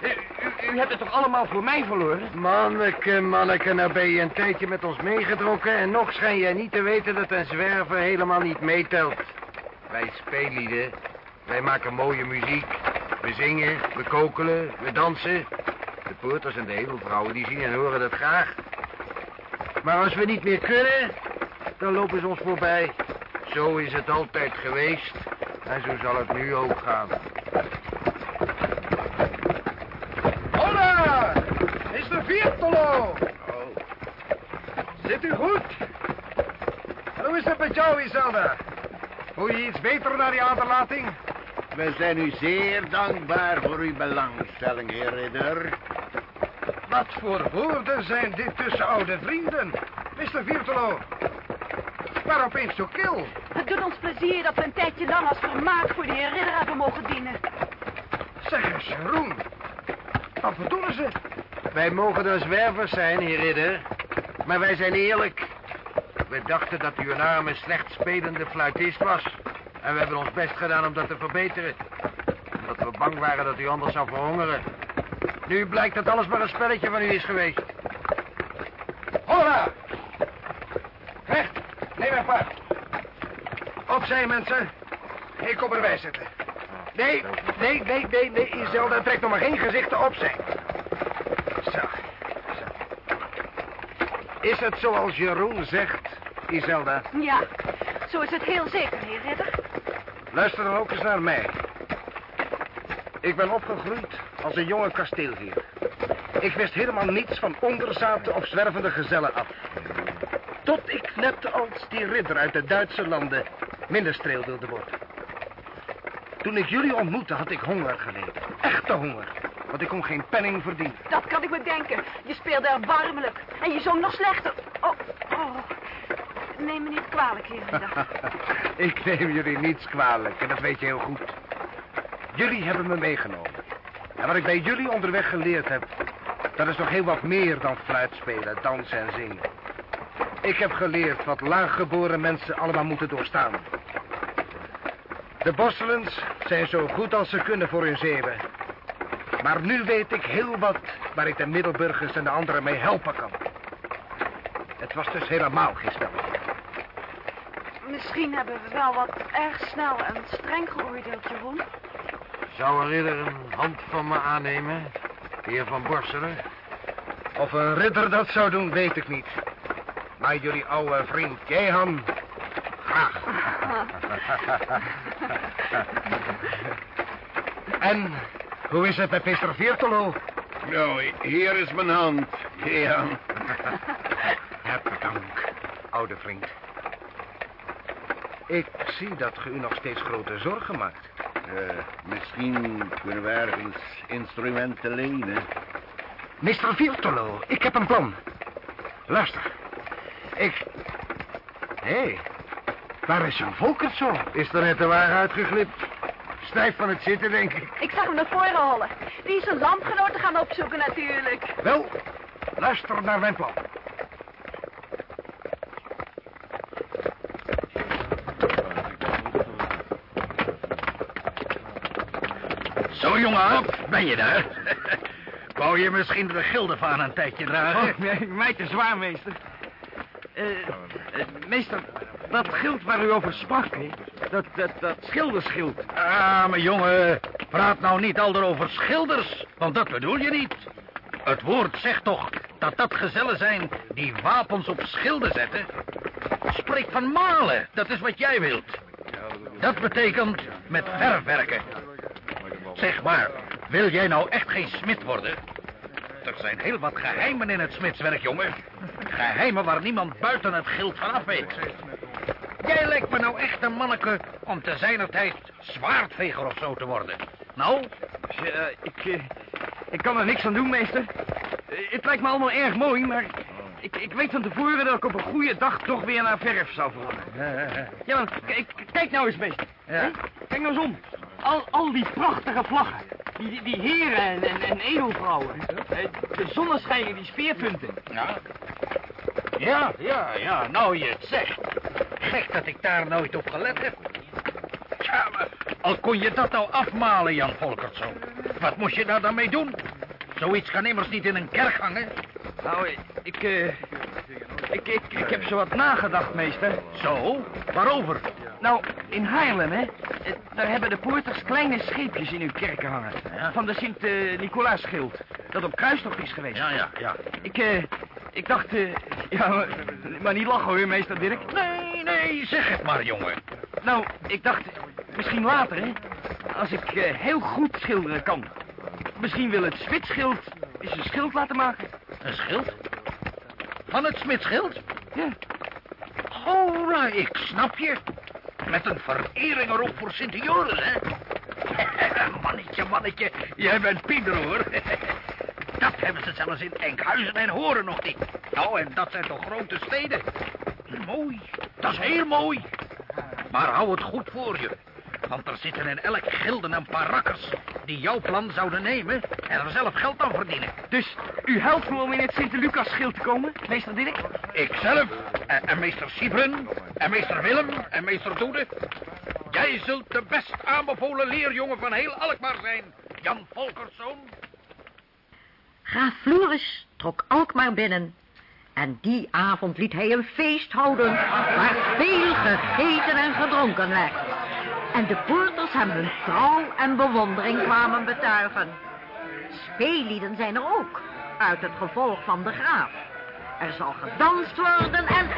S15: U, u, u hebt het toch allemaal voor mij verloren?
S11: Manneke, manneke, nou ben je een tijdje met ons meegedronken... en nog schijn jij niet te weten dat een zwerver helemaal niet meetelt. Wij speellieden, wij maken mooie muziek. We zingen, we kokelen, we dansen. De poorters en de hemelvrouwen die zien en horen dat graag. Maar als we niet meer kunnen, dan lopen ze ons voorbij. Zo is het altijd geweest en zo zal het nu ook gaan.
S13: Hola! De Viertolo! Zit u goed? En hoe is het met jou, Iselda? Voel je iets beter na die aderlating?
S4: We zijn u zeer dankbaar voor uw belangstelling, heer Ridder.
S13: Wat voor woorden zijn dit tussen oude vrienden? Mr. Viertelo. Waarom opeens zo kil?
S3: Het doet ons plezier dat we een tijdje lang als vermaak voor de heer Ridder hebben mogen dienen.
S13: Zeg eens, Jeroen. Wat bedoelen ze?
S11: Wij mogen dan zwervers zijn, heer Ridder. Maar wij zijn eerlijk. We dachten dat u een arme, slecht spelende fluitist was. En we hebben ons best gedaan om dat te verbeteren. Omdat we bang waren dat u anders zou verhongeren. Nu blijkt dat alles maar een spelletje van u is geweest.
S13: Hola! Recht, neem mijn paard. Opzij, mensen. Ik kom erbij zitten. Nee, nee, nee, nee, nee, Iselda, trek nog maar geen gezichten opzij. Zo, zo. Is het zoals Jeroen zegt, Iselda?
S3: Ja, zo is het heel zeker, heer Ridder.
S13: Luister dan ook eens naar mij. Ik ben opgegroeid als een jonge kasteelheer. Ik wist helemaal niets van onderzaten of zwervende gezellen af. Tot ik net als die ridder uit de Duitse landen minnestreel wilde worden. Toen ik jullie ontmoette had ik honger geleden. Echte honger. Want ik kon geen penning verdienen.
S3: Dat kan ik me denken. Je speelde erbarmelijk. En je zong nog slechter. Oh, oh. Neem me niet kwalijk, heer
S13: ik neem jullie niets kwalijk en dat weet je heel goed. Jullie hebben me meegenomen. En wat ik bij jullie onderweg geleerd heb... dat is nog heel wat meer dan fluitspelen, dansen en zingen. Ik heb geleerd wat laaggeboren mensen allemaal moeten doorstaan. De Bosselens zijn zo goed als ze kunnen voor hun zeven. Maar nu weet ik heel wat waar ik de Middelburgers en de anderen mee helpen kan. Het was dus helemaal geen spelletje.
S3: Misschien hebben we wel wat erg snel en streng geoordeeld, Jeroen.
S11: Zou een ridder een hand van me aannemen, heer van Borselen?
S13: Of een ridder dat zou doen, weet ik niet. Maar jullie oude vriend Jehan, graag. en hoe is het met Mr. Viertelo?
S4: Nou, hier is mijn hand, Jehan.
S13: Heb dank, oude vriend. Ik zie dat ge u nog steeds grote zorgen maakt.
S4: Uh, misschien kunnen we ergens instrumenten lenen.
S13: Mr. Viertolo, ik heb een plan. Luister. Ik... Hé, waar is Jan Volkertson?
S46: Is er net de wagen uitgeglipt? Stijf van het zitten, denk ik.
S3: Ik zag hem naar voren hollen. Die is zijn landgenoten gaan opzoeken natuurlijk.
S13: Wel, luister naar mijn plan.
S33: Zo, jongen, ben je daar? Wou je misschien de gildenvaan een tijdje dragen?
S15: Oh, nee, mij te zwaar, meester. Eh, eh, meester, dat schild waar u over sprak? Dat, dat, dat schilderschild.
S33: Ah, mijn jongen, praat nou niet al over schilders, want dat bedoel je niet. Het woord zegt toch dat dat gezellen zijn die wapens op schilden zetten? Spreek van malen, dat is wat jij wilt. Dat betekent met verf werken. Zeg maar, wil jij nou echt geen smid worden? Er zijn heel wat geheimen in het smidswerk, jongen. Geheimen waar niemand buiten het gild vanaf weet. Jij lijkt me nou echt een manneke om te zijner tijd zwaardveger of zo te worden. Nou?
S15: Eh, ik, eh, ik kan er niks aan doen, meester. Eh, het lijkt me allemaal erg mooi, maar ik, ik weet van tevoren dat ik op een goede dag toch weer naar verf zou verlangen. Ja, maar kijk, kijk nou eens, meester. Kijk nou eens om. Al, al die prachtige vlaggen. Die, die, heren en, en, en edelvrouwen. Eh, De zonneschijn en die speerpunten.
S33: Ja. Ja, ja, ja, nou je het zegt. Gek dat ik daar nooit op gelet heb. Ja, maar al kon je dat nou afmalen, Jan Volkertson. Wat moest je daar dan mee doen? Zoiets kan immers niet in een kerk hangen.
S15: Nou, ik, eh, ik, ik, ik heb zo wat nagedacht, meester.
S33: Zo? Waarover?
S15: Nou, in Haarlem, hè, eh, daar hebben de poorters kleine scheepjes in hun kerken hangen. Van de Sint-Nicolaas-schild, dat op kruistocht is geweest.
S33: Ja, ja, ja.
S15: Ik, eh, ik dacht, eh, ja, maar, maar niet lachen hoor, meester Dirk.
S33: Nee, nee, zeg het maar, jongen.
S15: Nou, ik dacht, misschien later, hè, als ik eh, heel goed schilderen kan. Misschien wil het smitschild eens een schild laten maken.
S33: Een schild? Van het smitschild?
S15: Ja.
S33: Nou, ik snap je. Met een verering erop voor Sint-Joris, hè? mannetje, mannetje, jij bent Pieter, hoor. hebben ze zelfs in Enkhuizen en Horen nog niet. Nou, en dat zijn toch grote steden. Mooi, dat is heel mooi. Maar hou het goed voor je. Want er zitten in elk gilde een paar rakkers... die jouw plan zouden nemen en er zelf geld aan verdienen.
S15: Dus u helpt me om in het Sint-Lucas-schild te komen, meester Dirk?
S33: Ikzelf en, en meester Siebren en meester Willem en meester Doede. Jij zult de best aanbevolen leerjongen van heel Alkmaar zijn, Jan Volkerszoon.
S2: Graaf Floris trok Alkmaar binnen. En die avond liet hij een feest houden waar veel gegeten en gedronken werd. En de poorters hem hun trouw en bewondering kwamen betuigen. Speellieden zijn er ook, uit het gevolg van de graaf. Er zal gedanst worden en...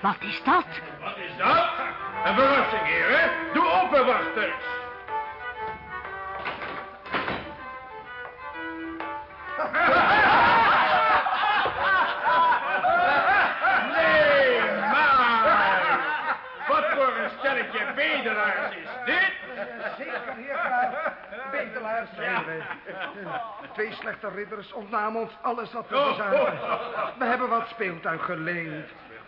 S2: Wat is dat?
S45: Wat is dat? Een verrassing, heren. Doe open, wachters. Nee, maar. Wat voor een stelletje bedelaars is dit?
S13: Zeker, heer. Bedelaars zijn we. Twee slechte ridders ontnamen ons alles wat we bezaten. We hebben wat speeltuig geleend.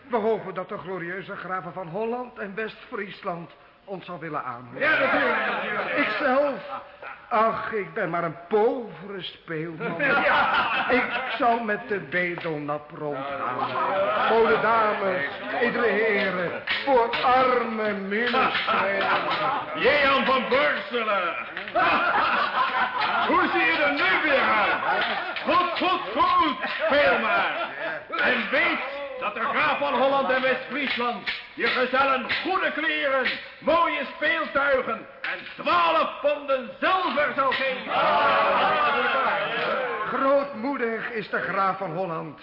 S13: We hopen dat de glorieuze graven van Holland en West-Friesland ons zal willen aanhoren.
S45: Ja, natuurlijk, natuurlijk.
S13: Ikzelf, ach, ik ben maar een povere speelman.
S45: Ja.
S13: Ik zal met de bedelnap rondgaan. Oude dames, edele heren, voor arme minnestrelen.
S45: Jan van Borselen. Hoe zie je er nu weer uit? Goed, goed, goed. Speel maar. En weet dat de graaf van Holland en West-Friesland je gezellen goede kleren, mooie speeltuigen en twaalf ponden zilver zal geven.
S13: Grootmoedig is de graaf van Holland.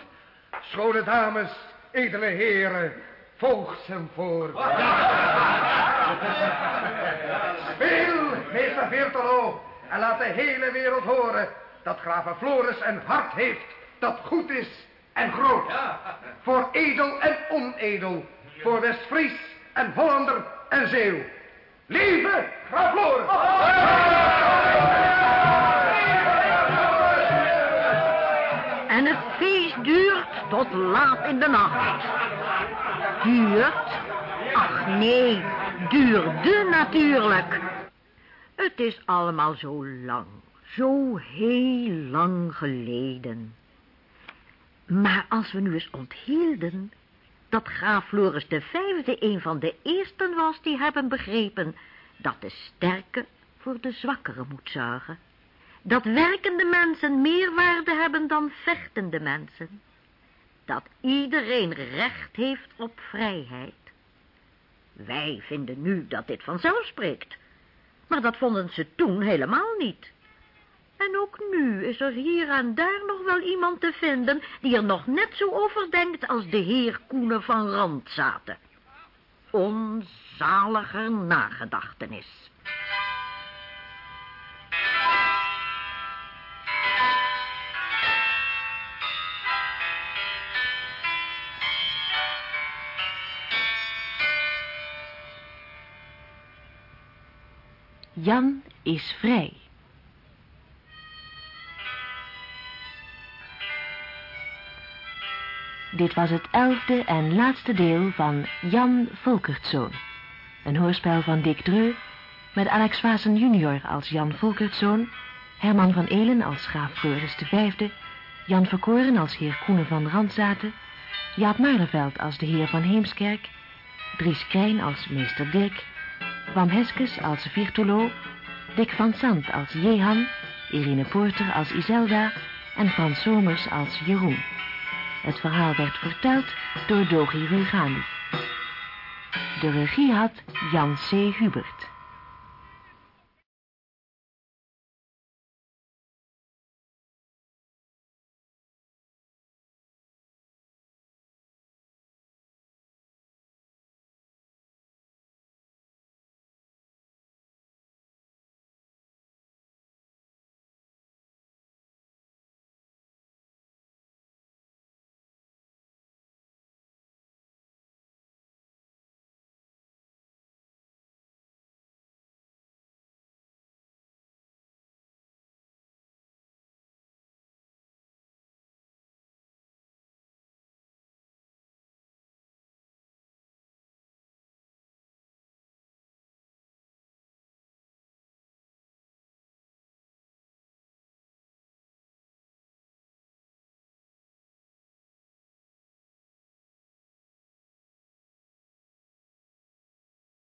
S13: Schone dames, edele heren, volgt hem voor. Speel, meester Veertelo, en laat de hele wereld horen dat graven Floris een hart heeft dat goed is en groot. Voor edel en onedel, voor West-Fries en Hollander en Zeeuw. Lieve graaf Floris!
S2: En het feest duurt tot laat in de nacht. gestuurd? Ach nee, duurde natuurlijk. Het is allemaal zo lang, zo heel lang geleden. Maar als we nu eens onthielden dat graaf Floris de Vijfde een van de eersten was die hebben begrepen dat de sterke voor de zwakkere moet zorgen. Dat werkende mensen meer waarde hebben dan vechtende mensen. Dat iedereen recht heeft op vrijheid. Wij vinden nu dat dit vanzelf spreekt. Maar dat vonden ze toen helemaal niet. En ook nu is er hier en daar nog wel iemand te vinden... die er nog net zo over denkt als de heer Koenen van Randzaten. Onzaliger nagedachtenis.
S1: Jan is vrij. Dit was het elfde en laatste deel van Jan Volkertzoon. Een hoorspel van Dick Dreu met Alex Vassen junior als Jan Volkertzoon, Herman van Elen als graaf Floris V, Jan Verkoren als heer Koenen van Randzaten, Jaap Maarleveld als de heer van Heemskerk, Dries Krijn als meester Dirk, Wam Heskes als Virtulo, Dick van Sant als Jehan, Irene Poorter als Iselda en Frans Somers als Jeroen. Het verhaal werd verteld door Dogi Rugani. De regie had Jan C. Hubert.